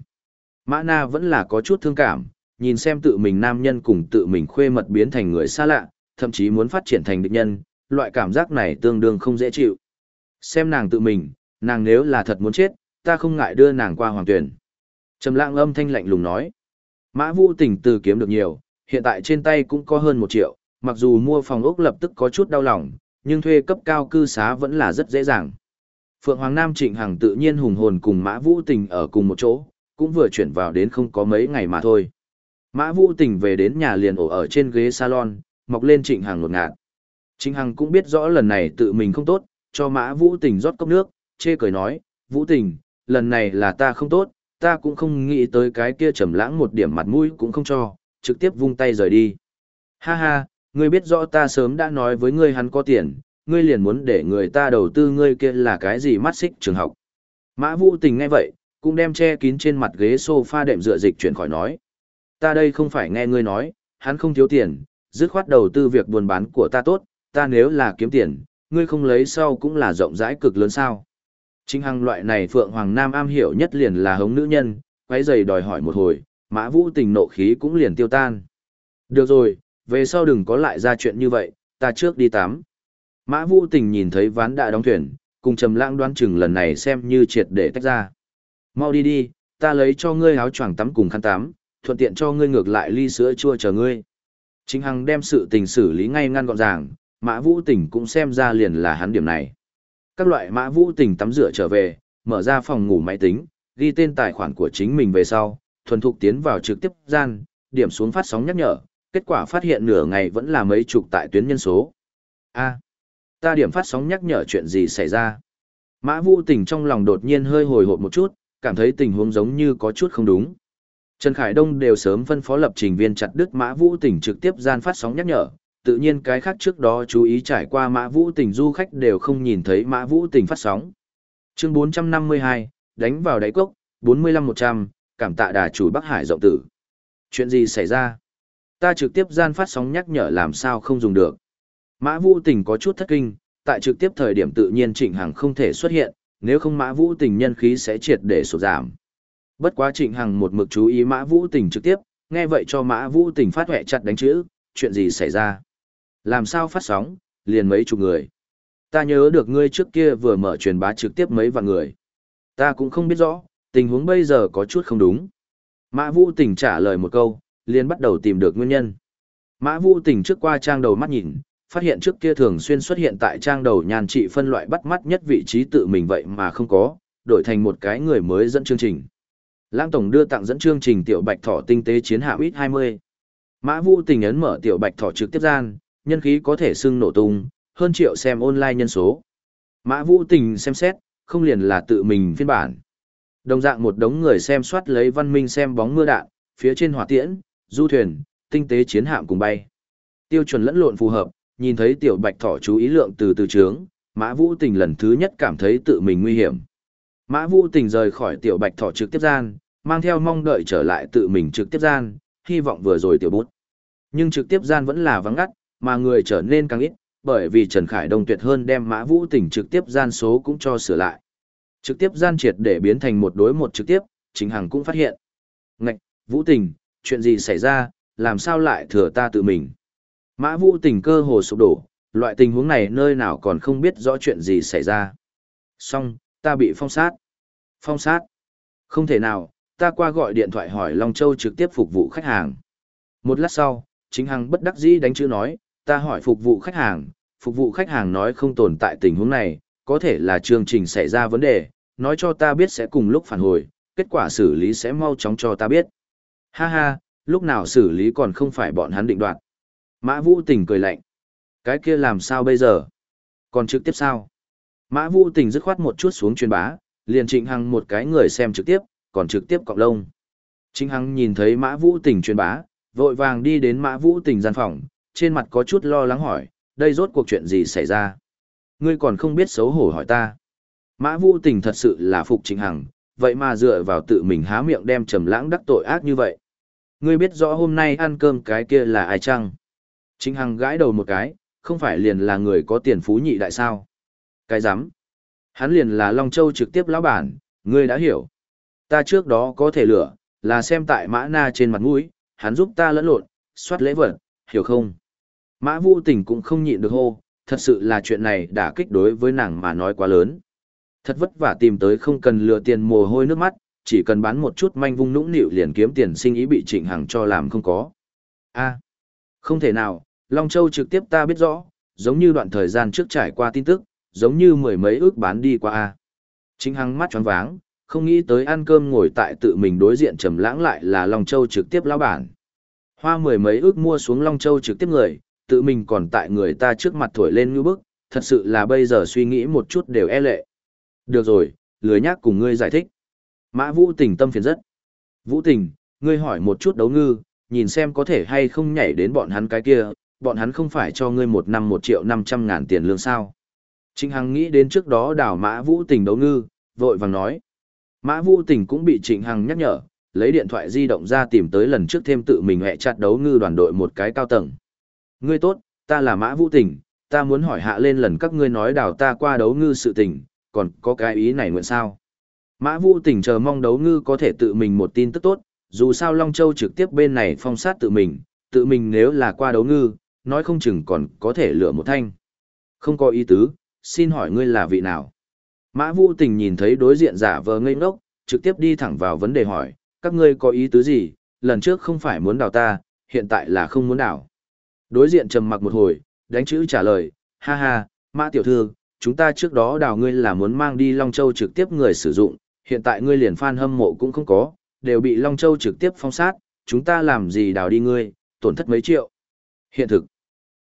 Mã na vẫn là có chút thương cảm, nhìn xem tự mình nam nhân cùng tự mình khuê mật biến thành người xa lạ, thậm chí muốn phát triển thành địch nhân, loại cảm giác này tương đương không dễ chịu. Xem nàng tự mình, nàng nếu là thật muốn chết, ta không ngại đưa nàng qua hoàng tuyển. Trầm lãng âm thanh lạnh lùng nói. Mã Vũ Tình từ kiếm được nhiều, hiện tại trên tay cũng có hơn một triệu, mặc dù mua phòng ốc lập tức có chút đau lòng, nhưng thuê cấp cao cư xá vẫn là rất dễ dàng. Phượng Hoàng Nam Trịnh Hằng tự nhiên hùng hồn cùng Mã Vũ Tình ở cùng một chỗ, cũng vừa chuyển vào đến không có mấy ngày mà thôi. Mã Vũ Tình về đến nhà liền ổ ở trên ghế salon, mọc lên Trịnh Hằng lột ngạt. Trịnh Hằng cũng biết rõ lần này tự mình không tốt, cho Mã Vũ Tình rót cốc nước, chê cười nói, Vũ Tình, lần này là ta không tốt, ta cũng không nghĩ tới cái kia trầm lãng một điểm mặt mũi cũng không cho, trực tiếp vung tay rời đi. Ha ha, ngươi biết rõ ta sớm đã nói với ngươi hắn có tiền, ngươi liền muốn để người ta đầu tư ngươi kia là cái gì mắt xích trường học. Mã Vũ Tình nghe vậy, cũng đem che kín trên mặt ghế sofa đệm dựa dịch chuyển khỏi nói. Ta đây không phải nghe ngươi nói, hắn không thiếu tiền, dứt khoát đầu tư việc buôn bán của ta tốt, ta nếu là kiếm tiền, ngươi không lấy sau cũng là rộng rãi cực lớn sao. Chính hằng loại này Phượng Hoàng Nam am hiểu nhất liền là hống nữ nhân, quấy giày đòi hỏi một hồi, mã vũ tình nộ khí cũng liền tiêu tan. Được rồi, về sau đừng có lại ra chuyện như vậy, ta trước đi tắm. Mã Vũ Tình nhìn thấy ván đã đóng thuyền, cùng Trầm Lãng đoán chừng lần này xem như triệt để tách ra. Mau đi đi, ta lấy cho ngươi áo choàng tắm cùng khăn tắm, thuận tiện cho ngươi ngược lại ly sữa chua chờ ngươi. Chính Hằng đem sự tình xử lý ngay ngăn gọn ràng, Mã Vũ Tình cũng xem ra liền là hắn điểm này. Các loại Mã Vũ Tình tắm rửa trở về, mở ra phòng ngủ máy tính, ghi tên tài khoản của chính mình về sau, thuần thục tiến vào trực tiếp gian, điểm xuống phát sóng nhắc nhở, kết quả phát hiện nửa ngày vẫn là mấy chục tại tuyến nhân số. A, ta điểm phát sóng nhắc nhở chuyện gì xảy ra? Mã Vũ Tình trong lòng đột nhiên hơi hồi hộp một chút, cảm thấy tình huống giống như có chút không đúng. Trần Khải Đông đều sớm phân phó lập trình viên chặt đứt Mã Vũ Tình trực tiếp gian phát sóng nhắc nhở, tự nhiên cái khác trước đó chú ý trải qua Mã Vũ Tình du khách đều không nhìn thấy Mã Vũ Tình phát sóng. Chương 452, đánh vào đáy cốc, 45-100, cảm tạ đà chủ Bắc Hải rộng tử. Chuyện gì xảy ra? Ta trực tiếp gian phát sóng nhắc nhở làm sao không dùng được. Mã Vũ Tình có chút thất kinh, tại trực tiếp thời điểm tự nhiên Trịnh Hằng không thể xuất hiện, nếu không Mã Vũ Tình nhân khí sẽ triệt để sụt giảm. Bất quá Trịnh Hằng một mực chú ý Mã Vũ Tình trực tiếp, nghe vậy cho Mã Vũ Tình phát huệ chặt đánh chữ, chuyện gì xảy ra? Làm sao phát sóng, liền mấy chục người. Ta nhớ được ngươi trước kia vừa mở truyền bá trực tiếp mấy vạn người. Ta cũng không biết rõ, tình huống bây giờ có chút không đúng. Mã Vũ Tình trả lời một câu, liền bắt đầu tìm được nguyên nhân. Mã Vũ Tình trước qua trang đầu mắt nhìn, phát hiện trước kia thường xuyên xuất hiện tại trang đầu nhàn trị phân loại bắt mắt nhất vị trí tự mình vậy mà không có, đổi thành một cái người mới dẫn chương trình. Lãng Tổng đưa tặng dẫn chương trình tiểu bạch thỏ tinh tế chiến hạm ít 20. Mã Vũ Tình ấn mở tiểu bạch thỏ trực tiếp gian, nhân khí có thể xưng nổ tung, hơn triệu xem online nhân số. Mã Vũ Tình xem xét, không liền là tự mình phiên bản. Đồng dạng một đống người xem soát lấy văn minh xem bóng mưa đạn, phía trên hỏa tiễn, du thuyền, tinh tế chiến hạm cùng bay. Tiêu chuẩn lẫn lộn phù hợp, nhìn thấy tiểu bạch thỏ chú ý lượng từ từ trướng, Mã Vũ Tình lần thứ nhất cảm thấy tự mình nguy hiểm. Mã Vũ Tình rời khỏi tiểu bạch thỏ trực tiếp gian, mang theo mong đợi trở lại tự mình trực tiếp gian, hy vọng vừa rồi tiểu bút. Nhưng trực tiếp gian vẫn là vắng ngắt, mà người trở nên càng ít, bởi vì Trần Khải Đông tuyệt hơn đem Mã Vũ Tình trực tiếp gian số cũng cho sửa lại. Trực tiếp gian triệt để biến thành một đối một trực tiếp, chính hằng cũng phát hiện. Ngạch, Vũ Tình, chuyện gì xảy ra, làm sao lại thừa ta tự mình. Mã Vũ Tình cơ hồ sụp đổ, loại tình huống này nơi nào còn không biết rõ chuyện gì xảy ra. Xong, ta bị phong sát. Phong sát. Không thể nào, ta qua gọi điện thoại hỏi Long Châu trực tiếp phục vụ khách hàng. Một lát sau, chính hằng bất đắc dĩ đánh chữ nói, ta hỏi phục vụ khách hàng, phục vụ khách hàng nói không tồn tại tình huống này, có thể là chương trình xảy ra vấn đề, nói cho ta biết sẽ cùng lúc phản hồi, kết quả xử lý sẽ mau chóng cho ta biết. Ha ha, lúc nào xử lý còn không phải bọn hắn định đoạt. Mã Vũ Tình cười lạnh. Cái kia làm sao bây giờ? Còn trực tiếp sao? Mã Vũ Tình dứt khoát một chút xuống truyền bá, liền Trịnh Hằng một cái người xem trực tiếp, còn trực tiếp cọng lông. Trịnh Hằng nhìn thấy Mã Vũ Tình truyền bá, vội vàng đi đến Mã Vũ Tình gian phòng, trên mặt có chút lo lắng hỏi, đây rốt cuộc chuyện gì xảy ra? Ngươi còn không biết xấu hổ hỏi ta. Mã Vũ Tình thật sự là phục Trình Hằng, vậy mà dựa vào tự mình há miệng đem Trầm Lãng đắc tội ác như vậy. Ngươi biết rõ hôm nay ăn cơm cái kia là ai chăng? Trình Hằng gãi đầu một cái, không phải liền là người có tiền phú nhị đại sao? Cái rắm Hắn liền là Long Châu trực tiếp lão bản, ngươi đã hiểu. Ta trước đó có thể lựa, là xem tại mã na trên mặt mũi, hắn giúp ta lẫn lộn, soát lễ vật, hiểu không? Mã Vũ Tình cũng không nhịn được hô, thật sự là chuyện này đã kích đối với nàng mà nói quá lớn. Thật vất vả tìm tới không cần lừa tiền mồ hôi nước mắt, chỉ cần bán một chút manh vung nũng nịu liền kiếm tiền sinh ý bị Trịnh Hằng cho làm không có. A, à, không thể nào, Long Châu trực tiếp ta biết rõ, giống như đoạn thời gian trước trải qua tin tức, giống như mười mấy ước bán đi qua A. Trịnh Hằng mắt tròn váng, không nghĩ tới ăn cơm ngồi tại tự mình đối diện trầm lãng lại là Long Châu trực tiếp lão bản. Hoa mười mấy ước mua xuống Long Châu trực tiếp người, tự mình còn tại người ta trước mặt thổi lên như bức, thật sự là bây giờ suy nghĩ một chút đều e lệ. Được rồi, lười nhác cùng ngươi giải thích. Mã Vũ Tình tâm phiền rất. Vũ Tình, ngươi hỏi một chút đấu ngư, nhìn xem có thể hay không nhảy đến bọn hắn cái kia, bọn hắn không phải cho ngươi một năm một triệu năm trăm ngàn tiền lương sao. Trịnh Hằng nghĩ đến trước đó đảo Mã Vũ Tình đấu ngư, vội vàng nói. Mã Vũ Tình cũng bị Trịnh Hằng nhắc nhở, lấy điện thoại di động ra tìm tới lần trước thêm tự mình hẹ chặt đấu ngư đoàn đội một cái cao tầng. Ngươi tốt, ta là Mã Vũ Tình, ta muốn hỏi hạ lên lần các ngươi nói đào ta qua đấu ngư sự tình, còn có cái ý này nguyện sao? Mã Vũ Tình chờ mong đấu ngư có thể tự mình một tin tức tốt, dù sao Long Châu trực tiếp bên này phong sát tự mình, tự mình nếu là qua đấu ngư, nói không chừng còn có thể lựa một thanh. Không có ý tứ, xin hỏi ngươi là vị nào? Mã Vũ Tình nhìn thấy đối diện giả vờ ngây ngốc, trực tiếp đi thẳng vào vấn đề hỏi, các ngươi có ý tứ gì, lần trước không phải muốn đào ta, hiện tại là không muốn đào. Đối diện trầm mặc một hồi, đánh chữ trả lời, ha ha, Mã Tiểu Thư, chúng ta trước đó đào ngươi là muốn mang đi Long Châu trực tiếp người sử dụng, hiện tại ngươi liền fan hâm mộ cũng không có, đều bị Long Châu trực tiếp phong sát, chúng ta làm gì đào đi ngươi, tổn thất mấy triệu. Hiện thực,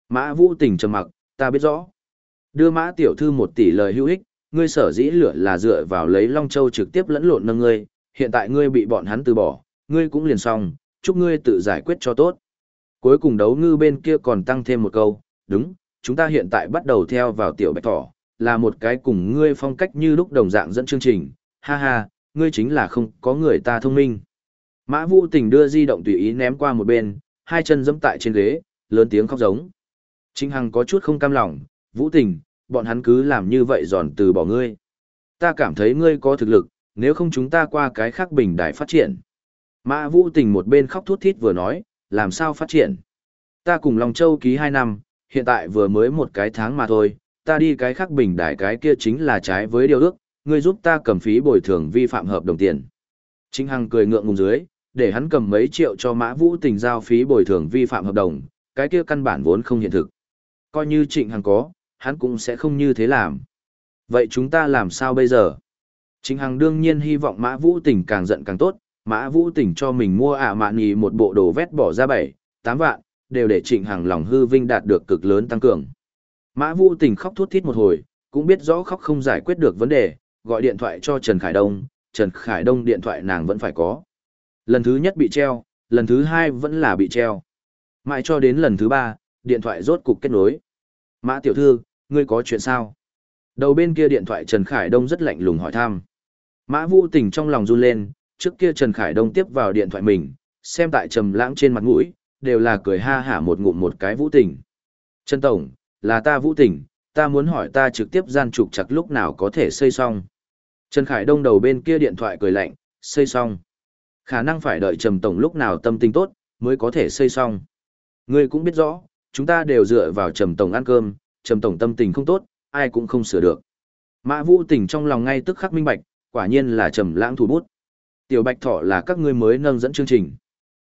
Mã Vũ Tình trầm mặc, ta biết rõ. Đưa Mã Tiểu Thư một tỷ lời hữu ích, ngươi sở dĩ lửa là dựa vào lấy Long Châu trực tiếp lẫn lộn nâng ngươi, hiện tại ngươi bị bọn hắn từ bỏ, ngươi cũng liền xong, chúc ngươi tự giải quyết cho tốt. Cuối cùng đấu ngư bên kia còn tăng thêm một câu, đúng, chúng ta hiện tại bắt đầu theo vào tiểu bạch thỏ, là một cái cùng ngươi phong cách như lúc đồng dạng dẫn chương trình, ha ha, ngươi chính là không có người ta thông minh. Mã Vũ Tình đưa di động tùy ý ném qua một bên, hai chân dẫm tại trên ghế, lớn tiếng khóc giống. Trinh Hằng có chút không cam lòng, Vũ Tình, bọn hắn cứ làm như vậy giòn từ bỏ ngươi. Ta cảm thấy ngươi có thực lực, nếu không chúng ta qua cái khác bình đại phát triển. Mã Vũ Tình một bên khóc thút thít vừa nói, làm sao phát triển. Ta cùng Long Châu ký 2 năm, hiện tại vừa mới một cái tháng mà thôi, ta đi cái khác bình đại cái kia chính là trái với điều ước, ngươi giúp ta cầm phí bồi thường vi phạm hợp đồng tiền. Trịnh Hằng cười ngượng ngùng dưới, để hắn cầm mấy triệu cho Mã Vũ Tình giao phí bồi thường vi phạm hợp đồng, cái kia căn bản vốn không hiện thực. Coi như Trịnh Hằng có, hắn cũng sẽ không như thế làm. Vậy chúng ta làm sao bây giờ? Trịnh Hằng đương nhiên hy vọng Mã Vũ Tình càng giận càng tốt, Mã Vũ Tình cho mình mua ả mạn nhì một bộ đồ vét bỏ ra 7, 8 vạn, đều để Trịnh Hằng lòng hư vinh đạt được cực lớn tăng cường. Mã Vũ Tình khóc thút thít một hồi, cũng biết rõ khóc không giải quyết được vấn đề, gọi điện thoại cho Trần Khải Đông, Trần Khải Đông điện thoại nàng vẫn phải có. Lần thứ nhất bị treo, lần thứ hai vẫn là bị treo. Mãi cho đến lần thứ ba, điện thoại rốt cục kết nối. Mã tiểu thư, ngươi có chuyện sao? Đầu bên kia điện thoại Trần Khải Đông rất lạnh lùng hỏi thăm. Mã Vũ Tình trong lòng run lên, trước kia Trần Khải Đông tiếp vào điện thoại mình, xem tại trầm lãng trên mặt mũi, đều là cười ha hả một ngụm một cái Vũ Tình. Trần Tổng, là ta Vũ Tình, ta muốn hỏi ta trực tiếp gian trục chặt lúc nào có thể xây xong. Trần Khải Đông đầu bên kia điện thoại cười lạnh, xây xong. Khả năng phải đợi Trầm Tổng lúc nào tâm tình tốt, mới có thể xây xong. Ngươi cũng biết rõ, chúng ta đều dựa vào Trầm Tổng ăn cơm, Trầm Tổng tâm tình không tốt, ai cũng không sửa được. Mã Vũ Tình trong lòng ngay tức khắc minh bạch, quả nhiên là Trầm Lãng thủ bút. Tiểu Bạch Thỏ là các ngươi mới nâng dẫn chương trình.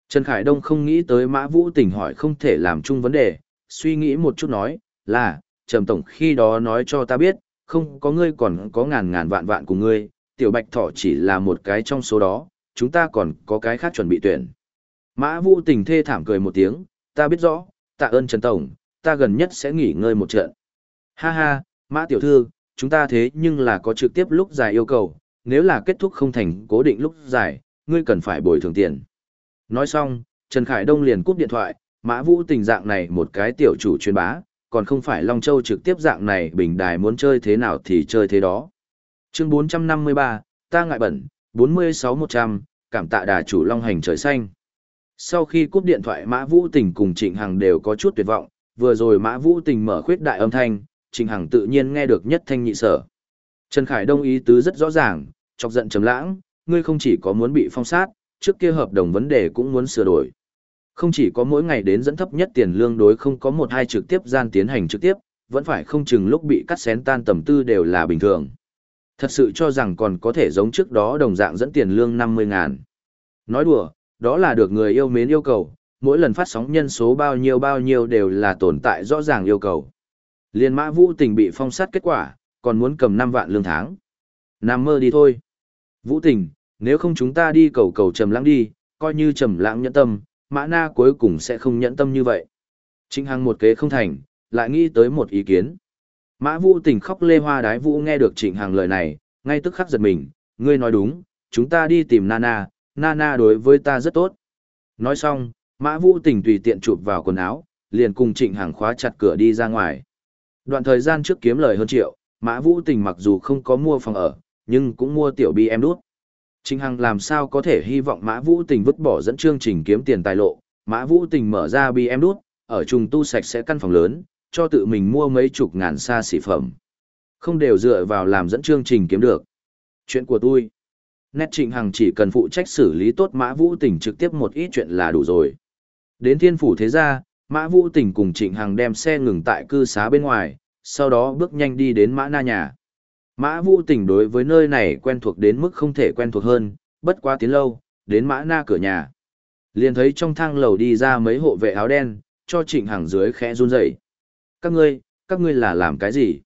Trần Khải Đông không nghĩ tới Mã Vũ Tình hỏi không thể làm chung vấn đề, suy nghĩ một chút nói, là, Trầm Tổng khi đó nói cho ta biết, không có ngươi còn có ngàn ngàn vạn vạn của ngươi, Tiểu Bạch Thỏ chỉ là một cái trong số đó, chúng ta còn có cái khác chuẩn bị tuyển. Mã Vũ Tình thê thảm cười một tiếng, ta biết rõ, tạ ơn Trần Tổng, ta gần nhất sẽ nghỉ ngơi một trận. Ha ha, Mã Tiểu Thư, chúng ta thế nhưng là có trực tiếp lúc dài yêu cầu, nếu là kết thúc không thành cố định lúc dài, ngươi cần phải bồi thường tiền. Nói xong, Trần Khải Đông liền cúp điện thoại, Mã Vũ tình dạng này một cái tiểu chủ truyền bá, còn không phải Long Châu trực tiếp dạng này bình đài muốn chơi thế nào thì chơi thế đó. Chương 453, ta ngại bẩn, 46-100, cảm tạ đà chủ Long Hành trời xanh. Sau khi cúp điện thoại Mã Vũ Tình cùng Trịnh Hằng đều có chút tuyệt vọng, vừa rồi Mã Vũ Tình mở khuyết đại âm thanh, Trịnh Hằng tự nhiên nghe được nhất thanh nhị sở. Trần Khải Đông ý tứ rất rõ ràng, chọc giận trầm lãng, ngươi không chỉ có muốn bị phong sát, trước kia hợp đồng vấn đề cũng muốn sửa đổi. Không chỉ có mỗi ngày đến dẫn thấp nhất tiền lương đối không có một hai trực tiếp gian tiến hành trực tiếp, vẫn phải không chừng lúc bị cắt xén tan tầm tư đều là bình thường. Thật sự cho rằng còn có thể giống trước đó đồng dạng dẫn tiền lương 50 ngàn. Nói đùa, đó là được người yêu mến yêu cầu, mỗi lần phát sóng nhân số bao nhiêu bao nhiêu đều là tồn tại rõ ràng yêu cầu. Liên mã vũ tình bị phong sát kết quả, còn muốn cầm 5 vạn lương tháng. Nằm mơ đi thôi. Vũ tình, nếu không chúng ta đi cầu cầu trầm lãng đi, coi như trầm lãng nhẫn tâm, mã na cuối cùng sẽ không nhẫn tâm như vậy. Trịnh Hằng một kế không thành, lại nghĩ tới một ý kiến. Mã Vũ Tình khóc lê hoa đái vũ nghe được Trịnh Hằng lời này, ngay tức khắc giật mình, ngươi nói đúng, chúng ta đi tìm Nana, Nana đối với ta rất tốt. Nói xong, Mã Vũ Tình tùy tiện chụp vào quần áo, liền cùng Trịnh Hằng khóa chặt cửa đi ra ngoài. Đoạn thời gian trước kiếm lời hơn triệu, Mã Vũ Tình mặc dù không có mua phòng ở, nhưng cũng mua tiểu bi em đút. Trình Hằng làm sao có thể hy vọng Mã Vũ Tình vứt bỏ dẫn chương trình kiếm tiền tài lộ, Mã Vũ Tình mở ra bi em đút, ở trùng tu sạch sẽ căn phòng lớn, cho tự mình mua mấy chục ngàn xa xỉ phẩm. Không đều dựa vào làm dẫn chương trình kiếm được. Chuyện của tôi. Nét Trịnh Hằng chỉ cần phụ trách xử lý tốt Mã Vũ Tình trực tiếp một ít chuyện là đủ rồi. Đến thiên phủ thế gia, Mã Vũ Tình cùng Trịnh Hằng đem xe ngừng tại cư xá bên ngoài, sau đó bước nhanh đi đến Mã Na nhà. Mã Vũ Tình đối với nơi này quen thuộc đến mức không thể quen thuộc hơn, bất quá tiến lâu, đến Mã Na cửa nhà. Liền thấy trong thang lầu đi ra mấy hộ vệ áo đen, cho Trịnh Hằng dưới khẽ run rẩy. Các ngươi, các ngươi là làm cái gì?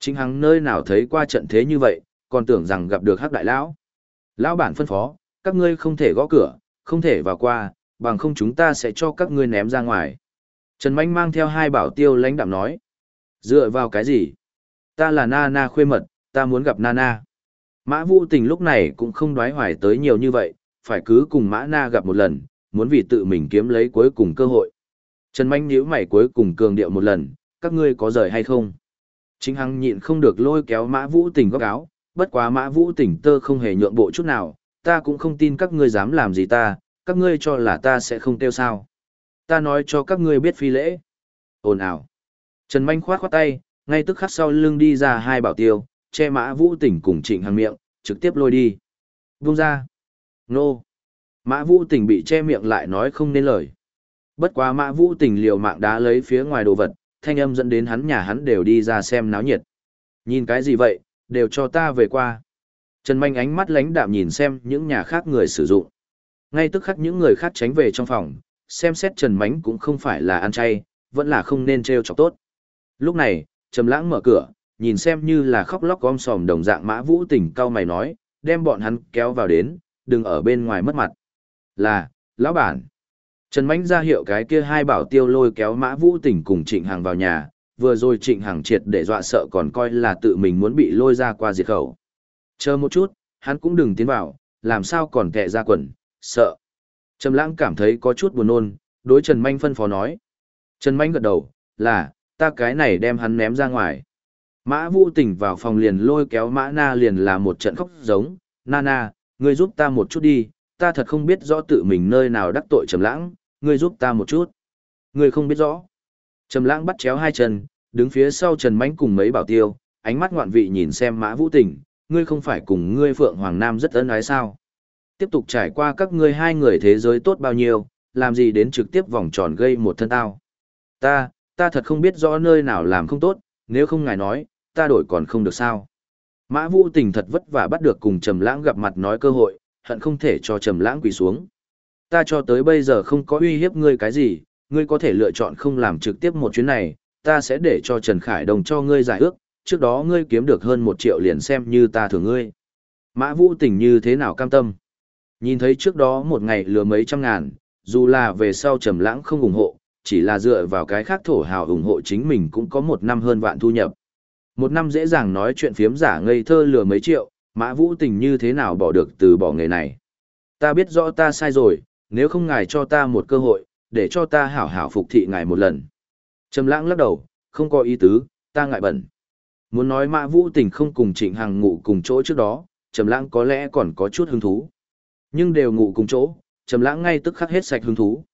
Trịnh Hằng nơi nào thấy qua trận thế như vậy, còn tưởng rằng gặp được Hắc đại lão. Lão bản phân phó, các ngươi không thể gõ cửa, không thể vào qua, bằng không chúng ta sẽ cho các ngươi ném ra ngoài. Trần Mạnh mang theo hai bảo tiêu lãnh đạm nói. Dựa vào cái gì? Ta là Nana khuê mật, ta muốn gặp Nana. Mã Vũ Tình lúc này cũng không đoái hoài tới nhiều như vậy, phải cứ cùng Mã Na gặp một lần, muốn vì tự mình kiếm lấy cuối cùng cơ hội. Trần Manh nhíu mày cuối cùng cường điệu một lần, các ngươi có rời hay không? Chính Hằng nhịn không được lôi kéo Mã Vũ Tình góc áo, bất quá Mã Vũ Tình tơ không hề nhượng bộ chút nào, ta cũng không tin các ngươi dám làm gì ta, các ngươi cho là ta sẽ không tiêu sao. Ta nói cho các ngươi biết phi lễ. Ồn ào. Trần Manh khoát khoát tay, ngay tức khắc sau lưng đi ra hai bảo tiêu, che mã vũ tỉnh cùng trịnh hàng miệng, trực tiếp lôi đi. Vung ra. Nô. Mã vũ tỉnh bị che miệng lại nói không nên lời. Bất quá mã vũ tỉnh liều mạng đá lấy phía ngoài đồ vật, thanh âm dẫn đến hắn nhà hắn đều đi ra xem náo nhiệt. Nhìn cái gì vậy, đều cho ta về qua. Trần Manh ánh mắt lánh đạm nhìn xem những nhà khác người sử dụng. Ngay tức khắc những người khác tránh về trong phòng, xem xét Trần Mánh cũng không phải là ăn chay, vẫn là không nên trêu chọc tốt. Lúc này, Trầm Lãng mở cửa, nhìn xem như là khóc lóc gom sòm đồng dạng Mã Vũ Tình cao mày nói, đem bọn hắn kéo vào đến, đừng ở bên ngoài mất mặt. Là, lão bản. Trần Mánh ra hiệu cái kia hai bảo tiêu lôi kéo Mã Vũ Tình cùng Trịnh Hằng vào nhà, vừa rồi Trịnh Hằng triệt để dọa sợ còn coi là tự mình muốn bị lôi ra qua diệt khẩu. Chờ một chút, hắn cũng đừng tiến vào, làm sao còn kẻ ra quần, sợ. Trầm lãng cảm thấy có chút buồn nôn, đối Trần Manh phân phó nói. Trần Manh gật đầu, là, ta cái này đem hắn ném ra ngoài. Mã Vũ tỉnh vào phòng liền lôi kéo Mã Na liền là một trận khóc giống, Na Na, ngươi giúp ta một chút đi, ta thật không biết rõ tự mình nơi nào đắc tội Trầm lãng, ngươi giúp ta một chút. Ngươi không biết rõ. Trầm lãng bắt chéo hai chân, đứng phía sau Trần Mạnh cùng mấy bảo tiêu, ánh mắt ngoạn vị nhìn xem Mã Vũ tỉnh, ngươi không phải cùng ngươi Phượng Hoàng Nam rất ân ái sao? Tiếp tục trải qua các ngươi hai người thế giới tốt bao nhiêu, làm gì đến trực tiếp vòng tròn gây một thân tao. Ta, ta thật không biết rõ nơi nào làm không tốt, nếu không ngài nói, ta đổi còn không được sao. Mã Vũ Tình thật vất vả bắt được cùng Trầm Lãng gặp mặt nói cơ hội, hận không thể cho Trầm Lãng quỳ xuống. Ta cho tới bây giờ không có uy hiếp ngươi cái gì, ngươi có thể lựa chọn không làm trực tiếp một chuyến này, ta sẽ để cho Trần Khải Đồng cho ngươi giải ước, trước đó ngươi kiếm được hơn một triệu liền xem như ta thưởng ngươi. Mã Vũ Tình như thế nào cam tâm? Nhìn thấy trước đó một ngày lừa mấy trăm ngàn, dù là về sau trầm lãng không ủng hộ, chỉ là dựa vào cái khác thổ hào ủng hộ chính mình cũng có một năm hơn vạn thu nhập. Một năm dễ dàng nói chuyện phiếm giả ngây thơ lừa mấy triệu, Mã Vũ Tình như thế nào bỏ được từ bỏ nghề này. Ta biết rõ ta sai rồi, nếu không ngài cho ta một cơ hội, để cho ta hảo hảo phục thị ngài một lần. Trầm lãng lắc đầu, không có ý tứ, ta ngại bẩn. Muốn nói Mã Vũ Tình không cùng Trịnh Hằng ngủ cùng chỗ trước đó, Trầm lãng có lẽ còn có chút hứng thú. Nhưng đều ngủ cùng chỗ, Trầm lãng ngay tức khắc hết sạch hứng thú,